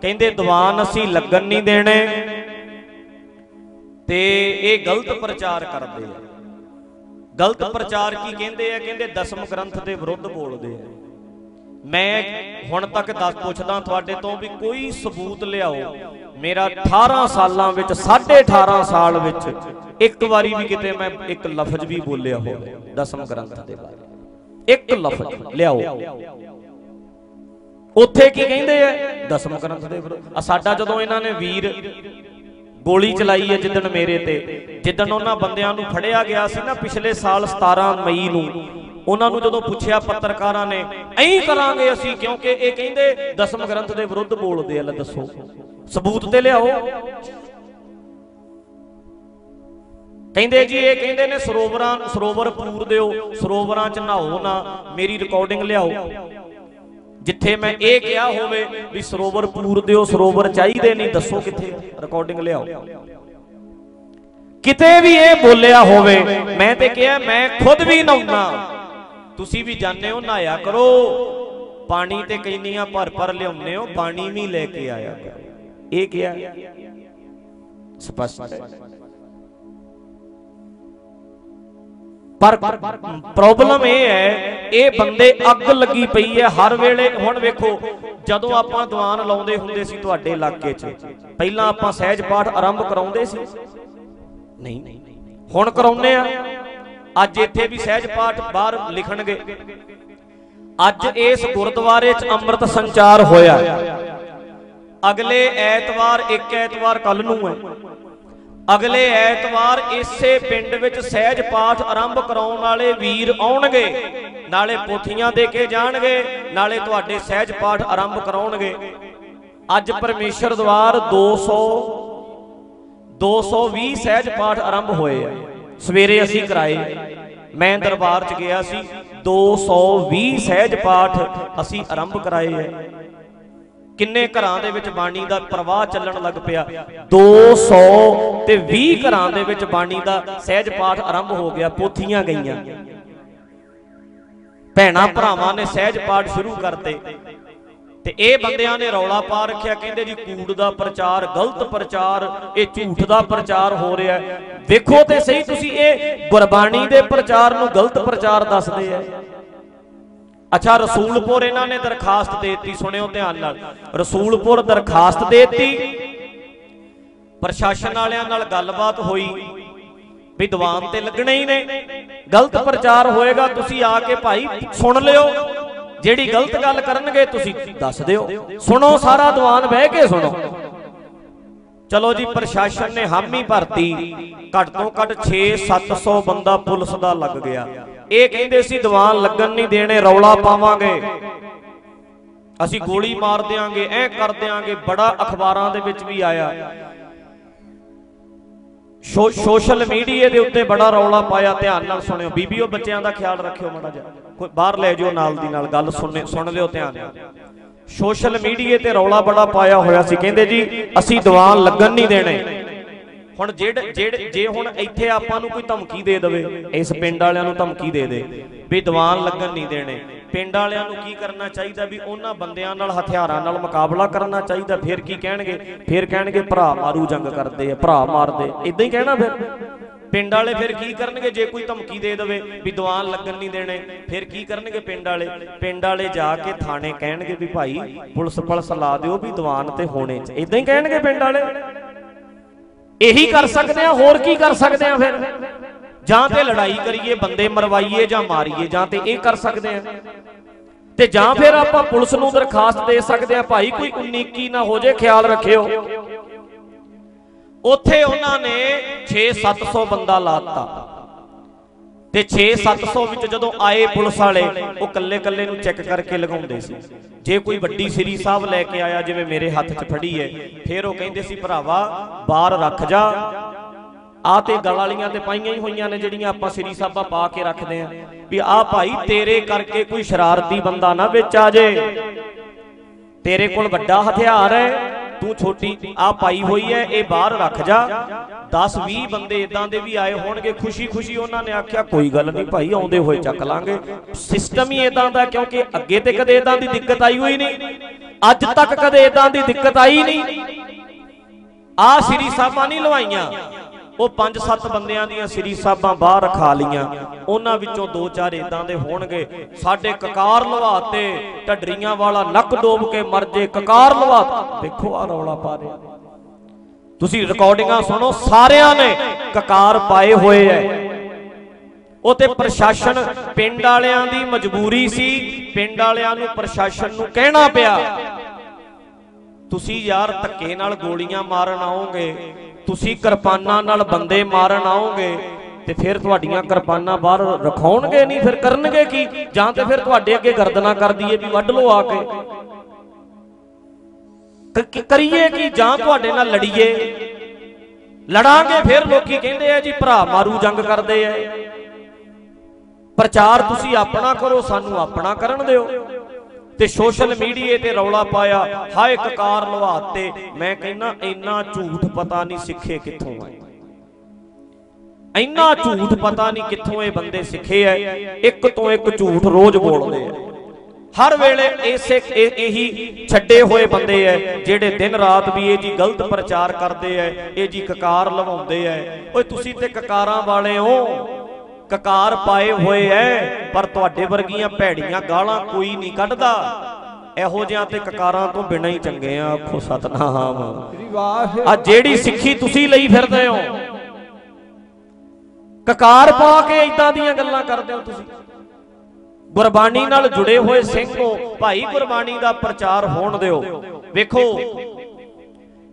ਕਹਿੰਦੇ, ਦੀਵਾਨ ਅਸੀਂ ਲੱਗਣ ਨਹੀਂ ਦੇਣੇ। ਤੇ ਇਹ ਗਲਤ ਪ੍ਰਚਾਰ ਕਰਦੇ ਆ। ਗਲਤ ਪ੍ਰਚਾਰ ਕੀ ਕਹਿੰਦੇ ਆ? ਕਹਿੰਦੇ, ਦਸਮ ਗ੍ਰੰਥ ਦੇ ਵਿਰੁੱਧ ਬੋਲਦੇ ਆ। ਮੈਂ ਹੁਣ ਤੱਕ ਦੱਸ ਪੁੱਛਦਾ ਤੁਹਾਡੇ ਤੋਂ ਵੀ ਕੋਈ ਸਬੂਤ ਲਿਆਓ। ਮੇਰਾ 18 ਸਾਲਾਂ ਵਿੱਚ 18.5 ਸਾਲ ਵਿੱਚ ਇੱਕ ਵਾਰੀ ਵੀ ਕਿਤੇ ਮੈਂ ਇੱਕ ਲਫ਼ਜ਼ ਵੀ ਬੋਲਿਆ ਹੋਵੇ, ਦਸਮ ਗ੍ਰੰਥ ਦੇ ਬਾਰੇ। ਇੱਕ ਲਫ਼ਜ਼ ਲਿਆਓ। ਉੱਥੇ ਕੀ ਕਹਿੰਦੇ ਆ? ਦਸਮ ਗ੍ਰੰਥ ਦੇ ਵਿਰੁੱਧ। ਸਾਡਾ ਜਦੋਂ ਇਹਨਾਂ ਨੇ ਵੀਰ ਗੋਲੀ ਚਲਾਈ ਹੈ ਜਿੱਦਣ ਮੇਰੇ ਤੇ, ਜਿੱਦਣ ਉਹਨਾਂ ਬੰਦਿਆਂ ਨੂੰ ਫੜਿਆ ਗਿਆ ਸੀ ਨਾ ਪਿਛਲੇ ਸਾਲ 17 ਮਈ ਨੂੰ ਉਹਨਾਂ ਨੂੰ ਜਦੋਂ ਪੁੱਛਿਆ ਪੱਤਰਕਾਰਾਂ ਨੇ, ਐਂ ਕਰਾਂਗੇ ਅਸੀਂ, ਕਿਉਂਕਿ ਇਹ ਕਹਿੰਦੇ ਦਸਮ ਗ੍ਰੰਥ ਦੇ ਵਿਰੁੱਧ ਬੋਲਦੇ ਆ, ਲੈ ਦੱਸੋ। ਸਬੂਤ ਤੇ ਲਿਆਓ। ਕਹਿੰਦੇ ਜੀ, ਇਹ ਕਹਿੰਦੇ ਨੇ, ਸਰੋਵਰਾਂ, ਸਰੋਵਰ ਪੂਰ ਦਿਓ, ਸਰੋਵਰਾਂ 'ਚ ਨਹਾਓ ਨਾ, ਮੇਰੀ ਰਿਕਾਰਡਿੰਗ ਲਿਆਓ। ਜਿੱਥੇ ਮੈਂ ਇਹ ਕਿਹਾ ਹੋਵੇ ਵੀ ਸਰੋਵਰ ਪੂਰ ਦਿਓ, ਸਰੋਵਰ ਚਾਹੀਦੇ ਨਹੀਂ, ਦੱਸੋ ਕਿੱਥੇ ਰਿਕਾਰਡਿੰਗ ਲਿਆਓ। ਕਿਤੇ ਵੀ ਇਹ ਬੋਲਿਆ ਹੋਵੇ, ਮੈਂ ਤੇ ਕਿਹਾ, ਮੈਂ ਖੁਦ ਵੀ ਨਹਾਉਣਾ। ਤੁਸੀਂ ਵੀ ਜਾਣਦੇ ਹੋ, ਨਹਾਇਆ ਕਰੋ। ਪਾਣੀ ਤੇ ਕਈਨੀਆਂ ਭਰ ਭਰ ਲਿਆਉਂਦੇ ਹੋ, ਪਾਣੀ ਵੀ ਲੈ ਕੇ ਆਇਆ ਕਰੋ। ਇਹ ਕਿਹਾ। ਸਪਸ਼ਟ ਪਰ ਪ੍ਰੋਬਲਮ ਇਹ ਹੈ, ਇਹ ਬੰਦੇ ਅੱਗ ਲੱਗੀ ਪਈ ਹੈ, ਹਰ ਵੇਲੇ, ਹੁਣ ਵੇਖੋ, ਜਦੋਂ ਆਪਾਂ ਦੀਵਾਨ ਲਾਉਂਦੇ ਹੁੰਦੇ ਸੀ ਤੁਹਾਡੇ ਇਲਾਕੇ 'ਚ, ਪਹਿਲਾਂ ਆਪਾਂ ਸਹਿਜ ਪਾਠ ਆਰੰਭ ਕਰਾਉਂਦੇ ਸੀ। ਨਹੀਂ। ਹੁਣ ਕਰਾਉਂਦੇ ਆ। ਅੱਜ ਇੱਥੇ ਵੀ ਸਹਿਜ ਪਾਠ ਬਾਹਰ ਲਿਖਣਗੇ। ਅੱਜ ਇਸ ਗੁਰਦੁਆਰੇ 'ਚ ਅੰਮ੍ਰਿਤ ਸੰਚਾਰ ਹੋਇਆ। ਅਗਲੇ ਐਤਵਾਰ, ਇੱਕ ਐਤਵਾਰ ਕੱਲ ਨੂੰ ਹੈ। ਅਗਲੇ ਐਤਵਾਰ ਇਸੇ ਪਿੰਡ ਵਿੱਚ ਸਹਿਜ ਪਾਠ ਆਰੰਭ ਕਰਾਉਣ ਵਾਲੇ ਵੀਰ ਆਉਣਗੇ। ਨਾਲੇ ਪੋਥੀਆਂ ਦੇ ਕੇ ਜਾਣਗੇ, ਨਾਲੇ ਤੁਹਾਡੇ ਸਹਿਜ ਪਾਠ ਆਰੰਭ ਕਰਾਉਣਗੇ। ਅੱਜ ਪਰਮੇਸ਼ਰ ਦਵਾਰ 200 220 ਸਹਿਜ ਪਾਠ ਆਰੰਭ ਹੋਏ ਆ। ਸਵੇਰੇ ਅਸੀਂ ਕਰਾਏ। ਮੈਂ ਦਰਬਾਰ 'ਚ ਗਿਆ ਸੀ 220 ਸਹਿਜ ਪਾਠ ਅਸੀਂ ਆਰੰਭ ਕਰਾਏ ਆ ਕਿੰਨੇ ਘਰਾਂ ਦੇ ਵਿੱਚ ਬਾਣੀ ਦਾ ਪ੍ਰਵਾਹ ਚੱਲਣ ਲੱਗ ਪਿਆ। 200 ਤੇ 20 ਘਰਾਂ ਦੇ ਵਿੱਚ ਬਾਣੀ ਦਾ ਸਹਿਜ ਪਾਠ ਆਰੰਭ ਹੋ ਗਿਆ, ਪੋਥੀਆਂ ਗਈਆਂ। ਭੈਣਾ ਭਰਾਵਾਂ ਨੇ ਸਹਿਜ ਪਾਠ ਸ਼ੁਰੂ ਕਰਤੇ। ਤੇ ਇਹ ਬੰਦਿਆਂ ਨੇ ਰੌਲਾ ਪਾ ਰੱਖਿਆ, ਕਹਿੰਦੇ ਜੀ ਕੂੜ ਦਾ ਪ੍ਰਚਾਰ, ਗਲਤ ਪ੍ਰਚਾਰ, ਇਹ ਝੂਠ ਦਾ ਪ੍ਰਚਾਰ ਹੋ ਰਿਹਾ ਹੈ। ਵੇਖੋ ਤੇ ਸਹੀ ਤੁਸੀਂ ਇਹ ਗੁਰਬਾਣੀ ਦੇ ਪ੍ਰਚਾਰ ਨੂੰ ਗਲਤ ਪ੍ਰਚਾਰ ਦੱਸਦੇ ਆ। ਅੱਛਾ, ਰਸੂਲਪੁਰ ਇਹਨਾਂ ਨੇ ਦਰਖਾਸਤ ਦੇਤੀ, ਸੁਣਿਓ ਧਿਆਨ ਨਾਲ। ਰਸੂਲਪੁਰ ਦਰਖਾਸਤ ਦੇਤੀ, ਪ੍ਰਸ਼ਾਸਨ ਵਾਲਿਆਂ ਨਾਲ ਗੱਲਬਾਤ ਹੋਈ, ਵੀ ਦੀਵਾਨ ਤੇ ਲੱਗਣੇ ਹੀ ਨੇ। ਗਲਤ ਪ੍ਰਚਾਰ ਹੋਏਗਾ, ਤੁਸੀਂ ਆ ਕੇ ਭਾਈ ਸੁਣ ਲਿਓ। ਜਿਹੜੀ ਗਲਤ ਗੱਲ ਕਰਨਗੇ ਤੁਸੀਂ ਦੱਸ ਦਿਓ। ਸੁਣੋ ਸਾਰਾ ਦੀਵਾਨ ਬਹਿ ਕੇ ਸੁਣੋ। ਚਲੋ ਜੀ ਪ੍ਰਸ਼ਾਸਨ ਨੇ ਹਾਮੀ ਭਰਤੀ। ਘੱਟ ਤੋਂ ਘੱਟ 6-700 ਬੰਦਾ ਪੁਲਿਸ ਦਾ ਲੱਗ ਗਿਆ। ਇਹ ਕਹਿੰਦੇ ਸੀ ਦੀਵਾਨ ਲੱਗਣ ਨਹੀਂ ਦੇਣੇ ਰੌਲਾ ਪਾਵਾਂਗੇ। ਅਸੀਂ ਗੋਲੀ ਮਾਰ ਦਿਆਂਗੇ ਐ ਕਰ ਦਿਆਂਗੇ। ਬੜਾ ਅਖਬਾਰਾਂ ਦੇ ਵਿੱਚ ਵੀ ਆਇਆ। ਸੋਸ਼ਲ ਮੀਡੀਆ ਦੇ ਉੱਤੇ ਬੜਾ ਰੌਲਾ ਪਾਇਆ, ਧਿਆਨ ਨਾਲ ਸੁਣਿਓ। ਬੀਬੀਓ, ਬੱਚਿਆਂ ਦਾ ਖਿਆਲ ਰੱਖਿਓ ਮਾੜਾ ਜਿਹਾ। ਕੋਈ ਬਾਹਰ ਲੈ ਜਾਓ ਨਾਲ ਦੀ ਨਾਲ, ਗੱਲ ਸੁਣਨੇ, ਸੁਣ ਲਿਓ ਧਿਆਨ। ਨਾਲ ਸੋਸ਼ਲ ਮੀਡੀਆ ਤੇ ਰੌਲਾ ਬੜਾ ਪਾਇਆ ਹੋਇਆ ਸੀ। ਕਹਿੰਦੇ ਜੀ, ਅਸੀਂ ਦੀਵਾਨ ਲੱਗਣ ਨਹੀਂ ਦੇਣੇ। ਹੁਣ ਜਿਹੜੇ ਜਿਹੜੇ, ਜੇ ਹੁਣ ਇੱਥੇ ਆਪਾਂ ਨੂੰ ਕੋਈ ਧਮਕੀ ਦੇ ਦੇਵੇ, ਇਸ ਪਿੰਡ ਵਾਲਿਆਂ ਨੂੰ ਧਮਕੀ ਦੇ ਦੇ, ਵੀ ਦੀਵਾਨ ਲੱਗਣ ਨਹੀਂ ਦੇਣੇ। ਪਿੰਡ ਵਾਲਿਆਂ ਨੂੰ ਕੀ ਕਰਨਾ ਚਾਹੀਦਾ ਵੀ ਉਹਨਾਂ ਬੰਦਿਆਂ ਨਾਲ, ਹਥਿਆਰਾਂ ਨਾਲ ਮੁਕਾਬਲਾ ਕਰਨਾ ਚਾਹੀਦਾ? ਫਿਰ ਕੀ ਕਹਿਣਗੇ? ਫਿਰ ਕਹਿਣਗੇ, ਭਰਾ ਮਾਰੂ, ਜੰਗ ਕਰਦੇ ਆ, ਭਰਾ ਮਾਰਦੇ। ਇਦਾਂ ਹੀ ਕਹਿਣਾ ਫਿਰ। ਪਿੰਡ ਵਾਲੇ ਫਿਰ ਕੀ ਕਰਨਗੇ? ਜੇ ਕੋਈ ਧਮਕੀ ਦੇ ਦੇਵੇ ਵੀ ਦੀਵਾਨ ਲੱਗਣ ਨਹੀਂ ਦੇਣੇ, ਫਿਰ ਕੀ ਕਰਨਗੇ ਪਿੰਡ ਵਾਲੇ? ਪਿੰਡ ਵਾਲੇ ਜਾ ਕੇ ਥਾਣੇ ਕਹਿਣਗੇ ਵੀ ਭਾਈ ਪੁਲਿਸ ਪੁਲਿਸ ਲਾ ਦਿਓ ਵੀ ਦੀਵਾਨ ਤੇ ਹੋਣੇ ਚ। ਇਦਾਂ ਹੀ ਕਹਿਣਗੇ ਪਿੰਡ ਵਾਲੇ। ਇਹੀ ਕਰ ਸਕਦੇ ਆ, ਹੋਰ ਕੀ ਕਰ ਸਕਦੇ ਆ ਫਿਰ? ਜਾਂ ਤੇ ਲੜਾਈ ਕਰੀਏ, ਬੰਦੇ ਮਰਵਾਈਏ ਜਾਂ ਮਾਰੀਏ, ਜਾਂ ਤੇ ਇਹ ਕਰ ਸਕਦੇ ਆ। ਤੇ ਜਾਂ ਫਿਰ ਆਪਾਂ ਪੁਲਿਸ ਨੂੰ ਦਰਖਾਸਤ ਦੇ ਸਕਦੇ ਆ, ਭਾਈ ਕੋਈ 19 ਨਾ ਹੋ ਜੇ, ਖਿਆਲ ਰੱਖਿਓ। ਉੱਥੇ ਉਹਨਾਂ ਨੇ 6-700 ਬੰਦਾ ਲਾਤਾ। ਤੇ 6-700 ਵਿੱਚ ਜਦੋਂ ਆਏ ਪੁਲਿਸ ਵਾਲੇ, ਉਹ ਕੱਲੇ ਕੱਲੇ ਨੂੰ ਚੈੱਕ ਕਰਕੇ ਲਗਾਉਂਦੇ ਸੀ। ਜੇ ਕੋਈ ਵੱਡੀ ਸ੍ਰੀ ਸਾਹਿਬ ਲੈ ਕੇ ਆਇਆ, ਜਿਵੇਂ ਮੇਰੇ ਹੱਥ 'ਚ ਫੜੀ ਹੈ, ਫਿਰ ਉਹ ਕਹਿੰਦੇ ਸੀ, ਭਰਾਵਾ, ਬਾਹਰ ਰੱਖ ਜਾ ਆ ਤੇ ਗਲ ਵਾਲੀਆਂ ਤੇ ਪਾਈਆਂ ਹੀ ਹੋਈਆਂ ਨੇ ਜਿਹੜੀਆਂ ਆਪਾਂ ਸ੍ਰੀ ਸਾਹਿਬਾ ਪਾ ਕੇ ਰੱਖਦੇ ਆ ਵੀ ਆ ਭਾਈ ਤੇਰੇ ਕਰਕੇ ਕੋਈ ਸ਼ਰਾਰਤੀ ਬੰਦਾ ਨਾ ਵਿੱਚ ਆ ਜੇ। ਤੇਰੇ ਕੋਲ ਵੱਡਾ ਹਥਿਆਰ ਹੈ, ਤੂੰ ਛੋਟੀ ਆ ਪਾਈ ਹੋਈ ਹੈ, ਇਹ ਬਾਹਰ ਰੱਖ ਜਾ। 10 20 ਬੰਦੇ ਇਦਾਂ ਦੇ ਵੀ ਆਏ ਹੋਣਗੇ ਖੁਸ਼ੀ ਖੁਸ਼ੀ ਉਹਨਾਂ ਨੇ ਆਖਿਆ, ਕੋਈ ਗੱਲ ਨਹੀਂ ਭਾਈ, ਆਉਂਦੇ ਹੋਏ ਚੱਕ ਲਾਂਗੇ। ਸਿਸਟਮ ਹੀ ਇਦਾਂ ਦਾ ਕਿਉਂਕਿ ਅੱਗੇ ਤੇ ਕਦੇ ਇਦਾਂ ਦੀ ਦਿੱਕਤ ਆਈ ਹੋਈ ਨਹੀਂ। ਅੱਜ ਤੱਕ ਕਦੇ ਇਦਾਂ ਦੀ ਦਿੱਕਤ ਆਈ ਨਹੀਂ। ਆ ਸ੍ਰੀ ਸਾਹਿਬਾਂ ਨਹੀਂ ਲਵਾਈਆਂ। ਉਹ ਪੰਜ ਸੱਤ ਬੰਦਿਆਂ ਦੀਆਂ ਸ੍ਰੀ ਸਾਹਿਬਾਂ ਬਾਹਰ ਰਖਾ ਲੀਆਂ ਉਹਨਾਂ ਵਿੱਚੋਂ ਦੋ ਚਾਰ ਇਦਾਂ ਦੇ ਹੋਣਗੇ। ਸਾਡੇ ਕਕਾਰ ਲਵਾਤੇ ਢੱਡਰੀਆਂ ਵਾਲਾ ਨੱਕ ਡੋਬ ਕੇ ਮਰ ਜੇ, ਕਕਾਰ ਲਵਾ ਦੇਖੋ ਆ ਰੌਲਾ ਪਾ ਰਿਹਾ। ਤੁਸੀਂ ਰਿਕਾਰਡਿੰਗਾਂ ਸੁਣੋ, ਸਾਰਿਆਂ ਨੇ ਕਕਾਰ ਪਾਏ ਹੋਏ ਐ। ਉਹ ਤੇ ਪ੍ਰਸ਼ਾਸਨ ਪਿੰਡ ਵਾਲਿਆਂ ਦੀ ਮਜਬੂਰੀ ਸੀ। ਪਿੰਡ ਵਾਲਿਆਂ ਨੂੰ ਪ੍ਰਸ਼ਾਸਨ ਨੂੰ ਕਹਿਣਾ ਪਿਆ। ਤੁਸੀਂ ਯਾਰ ਧੱਕੇ ਨਾਲ ਗੋਲੀਆਂ ਮਾਰਨ ਆਓਗੇ। ਤੁਸੀਂ ਕਿਰਪਾਨਾਂ ਨਾਲ ਬੰਦੇ ਮਾਰਨ ਆਓਗੇ ਤੇ ਫਿਰ ਤੁਹਾਡੀਆਂ ਕਿਰਪਾਨਾਂ ਬਾਹਰ ਰਖਾਉਣਗੇ ਨਹੀਂ, ਫਿਰ ਕਰਨਗੇ ਕੀ? ਜਾਂ ਤੇ ਫਿਰ ਤੁਹਾਡੇ ਅੱਗੇ ਗਰਦਨਾ ਕਰ ਦਈਏ ਵੀ ਵੱਢ ਲਓ ਆ ਕੇ। ਕਰੀਏ ਕੀ? ਜਾਂ ਤੁਹਾਡੇ ਨਾਲ ਲੜੀਏ। ਲੜਾਂਗੇ ਫਿਰ ਲੋਕੀ ਕਹਿੰਦੇ ਆ ਜੀ, ਭਰਾ ਮਾਰੂ ਜੰਗ ਕਰਦੇ ਆ। ਪ੍ਰਚਾਰ ਤੁਸੀਂ ਆਪਣਾ ਕਰੋ, ਸਾਨੂੰ ਆਪਣਾ ਕਰਨ ਦਿਓ। ਤੇ ਸੋਸ਼ਲ ਮੀਡੀਆ ਤੇ ਰੌਲਾ ਪਾਇਆ ਹਾਏ ਕਕਾਰ ਲਵਾਤੇ ਮੈਂ ਕਹਿੰਨਾ ਇੰਨਾ ਝੂਠ ਪਤਾ ਨਹੀਂ ਸਿੱਖੇ ਕਿੱਥੋਂ ਆਏ। ਇੰਨਾ ਝੂਠ ਪਤਾ ਨਹੀਂ ਕਿੱਥੋਂ ਇਹ ਬੰਦੇ ਸਿੱਖੇ ਐ ਇੱਕ ਤੋਂ ਇੱਕ ਝੂਠ ਰੋਜ਼ ਬੋਲਦੇ ਐ ਹਰ ਵੇਲੇ ਇਸੇ ਇਹੀ ਛੱਡੇ ਹੋਏ ਬੰਦੇ ਐ ਜਿਹੜੇ ਦਿਨ ਰਾਤ ਵੀ ਇਹ ਜੀ ਗਲਤ ਪ੍ਰਚਾਰ ਕਰਦੇ ਐ ਇਹ ਜੀ ਕਕਾਰ ਲਵਾਉਂਦੇ ਐ ਓਏ, ਤੁਸੀਂ ਤੇ ਕਕਾਰਾਂ ਵਾਲੇ ਹੋ। ਕਕਾਰ ਪਾਏ ਹੋਏ ਐ, ਪਰ ਤੁਹਾਡੇ ਵਰਗੀਆਂ ਭੈੜੀਆਂ ਗਾਲਾਂ ਕੋਈ ਨਹੀਂ ਕੱਢਦਾ। ਇਹੋ ਜਿਹਾਂ ਤੇ ਕਕਾਰਾਂ ਤੋਂ ਬਿਨਾਂ ਹੀ ਚੰਗੇ ਆ, ਆਖੋ ਸਤਨਾਮ। ਆ ਜਿਹੜੀ ਸਿੱਖੀ ਤੁਸੀਂ ਲਈ ਫਿਰਦੇ ਹੋ, ਕਕਾਰ ਪਾ ਕੇ ਇਦਾਂ ਦੀਆਂ ਗੱਲਾਂ ਕਰਦੇ ਹੋ ਤੁਸੀਂ। ਗੁਰਬਾਣੀ ਨਾਲ ਜੁੜੇ ਹੋਏ ਸਿੰਘ ਹੋ, ਭਾਈ ਗੁਰਬਾਣੀ ਦਾ ਪ੍ਰਚਾਰ ਹੋਣ ਦਿਓ। ਵੇਖੋ,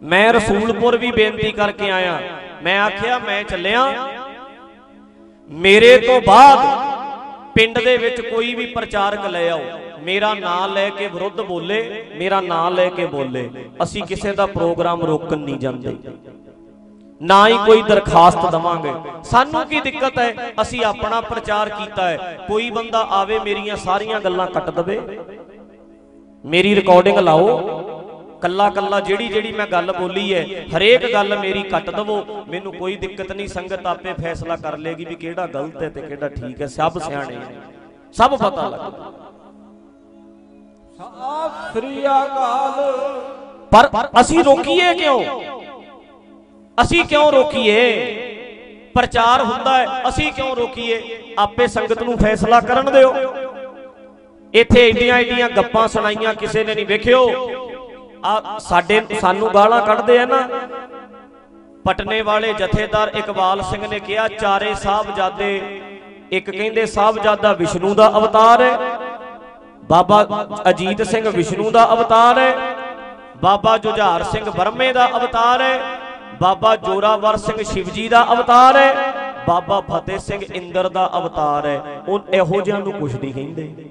ਮੈਂ ਰਸੂਲਪੁਰ ਵੀ ਬੇਨਤੀ ਕਰਕੇ ਆਇਆ। ਮੈਂ ਆਖਿਆ, ਮੈਂ ਚੱਲਿਆ ਮੇਰੇ ਤੋਂ ਬਾਅਦ ਪਿੰਡ ਦੇ ਵਿੱਚ ਕੋਈ ਵੀ ਪ੍ਰਚਾਰਕ ਲੈ ਆਓ, ਮੇਰਾ ਨਾਂ ਲੈ ਕੇ ਵਿਰੁੱਧ ਬੋਲੇ, ਮੇਰਾ ਨਾਂ ਲੈ ਕੇ ਬੋਲੇ, ਅਸੀਂ ਕਿਸੇ ਦਾ ਪ੍ਰੋਗਰਾਮ ਰੋਕਣ ਨਹੀਂ ਜਾਂਦੇ। ਨਾ ਹੀ ਕੋਈ ਦਰਖਾਸਤ ਦਵਾਂਗੇ। ਸਾਨੂੰ ਕੀ ਦਿੱਕਤ ਹੈ? ਅਸੀਂ ਆਪਣਾ ਪ੍ਰਚਾਰ ਕੀਤਾ ਹੈ। ਕੋਈ ਬੰਦਾ ਆਵੇ ਮੇਰੀਆਂ ਸਾਰੀਆਂ ਗੱਲਾਂ ਕੱਟ ਦਵੇ। ਮੇਰੀ ਰਿਕਾਰਡਿੰਗ ਲਾਓ। ਕੱਲਾ ਕੱਲਾ ਜਿਹੜੀ ਜਿਹੜੀ ਮੈਂ ਗੱਲ ਬੋਲੀ ਹੈ ਹਰੇਕ ਗੱਲ ਮੇਰੀ ਕੱਟ ਦਵੋ। ਮੈਨੂੰ ਕੋਈ ਦਿੱਕਤ ਨਹੀਂ ਸੰਗਤ ਆਪੇ ਫੈਸਲਾ ਕਰ ਲੇਗੀ ਵੀ ਕਿਹੜਾ ਗਲਤ ਹੈ ਤੇ ਕਿਹੜਾ ਠੀਕ ਹੈ ਸਭ ਸਿਆਣੇ ਸਭ ਪਤਾ ਲੱਗਦਾ ਸਤਿ ਸ੍ਰੀ ਅਕਾਲ। ਪਰ ਅਸੀਂ ਰੋਕੀਏ ਕਿਉਂ? ਅਸੀਂ ਕਿਉਂ ਰੋਕੀਏ? ਪ੍ਰਚਾਰ ਹੁੰਦਾ ਹੈ ਅਸੀਂ ਕਿਉਂ ਰੋਕੀਏ? ਆਪੇ ਸੰਗਤ ਨੂੰ ਫੈਸਲਾ ਕਰਨ ਦਿਓ। ਇੱਥੇ ਏਡੀਆਂ ਏਡੀਆਂ ਗੱਪਾਂ ਸੁਣਾਈਆਂ ਕਿਸੇ ਨੇ ਨਹੀਂ ਵੇਖਿਓ। ਆ ਸਾਡੇ ਸਾਨੂੰ ਗਾਲਾਂ ਕੱਢਦੇ ਆ ਨਾ। ਪਟਨੇ ਵਾਲੇ ਜਥੇਦਾਰ ਇਕਬਾਲ ਸਿੰਘ ਨੇ ਕਿਹਾ, ਚਾਰੇ ਸਾਹਿਬਜ਼ਾਦੇ, ਇੱਕ ਕਹਿੰਦੇ ਸਾਹਿਬਜ਼ਾਦਾ ਵਿਸ਼ਨੂੰ ਦਾ ਅਵਤਾਰ ਹੈ, ਬਾਬਾ ਅਜੀਤ ਸਿੰਘ ਵਿਸ਼ਨੂੰ ਦਾ ਅਵਤਾਰ ਹੈ, ਬਾਬਾ ਜੁਝਾਰ ਸਿੰਘ ਬਰਮੇ ਦਾ ਅਵਤਾਰ ਹੈ, ਬਾਬਾ ਜੋਰਾਵਰ ਸਿੰਘ ਸ਼ਿਵਜੀ ਦਾ ਅਵਤਾਰ ਹੈ, ਬਾਬਾ ਫਤਿਹ ਸਿੰਘ ਇੰਦਰ ਦਾ ਅਵਤਾਰ ਹੈ। ਉਹ ਇਹੋ ਜਿਹਾਂ ਨੂੰ ਕੁਛ ਨਹੀਂ ਕਹਿੰਦੇ।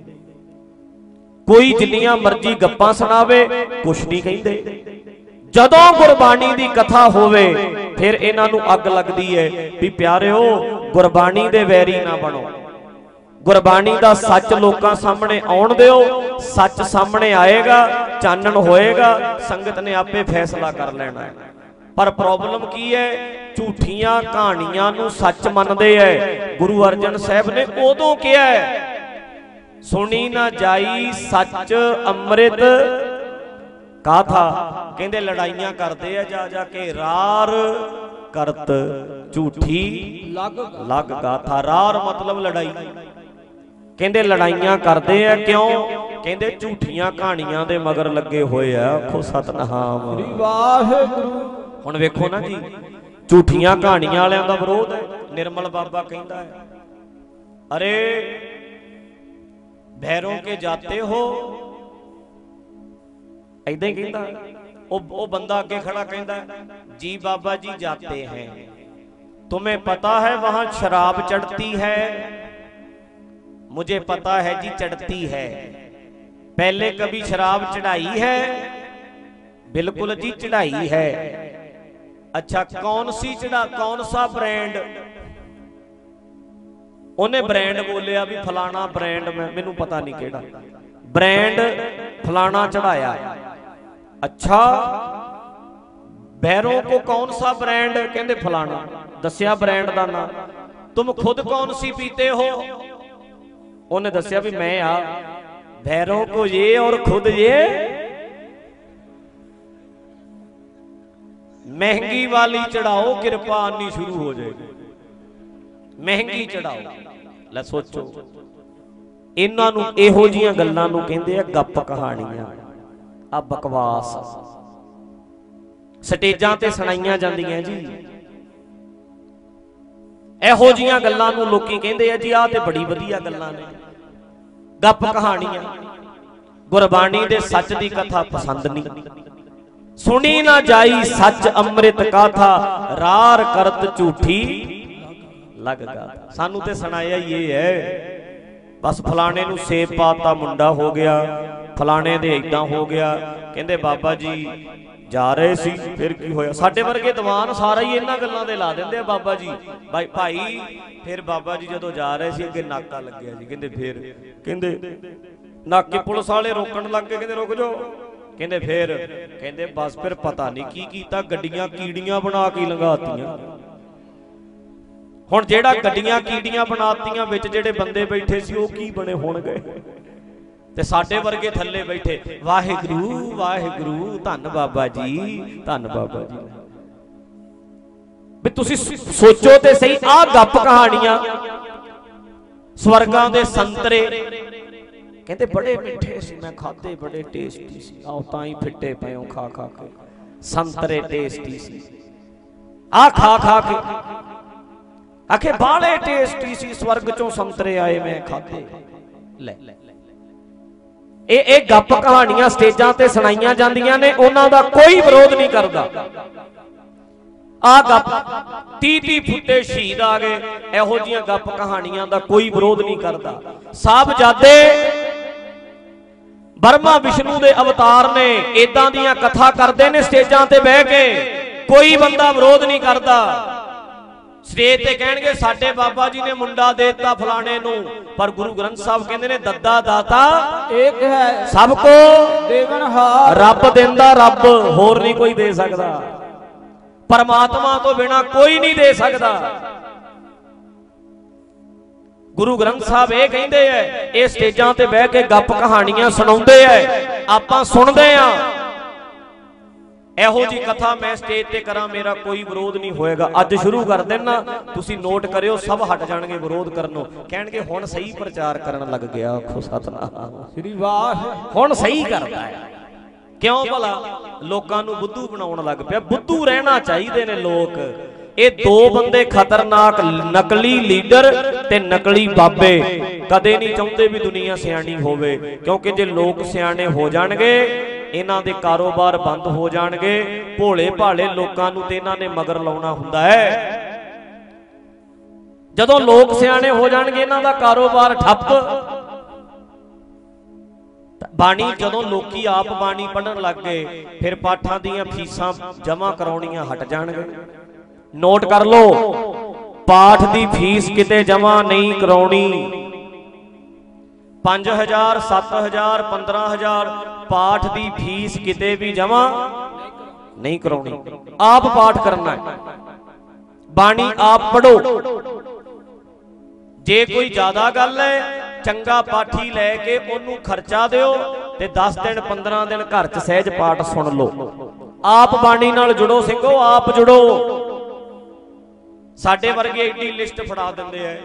ਕੋਈ ਜਿੰਨੀਆਂ ਮਰਜ਼ੀ ਗੱਪਾਂ ਸੁਣਾਵੇ, ਕੁਛ ਨਹੀਂ ਕਹਿੰਦੇ। ਜਦੋਂ ਗੁਰਬਾਣੀ ਦੀ ਕਥਾ ਹੋਵੇ, ਫਿਰ ਇਹਨਾਂ ਨੂੰ ਅੱਗ ਲੱਗਦੀ ਹੈ ਵੀ ਪਿਆਰਿਓ, ਗੁਰਬਾਣੀ ਦੇ ਵੈਰੀ ਨਾ ਬਣੋ। ਗੁਰਬਾਣੀ ਦਾ ਸੱਚ ਲੋਕਾਂ ਸਾਹਮਣੇ ਆਉਣ ਦਿਓ, ਸੱਚ ਸਾਹਮਣੇ ਆਏਗਾ, ਚਾਨਣ ਹੋਏਗਾ, ਸੰਗਤ ਨੇ ਆਪੇ ਫੈਸਲਾ ਕਰ ਲੈਣਾ ਹੈ। ਪਰ ਪ੍ਰੋਬਲਮ ਕੀ ਹੈ ਝੂਠੀਆਂ ਕਹਾਣੀਆਂ ਨੂੰ ਸੱਚ ਮੰਨਦੇ ਐ ਗੁਰੂ ਅਰਜਨ ਸਾਹਿਬ ਨੇ ਉਦੋਂ ਕਿਹਾ ਸੁਣੀ ਨਾ ਜਾਈ ਸੱਚ ਅੰਮ੍ਰਿਤ। ਕਾਥਾ? ਕਹਿੰਦੇ ਲੜਾਈਆਂ ਕਰਦੇ ਆ ਜਾ ਜਾ ਕੇ ਰਾਰ ਕਰਤ ਝੂਠੀ ਲੱਗ ਲੱਗ ਗਾਥਾ। ਰਾਰ ਮਤਲਬ ਲੜਾਈ। ਕਹਿੰਦੇ ਲੜਾਈਆਂ ਕਰਦੇ ਆ ਕਿਉਂ? ਕਹਿੰਦੇ ਝੂਠੀਆਂ ਕਹਾਣੀਆਂ ਦੇ ਮਗਰ ਲੱਗੇ ਹੋਏ ਆ ਆਖੋ ਸਤਨਾਮ। ਵਾਹਿਗੁਰੂ। ਹੁਣ ਵੇਖੋ ਨਾ ਜੀ ਝੂਠੀਆਂ ਕਹਾਣੀਆਂ ਵਾਲਿਆਂ ਦਾ ਵਿਰੋਧ ਹੈ ਨਿਰਮਲ ਬਾਬਾ ਕਹਿੰਦਾ ਹੈ ਅਰੇ ਭੈਰੋਂ ਕੇ ਜਾਤੇ ਹੋ ਐਦਾਂ ਹੀ ਕਹਿੰਦਾ ਉਹ ਉਹ ਬੰਦਾ ਅੱਗੇ ਖੜਾ ਕਹਿੰਦਾ ਹੈ, ਜੀ ਬਾਬਾ ਜੀ ਜਾਤੇ हैं तुम्हें पता है वहां शराब चढ़ती है मुझे पता है जी चढ़ती है पहले कभी शराब चढ़ाई है बिल्कुल जी चढ़ाई है अच्छा कौन सी चढ़ा कौन सा ब्रांड ਉਹਨੇ ਬ੍ਰਾਂਡ ਬੋਲਿਆ ਵੀ ਫਲਾਣਾ ਬ੍ਰਾਂਡ ਮੈਨੂੰ ਪਤਾ ਨਹੀਂ ਕਿਹੜਾ। ਬ੍ਰਾਂਡ ਫਲਾਣਾ ਚੜਾਇਆ। ਅੱਛਾ ਬੈਰੋ ਕੋ ਕੌਣ ਸਾ ਬ੍ਰਾਂਡ ਕਹਿੰਦੇ ਫਲਾਣਾ। ਦੱਸਿਆ ਬ੍ਰਾਂਡ ਦਾ ਨਾਮ ਤੁਮ ਖੁਦ ਕੌਣ ਸੀ ਪੀਤੇ ਹੋ? ਉਹਨੇ ਦੱਸਿਆ ਵੀ ਮੈਂ ਆ। ਬੈਰੋ ਕੋ ਇਹ ਔਰ ਖੁਦ ਇਹ ਮਹਿੰਗੀ ਵਾਲੀ ਚੜਾਓ ਕਿਰਪਾ ਆਨੀ ਸ਼ੁਰੂ ਹੋ ਜਾਏਗੀ। ਮਹਿੰਗੀ ਚੜਾਓ। ਲੈ ਸੋਚੋ ਇਹਨਾਂ ਨੂੰ ਇਹੋ ਜੀਆਂ ਗੱਲਾਂ ਨੂੰ ਕਹਿੰਦੇ ਆ ਗੱਪ ਕਹਾਣੀਆਂ। ਆ ਬਕਵਾਸ। ਸਟੇਜਾਂ ਤੇ ਸੁਣਾਈਆਂ ਜਾਂਦੀਆਂ ਜੀ। ਇਹੋ ਜੀਆਂ ਗੱਲਾਂ ਨੂੰ ਲੋਕੀ ਕਹਿੰਦੇ ਆ ਜੀ ਆਹ ਤੇ ਬੜੀ ਵਧੀਆ ਗੱਲਾਂ ਨੇ। ਗੱਪ ਕਹਾਣੀਆਂ। ਗੁਰਬਾਣੀ ਦੇ ਸੱਚ ਦੀ ਕਥਾ ਪਸੰਦ ਨਹੀਂ। ਸੁਣੀ ਨਾ ਜਾਈ ਸੱਚ ਅੰਮ੍ਰਿਤ ਕਾਥਾ ਰਾਰ ਕਰਤ ਝੂਠੀ। ਲੱਗਦਾ। ਸਾਨੂੰ ਤੇ ਸੁਣਾਇਆ ਹੀ ਇਹ ਹੈ, ਬਸ ਫਲਾਣੇ ਨੂੰ ਸੇਬ ਪਾਤਾ ਮੁੰਡਾ ਹੋ ਗਿਆ, ਫਲਾਣੇ ਦੇ ਇਦਾਂ ਹੋ ਗਿਆ। ਕਹਿੰਦੇ, ਬਾਬਾ ਜੀ, ਜਾ ਰਹੇ ਸੀ, ਫਿਰ ਕੀ ਹੋਇਆ? ਸਾਡੇ ਵਰਗੇ ਦੀਵਾਨ ਸਾਰਾ ਹੀ ਇਹਨਾਂ ਗੱਲਾਂ ਦੇ ਲਾ ਦਿੰਦੇ ਆ, ਬਾਬਾ ਜੀ ਭਾਈ ਭਾਈ, ਫਿਰ ਬਾਬਾ ਜੀ ਜਦੋਂ ਜਾ ਰਹੇ ਸੀ, ਅੱਗੇ ਨਾਕਾ ਲੱਗਿਆ ਜੀ। ਕਹਿੰਦੇ, ਫਿਰ? ਕਹਿੰਦੇ, ਨਾਕੇ ਪੁਲਿਸ ਵਾਲੇ ਰੋਕਣ ਲੱਗ ਗਏ। ਕਹਿੰਦੇ, ਰੁਕ ਜਾਓ। ਕਹਿੰਦੇ, ਫਿਰ? ਕਹਿੰਦੇ, ਬਸ ਫਿਰ ਪਤਾ ਨਹੀਂ ਕੀ ਕੀਤਾ, ਗੱਡੀਆਂ ਕੀੜੀਆਂ ਬਣਾ ਕੇ ਲੰਘਾਤੀਆਂ। ਹੁਣ ਜਿਹੜਾ ਗੱਡੀਆਂ ਕੀੜੀਆਂ ਬਣਾਤੀਆਂ ਵਿੱਚ ਜਿਹੜੇ ਬੰਦੇ ਬੈਠੇ ਸੀ, ਉਹ ਕੀ ਬਣੇ ਹੋਣਗੇ? ਤੇ ਸਾਡੇ ਵਰਗੇ ਥੱਲੇ ਬੈਠੇ, ਵਾਹਿਗੁਰੂ ਵਾਹਿਗੁਰੂ, ਧੰਨ ਬਾਬਾ ਜੀ, ਧੰਨ ਬਾਬਾ ਜੀ। ਵੀ ਤੁਸੀਂ ਸੋਚੋ ਤੇ ਸਹੀ, ਆਹ ਗੱਪ ਕਹਾਣੀਆਂ ਸਵਰਗਾਂ ਦੇ ਸੰਤਰੇ। ਕਹਿੰਦੇ ਬੜੇ ਮਿੱਠੇ ਸੀ, ਮੈਂ ਖਾਦੇ ਬੜੇ ਟੇਸਟੀ ਸੀ। ਆਓ ਤਾਂ ਹੀ ਫਿੱਟੇ ਪਏ ਹੋ ਖਾ ਖਾ ਕੇ। ਸੰਤਰੇ ਟੇਸਟੀ ਸੀ। ਆ ਖਾ ਖਾ ਕੇ ਆਖੇ ਬਾਲੇ ਟੇਸਟੀ ਸੀ ਸਵਰਗ ਚੋਂ ਸੰਤਰੇ ਆਏ ਮੈਂ ਖਾਦੇ ਲੈ ਇਹ ਇਹ ਗੱਪ ਕਹਾਣੀਆਂ ਸਟੇਜਾਂ ਤੇ ਸੁਣਾਈਆਂ ਜਾਂਦੀਆਂ ਨੇ ਉਹਨਾਂ ਦਾ ਕੋਈ ਵਿਰੋਧ ਨਹੀਂ ਕਰਦਾ। ਆ ਗੱਪ 30 30 ਫੁੱਟੇ ਸ਼ਹੀਦ ਆ ਗਏ। ਇਹੋ ਜੀਆਂ ਗੱਪ ਕਹਾਣੀਆਂ ਦਾ ਕੋਈ ਵਿਰੋਧ ਨਹੀਂ ਕਰਦਾ। ਸਾਹਿਬਜ਼ਾਦੇ ਬਰਮਾ ਵਿਸ਼ਨੂੰ ਦੇ ਅਵਤਾਰ ਨੇ ਇਦਾਂ ਦੀਆਂ ਕਥਾ ਕਰਦੇ ਨੇ ਸਟੇਜਾਂ ਤੇ ਬਹਿ ਕੇ ਕੋਈ ਬੰਦਾ ਵਿਰੋਧ ਨਹੀਂ ਕਰਦਾ। ਸਟੇਜ ਤੇ ਕਹਿਣਗੇ ਸਾਡੇ ਬਾਬਾ ਜੀ ਨੇ ਮੁੰਡਾ ਦੇ ਦਿੱਤਾ ਫਲਾਣੇ ਨੂੰ। ਪਰ ਗੁਰੂ ਗ੍ਰੰਥ ਸਾਹਿਬ ਕਹਿੰਦੇ ਨੇ ਦੱਦਾ ਦਾਤਾ ਇੱਕ ਹੈ ਸਭ ਕੋ ਦੇਵਨਹਾਰ ਰੱਬ ਦਿੰਦਾ ਰੱਬ ਹੋਰ ਨਹੀਂ ਕੋਈ ਦੇ ਸਕਦਾ। ਪਰਮਾਤਮਾ ਤੋਂ ਬਿਨਾ ਕੋਈ ਨਹੀਂ ਦੇ ਸਕਦਾ। ਗੁਰੂ ਗ੍ਰੰਥ ਸਾਹਿਬ ਇਹ ਕਹਿੰਦੇ ਐ ਇਹ ਸਟੇਜਾਂ ਤੇ ਬਹਿ ਕੇ ਗੱਪ ਕਹਾਣੀਆਂ ਸੁਣਾਉਂਦੇ ਐ। ਆਪਾਂ ਸੁਣਦੇ ਆ। ਇਹੋ ਜੀ ਕਥਾ ਮੈਂ ਸਟੇਜ ਤੇ ਕਰਾਂ ਮੇਰਾ ਕੋਈ ਵਿਰੋਧ ਨਹੀਂ ਹੋਏਗਾ। ਅੱਜ ਸ਼ੁਰੂ ਕਰ ਦੇਣਾ ਤੁਸੀਂ ਨੋਟ ਕਰਿਓ ਸਭ ਹਟ ਜਾਣਗੇ ਵਿਰੋਧ ਕਰਨੋਂ ਕਹਿਣਗੇ ਹੁਣ ਸਹੀ ਪ੍ਰਚਾਰ ਕਰਨ ਲੱਗ ਗਿਆ ਆਖੋ ਸਤਨਾਮ। ਸ੍ਰੀ ਵਾਹ। ਹੁਣ ਸਹੀ ਕਰਦਾ ਹੈ। ਕਿਉਂ ਭਲਾ? ਲੋਕਾਂ ਨੂੰ ਬੁੱਧੂ ਬਣਾਉਣ ਲੱਗ ਪਿਆ। ਬੁੱਧੂ ਰਹਿਣਾ ਚਾਹੀਦੇ ਨੇ ਲੋਕ। ਇਹ ਦੋ ਬੰਦੇ ਖਤਰਨਾਕ ਨਕਲੀ ਲੀਡਰ ਤੇ ਨਕਲੀ ਬਾਬੇ। ਕਦੇ ਨਹੀਂ ਚਾਹੁੰਦੇ ਵੀ ਦੁਨੀਆ ਸਿਆਣੀ ਹੋਵੇ ਕਿਉਂਕਿ ਜੇ ਲੋਕ ਸਿਆਣੇ ਹੋ ਜਾਣਗੇ ਇਹਨਾਂ ਦੇ ਕਾਰੋਬਾਰ ਬੰਦ ਹੋ ਜਾਣਗੇ। ਭੋਲੇ ਭਾਲੇ ਲੋਕਾਂ ਨੂੰ ਤੇ ਇਹਨਾਂ ਨੇ ਮਗਰ ਲਾਉਣਾ ਹੁੰਦਾ ਹੈ। ਜਦੋਂ ਲੋਕ ਸਿਆਣੇ ਹੋ ਜਾਣਗੇ, ਇਹਨਾਂ ਦਾ ਕਾਰੋਬਾਰ ਠੱਪ। ਬਾਣੀ ਜਦੋਂ ਲੋਕੀ ਆਪ ਬਾਣੀ ਪੜਨ ਲੱਗ ਗਏ, ਫਿਰ ਪਾਠਾਂ ਦੀਆਂ ਫੀਸਾਂ ਜਮ੍ਹਾਂ ਕਰਾਉਣੀਆਂ ਹਟ ਜਾਣਗੇ ਨੋਟ ਕਰ ਲਓ, ਪਾਠ ਦੀ ਫੀਸ ਕਿਤੇ ਜਮ੍ਹਾਂ ਨਹੀਂ ਕਰਾਉਣੀ। 5000 7000 15000 ਪਾਠ ਦੀ ਫੀਸ ਕਿਤੇ ਵੀ ਜਮਾ ਨਹੀਂ ਕਰਾਉਣੀ। ਆਪ ਪਾਠ ਕਰਨਾ ਹੈ। ਬਾਣੀ ਆਪ ਪੜੋ ਜੇ ਕੋਈ ਜ਼ਿਆਦਾ ਗੱਲ ਹੈ, ਚੰਗਾ ਪਾਠੀ ਲੈ ਕੇ ਉਹਨੂੰ ਖਰਚਾ ਦਿਓ ਤੇ 10 ਦਿਨ 15 ਦਿਨ ਘਰ 'ਚ ਸਹਿਜ ਪਾਠ ਸੁਣ ਲਓ। ਆਪ ਬਾਣੀ ਨਾਲ ਜੁੜੋ ਸਿੰਘੋ, ਆਪ ਜੁੜੋ। ਸਾਡੇ ਵਰਗੇ ਏਡੀ ਲਿਸਟ ਫੜਾ ਦਿੰਦੇ ਐ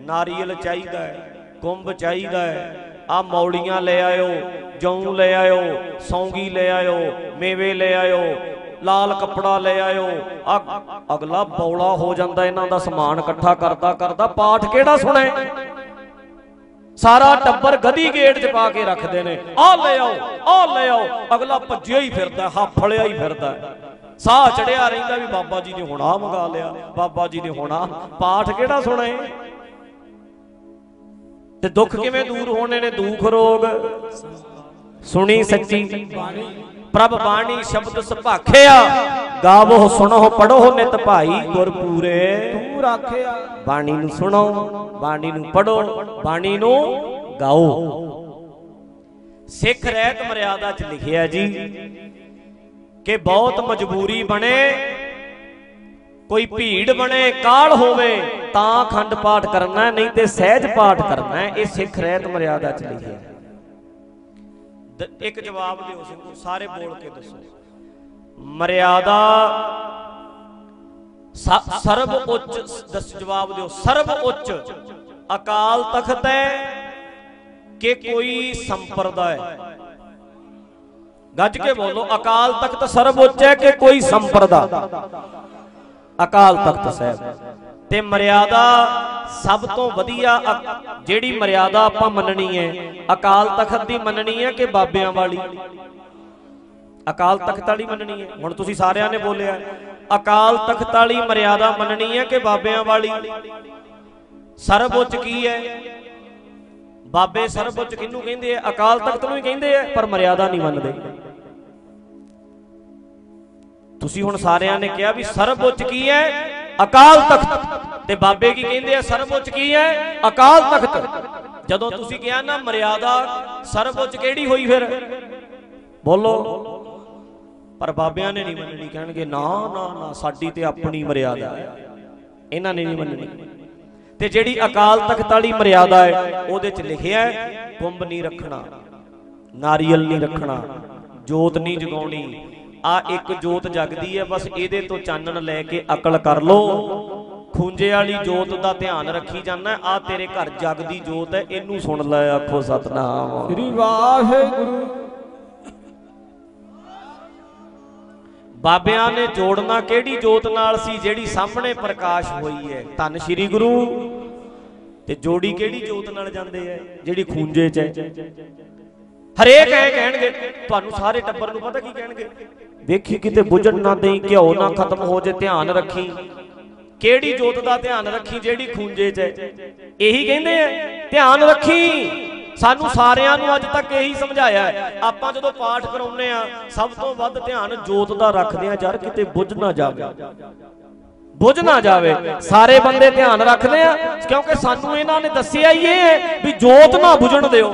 ਨਾਰੀਅਲ ਚਾਹੀਦਾ ਹੈ, ਕੁੰਭ ਚਾਹੀਦਾ ਹੈ ਆ ਮੌਲੀਆਂ ਲੈ ਆਇਓ, ਜੌਂ ਲੈ ਆਇਓ, ਸੌਂਗੀ ਲੈ ਆਇਓ, ਮੇਵੇ ਲੈ ਆਇਓ, ਲਾਲ ਕੱਪੜਾ ਲੈ ਆਇਓ। ਆ ਅਗਲਾ ਬੌਲਾ ਹੋ ਜਾਂਦਾ ਇਹਨਾਂ ਦਾ ਸਮਾਨ ਇਕੱਠਾ ਕਰਦਾ ਕਰਦਾ, ਪਾਠ ਕਿਹੜਾ ਸੁਣੇ? ਸਾਰਾ ਟੱਬਰ ਗਦੀ ਗੇਟ 'ਚ ਪਾ ਕੇ ਰੱਖਦੇ ਨੇ। ਆ ਲੈ ਆਓ, ਆ ਲੈ ਆਓ। ਅਗਲਾ ਭੱਜਿਆ ਹੀ ਫਿਰਦਾ ਹਾਫਲਿਆ ਹੀ ਫਿਰਦਾ। ਸਾਹ ਚੜਿਆ ਰਹਿੰਦਾ ਵੀ ਬਾਬਾ ਜੀ ਨੇ ਹੁਣ ਆ ਮੰਗਾ ਲਿਆ, ਬਾਬਾ ਜੀ ਨੇ ਹੁਣ ਆ ਪਾਠ ਕਿਹੜਾ ਸੁਣੇ? ਤੇ ਦੁੱਖ ਕਿਵੇਂ ਦੂਰ ਹੋਣੇ ਨੇ? ਦੁੱਖ ਰੋਗ। ਸੁਣੀ ਸੱਚੀ। ਪ੍ਰਭ ਬਾਣੀ ਸ਼ਬਦ ਸੁਭਾਖਿਆ। ਗਾਵੋ ਸੁਣੋ ਪੜੋ ਨਿਤ ਭਾਈ ਗੁਰ ਪੂਰੇ ਤੂੰ ਰਾਖਿਆ। ਬਾਣੀ ਨੂੰ ਸੁਣੋ ਬਾਣੀ ਨੂੰ ਪੜੋ ਬਾਣੀ ਨੂੰ ਗਾਓ। ਸਿੱਖ ਰਹਿਤ ਮਰਿਆਦਾ 'ਚ ਲਿਖਿਆ ਜੀ ਕਿ ਬਹੁਤ ਮਜਬੂਰੀ ਬਣੇ। ਕੋਈ ਭੀੜ ਬਣੇ, ਕਾਲ ਹੋਵੇ, ਤਾਂ ਖੰਡ ਪਾਠ ਕਰਨਾ ਨਹੀਂ ਤੇ ਸਹਿਜ ਪਾਠ ਕਰਨਾ ਇਹ ਸਿੱਖ ਰਹਿਤ ਮਰਿਆਦਾ 'ਚ ਲਿਖਿਆ ਇੱਕ ਜਵਾਬ ਦਿਓ ਸਿੰਘੋ ਸਾਰੇ ਬੋਲ ਕੇ ਦੱਸੋ। ਮਰਿਆਦਾ, ਸ- ਸਰਬ ਉੱਚ ਦੱਸ ਜਵਾਬ ਦਿਓ। ਸਰਬ ਉੱਚ, ਅਕਾਲ ਤਖਤ ਹੈ ਕਿ ਕੋਈ ਸੰਪਰਦਾ ਹੈ? ਗੱਜ ਕੇ ਬੋਲੋ, ਅਕਾਲ ਤਖਤ ਸਰਬ ਉੱਚ ਹੈ ਕਿ ਕੋਈ ਸੰਪਰਦਾ? ਅਕਾਲ ਤਖਤ ਸਾਹਿਬ। ਤੇ ਮਰਿਆਦਾ ਸਭ ਤੋਂ ਵਧੀਆ ਅਕ- ਜਿਹੜੀ ਮਰਿਆਦਾ ਆਪਾਂ ਮੰਨਣੀ ਹੈ, ਅਕਾਲ ਤਖਤ ਦੀ ਮੰਨਣੀ ਹੈ ਕਿ ਬਾਬਿਆਂ ਵਾਲੀ? ਅਕਾਲ ਤਖਤ ਵਾਲੀ ਮੰਨਣੀ ਹੈ। ਹੁਣ ਤੁਸੀਂ ਸਾਰਿਆਂ ਨੇ ਬੋਲਿਆ, ਅਕਾਲ ਤਖਤ ਵਾਲੀ ਮਰਿਆਦਾ ਮੰਨਣੀ ਹੈ ਕਿ ਬਾਬਿਆਂ ਵਾਲੀ? ਸਰਬ ਕੀ ਹੈ? ਬਾਬੇ ਸਰਬ ਕਿਹਨੂੰ ਕਹਿੰਦੇ ਆ? ਅਕਾਲ ਤਖਤ ਨੂੰ ਹੀ ਕਹਿੰਦੇ ਆ, ਪਰ ਮਰਿਆਦਾ ਨਹੀਂ ਮੰਨਦੇ। ਤੁਸੀਂ ਹੁਣ ਸਾਰਿਆਂ ਨੇ ਕਿਹਾ ਵੀ ਸਰਬ ਉੱਚ ਕੀ ਹੈ? ਅਕਾਲ ਤਖਤ। ਤੇ ਬਾਬੇ ਕੀ ਕਹਿੰਦੇ ਆ? ਸਰਬਉੱਚ ਕੀ ਹੈ? ਅਕਾਲ ਤਖਤ। ਜਦੋਂ ਤੁਸੀਂ ਕਿਹਾ ਨਾ ਮਰਿਆਦਾ ਸਰਬ ਕਿਹੜੀ ਹੋਈ ਫਿਰ? ਬੋਲੋ। ਪਰ ਬਾਬਿਆਂ ਨੇ ਨਹੀਂ ਮੰਨਣੀ, ਕਹਿਣਗੇ ਨਾ ਨਾ ਨਾ, ਸਾਡੀ ਤੇ ਆਪਣੀ ਮਰਿਆਦਾ ਹੈ। ਇਹਨਾਂ ਨੇ ਨਹੀਂ ਮੰਨਣੀ। ਤੇ ਜਿਹੜੀ ਅਕਾਲ ਤਖਤ ਵਾਲੀ ਮਰਿਆਦਾ ਹੈ, ਉਹਦੇ ਚ ਲਿਖਿਆ ਕੁੰਭ ਨਹੀਂ ਰੱਖਣਾ, ਨਾਰੀਅਲ ਨਹੀਂ ਰੱਖਣਾ, ਜੋਤ ਨਹੀਂ ਜਗਾਉਣੀ ਆ ਇੱਕ ਜੋਤ ਜਗਦੀ ਹੈ ਬਸ ਇਹਦੇ ਤੋਂ ਚਾਨਣ ਲੈ ਕੇ ਅਕਲ ਕਰ ਲੋ ਖੂੰਜੇ ਵਾਲੀ ਜੋਤ ਦਾ ਧਿਆਨ ਰੱਖੀ ਜਾਂਦਾ ਆ ਤੇਰੇ ਘਰ ਜਗਦੀ ਜੋਤ ਹੈ ਇਹਨੂੰ ਸੁਣ ਲੈ ਆਖੋ ਸਤਨਾਮ। ਸ੍ਰੀ ਵਾਹਿਗੁਰੂ। ਬਾਬਿਆਂ ਨੇ ਜੋੜਨਾ ਕਿਹੜੀ ਜੋਤ ਨਾਲ ਸੀ ਜਿਹੜੀ ਸਾਹਮਣੇ ਪ੍ਰਕਾਸ਼ ਹੋਈ ਹੈ? ਧੰਨ ਸ਼੍ਰੀ ਗੁਰੂ। ਤੇ ਜੋੜੀ ਕਿਹੜੀ ਜੋਤ ਨਾਲ ਜਾਂਦੇ ਐ ਜਿਹੜੀ ਖੂੰਜੇ 'ਚ ਹਰੇਕ ਐ ਕਹਿਣਗੇ ਤੁਹਾਨੂੰ ਸਾਰੇ ਟੱਬਰ ਨੂੰ ਪਤਾ ਕੀ ਕਹਿਣਗੇ? ਵੇਖੀ ਕਿਤੇ ਬੁਝਣ ਨਾ ਦੇਈ, ਘਿਓ ਨਾ ਖਤਮ ਹੋ ਜੇ, ਧਿਆਨ ਰੱਖੀ। ਕਿਹੜੀ ਜੋਤ ਦਾ ਧਿਆਨ ਰੱਖੀ, ਜਿਹੜੀ ਖੂੰਜੇ 'ਚ ਹੈ? ਇਹੀ ਕਹਿੰਦੇ ਆ, ਧਿਆਨ ਰੱਖੀ। ਸਾਨੂੰ ਸਾਰਿਆਂ ਨੂੰ ਅੱਜ ਤੱਕ ਇਹੀ ਸਮਝਾਇਆ ਹੈ। ਆਪਾਂ ਜਦੋਂ ਪਾਠ ਕਰਾਉਂਦੇ ਆ ਸਭ ਤੋਂ ਵੱਧ ਧਿਆਨ ਜੋਤ ਦਾ ਰੱਖਦੇ ਆ ਯਾਰ ਕਿਤੇ ਬੁੱਝ ਨਾ ਜਾਵੇ। ਬੁੱਝ ਨਾ ਜਾਵੇ। ਸਾਰੇ ਬੰਦੇ ਧਿਆਨ ਰੱਖਦੇ ਆ, ਕਿਉਂਕਿ ਸਾਨੂੰ ਇਹਨਾਂ ਨੇ ਦੱਸਿਆ ਹੀ ਇਹ ਹੈ ਵੀ ਜੋਤ ਨਾ ਬੁਝਣ ਦਿਓ।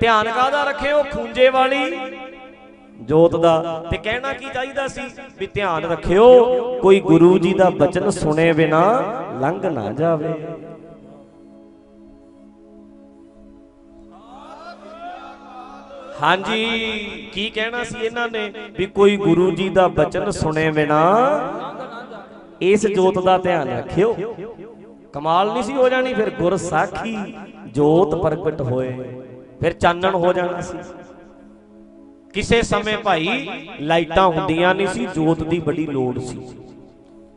ਧਿਆਨ ਕਾਹਦਾ ਰੱਖਿਓ? ਖੂੰਜੇ ਵਾਲੀ। ਜੋਤ ਦਾ ਤੇ ਕਹਿਣਾ ਕੀ ਚਾਹੀਦਾ ਸੀ ਵੀ ਧਿਆਨ ਰੱਖਿਓ, ਕੋਈ ਗੁਰੂ ਜੀ ਦਾ ਬਚਨ ਸੁਣੇ ਬਿਨਾ ਲੰਘ ਨਾ ਜਾਵੇ। ਹਾਂਜੀ, ਕੀ ਕਹਿਣਾ ਸੀ ਇਹਨਾਂ ਨੇ ਵੀ ਕੋਈ ਗੁਰੂ ਜੀ ਦਾ ਬਚਨ ਸੁਣੇ ਬਿਨਾ ਇਸ ਜੋਤ ਦਾ ਧਿਆਨ ਰੱਖਿਓ। ਕਮਾਲ ਨਹੀਂ ਸੀ ਹੋ ਜਾਣੀ, ਫਿਰ ਗੁਰ ਸਾਖੀ ਜੋਤ ਪ੍ਰਗਟ ਹੋਏ, ਫਿਰ ਚਾਨਣ ਹੋ ਜਾਣਾ ਸੀ। ਕਿਸੇ ਸਮੇਂ ਭਾਈ ਲਾਈਟਾਂ ਹੁੰਦੀਆਂ ਨਹੀਂ ਸੀ, ਜੋਤ ਦੀ ਬੜੀ ਲੋੜ ਸੀ।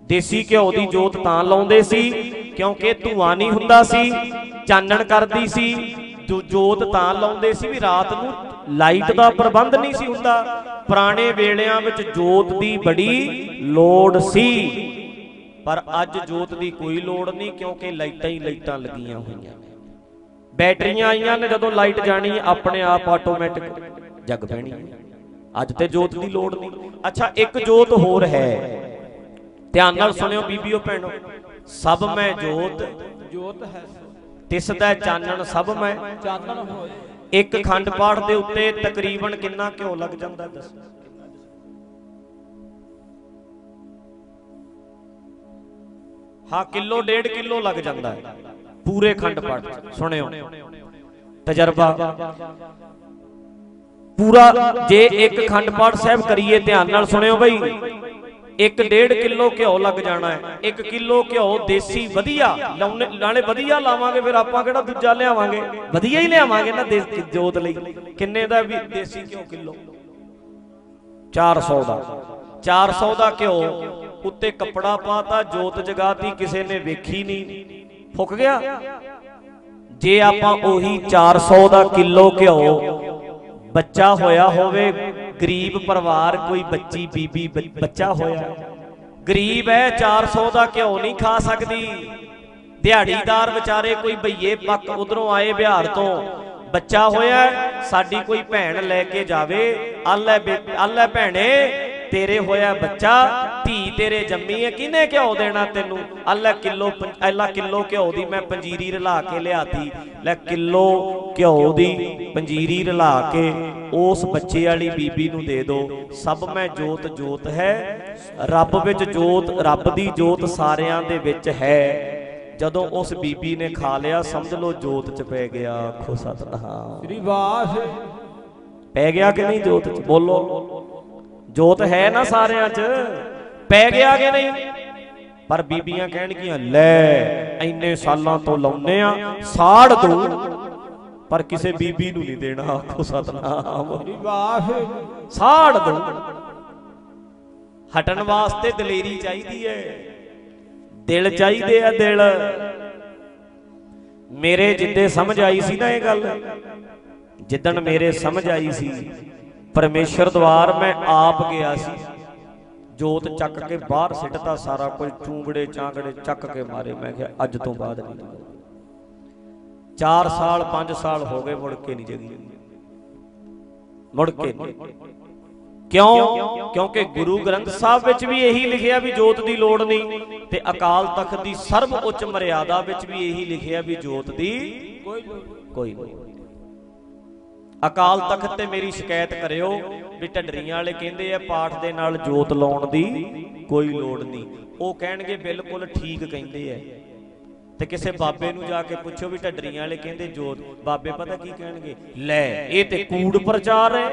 ਦੇਸੀ ਘਿਓ ਦੀ ਜੋਤ ਤਾਂ ਲਾਉਂਦੇ ਸੀ, ਕਿਉਂਕਿ ਧੂਆਂ ਨਹੀਂ ਹੁੰਦਾ ਸੀ, ਚਾਨਣ ਕਰਦੀ ਸੀ। ਜੋਤ ਤਾਂ ਲਾਉਂਦੇ ਸੀ ਵੀ ਰਾਤ ਨੂੰ ਲਾਈਟ ਦਾ ਪ੍ਰਬੰਧ ਨਹੀਂ ਸੀ ਹੁੰਦਾ। ਪੁਰਾਣੇ ਵੇਲਿਆਂ ਵਿੱਚ ਜੋਤ ਦੀ ਬੜੀ ਲੋੜ ਸੀ। ਪਰ ਅੱਜ ਜੋਤ ਦੀ ਕੋਈ ਲੋੜ ਨਹੀਂ, ਕਿਉਂਕਿ ਲਾਈਟਾਂ ਹੀ ਲਾਈਟਾਂ ਲੱਗੀਆਂ ਹੋਈਆਂ ਬੈਟਰੀਆਂ ਆਈਆਂ ਨੇ ਜਦੋਂ ਲਾਈਟ ਜਾਣੀ, ਆਪਣੇ ਆਪ ਆਟੋਮੈਟਿਕ ਜਗ ਪੈਣੀ। ਅੱਜ ਤੇ ਜੋਤ ਦੀ ਲੋੜ ਨਹੀਂ। ਅੱਛਾ ਇੱਕ ਜੋਤ ਹੋਰ ਹੈ। ਧਿਆਨ ਨਾਲ ਸੁਣਿਓ ਬੀਬੀਓ ਭੈਣੋ। ਸਭ ਮੈਂ ਜੋਤ ਜੋਤ ਹੈ। ਤਿਸ ਦਾ ਚਾਨਣ ਸਭ ਮੈਂ। ਚਾਨਣ ਹੋਏ। ਇੱਕ ਖੰਡ ਪਾਠ ਦੇ ਉੱਤੇ ਤਕਰੀਬਨ ਕਿੰਨਾ ਘਿਓ ਲੱਗ ਜਾਂਦਾ ਦੱਸੋ। ਹਾਂ ਕਿਲੋ ਡੇਢ ਕਿਲੋ ਲੱਗ ਜਾਂਦਾ ਹੈ। ਪੂਰੇ ਖੰਡ ਪਾਠ। ਸੁਣਿਓ। ਤਜਰਬਾ। ਪੂਰਾ ਜੇ ਇੱਕ ਖੰਡ ਪਾਠ ਸਾਹਿਬ ਕਰੀਏ, ਧਿਆਨ ਨਾਲ ਸੁਣਿਓ ਬਈ। ਇੱਕ ਡੇਢ ਕਿਲੋ ਘਿਓ ਲੱਗ ਜਾਣਾ ਹੈ। 1 ਕਿਲੋ ਘਿਓ ਦੇਸੀ ਵਧੀਆ। ਨਾਲੇ ਵਧੀਆ ਲਾਵਾਂਗੇ, ਫਿਰ ਆਪਾਂ ਕਿਹੜਾ ਦੂਜਾ ਲਿਆਵਾਂਗੇ? ਵਧੀਆ ਹੀ ਲਿਆਵਾਂਗੇ ਨਾ ਜੋਤ ਲਈ। ਕਿੰਨੇ ਦਾ ਵੀ ਦੇਸੀ ਘਿਓ ਕਿਲੋ? 400 ਦਾ। 400 ਦਾ ਘਿਓ। ਉੱਤੇ ਕੱਪੜਾ ਪਾਤਾ, ਜੋਤ ਜਗਾਤੀ, ਕਿਸੇ ਨੇ ਵੇਖੀ ਨਹੀਂ। ਫੁੱਕ ਗਿਆ? ਜੇ ਆਪਾਂ ਉਹੀ 400 ਦਾ ਕਿਲੋ ਘਿਓ ਬੱਚਾ ਹੋਇਆ ਹੋਵੇ, ਗਰੀਬ ਪਰਿਵਾਰ, ਕੋਈ ਬੱਚੀ, ਬੀਬੀ ਬੱਚਾ ਹੋਇਆ। ਗਰੀਬ ਹੈ 400 ਦਾ ਘਿਓ ਨਹੀਂ ਖਾ ਸਕਦੀ। ਦਿਹਾੜੀਦਾਰ ਵਿਚਾਰੇ ਕੋਈ ਭਈਏ ਪੱਕ ਉਧਰੋਂ ਆਏ ਬਿਹਾਰ ਤੋਂ। ਬੱਚਾ ਹੋਇਆ, ਸਾਡੀ ਕੋਈ ਭੈਣ ਲੈ ਕੇ ਜਾਵੇ। ਆਲੇ ਆਲੇ ਭੈਣੇ ਤੇਰੇ ਹੋਇਆ ਬੱਚਾ ਧੀ ਤੇਰੇ ਜੰਮੀ ਹੈ ਕਿਹਨੇ ਘਿਓ ਦੇਣਾ ਤੈਨੂੰ? ਆਲੇ ਕਿਲੋ ਐਲਾ ਕਿਲੋ ਘਿਓ ਦੀ ਮੈਂ ਪੰਜੀਰੀ ਰਲਾ ਕੇ ਲਿਆਤੀ। ਲੈ ਕਿਲੋ ਘਿਓ ਦੀ ਪੰਜੀਰੀ ਰਲਾ ਕੇ ਉਸ ਬੱਚੇ ਵਾਲੀ ਬੀਬੀ ਨੂੰ ਦੇ ਦਿਓ ਸਭ ਮੈਂ ਜੋਤ ਜੋਤ ਹੈ ਰੱਬ ਵਿੱਚ ਜੋਤ ਰੱਬ ਦੀ ਜੋਤ ਸਾਰਿਆਂ ਦੇ ਵਿੱਚ ਹੈ। ਜਦੋਂ ਉਸ ਬੀਬੀ ਨੇ ਖਾ ਲਿਆ ਸਮਝ ਲਓ ਜੋਤ ਚ ਪੈ ਗਿਆ। ਆਖੋ ਸਤਨਾਮ। ਸ੍ਰੀ ਵਾਸ। ਪੈ ਗਿਆ ਕਿ ਨਹੀਂ ਜੋਤ ਚ? ਬੋਲੋ। ਜੋਤ ਹੈ ਨਾ ਸਾਰਿਆਂ ਚ। ਪੈ ਗਿਆ ਕਿ ਨਹੀਂ? ਪਰ ਬੀਬੀਆਂ ਕਹਿਣਗੀਆਂ, ਲੈ, ਇੰਨੇ ਸਾਲਾਂ ਤੋਂ ਲਾਉਨੇ ਆ, ਸਾੜ ਦੋ। ਪਰ ਕਿਸੇ ਬੀਬੀ ਨੂੰ ਨਹੀਂ ਦੇਣਾ, ਆਖੋ ਸਤਨਾਮ। ਸ੍ਰੀ ਸਾੜ ਦੋ। ਹਟਣ ਵਾਸਤੇ ਦਲੇਰੀ ਚਾਹੀਦੀ ਹੈ। ਦਿਲ ਚਾਹੀਦੇ ਆ ਦਿਲ। ਮੇਰੇ ਜਿੱਦੇ ਸਮਝ ਆਈ ਸੀ ਨਾ ਇਹ ਗੱਲ, ਜਿੱਦਣ ਮੇਰੇ ਸਮਝ ਆਈ ਸੀ ਪਰਮੇਸ਼ਰ ਦਵਾਰ ਮੈਂ ਆਪ ਗਿਆ ਸੀ। ਜੋਤ ਚੱਕ ਕੇ ਬਾਹਰ ਸਿੱਟਤਾ ਸਾਰਾ ਕੁਝ ਚੂੰਬੜੇ ਚਾਂਗੜੇ ਚੱਕ ਕੇ ਮਾਰੇ। ਮੈਂ ਕਿਹਾ, ਅੱਜ ਤੋਂ ਬਾਅਦ ਨਹੀਂ 4 ਸਾਲ 5 ਸਾਲ ਹੋ ਗਏ, ਮੁੜ ਕੇ ਨਹੀਂ ਜਗੀ। ਮੁੜ ਕੇ ਕਿਉਂ? ਕਿਉਂਕਿ ਗੁਰੂ ਗ੍ਰੰਥ ਸਾਹਿਬ ਵਿੱਚ ਵੀ ਇਹੀ ਲਿਖਿਆ ਵੀ ਜੋਤ ਦੀ ਲੋੜ ਨਹੀਂ ਤੇ ਅਕਾਲ ਤਖਤ ਦੀ ਸਰਬ ਉੱਚ ਮਰਿਆਦਾ ਵਿੱਚ ਵੀ ਇਹੀ ਲਿਖਿਆ ਵੀ ਜੋਤ ਦੀ ਕੋਈ ਨਹੀਂ। ਅਕਾਲ ਤਖਤ ਤੇ ਮੇਰੀ ਸ਼ਿਕਾਇਤ ਕਰਿਓ ਵੀ ਢੱਡਰੀਆਂ ਵਾਲੇ ਕਹਿੰਦੇ ਆ ਪਾਠ ਦੇ ਨਾਲ ਜੋਤ ਲਾਉਣ ਦੀ ਕੋਈ ਲੋੜ ਨਹੀਂ। ਉਹ ਕਹਿਣਗੇ ਬਿਲਕੁਲ ਠੀਕ ਕਹਿੰਦੇ ਆ। ਤੇ ਕਿਸੇ ਬਾਬੇ ਨੂੰ ਜਾ ਕੇ ਪੁੱਛੋ ਵੀ ਢੱਡਰੀਆਂ ਵਾਲੇ ਕਹਿੰਦੇ ਜੋਤ, ਬਾਬੇ ਪਤਾ ਕੀ ਕਹਿਣਗੇ? ਲੈ, ਇਹ ਤੇ ਕੂੜ ਪ੍ਰਚਾਰ ਹੈ,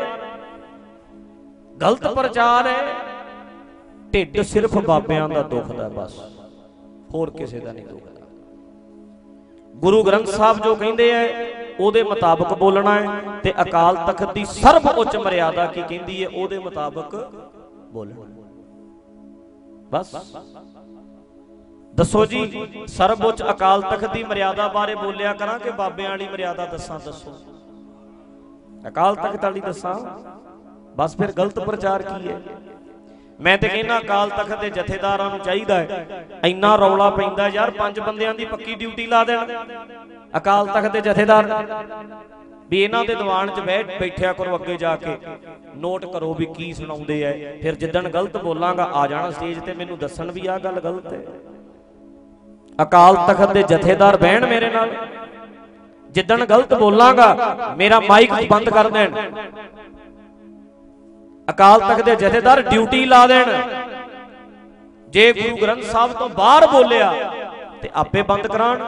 ਗਲਤ ਪ੍ਰਚਾਰ ਹੈ, ਢਿੱਡ ਸਿਰਫ ਬਾਬਿਆਂ ਦਾ ਦੁਖਦਾ ਬਸ। ਹੋਰ ਕਿਸੇ ਦਾ ਨਹੀਂ ਦੁਖਦਾ। ਗੁਰੂ ਗ੍ਰੰਥ ਸਾਹਿਬ ਜੋ ਕਹਿੰਦੇ ਐ ਉਹਦੇ ਮੁਤਾਬਕ ਬੋਲਣਾ ਹੈ ਤੇ ਅਕਾਲ ਤਖਤ ਦੀ ਸਰਬ ਉੱਚ ਮਰਿਆਦਾ ਕੀ ਕਹਿੰਦੀ ਹੈ, ਉਹਦੇ ਮੁਤਾਬਕ ਬੋਲਣਾ ਬਸ। ਦੱਸੋ ਜੀ ਸਰਬਉੱਚ ਅਕਾਲ ਤਖਤ ਦੀ ਮਰਿਆਦਾ ਬਾਰੇ ਬੋਲਿਆ ਕਰਾਂ ਕਿ ਬਾਬਿਆਂ ਵਾਲੀ ਮਰਿਆਦਾ ਦੱਸਾਂ, ਦੱਸੋ। ਅਕਾਲ ਤਖਤ ਵਾਲੀ ਦੱਸਾਂ? ਬਸ ਫਿਰ ਗਲਤ ਪ੍ਰਚਾਰ ਕੀ ਹੈ? ਮੈਂ ਤੇ ਕਹਿੰਦਾ ਅਕਾਲ ਤਖਤ ਦੇ ਜਥੇਦਾਰਾਂ ਨੂੰ ਚਾਹੀਦਾ ਹੈ, ਇੰਨਾ ਰੌਲਾ ਪੈਂਦਾ ਯਾਰ, ਪੰਜ ਬੰਦਿਆਂ ਦੀ ਪੱਕੀ ਡਿਊਟੀ ਲਾ ਦੇਣ। ਅਕਾਲ ਤਖਤ ਦੇ ਜਥੇਦਾਰ ਵੀ ਇਹਨਾਂ ਦੇ ਦੀਵਾਨ 'ਚ ਬੈਠ ਬੈਠਿਆ ਕਰੋ ਅੱਗੇ ਜਾ ਕੇ। ਨੋਟ ਕਰੋ ਵੀ ਕੀ ਸੁਣਾਉਂਦੇ ਐ। ਫਿਰ ਜਿੱਦਣ ਗਲਤ ਬੋਲਾਂਗਾ, ਆ ਜਾਣਾ ਸਟੇਜ ਤੇ, ਮੈਨੂੰ ਦੱਸਣ ਵੀ ਆਹ ਗੱਲ ਗਲਤ ਹੈ ਅਕਾਲ ਤਖਤ ਦੇ ਜਥੇਦਾਰ ਬਹਿਣ ਮੇਰੇ ਨਾਲ। ਜਿੱਦਣ ਗਲਤ ਬੋਲਾਂਗਾ, ਮੇਰਾ ਮਾਈਕ ਬੰਦ ਕਰ ਦੇਣ। ਅਕਾਲ ਤਖਤ ਦੇ ਜਥੇਦਾਰ ਡਿਊਟੀ ਲਾ ਦੇਣ। ਜੇ ਗੁਰੂ ਗ੍ਰੰਥ ਸਾਹਿਬ ਤੋਂ ਬਾਹਰ ਬੋਲਿਆ, ਤੇ ਆਪੇ ਬੰਦ ਕਰਾਣ।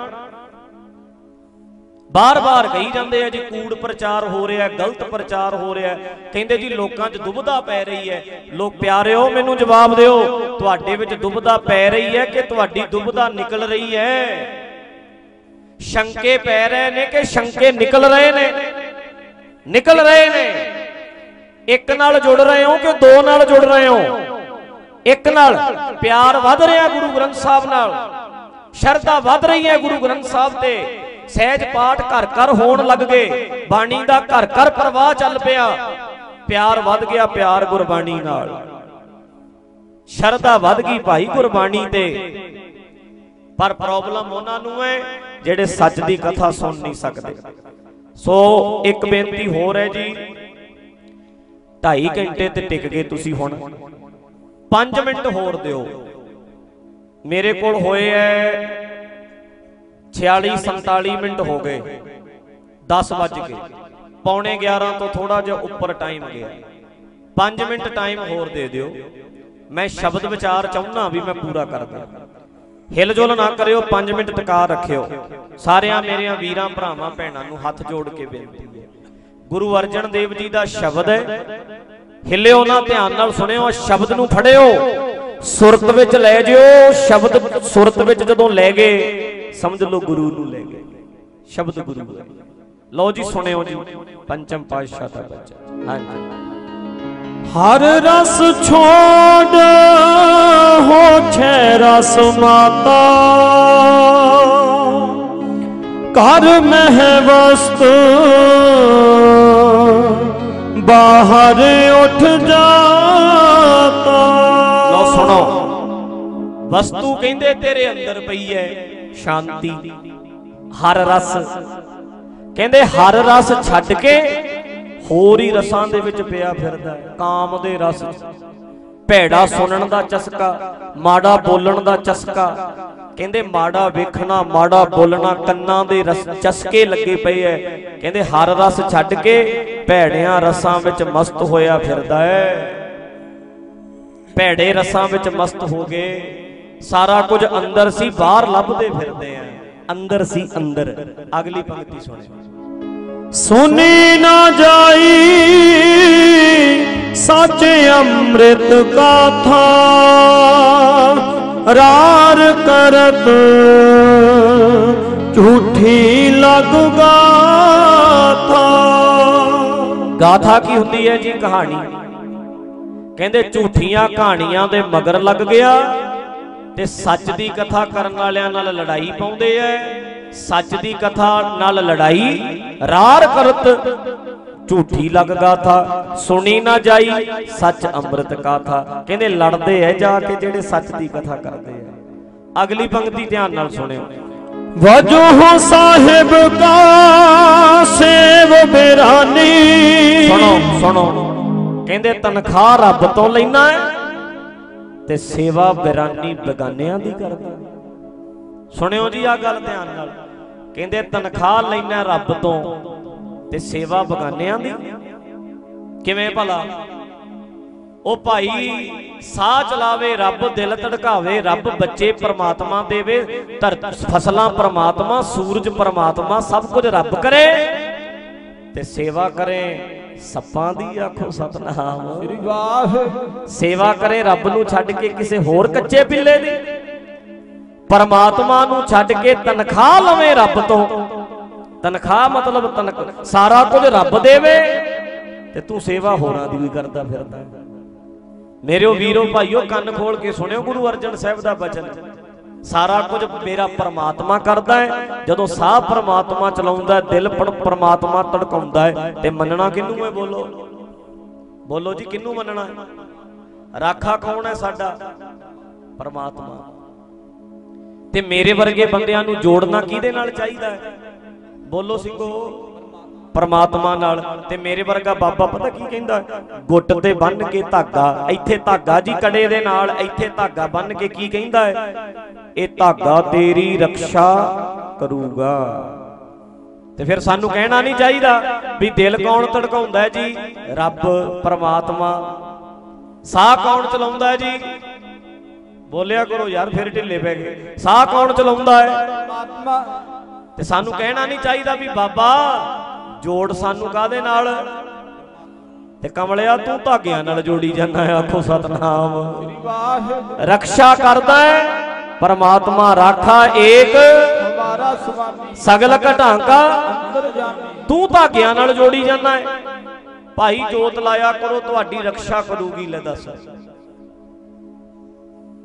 ਬਾਰ-ਬਾਰ ਕਹੀ ਜਾਂਦੇ ਆ ਜੀ, ਕੂੜ ਪ੍ਰਚਾਰ ਹੋ ਰਿਹਾ, ਗਲਤ ਪ੍ਰਚਾਰ ਹੋ ਰਿਹਾ। ਕਹਿੰਦੇ ਜੀ, ਲੋਕਾਂ 'ਚ ਦੁਬਧਾ ਪੈ ਰਹੀ ਹੈ। ਲੋਕ ਪਿਆਰਿਓ, ਮੈਨੂੰ ਜਵਾਬ ਦਿਓ, ਤੁਹਾਡੇ ਵਿੱਚ ਦੁਬਦਾ ਪੈ ਰਹੀ ਹੈ ਕਿ ਤੁਹਾਡੀ ਦੁਬਦਾ ਨਿਕਲ ਰਹੀ ਹੈ? ਸ਼ੰਕੇ ਪੈ ਰਹੇ ਨੇ ਕਿ ਸ਼ੰਕੇ ਨਿਕਲ ਰਹੇ ਨੇ? ਨਿਕਲ ਰਹੇ ਨੇ। ਇੱਕ ਨਾਲ ਜੁੜ ਰਹੇ ਹੋ ਕਿ ਦੋ ਨਾਲ ਜੁੜ ਰਹੇ ਹੋ? ਇੱਕ ਨਾਲ। ਪਿਆਰ ਵੱਧ ਰਿਹਾ ਗੁਰੂ ਗ੍ਰੰਥ ਸਾਹਿਬ ਨਾਲ। ਸ਼ਰਧਾ ਵੱਧ ਰਹੀ ਹੈ ਗੁਰੂ ਗ੍ਰੰਥ ਸਾਹਿਬ ਤੇ। ਸਹਿਜ ਪਾਠ ਘਰ ਘਰ ਹੋਣ ਲੱਗ ਗਏ। ਬਾਣੀ ਦਾ ਘਰ ਘਰ ਪ੍ਰਵਾਹ ਚੱਲ ਪਿਆ। ਪਿਆਰ ਵੱਧ ਗਿਆ ਪਿਆਰ ਗੁਰਬਾਣੀ ਨਾਲ। ਸ਼ਰਧਾ ਵੱਧ ਗਈ ਭਾਈ ਗੁਰਬਾਣੀ ਤੇ। ਪਰ ਪ੍ਰੋਬਲਮ ਉਹਨਾਂ ਨੂੰ ਹੈ ਜਿਹੜੇ ਸੱਚ ਦੀ ਕਥਾ ਸੁਣ ਨਹੀਂ ਸਕਦੇ। ਸੋ ਇੱਕ ਬੇਨਤੀ ਹੋਰ ਹੈ ਜੀ। 2.5 ਘੰਟੇ ਤੇ ਟਿਕ ਗਏ ਤੁਸੀਂ ਹੁਣ। 5 ਮਿੰਟ ਹੋਰ ਦਿਓ। ਮੇਰੇ ਕੋਲ ਹੋਏ ਐ 46 47 ਮਿੰਟ ਹੋ ਗਏ। 10 ਵੱਜ ਗਏ। ਪੌਣੇ 11 ਤੋਂ ਥੋੜਾ ਜਿਹਾ ਉੱਪਰ ਟਾਈਮ ਗਿਆ। 5 ਮਿੰਟ ਟਾਈਮ ਹੋਰ ਦੇ ਦਿਓ। ਮੈਂ ਸ਼ਬਦ ਵਿਚਾਰ ਚਾਹੁੰਦਾ ਵੀ ਮੈਂ ਪੂਰਾ ਕਰਦਾ। ਹਿਲਜੁਲ ਨਾ ਕਰਿਓ 5 ਮਿੰਟ ਟਿਕਾ ਰੱਖਿਓ। ਸਾਰਿਆਂ ਮੇਰਿਆਂ ਵੀਰਾਂ, ਭਰਾਵਾਂ, ਭੈਣਾਂ ਨੂੰ ਹੱਥ ਜੋੜ ਕੇ ਬੇਨਤੀ ਹੈ। ਗੁਰੂ ਅਰਜਨ ਦੇਵ ਜੀ ਦਾ ਸ਼ਬਦ ਹੈ। ਹਿੱਲਿਓ ਨਾ ਧਿਆਨ ਨਾਲ ਸੁਣਿਓ, ਸ਼ਬਦ ਨੂੰ ਫੜਿਓ। ਸੁਰਤ ਵਿੱਚ ਲੈ ਜਿਓ, ਸ਼ਬਦ ਸੁਰਤ ਵਿੱਚ ਜਦੋਂ ਲੈ ਗਏ, ਸਮਝ ਲਓ ਗੁਰੂ ਨੂੰ ਲੈ ਗਏ। ਸ਼ਬਦ ਗੁਰੂ ਲਓ ਜੀ, ਸੁਣਿਓ ਜੀ, ਪੰਚਮ ਪਾਤਸ਼ਾਹ ਦਾ ਬੱਚਾ ਹਾਂਜੀ। ਹਰ ਰਸ ਛੋੜ ਹੋ ਛੇ ਰਸ ਮਾਤਾ। ਕਰ ਮਹਿ ਵਸਤ ਬਾਹਰ ਉੱਠ ਜਾਤਾ। ਸੁਣੋ। ਵਸਤੂ ਕਹਿੰਦੇ ਤੇਰੇ ਅੰਦਰ ਪਈ ਹੈ ਸ਼ਾਂਤੀ। ਹਰ ਰਸ। ਕਹਿੰਦੇ ਹਰ ਰਸ ਛੱਡ ਕੇ ਹੋਰ ਹੀ ਰਸਾਂ ਦੇ ਵਿੱਚ ਪਿਆ ਫਿਰਦਾ ਕਾਮ ਦੇ ਰਸ ਭੈੜਾ ਸੁਣਨ ਦਾ ਚਸਕਾ, ਮਾੜਾ ਬੋਲਣ ਦਾ ਚਸਕਾ। ਕਹਿੰਦੇ ਮਾੜਾ ਵੇਖਣਾ, ਮਾੜਾ ਬੋਲਣਾ ਕੰਨਾਂ ਦੇ ਰਸ ਚਸਕੇ ਲੱਗੇ ਪਏ ਐ। ਕਹਿੰਦੇ ਹਰ ਰਸ ਛੱਡ ਕੇ ਭੈੜਿਆਂ ਰਸਾਂ ਵਿੱਚ ਮਸਤ ਹੋਇਆ ਫਿਰਦਾ ਹੈ ਭੈੜੇ ਰਸਾਂ ਵਿੱਚ ਮਸਤ ਹੋ ਗਏ। ਸਾਰਾ ਕੁਝ ਅੰਦਰ ਸੀ ਬਾਹਰ ਲੱਭਦੇ ਫਿਰਦੇ ਆ। ਅੰਦਰ ਸੀ ਅੰਦਰ। ਅਗਲੀ ਪੰਕਤੀ ਸੁਣਿਓ। ਸੁਨੀ ਨਾ ਜਾਈ ਸੱਚ ਅੰਮ੍ਰਿਤ ਗਾਥਾ ਰਾਰ ਕਰਤ ਝੂਠੀ ਲਗ ਗਾਥਾ। ਗਾਥਾ ਕੀ ਹੁੰਦੀ ਹੈ ਜੀ ਕਹਾਣੀ? ਕਹਿੰਦੇ ਝੂਠੀਆਂ ਕਹਾਣੀਆਂ ਦੇ ਮਗਰ ਲੱਗ ਗਿਆ ਤੇ ਸੱਚ ਦੀ ਕਥਾ ਕਰਨ ਵਾਲਿਆਂ ਨਾਲ ਲੜਾਈ ਪਾਉਂਦੇ ਐ ਸੱਚ ਦੀ ਕਥਾ ਨਾਲ ਲੜਾਈ ਰਾਰ ਕਰਤ। ਝੂਠੀ ਲੱਗ ਗਾਥਾ ਸੁਣੀ ਨਾ ਜਾਈ ਸੱਚ ਅੰਮ੍ਰਿਤ ਗਾਥਾ ਕਹਿੰਦੇ ਲੜਦੇ ਐ ਜਾ ਕੇ ਜਿਹੜੇ ਸੱਚ ਦੀ ਕਥਾ ਕਰਦੇ ਐ। ਅਗਲੀ ਪੰਕਤੀ ਧਿਆਨ ਨਾਲ ਸੁਣਿਓ। ਵਜੋਹ ਸਾਹਿਬ ਕਾ ਸੇਵ ਬਿਰਾਨੀ। ਸੁਣੋ ਸੁਣੋ। ਕਹਿੰਦੇ, ਤਨਖਾਹ ਰੱਬ ਤੋਂ ਲੈਣਾ ਹੈ ਤੇ ਸੇਵਾ ਬਿਰਾਨੀ ਬਗਾਨਿਆਂ ਦੀ ਕਰਦਾ ਸੁਣਿਓ ਜੀ ਆ ਗੱਲ ਧਿਆਨ ਨਾਲ। ਕਹਿੰਦੇ, ਤਨਖਾਹ ਲੈਣਾ ਰੱਬ ਤੋਂ ਤੇ ਸੇਵਾ ਬਗਾਨਿਆਂ ਦੀ। ਕਿਵੇਂ ਭਲਾ? ਉਹ ਭਾਈ ਸਾਹ ਚਲਾਵੇ, ਰੱਬ ਦਿਲ ਧੜਕਾਵੇ, ਰੱਬ ਬੱਚੇ ਪ੍ਰਮਾਤਮਾ ਦੇਵੇ, ਧਰ ਫਸਲਾਂ ਪ੍ਰਮਾਤਮਾ, ਸੂਰਜ ਪ੍ਰਮਾਤਮਾ, ਸਭ ਕੁਝ ਰੱਬ ਕਰੇ ਤੇ ਸੇਵਾ ਕਰੇ। ਸੱਪਾਂ ਦੀ ਆਖੋ ਸਤਨਾਮ। ਸ੍ਰੀ ਵਾਹ ਸੇਵਾ ਕਰੇ ਰੱਬ ਨੂੰ ਛੱਡ ਕੇ ਕਿਸੇ ਹੋਰ ਕੱਚੇ ਪਿੱਲੇ ਦੀ। ਪਰਮਾਤਮਾ ਨੂੰ ਛੱਡ ਕੇ ਤਨਖਾਹ ਲਵੇ ਰੱਬ ਤੋਂ। ਤਨਖਾਹ ਮਤਲਬ ਤਨਖ ਸਾਰਾ ਕੁਝ ਰੱਬ ਦੇਵੇ। ਤੇ ਤੂੰ ਸੇਵਾ ਹੋਰਾਂ ਦੀ ਵੀ ਕਰਦਾ ਫਿਰਦਾ। ਮੇਰਿਓ ਵੀਰੋ ਭਾਈਓ ਕੰਨ ਖੋਲ ਕੇ ਸੁਣਿਓ ਗੁਰੂ ਅਰਜਨ ਸਾਹਿਬ ਦਾ ਬਚਨ। ਸਾਰਾ ਕੁਝ ਮੇਰਾ ਪਰਮਾਤਮਾ ਕਰਦਾ ਹੈ। ਜਦੋਂ ਸਾਹ ਪਰਮਾਤਮਾ ਚਲਾਉਂਦਾ ਹੈ, ਦਿਲ ਪਰਮਾਤਮਾ ਧੜਕਾਉਂਦਾ ਹੈ ਤੇ ਮੰਨਣਾ ਕਿਹਨੂੰ ਹੈ ਬੋਲੋ? ਬੋਲੋ ਜੀ ਕਿਹਨੂੰ ਮੰਨਣਾ ਹੈ? ਰਾਖਾ ਕੌਣ ਹੈ ਸਾਡਾ? ਪਰਮਾਤਮਾ। ਤੇ ਮੇਰੇ ਵਰਗੇ ਬੰਦਿਆਂ ਨੂੰ ਜੋੜਨਾ ਕਿਹਦੇ ਨਾਲ ਚਾਹੀਦਾ ਹੈ? ਬੋਲੋ ਸਿੰਘੋ। ਪਰਮਾਤਮਾ ਨਾਲ ਤੇ ਮੇਰੇ ਵਰਗਾ ਬਾਬਾ ਪਤਾ ਕੀ ਕਹਿੰਦਾ? ਗੁੱਟ ਤੇ ਬੰਨ ਕੇ ਧਾਗਾ, ਇੱਥੇ ਧਾਗਾ ਜੀ ਕੜੇ ਦੇ ਨਾਲ, ਇੱਥੇ ਧਾਗਾ ਬੰਨ ਕੇ ਕੀ ਕਹਿੰਦਾ ਹੈ? ਇਹ ਧਾਗਾ ਤੇਰੀ ਰੱਖਿਆ ਕਰੂਗਾ। ਤੇ ਫਿਰ ਸਾਨੂੰ ਕਹਿਣਾ ਨਹੀਂ ਚਾਹੀਦਾ ਵੀ ਦਿਲ ਕੌਣ ਧੜਕਾਉਂਦਾ ਹੈ ਜੀ? ਰੱਬ, ਪਰਮਾਤਮਾ। ਸਾਹ ਕੌਣ ਚਲਾਉਂਦਾ ਹੈ ਜੀ? ਬੋਲਿਆ ਕਰੋ ਯਾਰ, ਫਿਰ ਢਿੱਲੇ ਪੈ ਗਏ। ਸਾਹ ਕੌਣ ਚਲਾਉਂਦਾ ਹੈ? ਆਤਮਾ ਤੇ ਸਾਨੂੰ ਕਹਿਣਾ ਨਹੀਂ ਚਾਹੀਦਾ ਵੀ ਬਾਬਾ ਜੋੜ ਸਾਨੂੰ ਕਾਦੇ ਨਾਲ? ਤੇ ਕਮਲਿਆ, ਤੂੰ ਧਾਗਿਆਂ ਨਾਲ ਜੋੜੀ ਜਾਂਦਾ ਆਖੋ ਸਤਨਾਮ। ਰੱਖਿਆ ਕਰਦਾ ਹੈ, ਪਰਮਾਤਮਾ ਰਾਖਾ ਏਕ, ਸਗਲ ਘਟਾਂਕਾ। ਤੂੰ ਧਾਗਿਆਂ ਨਾਲ ਜੋੜੀ ਜਾਂਦਾ ਹੈ। ਭਾਈ ਜੋਤ ਲਾਇਆ ਕਰੋ, ਤੁਹਾਡੀ ਰੱਖਿਆ ਕਰੂਗੀ, ਲੈ ਦੱਸ।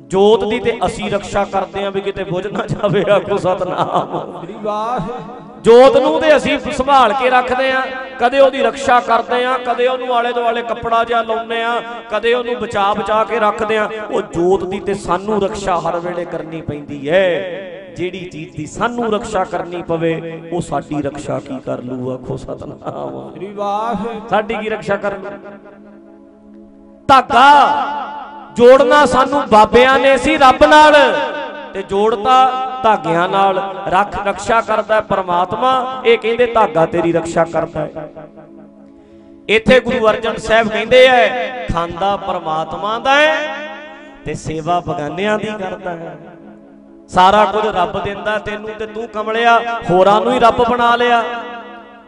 ਜੋਤ ਦੀ ਤੇ ਅਸੀਂ ਰੱਖਿਆ ਕਰਦੇ ਆਂ ਵੀ ਕਿਤੇ ਬੁਝ ਨਾ ਜਾਵੇ ਆਖੋ ਸਤਨਾਮ। ਸ੍ਰੀ ਜੋਤ ਨੂੰ ਤੇ ਅਸੀਂ ਸੰਭਾਲ ਕੇ ਰੱਖਦੇ ਆਂ ਕਦੇ ਉਹਦੀ ਰੱਖਿਆ ਕਰਦੇ ਆਂ ਕਦੇ ਉਹਨੂੰ ਆਲੇ ਦੁਆਲੇ ਕੱਪੜਾ ਜਿਹਾ ਲਾਉਂਦੇ ਆਂ ਕਦੇ ਉਹਨੂੰ ਬਚਾ ਬਚਾ ਕੇ ਰੱਖਦੇ ਆਂ ਉਹ ਜੋਤ ਦੀ ਤੇ ਸਾਨੂੰ ਰੱਖਿਆ ਹਰ ਵੇਲੇ ਕਰਨੀ ਪੈਂਦੀ ਹੈ। ਜਿਹੜੀ ਚੀਜ਼ ਦੀ ਸਾਨੂੰ ਰੱਖਿਆ ਕਰਨੀ ਪਵੇ ਉਹ ਸਾਡੀ ਰੱਖਿਆ ਕੀ ਕਰ ਲੂ ਆਖੋ ਸਤਨਾਮ। ਸ੍ਰੀ ਵਾਹਿਗੁਰੂ ਸਾਡੀ ਕੀ ਰੱਖਿਆ ਕਰਨ? ਧਾਗਾ ਜੋੜਨਾ ਸਾਨੂੰ ਬਾਬਿਆਂ ਨੇ ਸੀ ਰੱਬ ਨਾਲ। ਤੇ ਜੋੜਤਾ ਧਾਗਿਆਂ ਨਾਲ ਰੱਖ ਰਕਸ਼ਾ ਕਰਦਾ ਹੈ ਪਰਮਾਤਮਾ, ਇਹ ਕਹਿੰਦੇ ਧਾਗਾ ਤੇਰੀ ਰੱਖਿਆ ਕਰਦਾ ਹੈ। ਇੱਥੇ ਗੁਰੂ ਅਰਜਨ ਸਾਹਿਬ ਕਹਿੰਦੇ ਐ ਖਾਂਦਾ ਪਰਮਾਤਮਾ ਦਾ ਹੈ ਤੇ ਸੇਵਾ ਬਗਾਨਿਆਂ ਦੀ ਕਰਦਾ ਹੈ। ਸਾਰਾ ਕੁਝ ਰੱਬ ਦਿੰਦਾ, ਤੈਨੂੰ ਤੇ ਤੂੰ ਕਮਲਿਆ, ਹੋਰਾਂ ਨੂੰ ਹੀ ਰੱਬ ਬਣਾ ਲਿਆ।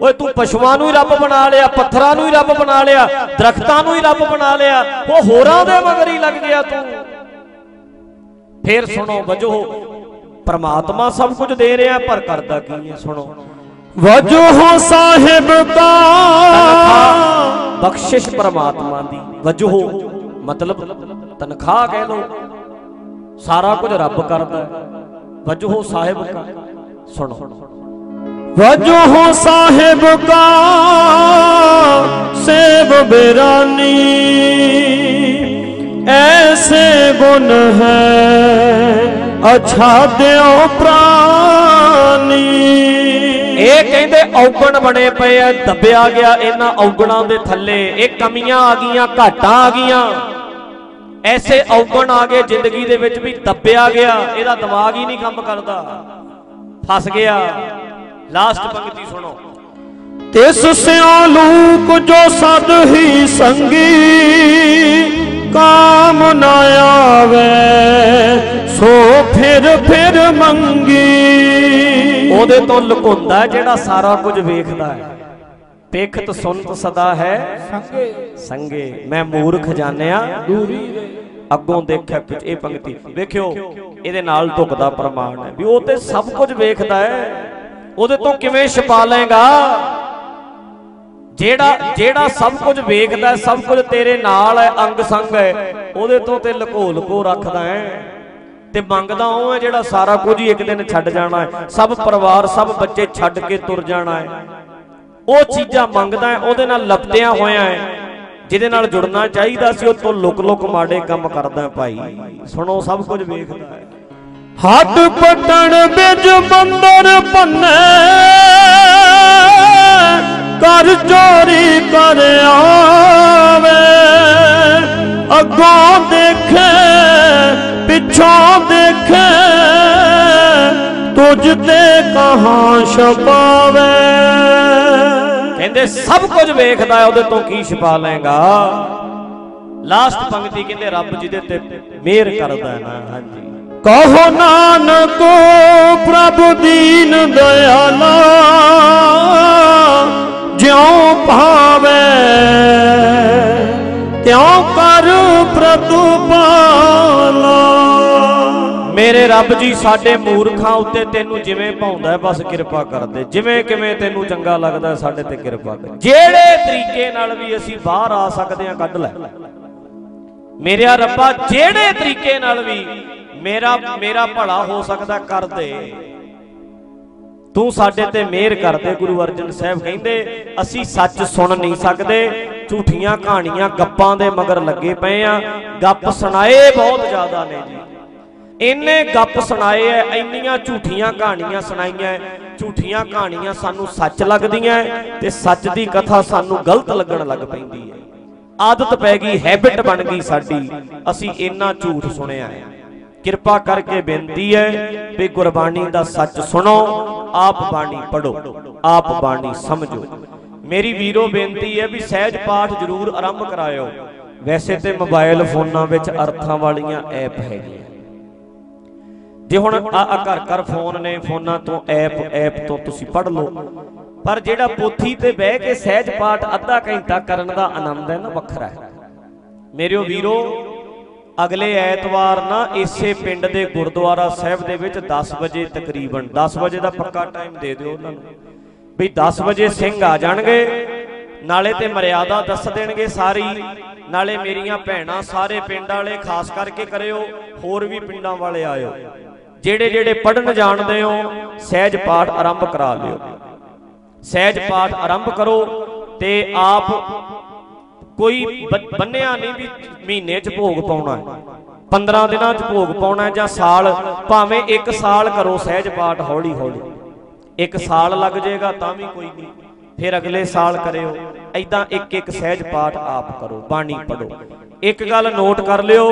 ਓਏ ਤੂੰ ਪਸ਼ੂਆਂ ਨੂੰ ਹੀ ਰੱਬ ਬਣਾ ਲਿਆ, ਪੱਥਰਾਂ ਨੂੰ ਹੀ ਰੱਬ ਬਣਾ ਲਿਆ, ਦਰਖਤਾਂ ਨੂੰ ਹੀ ਰੱਬ ਬਣਾ ਲਿਆ, ਉਹ ਹੋਰਾਂ ਦੇ ਮਗਰ ਹੀ ਲੱਗ ਗਿਆ ਤੂੰ। ਫੇਰ ਸੁਣੋ, ਵਜੋ ਪ੍ਰਮਾਤਮਾ ਸਭ ਕੁਝ ਦੇ ਰਿਹਾ ਪਰ ਕਰਦਾ ਕੀ ਹੈ ਸੁਣੋ। ਵਜੋਹ ਸਾਹਿਬ ਦਾ ਬਖਸ਼ਿਸ਼ ਪ੍ਰਮਾਤਮਾ ਦੀ। ਵਜੋ ਮਤਲਬ ਤਨਖਾਹ ਕਹਿ ਲਓ ਸਾਰਾ ਕੁਝ ਰੱਬ ਕਰਦਾ ਹੈ। ਵਜੋ ਸਾਹਿਬ ਕਾ ਸੁਣੋ। ਵਜੋਹ ਸਾਹਿਬ ਦਾ ਸੇਵ ਬਿਰਾਨੀ ਐਸੇ ਗੁਣ ਹੈ। ਅਛਾ ਦਿਓ ਪ੍ਰਾਨੀ। ਇਹ ਕਹਿੰਦੇ ਔਗਣ ਬਣੇ ਪਏ ਆ ਦੱਬਿਆ ਗਿਆ ਇਹਨਾਂ ਔਗਣਾਂ ਦੇ ਥੱਲੇ। ਇਹ ਕਮੀਆਂ ਆ ਗਈਆਂ ਘਾਟਾਂ ਆ ਗਈਆਂ। ਐਸੇ ਔਗਣ ਆ ਗਏ ਜ਼ਿੰਦਗੀ ਦੇ ਵਿੱਚ ਵੀ ਦੱਬਿਆ ਗਿਆ। ਇਹਦਾ ਦਿਮਾਗ ਹੀ ਨਹੀਂ ਕੰਮ ਕਰਦਾ। ਫਸ ਗਿਆ। ਲਾਸਟ ਪੰਕਤੀ ਸੁਣੋ। ਤਿਸ ਸਿਓ ਲੂਕ ਜੋ ਸਦ ਹੀ ਸੰਗੀ। ਕਾਮ ਨ ਆਵੇ ਸੋ ਫਿਰ ਫਿਰ ਮੰਗੀ ਉਹਦੇ ਤੋਂ ਲੁਕਾਉਂਦਾ ਜਿਹੜਾ ਸਾਰਾ ਕੁਝ ਵੇਖਦਾ ਹੈ ਪੇਖਤ ਸੁਨਤ ਸਦਾ ਹੈ ਸੰਗੇ ਸੰਗੇ ਮੈਂ ਮੂਰਖ ਜਾਣਿਆ ਦੂਰੀ ਦੇ ਅੱਗੋਂ ਦੇਖਿਆ ਪਿੱਛ ਇਹ ਪੰਕਤੀ ਵੇਖਿਓ ਇਹਦੇ ਨਾਲ ਢੁਕਦਾ ਪ੍ਰਮਾਣ ਹੈ ਵੀ ਉਹ ਤੇ ਸਭ ਕੁਝ ਵੇਖਦਾ ਹੈ ਉਹਦੇ ਤੋਂ ਕਿਵੇਂ ਛਪਾ ਲਏਗਾ ਜਿਹੜਾ ਜਿਹੜਾ ਸਭ ਕੁਝ ਵੇਖਦਾ ਸਭ ਕੁਝ ਤੇਰੇ ਨਾਲ ਹੈ, ਅੰਗ ਸੰਗ ਹੈ, ਉਹਦੇ ਤੋਂ ਤੇ ਲਕੋ ਲਕੋ ਰੱਖਦਾ ਹੈ। ਤੇ ਮੰਗਦਾ ਉਹ ਹੈ ਜਿਹੜਾ ਸਾਰਾ ਕੁਝ ਹੀ ਇੱਕ ਦਿਨ ਛੱਡ ਜਾਣਾ ਹੈ। ਸਭ ਪਰਿਵਾਰ, ਸਭ ਬੱਚੇ ਛੱਡ ਕੇ ਤੁਰ ਜਾਣਾ ਹੈ। ਉਹ ਚੀਜ਼ਾਂ ਮੰਗਦਾ ਹੈ, ਉਹਦੇ ਨਾਲ ਲਪਟਿਆ ਹੋਇਆ ਹੈ। ਜਿਹਦੇ ਨਾਲ ਜੁੜਨਾ ਚਾਹੀਦਾ ਸੀ, ਉਹ ਤੋਂ ਲੁਕ ਲੁਕ ਮਾੜੇ ਕੰਮ ਕਰਦਾ ਭਾਈ। ਸੁਣੋ, ਸਭ ਕੁਝ ਵੇਖਦਾ ਹੈ। ਹੱਡ ਪਟਣ ਵਿੱਚ ਬੰਦਰ ਪੰਨੇ ਕਰ ਚੋਰੀ ਕਰ ਆਵੇ। ਅੱਗੋਂ ਦੇਖੇ, ਪਿੱਛੋਂ ਦੇਖੇ, ਤੁਝ ਤੇ ਕਹਾਂ ਛਪਾਵੇ। ਕਹਿੰਦੇ, ਸਭ ਕੁਝ ਵੇਖਦਾ ਹੈ, ਉਹਦੇ ਤੋਂ ਕੀ ਛਪਾ ਲਏਗਾ? ਲਾਸਟ ਪੰਕਤੀ ਕਹਿੰਦੇ, ਰੱਬ ਜਿਹਦੇ ਤੇ ਮਿਹਰ ਕਰਦਾ ਹੈ ਨਾ, ਹਾਂਜੀ। ਕਹੋ ਨਾਨਕ, ਪ੍ਰਭ ਦੀਨ ਦਇਆਲਾ, ਜਿਉ ਭਾਵੇ, ਤਿਉ ਕਰ ਪ੍ਰਤੁਪਾਲਾ। ਮੇਰੇ ਰੱਬ ਜੀ, ਸਾਡੇ ਮੂਰਖਾਂ ਉੱਤੇ ਤੈਨੂੰ ਜਿਵੇਂ ਭਾਉਂਦਾ ਬਸ ਕਿਰਪਾ ਕਰ ਦੇ ਜਿਵੇਂ ਕਿਵੇਂ ਤੈਨੂੰ ਚੰਗਾ ਲੱਗਦਾ ਸਾਡੇ ਤੇ ਕਿਰਪਾ ਕਰ। ਜਿਹੜੇ ਤਰੀਕੇ ਨਾਲ ਵੀ ਅਸੀਂ ਬਾਹਰ ਆ ਸਕਦੇ ਹਾਂ, ਕੱਢ ਲੈ। ਮੇਰਿਆ ਰੱਬਾ, ਜਿਹੜੇ ਤਰੀਕੇ ਨਾਲ ਵੀ ਮੇਰਾ ਮੇਰਾ ਭਲਾ ਹੋ ਸਕਦਾ ਕਰ ਦੇ। ਤੂੰ ਸਾਡੇ ਤੇ ਮਿਹਰ ਕਰ ਦੇ, ਗੁਰੂ ਅਰਜਨ ਸਾਹਿਬ ਕਹਿੰਦੇ, ਅਸੀਂ ਸੱਚ ਸੁਣ ਨਹੀਂ ਸਕਦੇ, ਝੂਠੀਆਂ ਕਹਾਣੀਆਂ ਗੱਪਾਂ ਦੇ ਮਗਰ ਲੱਗੇ ਪਏ ਆ। ਗੱਪ ਸੁਣਾਏ ਬਹੁਤ ਜ਼ਿਆਦਾ ਨੇ ਜੀ। ਇੰਨੇ ਗੱਪ ਸੁਣਾਏ ਐ, ਇੰਨੀਆਂ ਝੂਠੀਆਂ ਕਹਾਣੀਆਂ ਸੁਣਾਈਆਂ ਝੂਠੀਆਂ ਕਹਾਣੀਆਂ ਸਾਨੂੰ ਸੱਚ ਲੱਗਦੀਆਂ ਤੇ ਸੱਚ ਦੀ ਕਥਾ ਸਾਨੂੰ ਗਲਤ ਲੱਗਣ ਲੱਗ ਪੈਂਦੀ ਹੈ ਆਦਤ ਪੈ ਗਈ ਹੈਬਿਟ ਬਣ ਗਈ ਸਾਡੀ। ਅਸੀਂ ਇੰਨਾ ਝੂਠ ਸੁਣਿਆ ਹੈ ਕਿਰਪਾ ਕਰਕੇ ਬੇਨਤੀ ਹੈ ਵੀ ਗੁਰਬਾਣੀ ਦਾ ਸੱਚ ਸੁਣੋ, ਆਪ ਬਾਣੀ ਪੜੋ ਆਪ ਬਾਣੀ ਸਮਝੋ। ਮੇਰੀ ਵੀਰੋ, ਬੇਨਤੀ ਹੈ ਵੀ ਸਹਿਜ ਪਾਠ ਜ਼ਰੂਰ ਆਰੰਭ ਕਰਾਇਓ। ਵੈਸੇ ਤੇ ਮੋਬਾਈਲ ਫੋਨਾਂ ਵਿੱਚ ਅਰਥਾਂ ਵਾਲੀਆਂ ਐਪ ਹੈਗੀਆਂ। ਜੇ ਹੁਣ ਆ ਘਰ ਘਰ ਫੋਨ ਨੇ, ਫੋਨਾਂ ਤੋਂ ਐਪ ਐਪ ਤੋਂ ਤੁਸੀਂ ਪੜ੍ਹ ਲਓ। ਪਰ ਜਿਹੜਾ ਪੋਥੀ ਤੇ ਬਹਿ ਕੇ ਸਹਿਜ ਪਾਠ ਅੱਧਾ ਘੰਟਾ ਕਰਨ ਦਾ ਆਨੰਦ ਹੈ ਨਾ, ਵੱਖਰਾ ਹੈ। ਮੇਰਿਓ ਵੀਰੋ ਅਗਲੇ ਐਤਵਾਰ ਨਾ ਇਸੇ ਪਿੰਡ ਦੇ ਗੁਰਦੁਆਰਾ ਸਾਹਿਬ ਦੇ ਵਿੱਚ 10 ਵਜੇ ਤਕਰੀਬਨ 10 ਵਜੇ ਦਾ ਪੱਕਾ ਟਾਈਮ ਦੇ ਦਿਓ ਉਹਨਾਂ ਨੂੰ। ਵੀ 10 ਵਜੇ ਸਿੰਘ ਆ ਜਾਣਗੇ, ਨਾਲੇ ਤੇ ਮਰਿਆਦਾ ਦੱਸ ਦੇਣਗੇ ਸਾਰੀ, ਨਾਲੇ ਮੇਰੀਆਂ ਭੈਣਾਂ ਸਾਰੇ ਪਿੰਡ ਵਾਲੇ ਖਾਸ ਕਰਕੇ ਕਰਿਓ, ਹੋਰ ਵੀ ਪਿੰਡਾਂ ਵਾਲੇ ਆਇਓ। ਜਿਹੜੇ ਜਿਹੜੇ ਪੜਨ ਜਾਣਦੇ ਹੋ, ਸਹਿਜ ਪਾਠ ਆਰੰਭ ਕਰਾ ਲਿਓ। ਸਹਿਜ ਪਾਠ ਆਰੰਭ ਕਰੋ ਤੇ ਆਪ ਕੋਈ ਬੰਨਿਆ ਨਹੀਂ ਵੀ ਮਹੀਨੇ 'ਚ ਭੋਗ ਪਾਉਣਾ ਹੈ। 15 ਦਿਨਾਂ 'ਚ ਭੋਗ ਪਾਉਣਾ ਜਾਂ ਸਾਲ, ਭਾਵੇਂ 1 ਸਾਲ ਕਰੋ ਸਹਿਜ ਪਾਠ ਹੌਲੀ ਹੌਲੀ। ਇੱਕ ਸਾਲ ਲੱਗ ਜਾਏਗਾ ਤਾਂ ਵੀ ਕੋਈ ਨਹੀਂ। ਫਿਰ ਅਗਲੇ ਸਾਲ ਕਰਿਓ। ਐਦਾਂ ਇੱਕ ਇੱਕ ਸਹਿਜ ਪਾਠ ਆਪ ਕਰੋ, ਬਾਣੀ ਪੜੋ ਇੱਕ ਗੱਲ ਨੋਟ ਕਰ ਲਿਓ,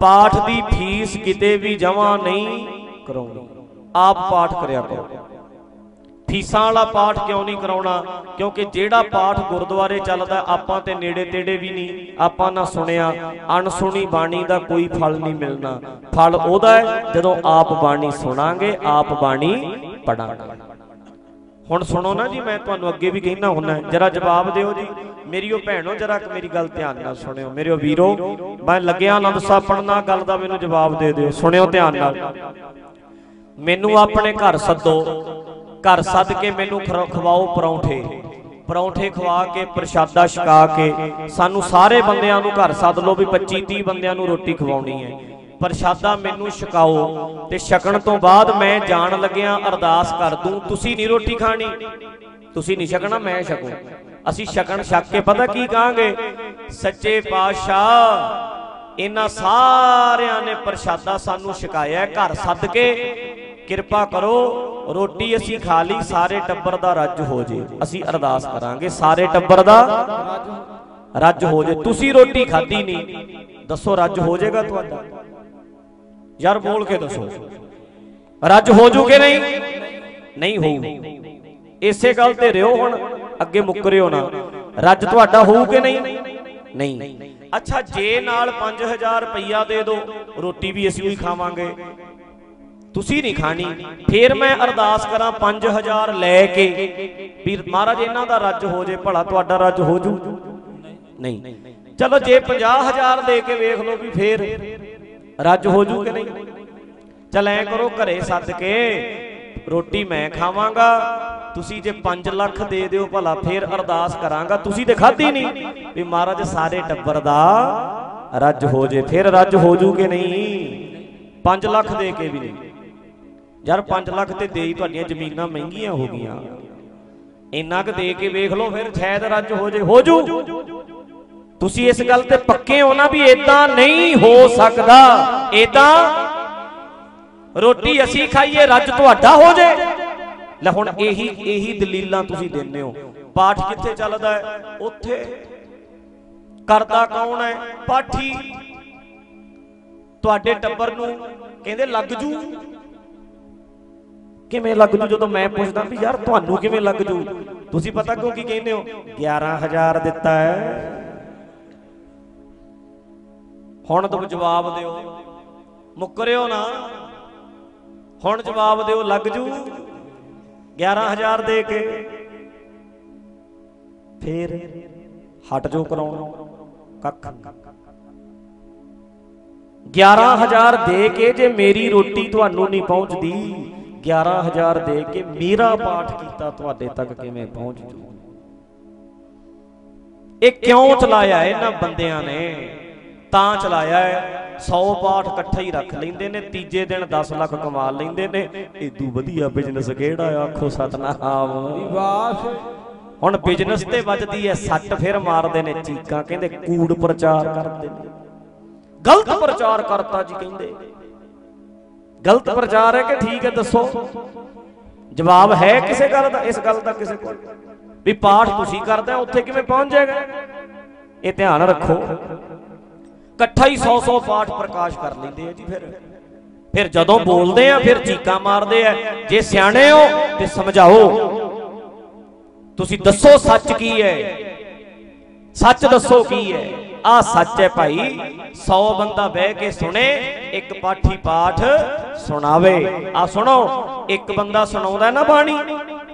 ਪਾਠ ਦੀ ਫੀਸ ਕਿਤੇ ਵੀ ਜਮ੍ਹਾਂ ਨਹੀਂ ਕਰਾਉਣੀ। ਆਪ ਪਾਠ ਕਰਿਆ ਕਰੋ। ਫੀਸਾਂ ਵਾਲਾ ਪਾਠ ਕਿਉਂ ਨਹੀਂ ਕਰਾਉਣਾ? ਕਿਉਂਕਿ ਜਿਹੜਾ ਪਾਠ ਗੁਰਦੁਆਰੇ ਚੱਲਦਾ, ਆਪਾਂ ਤੇ ਨੇੜੇ ਤੇੜੇ ਵੀ ਨਹੀਂ, ਆਪਾਂ ਨਾ ਸੁਣਿਆ। ਅਣਸੁਣੀ ਬਾਣੀ ਦਾ ਕੋਈ ਫਲ ਨਹੀਂ ਮਿਲਣਾ। ਫਲ ਉਹਦਾ ਹੈ, ਜਦੋਂ ਆਪ ਬਾਣੀ ਸੁਣਾਂਗੇ, ਆਪ ਬਾਣੀ ਪੜਾਂਗੇ। ਹੁਣ ਸੁਣੋ ਨਾ ਜੀ, ਮੈਂ ਤੁਹਾਨੂੰ ਅੱਗੇ ਵੀ ਕਹਿਣਾ ਹੁੰਦਾ ਜਰਾ ਜਵਾਬ ਦਿਓ ਜੀ। ਮੇਰੀ ਉਹ ਭੈਣੋ, ਜਰਾ ਮੇਰੀ ਗੱਲ ਧਿਆਨ ਨਾਲ ਸੁਣਿਓ। ਮੇਰੇ ਉਹ ਵੀਰੋ, ਮੈਂ ਲੱਗਿਆ ਆਨੰਦ ਸਾਹਿਬ ਪੜਨਾ ਗੱਲ ਦਾ ਮੈਨੂੰ ਜਵਾਬ ਦੇ ਦਿਓ। ਸੁਣਿਓ ਧਿਆਨ ਨਾਲ। ਮੈਨੂੰ ਆਪਣੇ ਘਰ ਸੱਦੋ। ਘਰ ਸੱਦ ਕੇ ਮੈਨੂੰ ਖਵਾਓ ਪਰੌਂਠੇ। ਪਰੌਂਠੇ ਖਵਾ ਕੇ, ਪ੍ਰਸ਼ਾਦਾ ਛਕਾ ਕੇ, ਸਾਨੂੰ ਸਾਰੇ ਬੰਦਿਆਂ ਨੂੰ ਘਰ ਸੱਦ ਲਓ ਵੀ 25 30 ਬੰਦਿਆਂ ਨੂੰ ਰੋਟੀ ਖਵਾਉਣੀ ਹੈ। ਪ੍ਰਸ਼ਾਦਾ ਮੈਨੂੰ ਛਕਾਓ ਤੇ ਛਕਣ ਤੋਂ ਬਾਅਦ ਮੈਂ ਜਾਣ ਲੱਗਿਆ ਅਰਦਾਸ ਕਰ ਦੂੰ, ਤੁਸੀਂ ਨਹੀਂ ਰੋਟੀ ਖਾਣੀ? ਤੁਸੀਂ ਨਹੀਂ ਛਕਣਾ, ਮੈਂ ਛਕੂ। ਅਸੀਂ ਛਕਣ ਛਕ ਕੇ ਪਤਾ ਕੀ ਕਹਾਂਗੇ? ਸੱਚੇ ਪਾਤਸ਼ਾਹ, ਇਹਨਾਂ ਸਾਰਿਆਂ ਨੇ ਪ੍ਰਸ਼ਾਦਾ ਸਾਨੂੰ ਛਕਾਇਆ ਘਰ ਸੱਦ ਕੇ ਕਿਰਪਾ ਕਰੋ, ਰੋਟੀ ਅਸੀਂ ਖਾ ਲਈ, ਸਾਰੇ ਟੱਬਰ ਦਾ ਰੱਜ ਹੋ ਜੇ। ਅਸੀਂ ਅਰਦਾਸ ਕਰਾਂਗੇ, ਸਾਰੇ ਟੱਬਰ ਦਾ ਰੱਜ ਹੋ ਜੇ। ਤੁਸੀਂ ਰੋਟੀ ਖਾਧੀ ਨਹੀਂ। ਦੱਸੋ, ਰੱਜ ਹੋ ਜਾਏਗਾ ਤੁਹਾਡਾ? ਯਾਰ, ਬੋਲ ਕੇ ਦੱਸੋ। ਰੱਜ ਹੋ ਜੂ ਕਿ ਨਹੀਂ? ਨਹੀਂ ਹੋਊ। ਇਸੇ ਗੱਲ ਤੇ ਰਿਓ ਹੁਣ, ਅੱਗੇ ਮੁੱਕਰਿਓ ਨਾ। ਰੱਜ ਤੁਹਾਡਾ ਹੋਊ ਕਿ ਨਹੀਂ? ਨਹੀਂ। ਅੱਛਾ, ਜੇ ਨਾਲ 5000 ਰੁਪਈਆ ਦੇ ਦਿਓ, ਰੋਟੀ ਵੀ ਅਸੀਂ ਉਹੀ ਖਾਵਾਂਗੇ। ਤੁਸੀਂ ਨਹੀਂ ਖਾਣੀ। ਫੇਰ ਮੈਂ ਅਰਦਾਸ ਕਰਾਂ 5000 ਲੈ ਕੇ ਵੀ ਮਹਾਰਾਜ, ਇਹਨਾਂ ਦਾ ਰੱਜ ਹੋ ਜੇ, ਭਲਾ ਤੁਹਾਡਾ ਰੱਜ ਹੋ ਜੂ। ਨਹੀਂ। ਚਲੋ ਜੇ 50000 ਦੇ ਕੇ ਵੇਖ ਲਓ ਵੀ ਫੇਰ ਰੱਜ ਹੋ ਜੂ ਕਿ ਨਹੀਂ। ਚਲ ਐ ਕਰੋ, ਘਰੇ ਸੱਦ ਕੇ ਰੋਟੀ ਮੈਂ ਖਾਵਾਂਗਾ। ਤੁਸੀਂ ਜੇ 5 ਲੱਖ ਦੇ ਦਿਓ, ਭਲਾ ਫੇਰ ਅਰਦਾਸ ਕਰਾਂਗਾ। ਤੁਸੀਂ ਤੇ ਖਾਧੀ ਨਹੀਂ ਵੀ ਮਹਾਰਾਜ, ਸਾਰੇ ਟੱਬਰ ਦਾ ਰੱਜ ਹੋ ਜੇ, ਫੇਰ ਰੱਜ ਹੋ ਜੂ ਨਹੀਂ? 5 ਲੱਖ ਦੇ ਕੇ ਵੀ ਨਹੀਂ। ਯਾਰ 5 ਲੱਖ ਤੇ ਦੇ ਤੁਹਾਡੀਆਂ ਜ਼ਮੀਨਾਂ ਮਹਿੰਗੀਆਂ ਹੋ ਗਈਆਂ। ਇੰਨਾ ਕੁ ਦੇ ਕੇ ਵੇਖ ਲਓ, ਫਿਰ ਸ਼ਾਇਦ ਰੱਜ ਹੋ ਜੇ। ਹੋ ਜੂ। ਤੁਸੀਂ ਇਸ ਗੱਲ ਤੇ ਪੱਕੇ ਹੋ ਨਾ ਵੀ ਇਦਾਂ ਨਹੀਂ ਹੋ ਸਕਦਾ। ਇਦਾਂ ਰੋਟੀ ਅਸੀਂ ਖਾਈਏ, ਰੱਜ ਤੁਹਾਡਾ ਹੋ ਜੇ। ਲੈ ਹੁਣ ਇਹੀ ਇਹੀ ਦਲੀਲਾਂ ਤੁਸੀਂ ਦਿੰਦੇ ਹੋ। ਪਾਠ ਕਿੱਥੇ ਚੱਲਦਾ ਹੈ? ਉੱਥੇ। ਕਰਦਾ ਕੌਣ ਹੈ? ਪਾਠੀ। ਤੁਹਾਡੇ ਟੱਬਰ ਨੂੰ ਕਹਿੰਦੇ, ਲੱਗ ਜੂ। ਕਿਵੇਂ ਲੱਗ ਜੂ ਜਦੋਂ ਮੈਂ ਪੁੱਛਦਾ ਵੀ ਯਾਰ ਤੁਹਾਨੂੰ ਕਿਵੇਂ ਲੱਗ ਜੂ? ਤੁਸੀਂ ਪਤਾ ਕਿਉਂ ਕੀ ਕਹਿੰਦੇ ਹੋ? 11000 ਦਿੱਤਾ ਹੈ। ਹੁਣ ਤੁਮ ਜਵਾਬ ਦਿਓ। ਮੁੱਕਰਿਓ ਨਾ। ਹੁਣ ਜਵਾਬ ਦਿਓ, ਲੱਗ ਜੂ। 11000 ਦੇ ਕੇ। ਫੇਰ ਹਟ ਜੋ ਕਰਾਉਣ ਕੱਖ 11000 ਦੇ ਕੇ ਜੇ ਮੇਰੀ ਰੋਟੀ ਤੁਹਾਨੂੰ ਨਹੀਂ ਪਹੁੰਚਦੀ 11000 ਦੇ ਕੇ ਮੇਰਾ ਪਾਠ ਕੀਤਾ ਤੁਹਾਡੇ ਤੱਕ ਕਿਵੇਂ ਪਹੁੰਚ ਜੂ? ਇਹ ਕਿਉਂ ਚਲਾਇਆ ਇਹਨਾਂ ਬੰਦਿਆਂ ਨੇ? ਤਾਂ ਚਲਾਇਆ ਹੈ 100 ਪਾਠ ਇਕੱਠਾ ਹੀ ਰੱਖ ਲੈਂਦੇ ਨੇ ਤੀਜੇ ਦਿਨ 10 ਲੱਖ ਕਮਾ ਲੈਂਦੇ ਨੇ। ਇਦੂ ਵਧੀਆ ਬਿਜ਼ਨਸ ਕਿਹੜਾ ਆਖੋ ਸਤਨਾਮ। ਵਾਹ ਹੁਣ ਬਿਜ਼ਨਸ ਤੇ ਵੱਜਦੀ ਐ ਸੱਟ ਫਿਰ ਮਾਰਦੇ ਨੇ ਚੀਕਾਂ ਕਹਿੰਦੇ ਕੂੜ ਪ੍ਰਚਾਰ ਕਰਦੇ ਨੇ। ਗਲਤ ਪ੍ਰਚਾਰ ਕਰਤਾ ਜੀ ਕਹਿੰਦੇ। ਗਲਤ ਪ੍ਰਚਾਰ ਹੈ ਕਿ ਠੀਕ ਹੈ, ਦੱਸੋ? ਜਵਾਬ ਹੈ ਕਿਸੇ ਗੱਲ ਦਾ? ਇਸ ਗੱਲ ਦਾ ਕਿਸੇ ਕੋਲ? ਵੀ ਪਾਠ ਤੁਸੀਂ ਕਰਦੇ, ਉੱਥੇ ਕਿਵੇਂ ਪਹੁੰਚ ਜਾਏਗਾ? ਇਹ ਧਿਆਨ ਰੱਖੋ। ਇਕੱਠਾ ਹੀ 100 100 ਪਾਠ ਪ੍ਰਕਾਸ਼ ਕਰ ਲੈਂਦੇ ਆ ਜੀ ਫਿਰ। ਫਿਰ ਜਦੋਂ ਬੋਲਦੇ ਆ, ਫਿਰ ਚੀਕਾਂ ਮਾਰਦੇ ਆ। ਜੇ ਸਿਆਣੇ ਹੋ, ਤੇ ਸਮਝਾਓ। ਤੁਸੀਂ ਦੱਸੋ ਸੱਚ ਕੀ ਹੈ? ਸੱਚ ਦੱਸੋ ਕੀ ਹੈ? ਆ ਸੱਚ ਹੈ ਭਾਈ 100 ਬੰਦਾ ਬਹਿ ਕੇ ਸੁਣੇ, ਇੱਕ ਪਾਠੀ ਪਾਠ ਸੁਣਾਵੇ। ਆ ਸੁਣੋ, ਇੱਕ ਬੰਦਾ ਸੁਣਾਉਂਦਾ ਨਾ ਬਾਣੀ,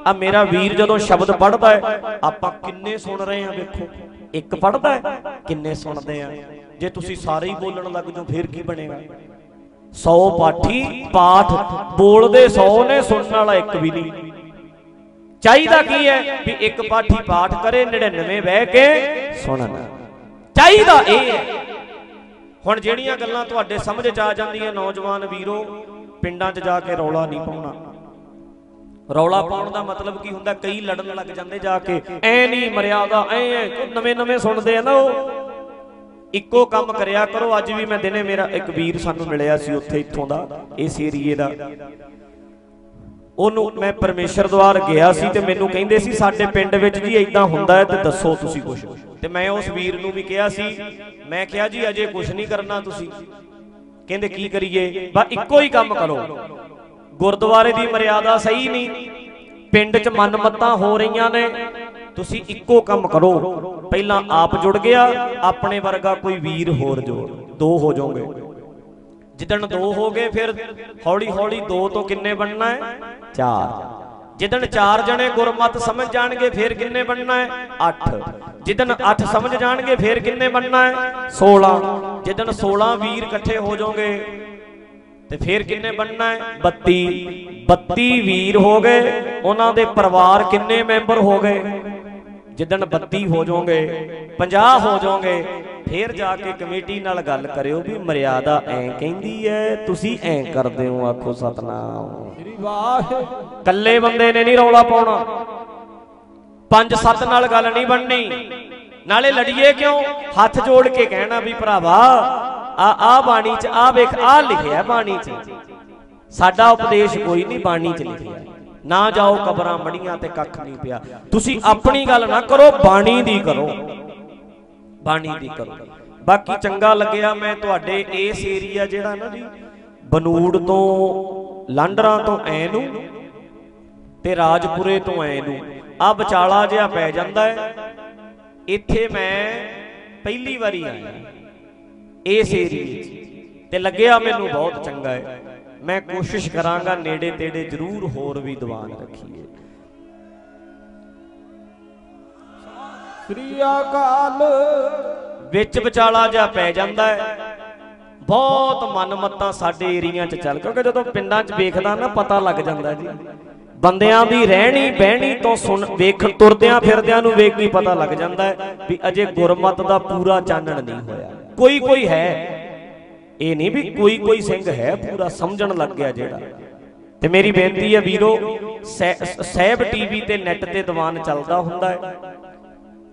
ਆ ਮੇਰਾ ਵੀਰ ਜਦੋਂ ਸ਼ਬਦ ਪੜ੍ਹਦਾ ਹੈ, ਆਪਾਂ ਕਿੰਨੇ ਸੁਣ ਰਹੇ ਆ ਵੇਖੋ। ਇੱਕ ਪੜ੍ਹਦਾ ਹੈ, ਕਿੰਨੇ ਸੁਣਦੇ ਆ ਜੇ ਤੁਸੀਂ ਸਾਰੇ ਹੀ ਬੋਲਣ ਲੱਗ ਜਾਓ, ਫਿਰ ਕੀ ਬਣੇਗਾ? 100 ਪਾਠੀ ਪਾਠ, ਬੋਲਦੇ 100 ਨੇ, ਸੁਣਨ ਵਾਲਾ ਇੱਕ ਵੀ ਨਹੀਂ। ਚਾਹੀਦਾ ਕੀ ਹੈ ਵੀ ਇੱਕ ਪਾਠੀ ਪਾਠ ਕਰੇ 99 ਬਹਿ ਕੇ ਸੁਣਨ। ਚਾਹੀਦਾ ਇਹ। ਹੈ। ਹੁਣ ਜਿਹੜੀਆਂ ਗੱਲਾਂ ਤੁਹਾਡੇ ਸਮਝ ਚ ਆ ਜਾਂਦੀਆਂ ਨੌਜਵਾਨ ਵੀਰੋ ਪਿੰਡਾਂ 'ਚ ਜਾ ਕੇ ਰੌਲਾ ਨਹੀਂ ਪਾਉਣਾ। ਰੌਲਾ ਪਾਉਣ ਦਾ ਮਤਲਬ ਕੀ ਹੁੰਦਾ ਕਈ ਲੜਨ ਲੱਗ ਜਾਂਦੇ ਜਾ ਕੇ। ਐ ਨਹੀਂ ਮਰਿਆਦਾ ਐ ਐ ਨਵੇਂ ਨਵੇਂ ਸੁਣਦੇ ਆ ਨਾ ਉਹ। ਇੱਕੋ ਕੰਮ ਕਰਿਆ ਕਰੋ ਅੱਜ ਵੀ ਮੈਂ ਦਿਨੇ ਮੇਰਾ ਇੱਕ ਵੀਰ ਸਾਨੂੰ ਮਿਲਿਆ ਸੀ ਉੱਥੇ ਇੱਥੋਂ ਦਾ ਇਸ ਏਰੀਏ ਦਾ। ਉਹਨੂੰ ਮੈਂ ਪਰਮੇਸ਼ਰ ਦਵਾਰ ਗਿਆ ਸੀ ਤੇ ਮੈਨੂੰ ਕਹਿੰਦੇ ਸੀ, ਸਾਡੇ ਪਿੰਡ ਵਿੱਚ ਜੀ ਇਦਾਂ ਹੁੰਦਾ ਹੈ ਤੇ ਦੱਸੋ ਤੁਸੀਂ ਕੁਝ ਤੇ ਮੈਂ ਉਸ ਵੀਰ ਨੂੰ ਵੀ ਕਿਹਾ ਸੀ, ਮੈਂ ਕਿਹਾ ਜੀ, ਅਜੇ ਕੁਝ ਨਹੀਂ ਕਰਨਾ ਤੁਸੀਂ। ਕਹਿੰਦੇ, ਕੀ ਕਰੀਏ? ਬਸ ਇੱਕੋ ਹੀ ਕੰਮ ਕਰੋ। ਗੁਰਦੁਆਰੇ ਦੀ ਮਰਿਆਦਾ ਸਹੀ ਨਹੀਂ। ਪਿੰਡ 'ਚ ਮਨਮਤਾਂ ਹੋ ਰਹੀਆਂ ਨੇ। ਤੁਸੀਂ ਇੱਕੋ ਕੰਮ ਕਰੋ। ਪਹਿਲਾਂ ਆਪ ਜੁੜ ਗਿਆ, ਆਪਣੇ ਵਰਗਾ ਕੋਈ ਵੀਰ ਹੋਰ ਜੋੜ। ਦੋ ਹੋ ਜਾਓਗੇ। ਜਿੱਦਣ ਦੋ ਹੋ ਗਏ ਫਿਰ ਹੌਲੀ ਹੌਲੀ ਦੋ ਤੋਂ ਕਿੰਨੇ ਬਣਨਾ ਹੈ? ਚਾਰ। ਜਿੱਦਣ ਚਾਰ ਜਣੇ ਗੁਰਮਤ ਸਮਝ ਜਾਣਗੇ ਫਿਰ ਕਿੰਨੇ ਬਣਨਾ ਹੈ? 8 ਜਿੱਦਣ 8 ਸਮਝ ਜਾਣਗੇ ਫਿਰ ਕਿੰਨੇ ਬਣਨਾ ਹੈ? 16 ਜਿੱਦਣ 16 ਵੀਰ ਇਕੱਠੇ ਹੋ ਜਾਓਗੇ ਤੇ ਫਿਰ ਕਿੰਨੇ ਬਣਨਾ ਹੈ? 32 32 ਵੀਰ ਹੋ ਗਏ, ਉਹਨਾਂ ਦੇ ਪਰਿਵਾਰ ਕਿੰਨੇ ਮੈਂਬਰ ਹੋ ਗਏ? ਜਿੱਦਣ 32 ਹੋ ਜਾਓਗੇ 50 ਹੋ ਜਾਓਗੇ ਫੇਰ ਜਾ ਕੇ ਕਮੇਟੀ ਨਾਲ ਗੱਲ ਕਰਿਓ ਵੀ ਮਰਿਆਦਾ ਐ ਕਹਿੰਦੀ ਐ, ਤੁਸੀਂ ਐ ਕਰਦੇ ਹੋ, ਆਖੋ ਸਤਨਾਮ। ਸ੍ਰੀ ਵਾਹਿ ਕੱਲੇ ਬੰਦੇ ਨੇ ਨਹੀਂ ਰੌਲਾ ਪਾਉਣਾ। ਪੰਜ ਸੱਤ ਨਾਲ ਗੱਲ ਨਹੀਂ ਬਣਨੀ। ਨਾਲੇ ਲੜੀਏ ਕਿਉਂ? ਹੱਥ ਜੋੜ ਕੇ ਕਹਿਣਾ ਵੀ ਭਰਾਵਾ, ਆ ਆ ਬਾਣੀ ਚ, ਆ ਵੇਖ, ਆ ਲਿਖਿਆ ਬਾਣੀ ਚ। ਸਾਡਾ ਉਪਦੇਸ਼ ਕੋਈ ਨਹੀਂ ਬਾਣੀ ਚ ਲਿਖਿਆ। ਨਾ ਜਾਓ ਕਬਰਾਂ ਮੜੀਆਂ ਤੇ ਕੱਖ ਨਹੀਂ ਪਿਆ। ਤੁਸੀਂ ਆਪਣੀ ਗੱਲ ਨਾ ਕਰੋ, ਬਾਣੀ ਦੀ ਕਰੋ। ਬਾਣੀ ਦੀ ਕਰੋ। ਬਾਕੀ ਚੰਗਾ ਲੱਗਿਆ ਮੈਂ ਤੁਹਾਡੇ ਇਸ ਏਰੀਆ ਜਿਹੜਾ ਨਾ ਜੀ, ਬਨੂੜ ਤੋਂ ਲਾਂਡਰਾਂ ਤੋਂ ਐ ਨੂੰ ਤੇ ਰਾਜਪੁਰੇ ਤੋਂ ਐ ਨੂੰ। ਆ ਵਿਚਾਲਾ ਜਿਹਾ ਪੈ ਜਾਂਦਾ ਹੈ। ਇੱਥੇ ਮੈਂ ਪਹਿਲੀ ਵਾਰੀ ਆਇਆ ਇਸ ਏਰੀਏ ਤੇ ਲੱਗਿਆ ਮੈਨੂੰ ਬਹੁਤ ਚੰਗਾ ਹੈ। ਮੈਂ ਕੋਸ਼ਿਸ਼ ਕਰਾਂਗਾ ਨੇੜੇ ਤੇੜੇ ਜ਼ਰੂਰ ਹੋਰ ਵੀ ਦੀਵਾਨ ਰੱਖੀਏ। ਸ੍ਰੀ ਅਕਾਲ ਵਿੱਚ ਵਿਚਾਲਾ ਜਿਹਾ ਪੈ ਜਾਂਦਾ ਹੈ। ਬਹੁਤ ਮਨਮਤਾਂ ਸਾਡੇ ਏਰੀਆ 'ਚ ਚੱਲ, ਕਿਉਂਕਿ ਜਦੋਂ ਪਿੰਡਾਂ 'ਚ ਵੇਖਦਾ ਨਾ, ਪਤਾ ਲੱਗ ਜਾਂਦਾ ਜੀ। ਬੰਦਿਆਂ ਦੀ ਰਹਿਣੀ ਬਹਿਣੀ ਤੋਂ ਸੁਣ, ਵੇਖ, ਤੁਰਦਿਆਂ ਫਿਰਦਿਆਂ ਨੂੰ ਵੇਖ ਕੇ ਪਤਾ ਲੱਗ ਜਾਂਦਾ ਹੈ ਵੀ ਅਜੇ ਗੁਰਮਤ ਦਾ ਪੂਰਾ ਚਾਨਣ ਨਹੀਂ ਹੋਇਆ। ਕੋਈ ਕੋਈ ਹੈ। ਇਹ ਨਹੀਂ ਵੀ ਕੋਈ ਕੋਈ ਸਿੰਘ ਹੈ ਪੂਰਾ, ਸਮਝਣ ਲੱਗ ਗਿਆ ਜਿਹੜਾ। ਤੇ ਮੇਰੀ ਬੇਨਤੀ ਹੈ ਵੀਰੋ, ਸਹਿ- ਸਹਿਬ ਟੀਵੀ ਤੇ ਨੈਟ ਤੇ ਦੀਵਾਨ ਚੱਲਦਾ ਹੁੰਦਾ ਹੈ।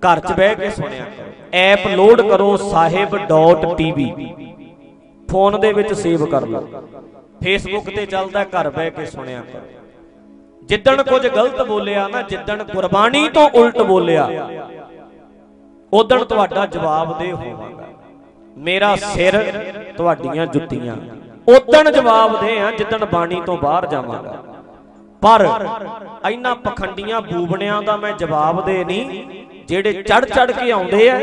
ਘਰ 'ਚ ਬਹਿ ਕੇ ਸੁਣਿਆ। ਕਰੋ ਐਪ ਲੋਡ ਕਰੋ ਸਾਹਿਬ.tv ਫੋਨ ਦੇ ਵਿੱਚ ਸੇਵ ਕਰ ਲਓ। ਫੇਸਬੁੱਕ ਤੇ ਚੱਲਦਾ ਘਰ ਬਹਿ ਕੇ ਸੁਣਿਆ। ਕਰੋ ਜਿੱਦਣ ਕੁਝ ਗਲਤ ਬੋਲਿਆ ਨਾ, ਜਿੱਦਣ ਕੁਰਬਾਨੀ ਤੋਂ ਉਲਟ ਬੋਲਿਆ ਉਦਣ ਤੁਹਾਡਾ ਜਵਾਬ ਦੇ ਹੋਵਾਂਗਾ। ਮੇਰਾ ਸਿਰ ਤੁਹਾਡੀਆਂ ਜੁੱਤੀਆਂ। ਉਦਣ ਜਵਾਬ ਦੇ ਆ, ਜਿੱਦਣ ਬਾਣੀ ਤੋਂ ਬਾਹਰ ਜਾਵਾਂਗਾ। ਪਰ ਇਹਨਾਂ ਪਖੰਡੀਆਂ ਬੂਬਣਿਆਂ ਦਾ ਮੈਂ ਜਵਾਬ ਦੇ ਨਹੀਂ ਜਿਹੜੇ ਚੜ ਚੜ ਕੇ ਆਉਂਦੇ ਆ,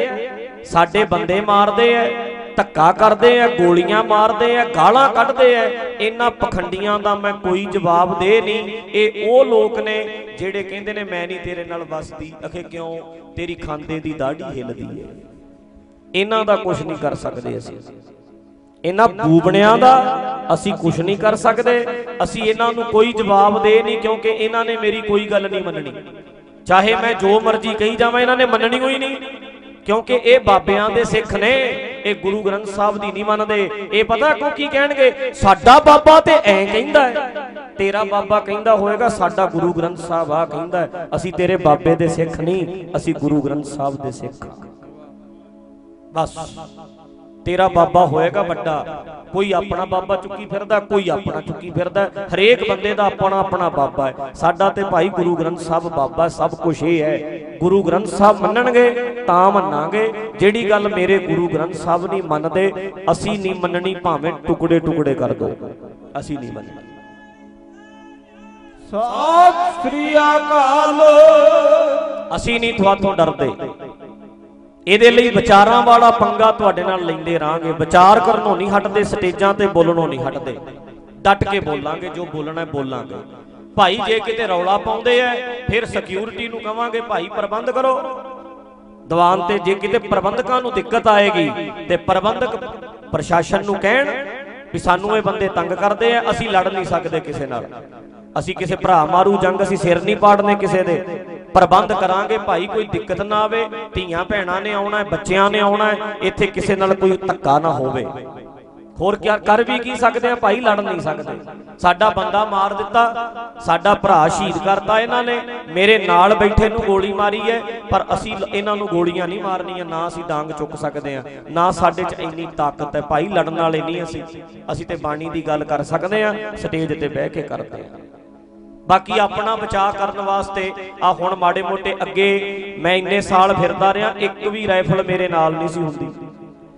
ਸਾਡੇ ਬੰਦੇ ਮਾਰਦੇ ਆ, ਧੱਕਾ ਕਰਦੇ ਆ, ਗੋਲੀਆਂ ਮਾਰਦੇ ਆ, ਗਾਲਾਂ ਕੱਢਦੇ ਆ, ਇਹਨਾਂ ਪਖੰਡੀਆਂ ਦਾ ਮੈਂ ਕੋਈ ਜਵਾਬ ਦੇ ਨਹੀਂ। ਇਹ ਉਹ ਲੋਕ ਨੇ ਜਿਹੜੇ ਕਹਿੰਦੇ ਨੇ, ਮੈਂ ਨਹੀਂ ਤੇਰੇ ਨਾਲ ਵਸਦੀ। ਅਖੇ ਕਿਉਂ? ਤੇਰੀ ਖਾਂਦੇ ਦੀ ਦਾੜੀ ਹਿੱਲਦੀ ਹੈ ਇਹਨਾਂ ਦਾ ਕੁਝ ਨਹੀਂ ਕਰ ਸਕਦੇ ਅਸੀਂ। ਇਹਨਾਂ ਬੂਬਣਿਆਂ ਦਾ ਅਸੀਂ ਕੁਝ ਨਹੀਂ ਕਰ ਸਕਦੇ। ਅਸੀਂ ਇਹਨਾਂ ਨੂੰ ਕੋਈ ਜਵਾਬ ਦੇ ਨਹੀਂ, ਕਿਉਂਕਿ ਇਹਨਾਂ ਨੇ ਮੇਰੀ ਕੋਈ ਗੱਲ ਨਹੀਂ ਮੰਨਣੀ। ਚਾਹੇ ਮੈਂ ਜੋ ਮਰਜ਼ੀ ਕਹੀ ਜਾਵਾਂ, ਇਹਨਾਂ ਨੇ ਮੰਨਣੀ ਹੋਈ ਨਹੀਂ। ਕਿਉਂਕਿ ਇਹ ਬਾਬਿਆਂ ਦੇ ਸਿੱਖ ਨੇ, ਇਹ ਗੁਰੂ ਗ੍ਰੰਥ ਸਾਹਿਬ ਦੀ ਨਹੀਂ ਮੰਨਦੇ। ਇਹ ਪਤਾ ਕੋ ਕੀ ਕਹਿਣਗੇ? ਸਾਡਾ ਬਾਬਾ ਤੇ ਐਂ ਕਹਿੰਦਾ ਹੈ, ਤੇਰਾ ਬਾਬਾ ਕਹਿੰਦਾ ਹੋਏਗਾ, ਸਾਡਾ ਗੁਰੂ ਗ੍ਰੰਥ ਸਾਹਿਬ ਆ ਕਹਿੰਦਾ ਅਸੀਂ ਤੇਰੇ ਬਾਬੇ ਦੇ ਸਿੱਖ ਨਹੀਂ, ਅਸੀਂ ਗੁਰੂ ਗ੍ਰੰਥ ਸਾਹਿਬ ਦੇ ਸਿੱਖ ਬਸ। ਤੇਰਾ ਬਾਬਾ ਹੋਏਗਾ ਵੱਡਾ। ਕੋਈ ਆਪਣਾ ਬਾਬਾ ਚੁੱਕੀ ਫਿਰਦਾ ਕੋਈ ਆਪਣਾ ਚੁੱਕੀ ਫਿਰਦਾ। ਹਰੇਕ ਬੰਦੇ ਦਾ ਆਪਣਾ ਆਪਣਾ ਬਾਬਾ ਹੈ। ਸਾਡਾ ਤੇ ਭਾਈ ਗੁਰੂ ਗ੍ਰੰਥ ਸਾਹਿਬ ਬਾਬਾ ਸਭ ਕੁਝ ਇਹ ਹੈ। ਗੁਰੂ ਗ੍ਰੰਥ ਸਾਹਿਬ ਮੰਨਣਗੇ ਤਾਂ ਮੰਨਾਂਗੇ। ਜਿਹੜੀ ਗੱਲ ਮੇਰੇ ਗੁਰੂ ਗ੍ਰੰਥ ਸਾਹਿਬ ਨਹੀਂ ਮੰਨਦੇ ਅਸੀਂ ਨਹੀਂ ਮੰਨਣੀ ਭਾਵੇਂ ਟੁਕੜੇ ਟੁਕੜੇ ਕਰ ਦੋ। ਅਸੀਂ ਨਹੀਂ ਮੰਨਣੀ। ਸਤਿ ਸ੍ਰੀ ਅਕਾਲ। ਅਸੀਂ ਨਹੀਂ ਤੁਹਾਤੋਂ ਡਰਦੇ। ਇਹਦੇ ਲਈ ਵਿਚਾਰਾਂ ਵਾਲਾ ਪੰਗਾ ਤੁਹਾਡੇ ਨਾਲ ਲੈਂਦੇ ਰਾਂਗੇ। ਵਿਚਾਰ ਕਰਨੋਂ ਨਹੀਂ ਹਟਦੇ, ਸਟੇਜਾਂ ਤੇ ਬੋਲਣੋਂ ਨਹੀਂ ਹਟਦੇ। ਡਟ ਕੇ ਬੋਲਾਂਗੇ, ਜੋ ਬੋਲਣਾ ਹੈ ਬੋਲਾਂਗੇ। ਭਾਈ ਜੇ ਕਿਤੇ ਰੌਲਾ ਪਾਉਂਦੇ ਐ, ਫਿਰ ਸਿਕਿਉਰਿਟੀ ਨੂੰ ਕਵਾਂਗੇ, ਭਾਈ, ਪ੍ਰਬੰਧ ਕਰੋ। ਦੀਵਾਨ ਤੇ ਜੇ ਕਿਤੇ ਪ੍ਰਬੰਧਕਾਂ ਨੂੰ ਦਿੱਕਤ ਆਏਗੀ, ਤੇ ਪ੍ਰਬੰਧਕ ਪ੍ਰਸ਼ਾਸਨ ਨੂੰ ਕਹਿਣ ਵੀ ਸਾਨੂੰ ਇਹ ਬੰਦੇ ਤੰਗ ਕਰਦੇ ਆ ਅਸੀਂ ਲੜ ਨਹੀਂ ਸਕਦੇ ਕਿਸੇ ਨਾਲ। ਅਸੀਂ ਕਿਸੇ ਭਰਾ ਮਾਰੂ ਜੰਗ, ਅਸੀਂ ਸਿਰ ਨਹੀਂ ਪਾੜਨੇ ਕਿਸੇ ਦੇ। ਪ੍ਰਬੰਧ ਕਰਾਂਗੇ, ਭਾਈ, ਕੋਈ ਦਿੱਕਤ ਨਾ ਆਵੇ। ਧੀਆਂ ਭੈਣਾਂ ਨੇ ਆਉਣਾ ਹੈ, ਬੱਚਿਆਂ ਨੇ ਆਉਣਾ ਹੈ, ਇੱਥੇ ਕਿਸੇ ਨਾਲ ਕੋਈ ਧੱਕਾ ਨਾ ਹੋਵੇ। ਹੋਰ ਕੀ ਕਰ ਵੀ ਕੀ ਸਕਦੇ ਆ ਭਾਈ, ਲੜ ਨਹੀਂ ਸਕਦੇ। ਸਾਡਾ ਬੰਦਾ ਮਾਰ ਦਿੱਤਾ, ਸਾਡਾ ਭਰਾ ਸ਼ਹੀਦ ਕਰਤਾ ਇਹਨਾਂ ਨੇ। ਮੇਰੇ ਨਾਲ ਬੈਠੇ ਨੂੰ ਗੋਲੀ ਮਾਰੀ ਹੈ, ਪਰ ਅਸੀਂ ਇਹਨਾਂ ਨੂੰ ਗੋਲੀਆਂ ਨਹੀਂ ਮਾਰਨੀਆਂ, ਨਾ ਅਸੀਂ ਡਾਂਗ ਚੁੱਕ ਸਕਦੇ ਆ, ਨਾ ਸਾਡੇ 'ਚ ਇੰਨੀ ਤਾਕਤ ਹੈ। ਭਾਈ, ਲੜਨ ਵਾਲੇ ਨਹੀਂ ਅਸੀਂ। ਅਸੀਂ ਤੇ ਬਾਣੀ ਦੀ ਗੱਲ ਕਰ ਸਕਦੇ ਆ, ਸਟੇਜ ਤੇ ਬਹਿ ਕੇ ਕਰਦੇ ਆ। ਬਾਕੀ ਆਪਣਾ ਬਚਾਅ ਕਰਨ ਵਾਸਤੇ ਆ ਹੁਣ ਮਾੜੇ ਮੋਟੇ ਅੱਗੇ ਮੈਂ ਇੰਨੇ ਸਾਲ ਫਿਰਦਾ ਰਿਹਾ ਇੱਕ ਵੀ ਰਾਈਫਲ ਮੇਰੇ ਨਾਲ ਨਹੀਂ ਸੀ ਹੁੰਦੀ।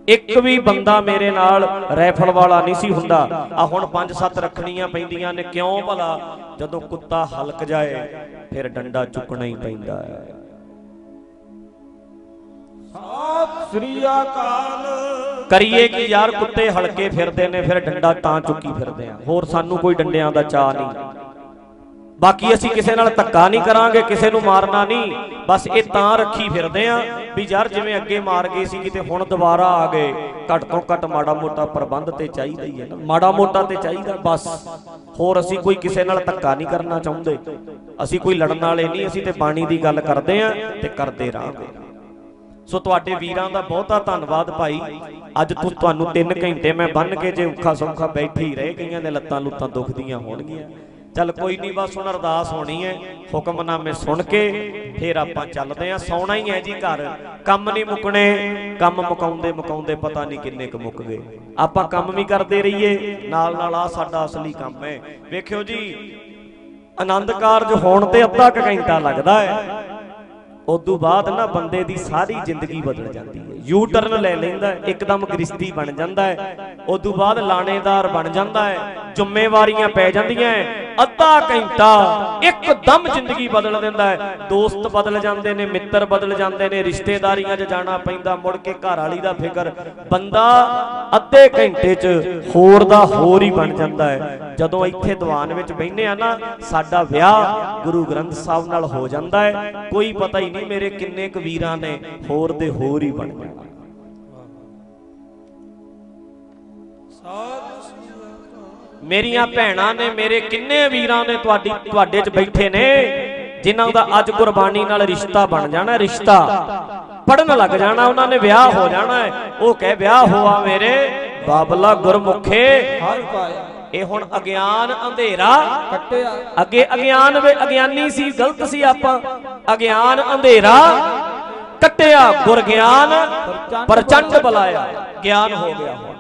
ਇੱਕ ਵੀ ਬੰਦਾ ਮੇਰੇ ਨਾਲ ਰਾਈਫਲ ਵਾਲਾ ਨਹੀਂ ਸੀ ਹੁੰਦਾ। ਆ ਹੁਣ 5-7 ਰੱਖਣੀਆਂ ਪੈਂਦੀਆਂ ਨੇ ਕਿਉਂ ਭਲਾ? ਜਦੋਂ ਕੁੱਤਾ ਹਲਕ ਜਾਏ ਫਿਰ ਡੰਡਾ ਚੁੱਕਣਾ ਹੀ ਪੈਂਦਾ ਹੈ। ਸਤਿ ਸ੍ਰੀ ਅਕਾਲ। ਕਰੀਏ ਕਿ ਯਾਰ ਕੁੱਤੇ ਹਲਕੇ ਫਿਰਦੇ ਨੇ ਫਿਰ ਡੰਡਾ ਤਾਂ ਚੁੱਕੀ ਫਿਰਦੇ ਆ। ਹੋਰ ਸਾਨੂੰ ਕੋਈ ਡੰਡਿਆਂ ਦਾ ਚਾਹ ਨਹੀਂ। ਬਾਕੀ ਅਸੀਂ ਕਿਸੇ ਨਾਲ ਧੱਕਾ ਨਹੀਂ ਕਰਾਂਗੇ, ਕਿਸੇ ਨੂੰ ਮਾਰਨਾ ਨਹੀਂ। ਬਸ ਇਹ ਤਾਂ ਰੱਖੀ ਫਿਰਦੇ ਆ ਵੀ ਯਾਰ ਜਿਵੇਂ ਅੱਗੇ ਮਾਰ ਗਏ ਸੀ ਕਿਤੇ ਹੁਣ ਦੁਬਾਰਾ ਆ ਗਏ, ਘੱਟ ਤੋਂ ਘੱਟ ਮਾੜਾ ਮੋਟਾ ਪ੍ਰਬੰਧ ਤੇ ਚਾਹੀਦਾ ਹੀ ਹੈ ਨਾ। ਮਾੜਾ ਮੋਟਾ ਤੇ ਚਾਹੀਦਾ, ਬਸ। ਹੋਰ ਅਸੀਂ ਕੋਈ ਕਿਸੇ ਨਾਲ ਧੱਕਾ ਨਹੀਂ ਕਰਨਾ ਚਾਹੁੰਦੇ। ਅਸੀਂ ਕੋਈ ਲੜਨ ਵਾਲੇ ਨਹੀਂ, ਅਸੀਂ ਤੇ ਬਾਣੀ ਦੀ ਗੱਲ ਕਰਦੇ ਆ ਤੇ ਕਰਦੇ ਰਹਾਂਗੇ। ਸੋ ਤੁਹਾਡੇ ਵੀਰਾਂ ਦਾ ਬਹੁਤਾ ਧੰਨਵਾਦ ਭਾਈ। ਅੱਜ ਤੂੰ, ਤੁਹਾਨੂੰ 3 ਘੰਟੇ ਮੈਂ ਬੰਨ ਕੇ ਜੇ ਔਖਾ ਸੌਖਾ ਬੈਠੀ ਹੀ ਰਹੇ ਕਈਆਂ ਦੇ ਲੱਤਾਂ ਲੁੱਤਾਂ ਦੁਖਦੀਆਂ ਹੋਣਗੀਆਂ। ਚੱਲ ਕੋਈ ਨਹੀਂ, ਬਸ ਹੁਣ ਅਰਦਾਸ ਹੋਣੀ ਹੈ। ਹੁਕਮਨਾਮੇ ਸੁਣ ਕੇ ਫੇਰ ਆਪਾਂ ਚੱਲਦੇ ਆਂ ਸੌਣਾ ਹੀ ਹੈ ਜੀ ਘਰ। ਕੰਮ ਨਹੀਂ ਮੁੱਕਣੇ। ਕੰਮ ਮੁਕਾਉਂਦੇ ਮੁਕਾਉਂਦੇ ਪਤਾ ਨਹੀਂ ਕਿੰਨੇ ਕੁ ਮੁੱਕ ਗਏ। ਆਪਾਂ ਕੰਮ ਵੀ ਕਰਦੇ ਰਹੀਏ। ਨਾਲ ਨਾਲ ਆ ਸਾਡਾ ਅਸਲੀ ਕੰਮ ਹੈ। ਵੇਖਿਓ ਜੀ, ਆਨੰਦ ਕਾਰਜ ਹੋਣ ਤੇ ਅੱਧਾ ਕੁ ਘੰਟਾ ਲੱਗਦਾ ਹੈ। ਉਦੋਂ ਬਾਅਦ ਨਾ ਬੰਦੇ ਦੀ ਸਾਰੀ ਜ਼ਿੰਦਗੀ ਬਦਲ ਜਾਂਦੀ ਹੈ। ਯੂ ਟਰਨ ਲੈ ਲੈਂਦਾ ਇੱਕਦਮ ਗ੍ਰਿਸ਼ਤੀ ਬਣ ਜਾਂਦਾ ਹੈ। ਉਦੋਂ ਬਾਅਦ ਲਾਣੇਦਾਰ ਬਣ ਜਾਂਦਾ ਹੈ, ਜ਼ਿੰਮੇਵਾਰੀਆਂ ਪੈ ਜਾਂਦੀਆਂ ਅੱਧਾ ਘੰਟਾ ਇੱਕਦਮ ਜ਼ਿੰਦਗੀ ਬਦਲ ਦਿੰਦਾ ਹੈ। ਦੋਸਤ ਬਦਲ ਜਾਂਦੇ ਨੇ, ਮਿੱਤਰ ਬਦਲ ਜਾਂਦੇ ਨੇ, ਰਿਸ਼ਤੇਦਾਰੀਆਂ 'ਚ ਜਾਣਾ ਪੈਂਦਾ, ਮੁੜ ਕੇ ਘਰ ਵਾਲੀ ਦਾ ਫਿਕਰ। ਬੰਦਾ ਅੱਧੇ ਘੰਟੇ 'ਚ ਹੋਰ ਦਾ ਹੋਰ ਹੀ ਬਣ ਜਾਂਦਾ ਹੈ। ਜਦੋਂ ਇੱਥੇ ਦੀਵਾਨ ਵਿੱਚ ਬੈਠਨੇ ਆ ਨਾ, ਸਾਡਾ ਵਿਆਹ ਗੁਰੂ ਗ੍ਰੰਥ ਸਾਹਿਬ ਨਾਲ ਹੋ ਜਾਂਦਾ ਹੈ। ਕੋਈ ਪਤਾ ਹੀ ਨਹੀਂ ਮੇਰੇ ਕਿੰਨੇ ਕੁ ਵੀਰਾਂ ਨੇ ਹੋਰ ਦੇ ਹੋਰ ਹੀ ਬਣ ਜਾਣਾ। ਮੇਰੀਆਂ ਭੈਣਾਂ ਨੇ, ਮੇਰੇ ਕਿੰਨੇ ਵੀਰਾਂ ਨੇ ਤੁਹਾਡੀ, ਤੁਹਾਡੇ 'ਚ ਬੈਠੇ ਨੇ, ਜਿਨ੍ਹਾਂ ਦਾ ਅੱਜ ਕੁਰਬਾਨੀ ਨਾਲ ਰਿਸ਼ਤਾ ਬਣ ਜਾਣਾ, ਰਿਸ਼ਤਾ ਪੜਨ ਲੱਗ ਜਾਣਾ, ਉਹਨਾਂ ਨੇ ਵਿਆਹ ਹੋ ਜਾਣਾ ਉਹ ਕਹੇ, ਵਿਆਹ ਹੋਆ ਮੇਰੇ, ਬਾਬਲਾ ਗੁਰਮੁਖੇ ਹਰ ਪਾਇਆ ਇਹ ਹੁਣ ਅਗਿਆਨ ਅੰਧੇਰਾ। ਕੱਟਿਆ ਅੱਗੇ ਅਗਿਆਨ ਵੇ ਅਗਿਆਨੀ ਸੀ ਗਲਤ ਸੀ ਆਪਾਂ। ਅਗਿਆਨ ਅੰਧੇਰਾ। ਕੱਟਿਆ ਗੁਰ ਗਿਆਨ ਪ੍ਰਚੰਡ ਬੁਲਾਇਆ ਗਿਆਨ ਹੋ ਗਿਆ ਹੁਣ।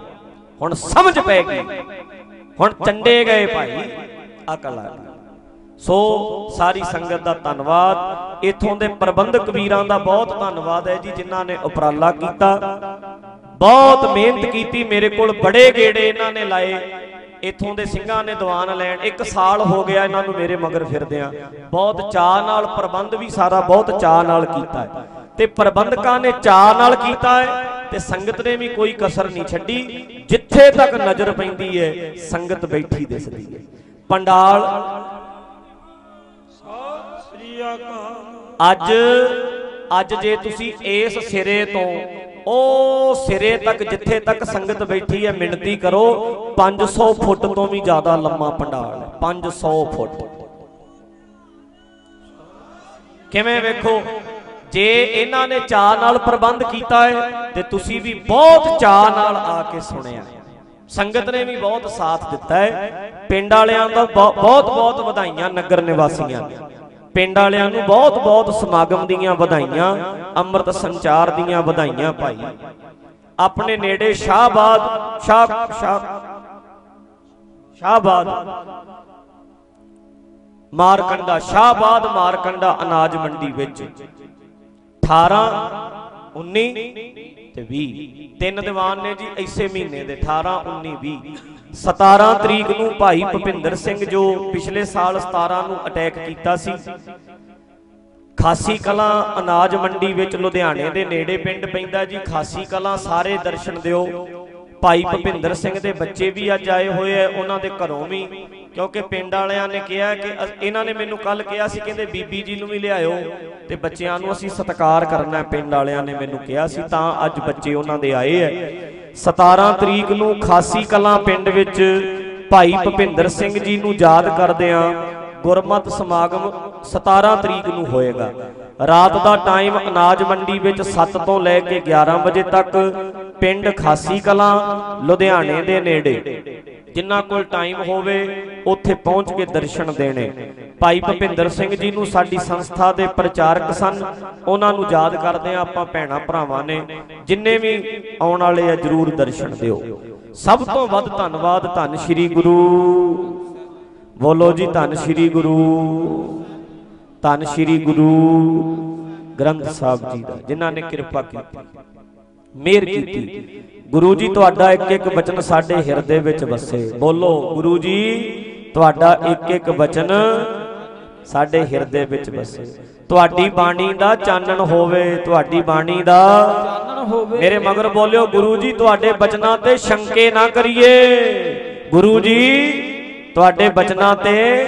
ਹੁਣ ਸਮਝ ਪੈ ਗਈ। ਹੁਣ ਚੰਡੇ ਗਏ ਭਾਈ ਅਕਲ ਆ ਗਈ। ਸੋ ਸਾਰੀ ਸੰਗਤ ਦਾ ਧੰਨਵਾਦ। ਇਥੋਂ ਦੇ ਪ੍ਰਬੰਧਕ ਵੀਰਾਂ ਦਾ ਬਹੁਤ ਧੰਨਵਾਦ ਹੈ ਜੀ ਜਿਨ੍ਹਾਂ ਨੇ ਉਪਰਾਲਾ ਕੀਤਾ। ਬਹੁਤ ਮਿਹਨਤ ਕੀਤੀ ਮੇਰੇ ਕੋਲ ਬੜੇ ਗੇੜੇ ਇਹਨਾਂ ਨੇ ਲਾਏ। ਇਥੋਂ ਦੇ ਸਿੰਘਾਂ ਨੇ ਦੀਵਾਨ ਲੈਣ। ਇੱਕ ਸਾਲ ਹੋ ਗਿਆ ਇਹਨਾਂ ਨੂੰ ਮੇਰੇ ਮਗਰ ਫਿਰਦਿਆਂ। ਬਹੁਤ ਚਾਹ ਨਾਲ ਪ੍ਰਬੰਧ ਵੀ ਸਾਰਾ ਬਹੁਤ ਚਾਹ ਨਾਲ ਕੀਤਾ ਹੈ। ਤੇ ਪ੍ਰਬੰਧਕਾਂ ਨੇ ਚਾਹ ਨਾਲ ਕੀਤਾ ਹੈ ਤੇ ਸੰਗਤ ਨੇ ਵੀ ਕੋਈ ਕਸਰ ਨਹੀਂ ਛੱਡੀ। ਜਿੱਥੇ ਤੱਕ ਨਜ਼ਰ ਪੈਂਦੀ ਹੈ ਸੰਗਤ ਬੈਠੀ ਦਿਸਦੀ ਹੈ। ਪੰਡਾਲ ਸ੍ਰੀ ਅਕਾਲ। ਅੱਜ ਅੱਜ ਜੇ ਤੁਸੀਂ ਇਸ ਸਿਰੇ ਤੋਂ ਉਹ ਸਿਰੇ ਤੱਕ ਜਿੱਥੇ ਤੱਕ ਸੰਗਤ ਬੈਠੀ ਹੈ ਮਿਣਤੀ ਕਰੋ 500 ਫੁੱਟ ਤੋਂ ਵੀ ਜ਼ਿਆਦਾ ਲੰਮਾ ਪੰਡਾਲ ਹੈ 500 ਫੁੱਟ। ਕਿਵੇਂ ਵੇਖੋ, ਜੇ ਇਹਨਾਂ ਨੇ ਚਾਹ ਨਾਲ ਪ੍ਰਬੰਧ ਕੀਤਾ ਹੈ, ਤੇ ਤੁਸੀਂ ਵੀ ਬਹੁਤ ਚਾਹ ਨਾਲ ਆ ਕੇ ਸੁਣਿਆ ਸੰਗਤ ਨੇ ਵੀ ਬਹੁਤ ਸਾਥ ਦਿੱਤਾ ਹੈ। ਪਿੰਡ ਵਾਲਿਆਂ ਦਾ ਬਹੁਤ ਬਹੁਤ ਵਧਾਈਆਂ ਨਗਰ ਨਿਵਾਸੀਆਂ ਨੂੰ। ਪਿੰਡ ਵਾਲਿਆਂ ਨੂੰ ਬਹੁਤ ਬਹੁਤ ਸਮਾਗਮ ਦੀਆਂ ਵਧਾਈਆਂ, ਅੰਮ੍ਰਿਤ ਸੰਚਾਰ ਦੀਆਂ ਵਧਾਈਆਂ ਭਾਈ। ਆਪਣੇ ਨੇੜੇ ਸ਼ਾਹਬਾਦ, ਸ਼ਾਹ ਸ਼ਾਹ ਸ਼ਾਹਬਾਦ। ਮਾਰਕੰਡਾ ਸ਼ਾਹਬਾਦ ਮਾਰਕੰਡਾ ਅਨਾਜ ਮੰਡੀ ਵਿੱਚ। 18 19 ਤੇ 20 ਤਿੰਨ ਦੀਵਾਨ ਨੇ ਜੀ, ਇਸੇ ਮਹੀਨੇ ਦੇ 18 19 20 17 ਤਰੀਕ ਨੂੰ ਭਾਈ ਭੁਪਿੰਦਰ ਸਿੰਘ ਜੋ ਪਿਛਲੇ ਸਾਲ 17 ਨੂੰ ਅਟੈਕ ਕੀਤਾ ਸੀ। ਖਾਸੀ ਕਲਾਂ ਅਨਾਜ ਮੰਡੀ ਵਿੱਚ ਲੁਧਿਆਣੇ ਦੇ ਨੇੜੇ ਪਿੰਡ ਪੈਂਦਾ ਜੀ। ਖਾਸੀ ਕਲਾਂ ਸਾਰੇ ਦਰਸ਼ਨ ਦਿਓ। ਭਾਈ ਭੁਪਿੰਦਰ ਸਿੰਘ ਦੇ ਬੱਚੇ ਵੀ ਅੱਜ ਆਏ ਹੋਏ ਐ ਉਹਨਾਂ ਦੇ ਘਰੋਂ ਵੀ, ਕਿਉਂਕਿ ਪਿੰਡ ਵਾਲਿਆਂ ਨੇ ਕਿਹਾ ਕਿ ਇਹਨਾਂ ਨੇ ਮੈਨੂੰ ਕੱਲ ਕਿਹਾ ਸੀ, ਕਹਿੰਦੇ ਬੀਬੀ ਜੀ ਨੂੰ ਵੀ ਲਿਆਇਓ ਤੇ ਬੱਚਿਆਂ ਨੂੰ ਅਸੀਂ ਸਤਿਕਾਰ ਕਰਨਾ ਪਿੰਡ ਵਾਲਿਆਂ ਨੇ ਮੈਨੂੰ ਕਿਹਾ ਸੀ, ਤਾਂ ਅੱਜ ਬੱਚੇ ਉਹਨਾਂ ਦੇ ਆਏ ਐ 17 ਤਰੀਕ ਨੂੰ ਖਾਸੀ ਕਲਾਂ ਪਿੰਡ ਵਿੱਚ ਭਾਈ ਭੁਪਿੰਦਰ ਸਿੰਘ ਜੀ ਨੂੰ ਯਾਦ ਕਰਦਿਆਂ ਗੁਰਮਤ ਸਮਾਗਮ 17 ਤਰੀਕ ਨੂੰ ਹੋਏਗਾ। ਰਾਤ ਦਾ ਟਾਈਮ ਅਨਾਜ ਮੰਡੀ ਵਿੱਚ 7 ਤੋਂ ਲੈ ਕੇ 11 ਵਜੇ ਤੱਕ ਪਿੰਡ ਖਾਸੀ ਕਲਾਂ, ਲੁਧਿਆਣੇ ਦੇ ਨੇੜੇ। ਜਿਨ੍ਹਾਂ ਕੋਲ ਟਾਈਮ ਹੋਵੇ, ਉੱਥੇ ਪਹੁੰਚ ਕੇ ਦਰਸ਼ਨ ਦੇਣੇ। ਭਾਈ ਭਪਿੰਦਰ ਸਿੰਘ ਜੀ ਨੂੰ ਸਾਡੀ ਸੰਸਥਾ ਦੇ ਪ੍ਰਚਾਰਕ ਸਨ। ਉਹਨਾਂ ਨੂੰ ਯਾਦ ਕਰਦੇ ਆ ਆਪਾਂ ਭੈਣਾ ਭਰਾਵਾਂ ਨੇ, ਜਿੰਨੇ ਵੀ ਆਉਣ ਵਾਲੇ ਆ ਜਰੂਰ ਦਰਸ਼ਨ ਦਿਓ। ਸਭ ਤੋਂ ਵੱਧ ਧੰਨਵਾਦ ਧੰਨ ਸ਼੍ਰੀ ਗੁਰੂ। ਬੋਲੋ ਜੀ ਧੰਨ ਸ਼੍ਰੀ ਗੁਰੂ। ਧੰਨ ਸ਼੍ਰੀ ਗੁਰੂ ਗ੍ਰੰਥ ਸਾਹਿਬ ਜੀ ਦਾ, ਜਿਨ੍ਹਾਂ ਨੇ ਕਿਰਪਾ ਕੀਤੀ। ਮਿਹਰ ਕੀਤੀ। ਗੁਰੂ ਜੀ, ਤੁਹਾਡਾ ਇੱਕ ਇੱਕ ਵਚਨ ਸਾਡੇ ਹਿਰਦੇ ਵਿੱਚ ਵਸੇ। ਬੋਲੋ, ਗੁਰੂ ਜੀ, ਤੁਹਾਡਾ ਇੱਕ ਇੱਕ ਵਚਨ ਸਾਡੇ ਹਿਰਦੇ ਵਿੱਚ ਵਸੇ। ਤੁਹਾਡੀ ਬਾਣੀ ਦਾ ਚਾਨਣ ਹੋਵੇ, ਤੁਹਾਡੀ ਬਾਣੀ ਦਾ ਚਾਨਣ ਹੋਵੇ ਮੇਰੇ ਮਗਰ ਬੋਲਿਓ, ਗੁਰੂ ਜੀ, ਤੁਹਾਡੇ ਬਚਨਾਂ ਤੇ ਸ਼ੰਕੇ ਨਾ ਕਰੀਏ। ਗੁਰੂ ਜੀ, ਤੁਹਾਡੇ ਬਚਨਾਂ ਤੇ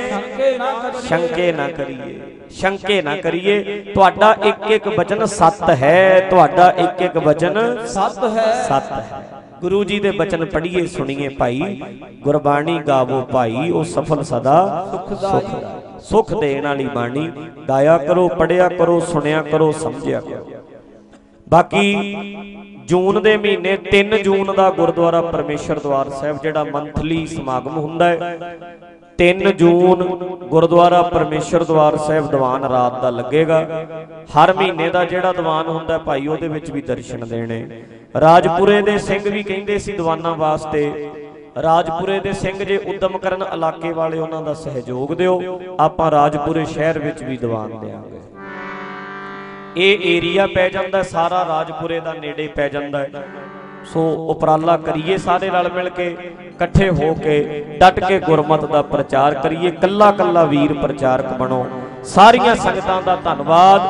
ਸ਼ੰਕੇ ਨਾ ਕਰੀਏ। ਸ਼ੰਕੇ ਨਾ ਕਰੀਏ ਤੁਹਾਡਾ ਇੱਕ ਇੱਕ ਬਚਨ ਸੱਤ ਹੈ ਤੁਹਾਡਾ ਇੱਕ ਇੱਕ ਬਚਨ ਸਤ ਹੈ। ਸੱਤ ਹੈ। ਗੁਰੂ ਜੀ ਦੇ ਬਚਨ ਪੜ੍ਹੀਏ ਸੁਣੀਏ ਭਾਈ ਗੁਰਬਾਣੀ ਗਾਵੋ ਭਾਈ ਉਹ ਸਫਲ ਸਦਾ ਸੁਖ ਸੁਖ ਦੇਣ ਵਾਲੀ ਬਾਣੀ ਗਾਇਆ ਕਰੋ ਪੜਿਆ ਕਰੋ ਸੁਣਿਆ ਕਰੋ ਸਮਝਿਆ ਕਰੋ। ਬਾਕੀ ਜੂਨ ਦੇ ਮਹੀਨੇ 3 ਜੂਨ ਦਾ ਗੁਰਦੁਆਰਾ ਪਰਮੇਸ਼ਰ ਦਵਾਰ ਸਾਹਿਬ ਜਿਹੜਾ ਮੰਥਲੀ ਸਮਾਗਮ ਹੁੰਦਾ ਹੈ 3 ਜੂਨ ਗੁਰਦੁਆਰਾ ਪਰਮੇਸ਼ਰ ਦਵਾਰ ਸਾਹਿਬ ਦੀਵਾਨ ਰਾਤ ਦਾ ਲੱਗੇਗਾ। ਹਰ ਮਹੀਨੇ ਦਾ ਜਿਹੜਾ ਦੀਵਾਨ ਹੁੰਦਾ ਭਾਈ ਉਹਦੇ ਵਿੱਚ ਵੀ ਦਰਸ਼ਨ ਦੇਣੇ। ਰਾਜਪੁਰੇ ਦੇ ਸਿੰਘ ਵੀ ਕਹਿੰਦੇ ਸੀ ਦੀਵਾਨਾਂ ਵਾਸਤੇ ਰਾਜਪੁਰੇ ਦੇ ਸਿੰਘ ਜੇ ਉਦਮ ਕਰਨ ਇਲਾਕੇ ਵਾਲੇ ਉਹਨਾਂ ਦਾ ਸਹਿਯੋਗ ਦਿਓ ਆਪਾਂ ਰਾਜਪੁਰੇ ਸ਼ਹਿਰ ਵਿੱਚ ਵੀ ਦੀਵਾਨ ਦੇਵਾਂਗੇ ਇਹ ਏਰੀਆ ਪੈ ਜਾਂਦਾ ਸਾਰਾ ਰਾਜਪੁਰੇ ਦਾ ਨੇੜੇ ਪੈ ਜਾਂਦਾ ਹੈ। ਸੋ ਉਪਰਾਲਾ ਕਰੀਏ ਸਾਰੇ ਨਾਲ ਮਿਲ ਕੇ, ਇਕੱਠੇ ਹੋ ਕੇ, ਡਟ ਕੇ ਗੁਰਮਤ ਦਾ ਪ੍ਰਚਾਰ ਕਰੀਏ, ਕੱਲਾ ਕੱਲਾ ਵੀਰ ਪ੍ਰਚਾਰਕ ਬਣੋ। ਸਾਰੀਆਂ ਸੰਗਤਾਂ ਦਾ ਧੰਨਵਾਦ।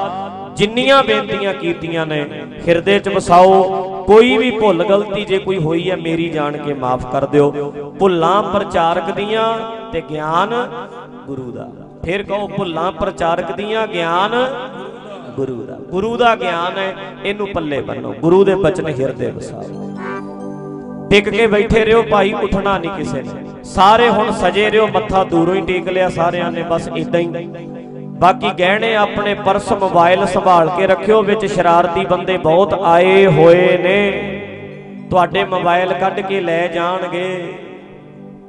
ਜਿੰਨੀਆਂ ਬੇਨਤੀਆਂ ਕੀਤੀਆਂ ਨੇ, ਹਿਰਦੇ 'ਚ ਵਸਾਓ। ਕੋਈ ਵੀ ਭੁੱਲ ਗਲਤੀ ਜੇ ਕੋਈ ਹੋਈ ਹੈ, ਮੇਰੀ ਜਾਣ ਕੇ ਮਾਫ ਕਰ ਦਿਓ। ਭੁੱਲਾਂ ਪ੍ਰਚਾਰਕ ਦੀਆਂ ਤੇ ਗਿਆਨ ਗੁਰੂ ਦਾ। ਫਿਰ ਕਹੋ, ਭੁੱਲਾਂ ਪ੍ਰਚਾਰਕ ਦੀਆਂ ਗਿਆਨ ਗੁਰੂ ਦਾ। ਗੁਰੂ ਦਾ ਗਿਆਨ ਹੈ, ਇਹਨੂੰ ਪੱਲੇ ਬੰਨੋ। ਗੁਰੂ ਦੇ ਬਚਨ ਹਿਰਦੇ ਵਸਾਓ। ਟਿਕ ਕੇ ਬੈਠੇ ਰਿਓ ਭਾਈ ਉੱਠਣਾ ਨਹੀਂ ਕਿਸੇ ਨੇ। ਸਾਰੇ ਹੁਣ ਸਜੇ ਰਿਓ ਮੱਥਾ ਦੂਰੋਂ ਹੀ ਟੇਕ ਲਿਆ ਸਾਰਿਆਂ ਨੇ, ਬਸ ਇਦਾਂ ਹੀ। ਬਾਕੀ ਗਹਿਣੇ ਆਪਣੇ ਪਰਸ ਮੋਬਾਈਲ ਸੰਭਾਲ ਕੇ ਰੱਖਿਓ, ਵਿੱਚ ਸ਼ਰਾਰਤੀ ਬੰਦੇ ਬਹੁਤ ਆਏ ਹੋਏ ਨੇ। ਤੁਹਾਡੇ ਮੋਬਾਈਲ ਕੱਢ ਕੇ ਲੈ ਜਾਣਗੇ।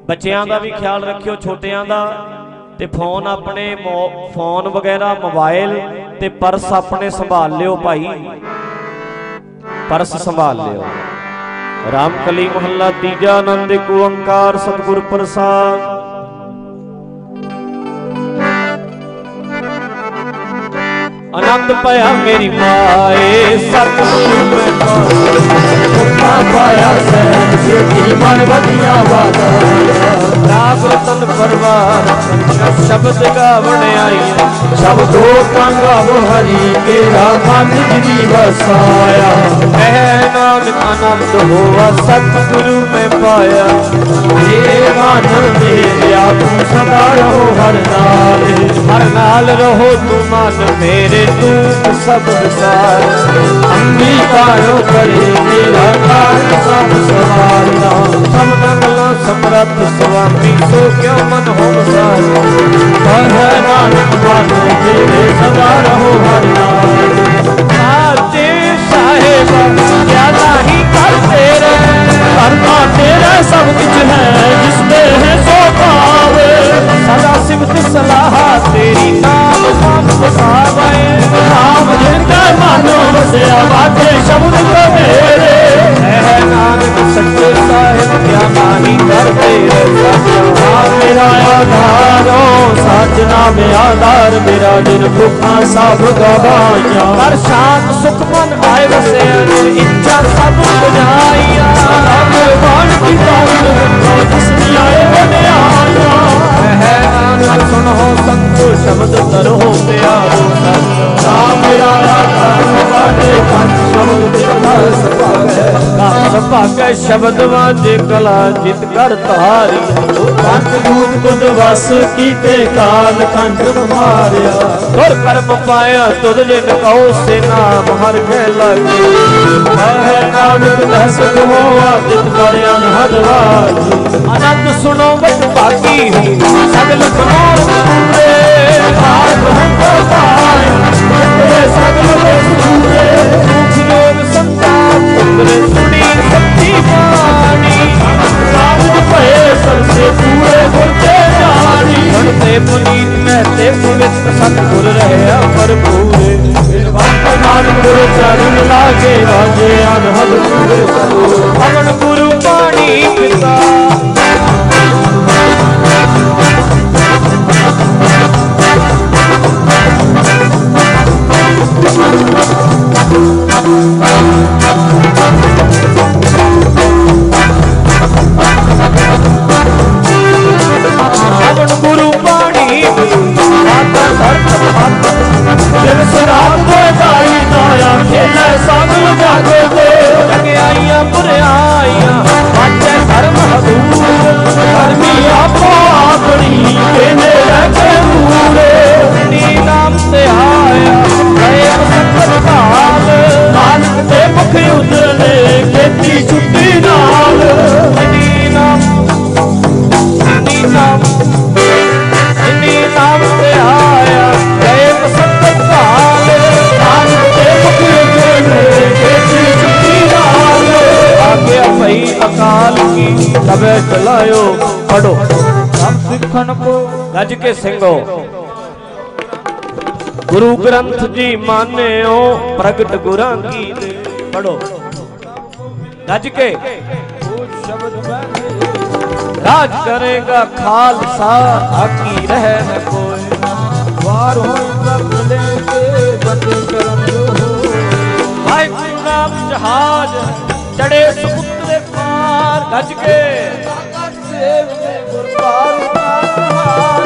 ਬੱਚਿਆਂ ਦਾ ਵੀ ਖਿਆਲ ਰੱਖਿਓ, ਛੋਟਿਆਂ ਦਾ। ਤੇ ਫੋਨ ਆਪਣੇ ਫੋਨ ਵਗੈਰਾ ਮੋਬਾਈਲ ਤੇ ਪਰਸ ਆਪਣੇ ਸੰਭਾਲ ਲਿਓ ਭਾਈ। ਪਰਸ ਸੰਭਾਲ ਲਿਓ। ਰਾਮਕਲੀ ਮਹੱਲਾ ਤੀਜਾ ਆਨੰਦ ਇੱਕ ਓੰਕਾਰ ਸਤਿਗੁਰ ਪ੍ਰਸਾਦ। ਆਨੰਦ ਪਾਇਆ ਮੇਰੀ ਮਾਏ, ਸਤਿਗੁਰ ਮੈਂ ਪਾਇਆ ਸਹਿਜ ਜੀ ਮਨ ਵਧੀਆਂ ਵਾਦਾ। ਰਾਗ ਰਤਨ ਪਰਵਾਰ ਸ਼ਬਦ ਗਾਵਣ ਆਈ। ਸ਼ਬਦੋ ਕੰਗਾਵ ਹਰੀ ਕੇਰਾ ਮਨ ਜੀ ਵਸਾਇਆ। ਕਹਿ ਨਾਨਕ ਆਨੰਦ ਹੋਵਾ ਸਤਿਗੁਰੂ ਮੈਂ ਪਾਇਆ। ਏ ਮਨ ਮੇਰਿਆ ਤੂੰ ਸਦਾ ਰਹੋ ਹਰ ਨਾਲ। ਹਰ ਨਾਲ ਰਹੋ ਤੂੰ ਮਨ ਮੇਰੇ ਤੂੰ ਸਭ ਵਿਸਾਰ। ਅੰਗੀਕਾਰੋ ਕਰੇ ਮੇਰਾ ਕਾਜ ਸਭ ਸਵਾਰਨਾ ਸਭ ਨਗਲਾ ਸਮਰੱਥ ਸੁਆਮੀ ਸੋ ਕਿਉ ਮਨ ਹੋ ਵਸਾਰ ਪਰ ਨਾਨਕ ਮਨ ਮੇਰੇ ਸਦਾ ਰਹੋ ਹਰ ਆਤੇ ਸਾਹਿਬ ਕਰ ਤੇਰੇ ਤੇਰਾ ਸਭ ਕੁਝ ਹੈ ਜਿਸ ਦੇ ਹੈ ਸੋ ਪਾਵੇ ਸਦਾ ਸਿਫਤ ਸਲਾਹ ਤੇਰੀ ਨਾਮ ਵਸਾਵੇ। ਨਾਮ ਮਨ ਵਸਿਆ ਸ਼ਬਦ ਕੋ ਮੇਰੇ। ਹੈ ਨਾਨਕ ਸੱਚੇ ਸਾਹਿਬ ਕਿਆ ਮਾਹੀ ਕਰਤੇ ਰਹਾ ਮੇਰਾ ਆਧਾਰੋ ਸਾਜਨਾ ਮੇ ਆਧਾਰ ਮੇਰਾ ਨਿਰਭੁਖਾ ਸਭ ਗਵਾਈਆ ਹਰ ਸ਼ਾਂਤ ਸੁਖ ਮਨ ਆਏ ਵਸੇ ਅਨ ਇੱਛਾ ਸਭ ਬੁਝਾਈਆ ਸਭ ਬਾਣ ਕੀ ਤਾਰ ਰੱਖੋ ਜਿਸ ਦੀ ਆਏ ਬਨੇ ਆਇਆ ਹੈ ਨਾਨਕ ਸੁਣੋ ਸੰਤੋ ਸ਼ਬਦ ਤਰੋ ਪਿਆਰੋ ਸਤ। ਨਾਮ ਮੇਰਾ ਆਧਾਰ ਬਾਟੇ ਪੰਥ ਸ਼ਬਦ ਤੇਰਾ ਸਭਾਗੈ ਕਾਸ ਭਾਗੈ ਸ਼ਬਦ ਵਾਜੇ ਕਲਾ ਜਿਤ ਕਰ ਧਾਰੀ। ਪੰਜ ਦੂਤ ਕੁਦ ਵਸ ਕੀਤੇ ਕਾਲ ਕੰਠ ਮਾਰਿਆ ਗੁਰ ਕਰਮ ਪਾਇਆ ਤੁਧ ਜਿਨ ਕਉ ਸੇ ਨਾਮ ਹਰ ਕੇ ਲਾਗੇ। ਹੈ ਨਾਨਕ ਦਸ ਗਵਾਇਆ ਜਿਤ ਕਰ ਅਨਹਦ ਵਾਜੀ ਆਨੰਦ ਸੁਣੋ ਵਟ ਭਾਗੀ ਹੋ ਸਗਲ ਬਨੋਰ ਪੂਰੇ ਆਪ ਹੰਕੋ ਪਾਇਆ ਤੇ ਸਗਲ ਦੇਸ ਪੂਰੇ ਦੁਖ ਯੋਗ ਪੁੱਤਰ ਸੁਣੀ ਸੱਚੀ ਬਾਣੀ। ਸਾਧ ਭਏ ਸਰਸੇ ਪੂਰੇ ਗੁਰ ਤੇ ਜਾਣੀ। ਗੁਣ ਤੇ ਪੁਨੀਤ ਮਹਤੇ ਪਵਿੱਤ ਸਤਿਗੁਰ ਰਹਿਆ ਭਰਪੂਰੇ। ਵਕਤ ਨਾਨਕ ਗੁਰ ਚਰਨ ਲਾਗੇ ਵਾਜੇ ਅਨਹਦ ਪੂਰੇ ਸੋ ਪਵਨ ਗੁਰੂ ਪਾਣੀ ਪਿਤਾ। ਪਵਨ ਗੁਰੂ ਪਾਣੀ ਮਾਤਾ ਧਰਮ ਹਦੂਰ ਧਰਮੀ ਆਪਣੀ ਕਹਿੰਦੇ ਰੱਖੇ ਮੂਰੇ ਨੀ ਨਾਮ ਤੇ ਆਇਆ। ਕੇ ਸਿੰਘੋ। ਗੁਰੂ ਗ੍ਰੰਥ ਜੀ ਮਾਨਿਓ ਪ੍ਰਗਟ ਗੁਰਾਂ ਕੀ ਦੇ। ਪੜੋ ਗੱਜ ਕੇ। ਰਾਜ ਕਰੇਗਾ ਖਾਲਸਾ ਆਕੀ ਰਹਿ ਨ ਕੋਈ। ਵਾਰ ਹੋਈ ਪ੍ਰਭ ਲੈ ਕੇ ਬੰਦੇ ਕਰਨ ਜੋ ਵਾਹਿਗੁਰੂ ਨਾਮ ਜਹਾਜ ਚੜੇ ਸਮੁੰਦਰੇ ਪਾਰ। ਗੱਜ ਕੇ। ਸੇਵ ਦੇ ਗੁਰ ਪਾਰ ਪਾਰ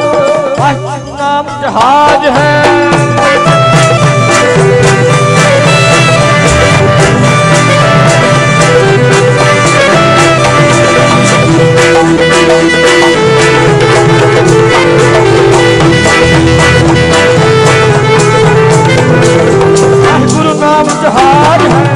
ਵਾਹਿਗੁਰੂ ਨਾਮ ਜਹਾਜ ਹੈ ਵਾਹਿਗੁਰੂ ਨਾਮ ਜਹਾਜ ਹੈ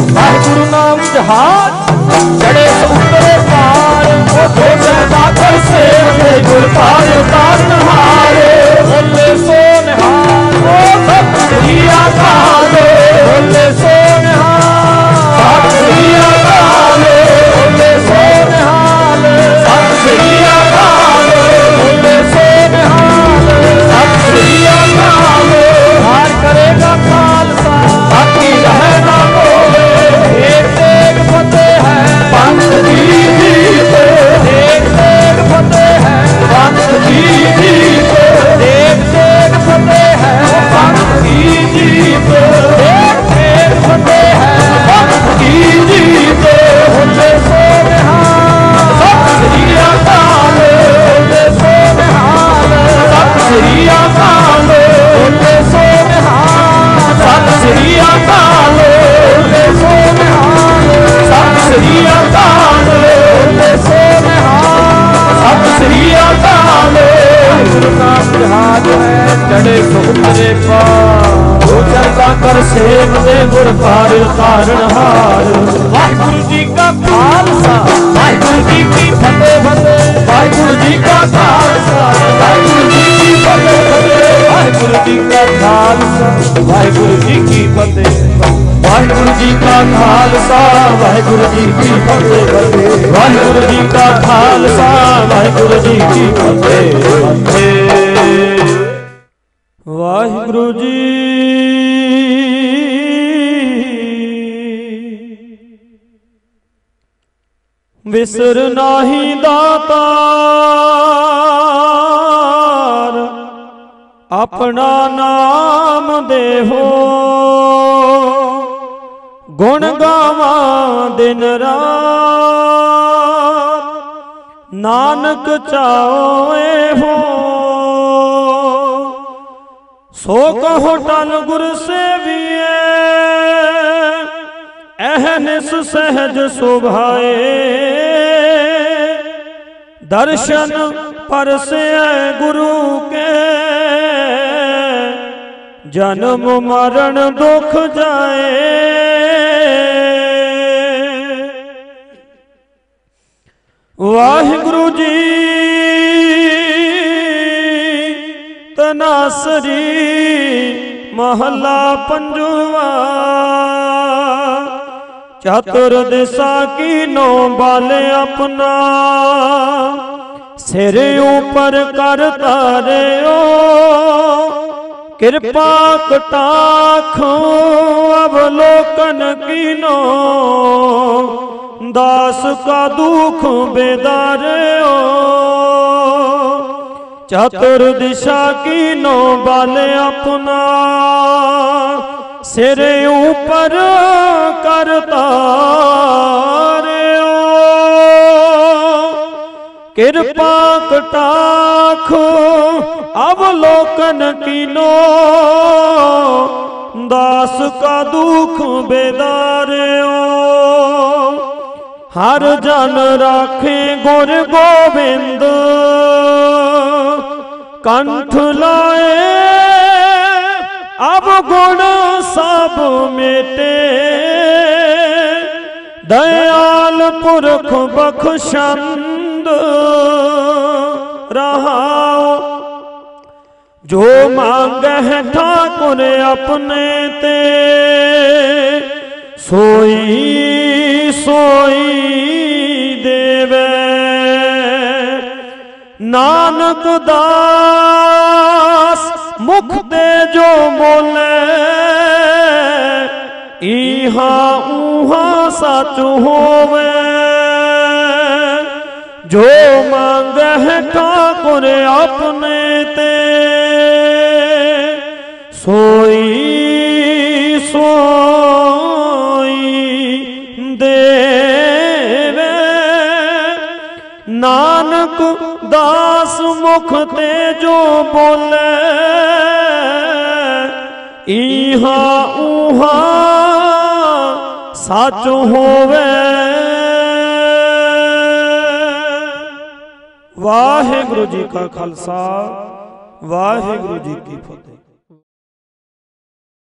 ਵਾਹਿਗੁਰੂ ਨਾਮ ਜਹਾਜ ਚੜੇ ਸਮੁੰਦਰੇ ਪਾਰ ਉਹ ਦੋਸੇ ਦਾਖਲ ਸੇਵ ਦੇ ਗੁਰ ਪਾਰ ਉਤਾਰਨ ਹਾਰੇ। ਬੋਲੇ ਸੋ ਨਿਹਾਲ, ਉਹ ਸਤ ਸ੍ਰੀ ਅਕਾਲ। ਬੋਲੇ ਸੋ ਗੁਰੂ ਨਾਮ ਜਹਾਜ ਹੈ ਚੜੇ ਸੁਖਰੇ ਪਾਰ। ਉਹ ਚਰਤਾ ਕਰ ਸੇਵ ਦੇ ਗੁਰ ਪਾਰ ਤਾਰਨ ਹਾਰ। ਵਾਹਿਗੁਰੂ ਜੀ ਕਾ ਖਾਲਸਾ, ਵਾਹਿਗੁਰੂ ਜੀ ਕੀ ਫਤਿਹ ਫਤਿਹ। ਵਾਹਿਗੁਰੂ ਜੀ ਕਾ ਖਾਲਸਾ, ਵਾਹਿਗੁਰੂ ਜੀ ਕੀ ਫਤਿਹ ਫਤਿਹ। ਵਾਹਿਗੁਰੂ ਜੀ ਕਾ ਖਾਲਸਾ, ਵਾਹਿਗੁਰੂ ਜੀ ਕੀ ਫਤਿਹ। ਵਾਹਿਗੁਰੂ ਜੀ ਕਾ ਖਾਲਸਾ, ਵਾਹਿਗੁਰੂ ਜੀ ਕੀ ਫਤਿਹ। ਵਾਹਿਗੁਰੂ ਜੀ ਕਾ ਖਾਲਸਾ, ਵਾਹਿਗੁਰੂ ਜੀ ਕੀ ਫਤਿਹ। ਵਾਹਿਗੁਰੂ ਜੀ ਵਿਸਰ ਨਾਹੀ ਦਾਤਾਰ, ਆਪਣਾ ਨਾਮ ਦੇਹੋ। ਗੁਣ ਗਾਵਾਂ ਦਿਨ ਰਾਤ। ਨਾਨਕ ਚਾਓ ਇਹੋ ਸੋ ਕਹੋ ਟਲ ਗੁਰ ਸੇਵੀਏ ਅਹਨਿਸ ਸਹਿਜ ਸੁਭਾਏ। ਦਰਸ਼ਨ ਪਰਸੈ ਗੁਰੂ ਕੇ। ਜਨਮ ਮਰਨ ਦੁਖ ਜਾਏ। ਤਨਾਸਰੀ ਮਹੱਲਾ ਪੰਜਵਾ। ਚਤੁਰ ਦਿਸਾ ਕੀਨੋ ਬਾਲ ਆਪਣਾ। ਸਿਰ ਉਪਰ ਕਰ ਤਾਰਿਓ। ਕਿਰਪਾ ਕਟਾਖੋ ਅਵਲੋਕਨ ਕੀਨੋ। ਦਾਸ ਕਾ ਦੁਖ ਬੇਦਾਰਿਓ। ਚਤੁਰ ਦਿਸ਼ਾ ਕੀਨੋ ਬਲ ਆਪਣਾ। ਸਿਰ ਉਪਰ ਕਰਤਾ ਕਿਰਪਾ ਕਟਾਖ ਅਵਲੋਕਨ ਕੀਨੋ। ਦਾਸ ਕਾ ਦੁਖ ਬੇਦਾਰਿਓ। ਹਰ ਜਨ ਰਾਖੇ ਗੁਰ ਗੋਬਿੰਦ। ਕੰਠ ਲਾਏ। ਅਬ ਗੁਣ ਸਭ ਮੇਟੇ। ਦਇਆਲ ਪੁਰਖ ਬਖਸ਼ੰਦ। ਰਹਾਓ। ਜੋ ਮੰਗਹਿ ਠਾਕੁਰ ਆਪਣੇ ਤੇ, ਸੋਈ ਸੋਈ ਨਾਨਕ ਦਾਸ ਮੁਖ ਤੇ ਜੋ ਬੋਲੇ ਇਹਾ ਉਹਾ ਸਚ ਹੋਵੇ। ਜੋ ਮੰਗਹਿ ਠਾਕੁਰ ਆਪਣੇ ਤੇ, ਸੋਈ ਸੋਈ ਦੇਵੇ। ਨਾਨਕ ਦਾਸ ਮੁਖ ਤੇ ਜੋ ਬੋਲੇ ਇਹਾ ਉਹਾ ਸੱਚ ਹੋਵੇ ਵਾਹਿਗੁਰੂ ਜੀ ਕਾ ਖਾਲਸਾ ਵਾਹਿਗੁਰੂ ਜੀ ਕੀ ਫਤਿਹ